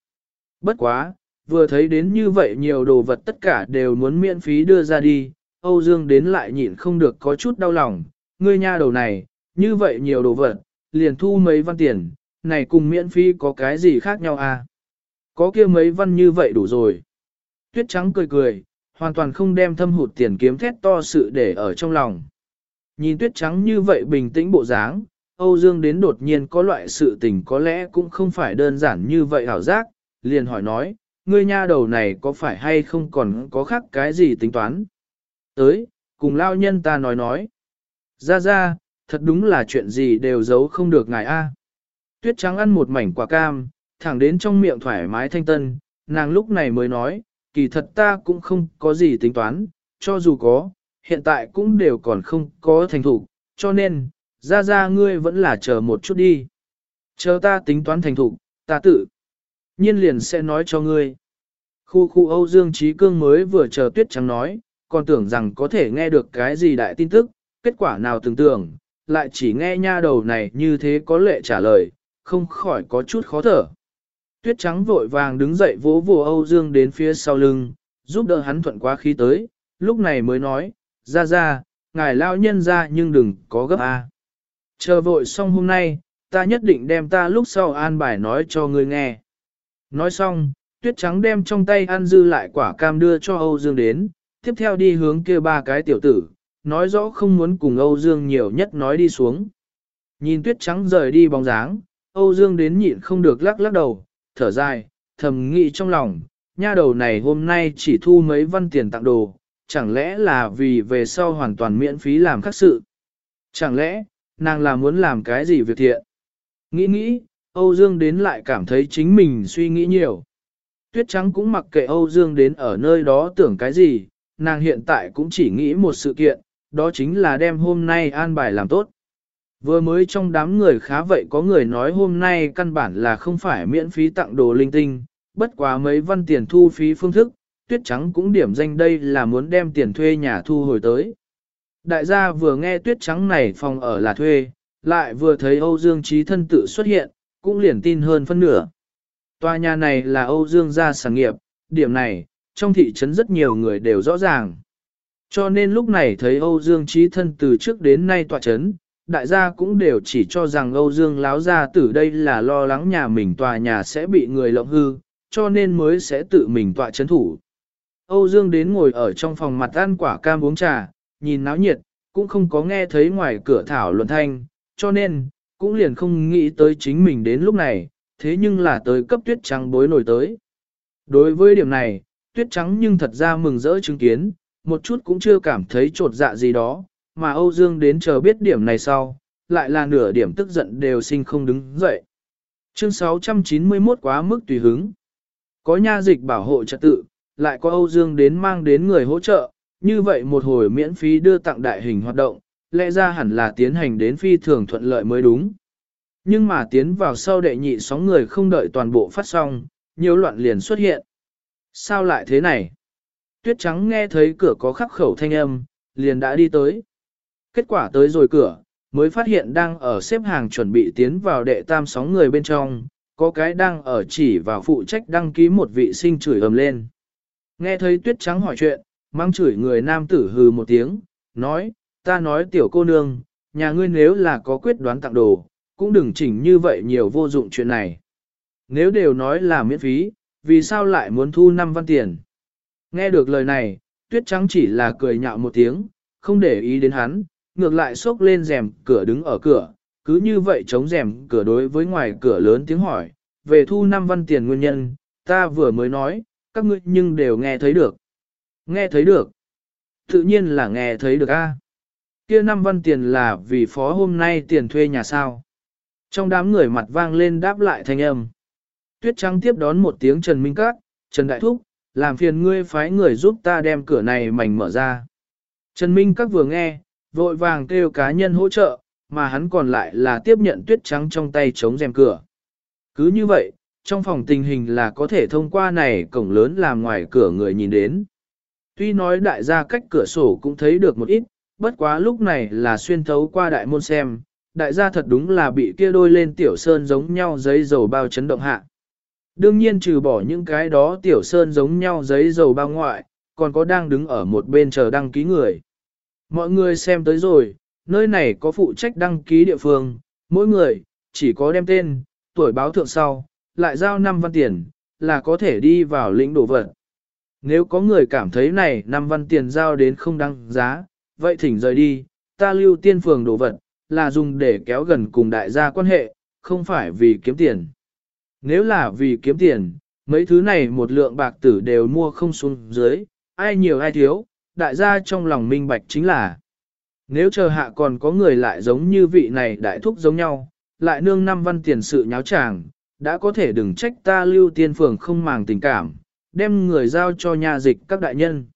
Bất quá, vừa thấy đến như vậy nhiều đồ vật tất cả đều muốn miễn phí đưa ra đi, Âu Dương đến lại nhịn không được có chút đau lòng, ngươi nha đầu này, như vậy nhiều đồ vật, liền thu mấy văn tiền, này cùng miễn phí có cái gì khác nhau à? Có kia mấy văn như vậy đủ rồi. Tuyết trắng cười cười, hoàn toàn không đem thâm hụt tiền kiếm thét to sự để ở trong lòng. Nhìn tuyết trắng như vậy bình tĩnh bộ dáng, Âu Dương đến đột nhiên có loại sự tình có lẽ cũng không phải đơn giản như vậy hảo giác, liền hỏi nói, ngươi nha đầu này có phải hay không còn có khác cái gì tính toán? Tới, cùng lao nhân ta nói nói. Ra ra, thật đúng là chuyện gì đều giấu không được ngài A. Tuyết trắng ăn một mảnh quả cam, thẳng đến trong miệng thoải mái thanh tân, nàng lúc này mới nói, kỳ thật ta cũng không có gì tính toán, cho dù có, hiện tại cũng đều còn không có thành thủ, cho nên, ra ra ngươi vẫn là chờ một chút đi. Chờ ta tính toán thành thủ, ta tự nhiên liền sẽ nói cho ngươi. Khu khu Âu Dương Trí Cương mới vừa chờ tuyết trắng nói, còn tưởng rằng có thể nghe được cái gì đại tin tức, kết quả nào tưởng tượng, lại chỉ nghe nha đầu này như thế có lệ trả lời, không khỏi có chút khó thở. Tuyết trắng vội vàng đứng dậy vỗ vỗ Âu Dương đến phía sau lưng, giúp đỡ hắn thuận quá khí tới, lúc này mới nói, ra ra, ngài lao nhân ra nhưng đừng có gấp a. Chờ vội xong hôm nay, ta nhất định đem ta lúc sau an bài nói cho ngươi nghe. Nói xong, tuyết trắng đem trong tay ăn dư lại quả cam đưa cho Âu Dương đến, tiếp theo đi hướng kia ba cái tiểu tử, nói rõ không muốn cùng Âu Dương nhiều nhất nói đi xuống. Nhìn tuyết trắng rời đi bóng dáng, Âu Dương đến nhịn không được lắc lắc đầu, thở dài, thầm nghĩ trong lòng, nha đầu này hôm nay chỉ thu mấy văn tiền tặng đồ, chẳng lẽ là vì về sau hoàn toàn miễn phí làm các sự. Chẳng lẽ, nàng là muốn làm cái gì việc thiện? Nghĩ nghĩ, Âu Dương đến lại cảm thấy chính mình suy nghĩ nhiều. Tuyết trắng cũng mặc kệ Âu Dương đến ở nơi đó tưởng cái gì, nàng hiện tại cũng chỉ nghĩ một sự kiện, đó chính là đem hôm nay an bài làm tốt. Vừa mới trong đám người khá vậy có người nói hôm nay căn bản là không phải miễn phí tặng đồ linh tinh, bất quá mấy văn tiền thu phí phương thức, tuyết trắng cũng điểm danh đây là muốn đem tiền thuê nhà thu hồi tới. Đại gia vừa nghe tuyết trắng này phòng ở là thuê, lại vừa thấy Âu Dương Trí thân tự xuất hiện, cũng liền tin hơn phân nửa. Tòa nhà này là Âu Dương gia sản nghiệp, điểm này, trong thị trấn rất nhiều người đều rõ ràng. Cho nên lúc này thấy Âu Dương Trí thân từ trước đến nay tòa trấn, đại gia cũng đều chỉ cho rằng Âu Dương láo ra từ đây là lo lắng nhà mình tòa nhà sẽ bị người lộng hư, cho nên mới sẽ tự mình tọa chấn thủ. Âu Dương đến ngồi ở trong phòng mặt ăn quả cam uống trà, nhìn náo nhiệt, cũng không có nghe thấy ngoài cửa thảo luận thanh, cho nên, cũng liền không nghĩ tới chính mình đến lúc này, thế nhưng là tới cấp tuyết trắng bối nổi tới. Đối với điểm này, tuyết trắng nhưng thật ra mừng rỡ chứng kiến, một chút cũng chưa cảm thấy trột dạ gì đó, mà Âu Dương đến chờ biết điểm này sau, lại là nửa điểm tức giận đều sinh không đứng dậy. Chương 691 quá mức tùy hứng. Có nha dịch bảo hộ trật tự, lại có Âu Dương đến mang đến người hỗ trợ, như vậy một hồi miễn phí đưa tặng đại hình hoạt động, lẽ ra hẳn là tiến hành đến phi thường thuận lợi mới đúng. Nhưng mà tiến vào sau đệ nhị sóng người không đợi toàn bộ phát xong, nhiều loạn liền xuất hiện. Sao lại thế này? Tuyết trắng nghe thấy cửa có khắc khẩu thanh âm, liền đã đi tới. Kết quả tới rồi cửa, mới phát hiện đang ở xếp hàng chuẩn bị tiến vào đệ tam sóng người bên trong, có cái đang ở chỉ vào phụ trách đăng ký một vị sinh chửi ầm lên. Nghe thấy tuyết trắng hỏi chuyện, mang chửi người nam tử hừ một tiếng, nói, ta nói tiểu cô nương, nhà ngươi nếu là có quyết đoán tặng đồ, cũng đừng chỉnh như vậy nhiều vô dụng chuyện này. Nếu đều nói là miễn phí, vì sao lại muốn thu 5 văn tiền? Nghe được lời này, tuyết trắng chỉ là cười nhạo một tiếng, không để ý đến hắn, ngược lại xốc lên rèm cửa đứng ở cửa, cứ như vậy chống rèm cửa đối với ngoài cửa lớn tiếng hỏi, về thu năm văn tiền nguyên nhân, ta vừa mới nói, các ngươi nhưng đều nghe thấy được. Nghe thấy được. Tự nhiên là nghe thấy được a. Kia năm văn tiền là vì phó hôm nay tiền thuê nhà sao. Trong đám người mặt vang lên đáp lại thanh âm. Tuyết trắng tiếp đón một tiếng Trần Minh Cát, Trần Đại Thúc, làm phiền ngươi phái người giúp ta đem cửa này mảnh mở ra. Trần Minh Các vừa nghe, vội vàng kêu cá nhân hỗ trợ, mà hắn còn lại là tiếp nhận tuyết trắng trong tay chống rèm cửa. Cứ như vậy, trong phòng tình hình là có thể thông qua này cổng lớn làm ngoài cửa người nhìn đến. Tuy nói đại gia cách cửa sổ cũng thấy được một ít, bất quá lúc này là xuyên thấu qua đại môn xem, đại gia thật đúng là bị kia đôi lên tiểu sơn giống nhau giấy dầu bao chấn động hạ. Đương nhiên trừ bỏ những cái đó tiểu sơn giống nhau giấy dầu bao ngoại, còn có đang đứng ở một bên chờ đăng ký người. Mọi người xem tới rồi, nơi này có phụ trách đăng ký địa phương, mỗi người, chỉ có đem tên, tuổi báo thượng sau, lại giao 5 văn tiền, là có thể đi vào lĩnh đồ vật. Nếu có người cảm thấy này 5 văn tiền giao đến không đăng giá, vậy thỉnh rời đi, ta lưu tiên phường đồ vật, là dùng để kéo gần cùng đại gia quan hệ, không phải vì kiếm tiền. Nếu là vì kiếm tiền, mấy thứ này một lượng bạc tử đều mua không xuống dưới, ai nhiều ai thiếu, đại gia trong lòng minh bạch chính là nếu chờ hạ còn có người lại giống như vị này đại thúc giống nhau, lại nương năm văn tiền sự nháo chàng, đã có thể đừng trách ta lưu tiên phường không màng tình cảm, đem người giao cho nhà dịch các đại nhân.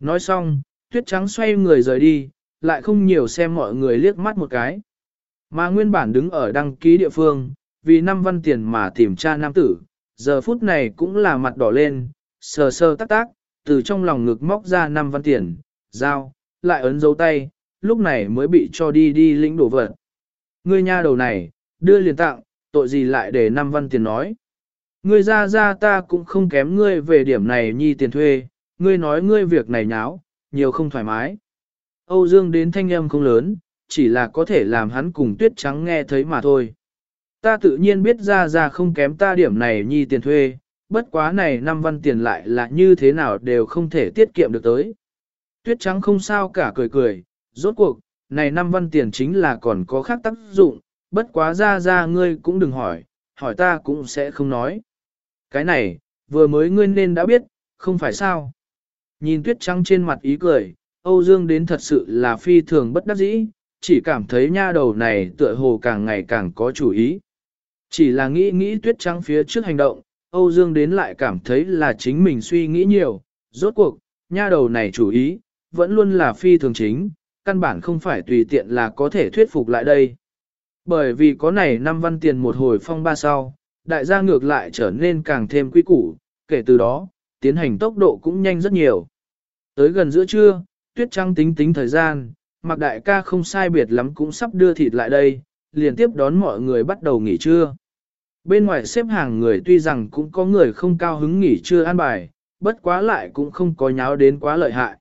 Nói xong, tuyết trắng xoay người rời đi, lại không nhiều xem mọi người liếc mắt một cái. Mà nguyên bản đứng ở đăng ký địa phương, vì năm văn tiền mà tìm cha nam tử, giờ phút này cũng là mặt đỏ lên, sờ sờ tắc tác, từ trong lòng ngực móc ra năm văn tiền, dao, lại ấn dấu tay, lúc này mới bị cho đi đi lĩnh đổ vật. Ngươi nha đầu này, đưa liền tặng, tội gì lại để năm văn tiền nói. Ngươi ra ra ta cũng không kém ngươi về điểm này nhi tiền thuê, ngươi nói ngươi việc này nháo, nhiều không thoải mái. Âu Dương đến thanh âm không lớn, chỉ là có thể làm hắn cùng tuyết trắng nghe thấy mà thôi. Ta tự nhiên biết ra ra không kém ta điểm này nhi tiền thuê, bất quá này năm văn tiền lại là như thế nào đều không thể tiết kiệm được tới. Tuyết trắng không sao cả cười cười, rốt cuộc, này năm văn tiền chính là còn có khác tác dụng, bất quá ra ra ngươi cũng đừng hỏi, hỏi ta cũng sẽ không nói. Cái này, vừa mới ngươi nên đã biết, không phải sao. Nhìn tuyết trắng trên mặt ý cười, Âu Dương đến thật sự là phi thường bất đắc dĩ, chỉ cảm thấy nha đầu này tựa hồ càng ngày càng có chủ ý. Chỉ là nghĩ nghĩ tuyết trắng phía trước hành động, Âu Dương đến lại cảm thấy là chính mình suy nghĩ nhiều, rốt cuộc, nha đầu này chủ ý, vẫn luôn là phi thường chính, căn bản không phải tùy tiện là có thể thuyết phục lại đây. Bởi vì có này năm văn tiền một hồi phong ba sau, đại gia ngược lại trở nên càng thêm quy củ, kể từ đó, tiến hành tốc độ cũng nhanh rất nhiều. Tới gần giữa trưa, tuyết trăng tính tính thời gian, mặc đại ca không sai biệt lắm cũng sắp đưa thịt lại đây, liền tiếp đón mọi người bắt đầu nghỉ trưa. Bên ngoài xếp hàng người tuy rằng cũng có người không cao hứng nghỉ chưa ăn bài, bất quá lại cũng không có nháo đến quá lợi hại.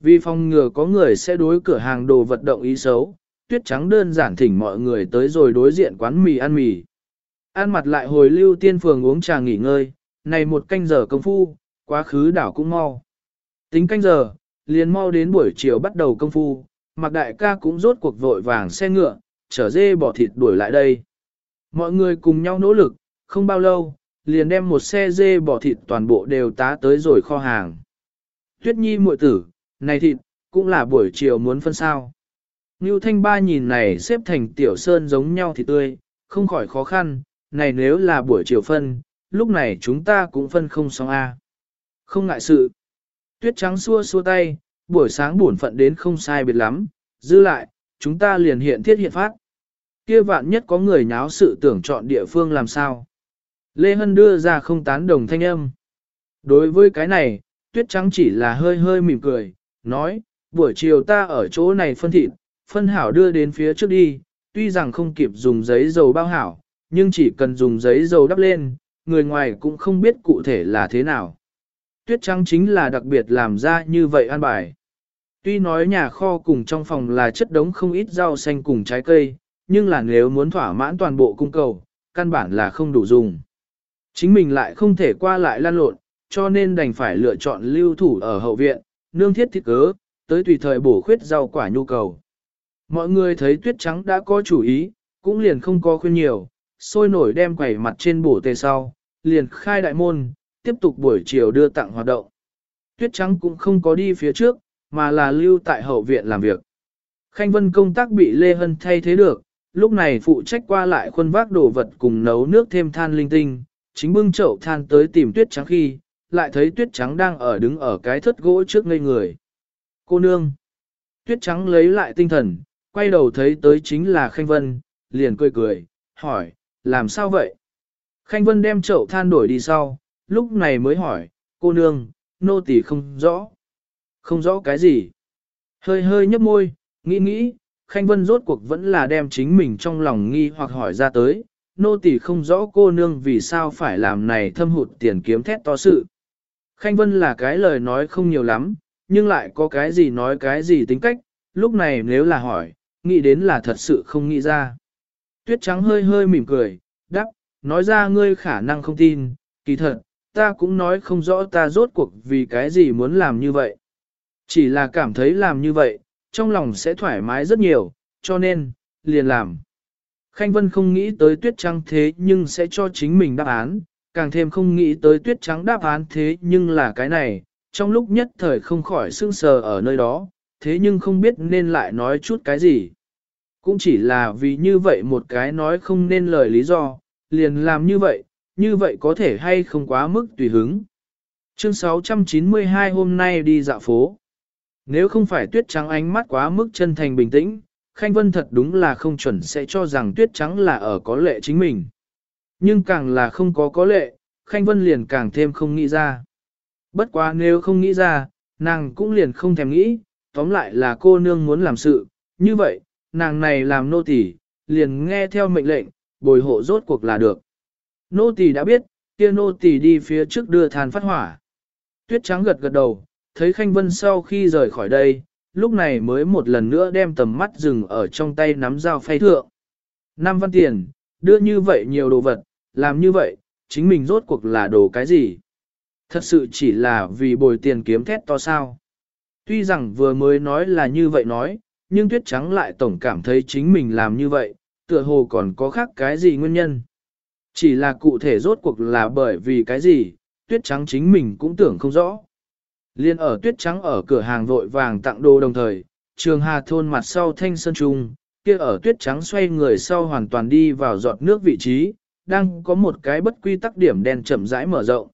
Vì phòng ngừa có người sẽ đối cửa hàng đồ vật động ý xấu, tuyết trắng đơn giản thỉnh mọi người tới rồi đối diện quán mì ăn mì. Ăn mặt lại hồi lưu tiên phường uống trà nghỉ ngơi, này một canh giờ công phu, quá khứ đảo cũng mau. Tính canh giờ, liền mau đến buổi chiều bắt đầu công phu, mặc đại ca cũng rốt cuộc vội vàng xe ngựa, chở dê bỏ thịt đuổi lại đây. Mọi người cùng nhau nỗ lực, không bao lâu, liền đem một xe dê bỏ thịt toàn bộ đều tá tới rồi kho hàng. Tuyết nhi muội tử, này thịt, cũng là buổi chiều muốn phân sao. Ngưu Thanh Ba nhìn này xếp thành tiểu sơn giống nhau thì tươi, không khỏi khó khăn, này nếu là buổi chiều phân, lúc này chúng ta cũng phân không xong a. Không ngại sự. Tuyết trắng xua xua tay, buổi sáng buồn phận đến không sai biệt lắm, dư lại, chúng ta liền hiện thiết hiện phát. Kia vạn nhất có người nháo sự tưởng chọn địa phương làm sao. Lê Hân đưa ra không tán đồng thanh âm. Đối với cái này, tuyết trắng chỉ là hơi hơi mỉm cười, nói, buổi chiều ta ở chỗ này phân thịt, phân hảo đưa đến phía trước đi, tuy rằng không kịp dùng giấy dầu bao hảo, nhưng chỉ cần dùng giấy dầu đắp lên, người ngoài cũng không biết cụ thể là thế nào. Tuyết trắng chính là đặc biệt làm ra như vậy an bài. Tuy nói nhà kho cùng trong phòng là chất đống không ít rau xanh cùng trái cây, nhưng là nếu muốn thỏa mãn toàn bộ cung cầu, căn bản là không đủ dùng. Chính mình lại không thể qua lại lan lộn, cho nên đành phải lựa chọn lưu thủ ở hậu viện, nương thiết thiết cớ, tới tùy thời bổ khuyết rau quả nhu cầu. Mọi người thấy tuyết trắng đã có chủ ý, cũng liền không có khuyên nhiều, sôi nổi đem quẩy mặt trên bổ tề sau, liền khai đại môn, tiếp tục buổi chiều đưa tặng hoạt động. Tuyết trắng cũng không có đi phía trước, mà là lưu tại hậu viện làm việc. Khanh Vân công tác bị Lê Hân thay thế được, lúc này phụ trách qua lại khuôn vác đồ vật cùng nấu nước thêm than linh tinh, chính bưng chậu than tới tìm tuyết trắng khi, lại thấy tuyết trắng đang ở đứng ở cái thất gỗ trước ngây người. Cô nương! Tuyết trắng lấy lại tinh thần, quay đầu thấy tới chính là Khanh Vân, liền cười cười, hỏi, làm sao vậy? Khanh Vân đem chậu than đổi đi sau, lúc này mới hỏi, cô nương, nô tỳ không rõ. Không rõ cái gì? Hơi hơi nhấp môi, nghĩ nghĩ, Khanh Vân rốt cuộc vẫn là đem chính mình trong lòng nghi hoặc hỏi ra tới, nô tỳ không rõ cô nương vì sao phải làm này thâm hụt tiền kiếm thét to sự. Khanh Vân là cái lời nói không nhiều lắm, nhưng lại có cái gì nói cái gì tính cách, lúc này nếu là hỏi, nghĩ đến là thật sự không nghĩ ra. Tuyết trắng hơi hơi mỉm cười, đáp, nói ra ngươi khả năng không tin, kỳ thật, ta cũng nói không rõ ta rốt cuộc vì cái gì muốn làm như vậy. Chỉ là cảm thấy làm như vậy, trong lòng sẽ thoải mái rất nhiều, cho nên, liền làm. Khanh Vân không nghĩ tới tuyết trắng thế nhưng sẽ cho chính mình đáp án, càng thêm không nghĩ tới tuyết trắng đáp án thế nhưng là cái này, trong lúc nhất thời không khỏi sưng sờ ở nơi đó, thế nhưng không biết nên lại nói chút cái gì. Cũng chỉ là vì như vậy một cái nói không nên lời lý do, liền làm như vậy, như vậy có thể hay không quá mức tùy hứng. Chương 692 hôm nay đi dạo phố. Nếu không phải tuyết trắng ánh mắt quá mức chân thành bình tĩnh, Khanh Vân thật đúng là không chuẩn sẽ cho rằng tuyết trắng là ở có lệ chính mình. Nhưng càng là không có có lệ, Khanh Vân liền càng thêm không nghĩ ra. Bất quá nếu không nghĩ ra, nàng cũng liền không thèm nghĩ, tóm lại là cô nương muốn làm sự, như vậy, nàng này làm nô tỳ, liền nghe theo mệnh lệnh, bồi hộ rốt cuộc là được. Nô tỳ đã biết, kia nô tỳ đi phía trước đưa than phát hỏa. Tuyết trắng gật gật đầu, thấy Khanh Vân sau khi rời khỏi đây, lúc này mới một lần nữa đem tầm mắt dừng ở trong tay nắm dao phay thượng. Năm văn tiền, đưa như vậy nhiều đồ vật, làm như vậy, chính mình rốt cuộc là đồ cái gì? Thật sự chỉ là vì bồi tiền kiếm thét to sao. Tuy rằng vừa mới nói là như vậy nói, nhưng tuyết trắng lại tổng cảm thấy chính mình làm như vậy, tựa hồ còn có khác cái gì nguyên nhân. Chỉ là cụ thể rốt cuộc là bởi vì cái gì, tuyết trắng chính mình cũng tưởng không rõ. Liên ở tuyết trắng ở cửa hàng vội vàng tặng đồ đồng thời, trường hà thôn mặt sau thanh sơn trung, kia ở tuyết trắng xoay người sau hoàn toàn đi vào giọt nước vị trí, đang có một cái bất quy tắc điểm đen chậm rãi mở rộng.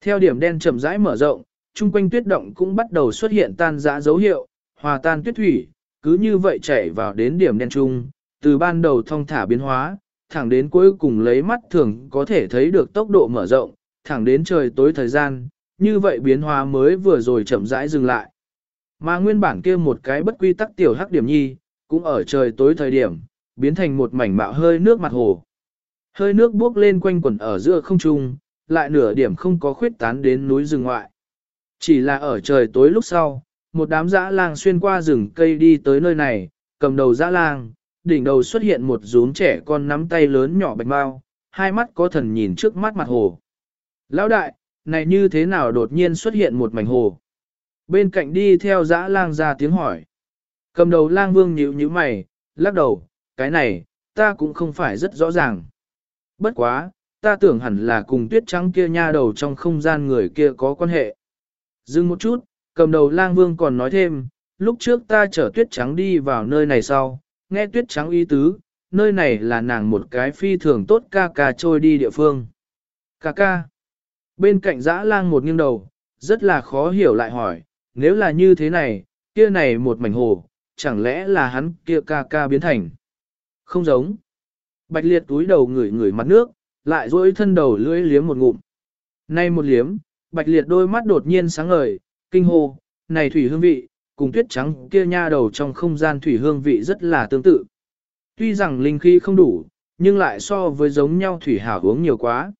Theo điểm đen chậm rãi mở rộng, chung quanh tuyết động cũng bắt đầu xuất hiện tan rã dấu hiệu, hòa tan tuyết thủy, cứ như vậy chảy vào đến điểm đen trung, từ ban đầu thông thả biến hóa, thẳng đến cuối cùng lấy mắt thường có thể thấy được tốc độ mở rộng, thẳng đến trời tối thời gian, như vậy biến hóa mới vừa rồi chậm rãi dừng lại. Mà nguyên bản kia một cái bất quy tắc tiểu hắc điểm nhi, cũng ở trời tối thời điểm, biến thành một mảnh mạo hơi nước mặt hồ. Hơi nước buốc lên quanh quẩn ở giữa không trung, lại nửa điểm không có khuyết tán đến núi rừng ngoại. Chỉ là ở trời tối lúc sau, một đám dã lang xuyên qua rừng cây đi tới nơi này, cầm đầu dã lang, đỉnh đầu xuất hiện một rúm trẻ con nắm tay lớn nhỏ bạch mau, hai mắt có thần nhìn trước mắt mặt hồ. Lão đại, này như thế nào đột nhiên xuất hiện một mảnh hồ? Bên cạnh đi theo dã lang ra tiếng hỏi. Cầm đầu lang vương nhíu nhíu mày, lắc đầu, cái này, ta cũng không phải rất rõ ràng. Bất quá, ta tưởng hẳn là cùng tuyết trắng kia nha đầu trong không gian người kia có quan hệ. Dừng một chút, cầm đầu lang vương còn nói thêm, lúc trước ta chở tuyết trắng đi vào nơi này sau, nghe tuyết trắng y tứ, nơi này là nàng một cái phi thường tốt ca ca trôi đi địa phương. Ca ca. Bên cạnh dã lang một nghiêng đầu, rất là khó hiểu lại hỏi, nếu là như thế này, kia này một mảnh hồ, chẳng lẽ là hắn kia ca ca biến thành? Không giống. Bạch liệt túi đầu ngửi ngửi mặt nước, lại duỗi thân đầu lưỡi liếm một ngụm. Nay một liếm, bạch liệt đôi mắt đột nhiên sáng ngời, kinh hô, này thủy hương vị, cùng tuyết trắng kia nha đầu trong không gian thủy hương vị rất là tương tự. Tuy rằng linh khí không đủ, nhưng lại so với giống nhau thủy hảo uống nhiều quá.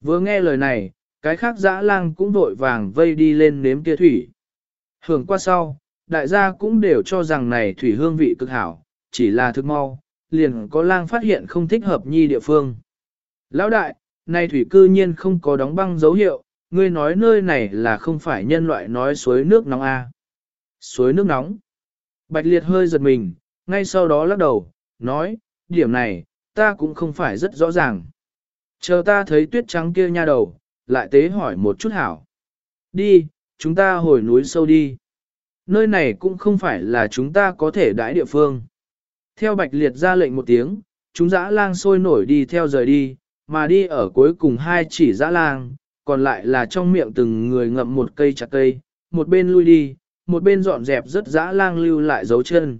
Vừa nghe lời này, cái khác dã lang cũng vội vàng vây đi lên nếm kia thủy. Hưởng qua sau, đại gia cũng đều cho rằng này thủy hương vị cực hảo, chỉ là thức mau, liền có lang phát hiện không thích hợp nhi địa phương. Lão đại, này thủy cư nhiên không có đóng băng dấu hiệu, ngươi nói nơi này là không phải nhân loại nói suối nước nóng A. Suối nước nóng. Bạch liệt hơi giật mình, ngay sau đó lắc đầu, nói, điểm này, ta cũng không phải rất rõ ràng. Chờ ta thấy tuyết trắng kia nha đầu, lại tế hỏi một chút hảo. Đi, chúng ta hồi núi sâu đi. Nơi này cũng không phải là chúng ta có thể đãi địa phương. Theo bạch liệt ra lệnh một tiếng, chúng dã lang sôi nổi đi theo rời đi, mà đi ở cuối cùng hai chỉ dã lang, còn lại là trong miệng từng người ngậm một cây chặt cây, một bên lui đi, một bên dọn dẹp rất dã lang lưu lại dấu chân.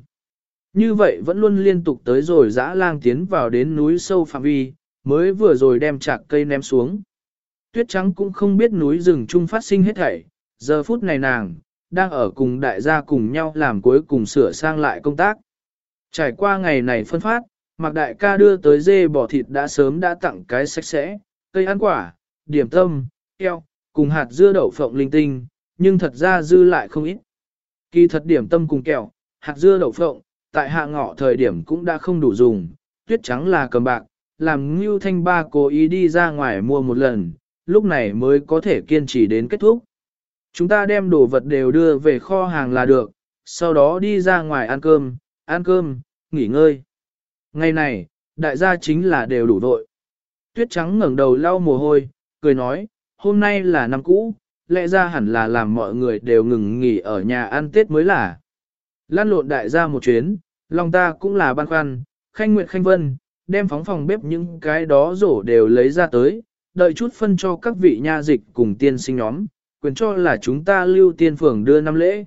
Như vậy vẫn luôn liên tục tới rồi dã lang tiến vào đến núi sâu phạm vi, mới vừa rồi đem chạc cây ném xuống. Tuyết trắng cũng không biết núi rừng chung phát sinh hết thảy, giờ phút này nàng, đang ở cùng đại gia cùng nhau làm cuối cùng sửa sang lại công tác. Trải qua ngày này phân phát, Mạc Đại ca đưa tới dê bò thịt đã sớm đã tặng cái sạch sẽ, cây ăn quả, điểm tâm, keo, cùng hạt dưa đậu phộng linh tinh, nhưng thật ra dư lại không ít. Kỳ thật điểm tâm cùng kẹo, hạt dưa đậu phộng, tại hạ ngọ thời điểm cũng đã không đủ dùng, tuyết trắng là cầm bạc, làm Ngưu Thanh Ba cố ý đi ra ngoài mua một lần, lúc này mới có thể kiên trì đến kết thúc. Chúng ta đem đồ vật đều đưa về kho hàng là được, sau đó đi ra ngoài ăn cơm, ăn cơm, nghỉ ngơi. Ngày này, đại gia chính là đều đủ vội. Tuyết trắng ngẩng đầu lau mồ hôi, cười nói, hôm nay là năm cũ, lẽ ra hẳn là làm mọi người đều ngừng nghỉ ở nhà ăn Tết mới là. Lan lộn đại gia một chuyến, lòng ta cũng là băn khoăn, khanh nguyệt khanh vân, đem phóng phòng bếp những cái đó rổ đều lấy ra tới, đợi chút phân cho các vị nha dịch cùng tiên sinh nhóm, quyền cho là chúng ta lưu tiên phường đưa năm lễ.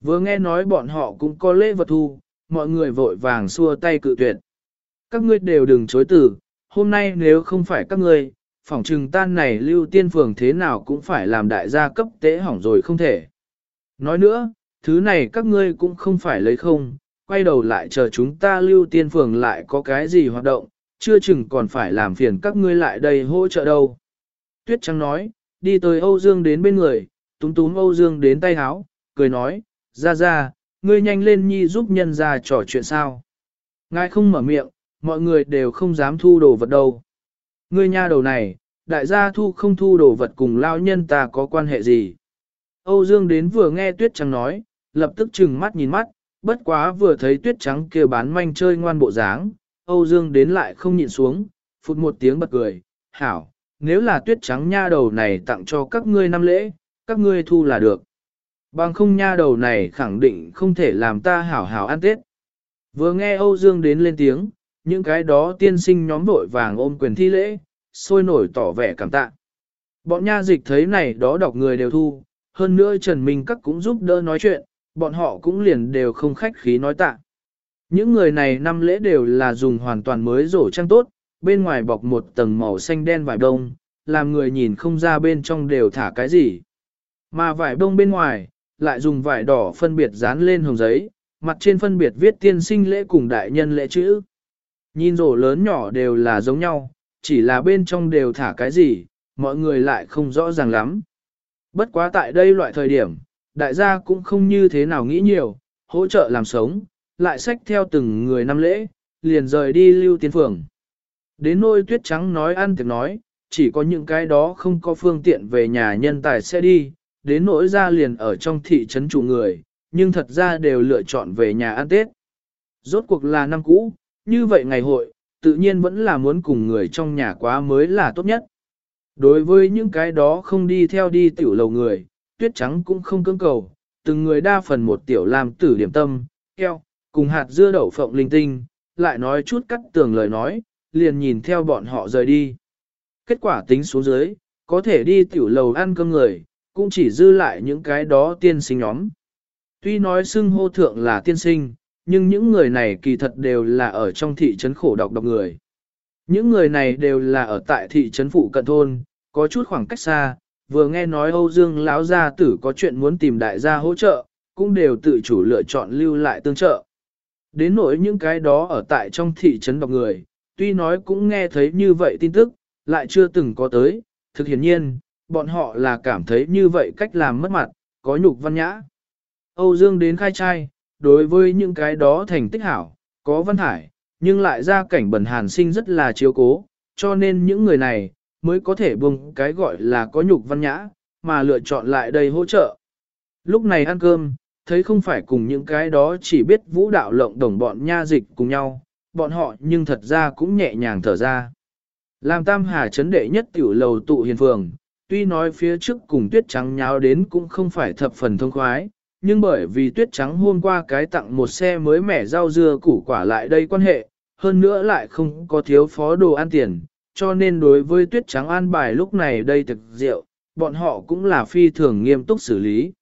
Vừa nghe nói bọn họ cũng có lễ vật thu, mọi người vội vàng xua tay cự tuyệt. Các ngươi đều đừng chối từ, hôm nay nếu không phải các ngươi, phỏng trừng tan này lưu tiên phường thế nào cũng phải làm đại gia cấp tế hỏng rồi không thể. Nói nữa, thứ này các ngươi cũng không phải lấy không, quay đầu lại chờ chúng ta lưu tiên phường lại có cái gì hoạt động, chưa chừng còn phải làm phiền các ngươi lại đây hỗ trợ đâu. Tuyết Trắng nói, đi tới Âu Dương đến bên người, túm túm Âu Dương đến tay háo, cười nói, ra ra, ngươi nhanh lên nhi giúp nhân ra trò chuyện sao. Ngài không mở miệng, mọi người đều không dám thu đồ vật đâu. Ngươi nha đầu này, đại gia thu không thu đồ vật cùng lao nhân ta có quan hệ gì. Âu Dương đến vừa nghe Tuyết Trắng nói, lập tức chừng mắt nhìn mắt, bất quá vừa thấy Tuyết Trắng kia bán manh chơi ngoan bộ dáng, Âu Dương đến lại không nhịn xuống, phụt một tiếng bật cười, hảo, nếu là Tuyết Trắng nha đầu này tặng cho các ngươi năm lễ, các ngươi thu là được. Bằng không nha đầu này khẳng định không thể làm ta hảo hảo ăn Tết. Vừa nghe Âu Dương đến lên tiếng, những cái đó tiên sinh nhóm vội vàng ôm quyền thi lễ, sôi nổi tỏ vẻ cảm tạ. Bọn nha dịch thấy này đó đọc người đều thu, hơn nữa Trần Minh Các cũng giúp đỡ nói chuyện, bọn họ cũng liền đều không khách khí nói tạ. Những người này năm lễ đều là dùng hoàn toàn mới rổ trang tốt, bên ngoài bọc một tầng màu xanh đen vải đông, làm người nhìn không ra bên trong đều thả cái gì. Mà vải đông bên ngoài, lại dùng vải đỏ phân biệt dán lên hồng giấy, mặt trên phân biệt viết tiên sinh lễ cùng đại nhân lễ chữ. Nhìn rổ lớn nhỏ đều là giống nhau, chỉ là bên trong đều thả cái gì, mọi người lại không rõ ràng lắm. Bất quá tại đây loại thời điểm, đại gia cũng không như thế nào nghĩ nhiều, hỗ trợ làm sống, lại xách theo từng người năm lễ, liền rời đi lưu tiên phường. Đến nôi tuyết trắng nói ăn tiệc nói, chỉ có những cái đó không có phương tiện về nhà nhân tài sẽ đi, đến nỗi ra liền ở trong thị trấn chủ người, nhưng thật ra đều lựa chọn về nhà ăn Tết. Rốt cuộc là năm cũ, như vậy ngày hội, tự nhiên vẫn là muốn cùng người trong nhà quá mới là tốt nhất. Đối với những cái đó không đi theo đi tiểu lầu người, tuyết trắng cũng không cưỡng cầu, từng người đa phần một tiểu làm tử điểm tâm, keo, cùng hạt dưa đậu phộng linh tinh, lại nói chút cắt tường lời nói, liền nhìn theo bọn họ rời đi. Kết quả tính xuống dưới, có thể đi tiểu lầu ăn cơm người, cũng chỉ dư lại những cái đó tiên sinh nhóm. Tuy nói xưng hô thượng là tiên sinh, nhưng những người này kỳ thật đều là ở trong thị trấn khổ độc độc người. Những người này đều là ở tại thị trấn phụ cận thôn, có chút khoảng cách xa, vừa nghe nói Âu Dương lão gia tử có chuyện muốn tìm đại gia hỗ trợ, cũng đều tự chủ lựa chọn lưu lại tương trợ. Đến nỗi những cái đó ở tại trong thị trấn độc người, tuy nói cũng nghe thấy như vậy tin tức, lại chưa từng có tới, thực hiển nhiên, bọn họ là cảm thấy như vậy cách làm mất mặt, có nhục văn nhã. Âu Dương đến khai trai, đối với những cái đó thành tích hảo, có văn hải, nhưng lại ra cảnh bẩn hàn sinh rất là chiếu cố, cho nên những người này, mới có thể buông cái gọi là có nhục văn nhã, mà lựa chọn lại đây hỗ trợ. Lúc này ăn cơm, thấy không phải cùng những cái đó chỉ biết vũ đạo lộng đồng bọn nha dịch cùng nhau, bọn họ nhưng thật ra cũng nhẹ nhàng thở ra. Làm tam hà chấn đệ nhất tiểu lầu tụ hiền phường, tuy nói phía trước cùng tuyết trắng nháo đến cũng không phải thập phần thông khoái, nhưng bởi vì tuyết trắng hôm qua cái tặng một xe mới mẻ rau dưa củ quả lại đây quan hệ, hơn nữa lại không có thiếu phó đồ ăn tiền, cho nên đối với tuyết trắng an bài lúc này đây thực rượu, bọn họ cũng là phi thường nghiêm túc xử lý.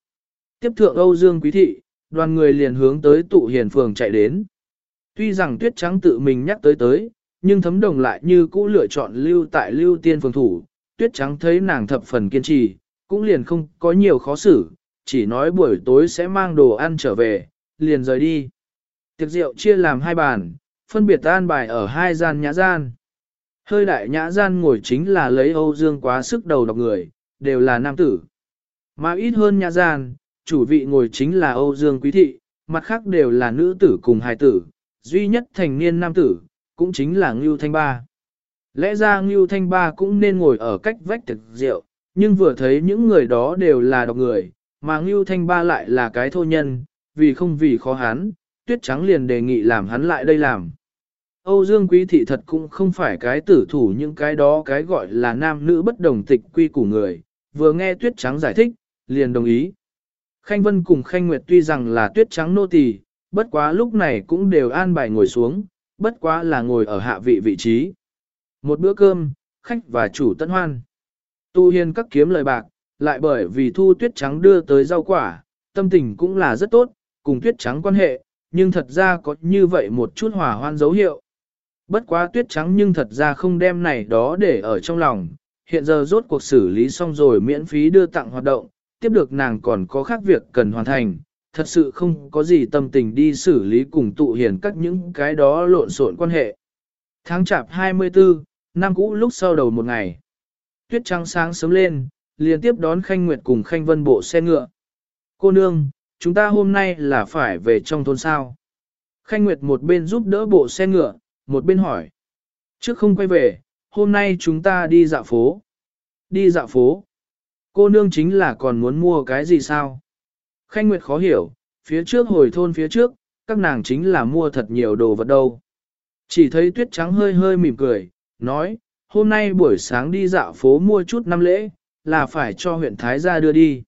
Tiếp thượng Âu Dương Quý Thị, đoàn người liền hướng tới tụ hiền phường chạy đến. Tuy rằng tuyết trắng tự mình nhắc tới tới, nhưng thấm đồng lại như cũ lựa chọn lưu tại lưu tiên phường thủ, tuyết trắng thấy nàng thập phần kiên trì, cũng liền không có nhiều khó xử, chỉ nói buổi tối sẽ mang đồ ăn trở về, liền rời đi. Tiệc rượu chia làm hai bàn, phân biệt an bài ở hai gian nhã gian. Hơi đại nhã gian ngồi chính là lấy Âu Dương quá sức đầu độc người, đều là nam tử. Mà ít hơn nhã gian, chủ vị ngồi chính là Âu Dương quý thị, mặt khác đều là nữ tử cùng hài tử, duy nhất thành niên nam tử, cũng chính là Ngưu Thanh Ba. Lẽ ra Ngưu Thanh Ba cũng nên ngồi ở cách vách thực rượu, nhưng vừa thấy những người đó đều là độc người, mà Ngưu Thanh Ba lại là cái thô nhân, vì không vì khó hắn, tuyết trắng liền đề nghị làm hắn lại đây làm. Âu Dương Quý Thị thật cũng không phải cái tử thủ những cái đó cái gọi là nam nữ bất đồng tịch quy của người, vừa nghe tuyết trắng giải thích, liền đồng ý. Khanh Vân cùng Khanh Nguyệt tuy rằng là tuyết trắng nô tỳ, bất quá lúc này cũng đều an bài ngồi xuống, bất quá là ngồi ở hạ vị vị trí. Một bữa cơm, khách và chủ tân hoan. Tu hiền các kiếm lời bạc, lại bởi vì thu tuyết trắng đưa tới rau quả, tâm tình cũng là rất tốt, cùng tuyết trắng quan hệ, nhưng thật ra có như vậy một chút hòa hoan dấu hiệu. Bất quá tuyết trắng nhưng thật ra không đem này đó để ở trong lòng, hiện giờ rốt cuộc xử lý xong rồi miễn phí đưa tặng hoạt động, tiếp được nàng còn có khác việc cần hoàn thành, thật sự không có gì tâm tình đi xử lý cùng tụ hiền các những cái đó lộn xộn quan hệ. Tháng chạp 24, năm cũ lúc sau đầu một ngày. Tuyết trắng sáng sớm lên, liền tiếp đón Khanh Nguyệt cùng Khanh Vân bộ xe ngựa. Cô nương, chúng ta hôm nay là phải về trong thôn sao. Khanh Nguyệt một bên giúp đỡ bộ xe ngựa, một bên hỏi. Trước không quay về, hôm nay chúng ta đi dạo phố. Đi dạo phố. Cô nương chính là còn muốn mua cái gì sao? Khanh Nguyệt khó hiểu, phía trước hồi thôn phía trước, các nàng chính là mua thật nhiều đồ vật đâu. Chỉ thấy tuyết trắng hơi hơi mỉm cười, nói, hôm nay buổi sáng đi dạo phố mua chút năm lễ, là phải cho huyện Thái gia đưa đi.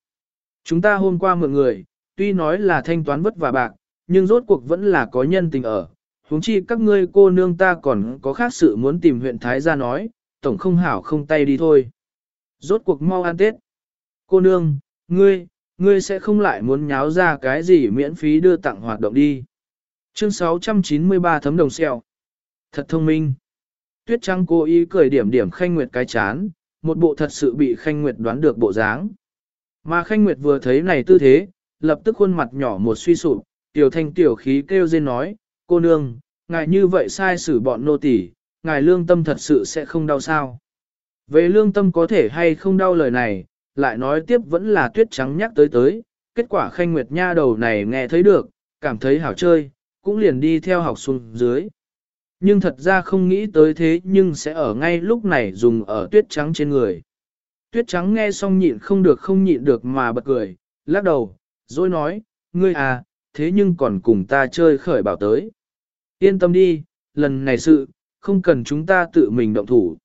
Chúng ta hôm qua mượn người, tuy nói là thanh toán vất vả bạc, nhưng rốt cuộc vẫn là có nhân tình ở. huống chi các ngươi cô nương ta còn có khác sự muốn tìm huyện Thái gia nói, tổng không hảo không tay đi thôi. Rốt cuộc mau ăn Tết. Cô nương, ngươi, ngươi sẽ không lại muốn nháo ra cái gì miễn phí đưa tặng hoạt động đi. Chương 693 thấm đồng xeo. Thật thông minh. Tuyết Trăng cố ý cười điểm điểm Khanh Nguyệt cái chán, một bộ thật sự bị Khanh Nguyệt đoán được bộ dáng. Mà Khanh Nguyệt vừa thấy này tư thế, lập tức khuôn mặt nhỏ một suy sụp, tiểu thanh tiểu khí kêu dên nói, cô nương, ngài như vậy sai xử bọn nô tỳ, ngài lương tâm thật sự sẽ không đau sao. Về lương tâm có thể hay không đau lời này, lại nói tiếp vẫn là tuyết trắng nhắc tới tới, kết quả khanh nguyệt nha đầu này nghe thấy được, cảm thấy hảo chơi, cũng liền đi theo học xuống dưới. Nhưng thật ra không nghĩ tới thế nhưng sẽ ở ngay lúc này dùng ở tuyết trắng trên người. Tuyết trắng nghe xong nhịn không được không nhịn được mà bật cười, lắc đầu, rồi nói, ngươi à, thế nhưng còn cùng ta chơi khởi bảo tới. Yên tâm đi, lần này sự, không cần chúng ta tự mình động thủ.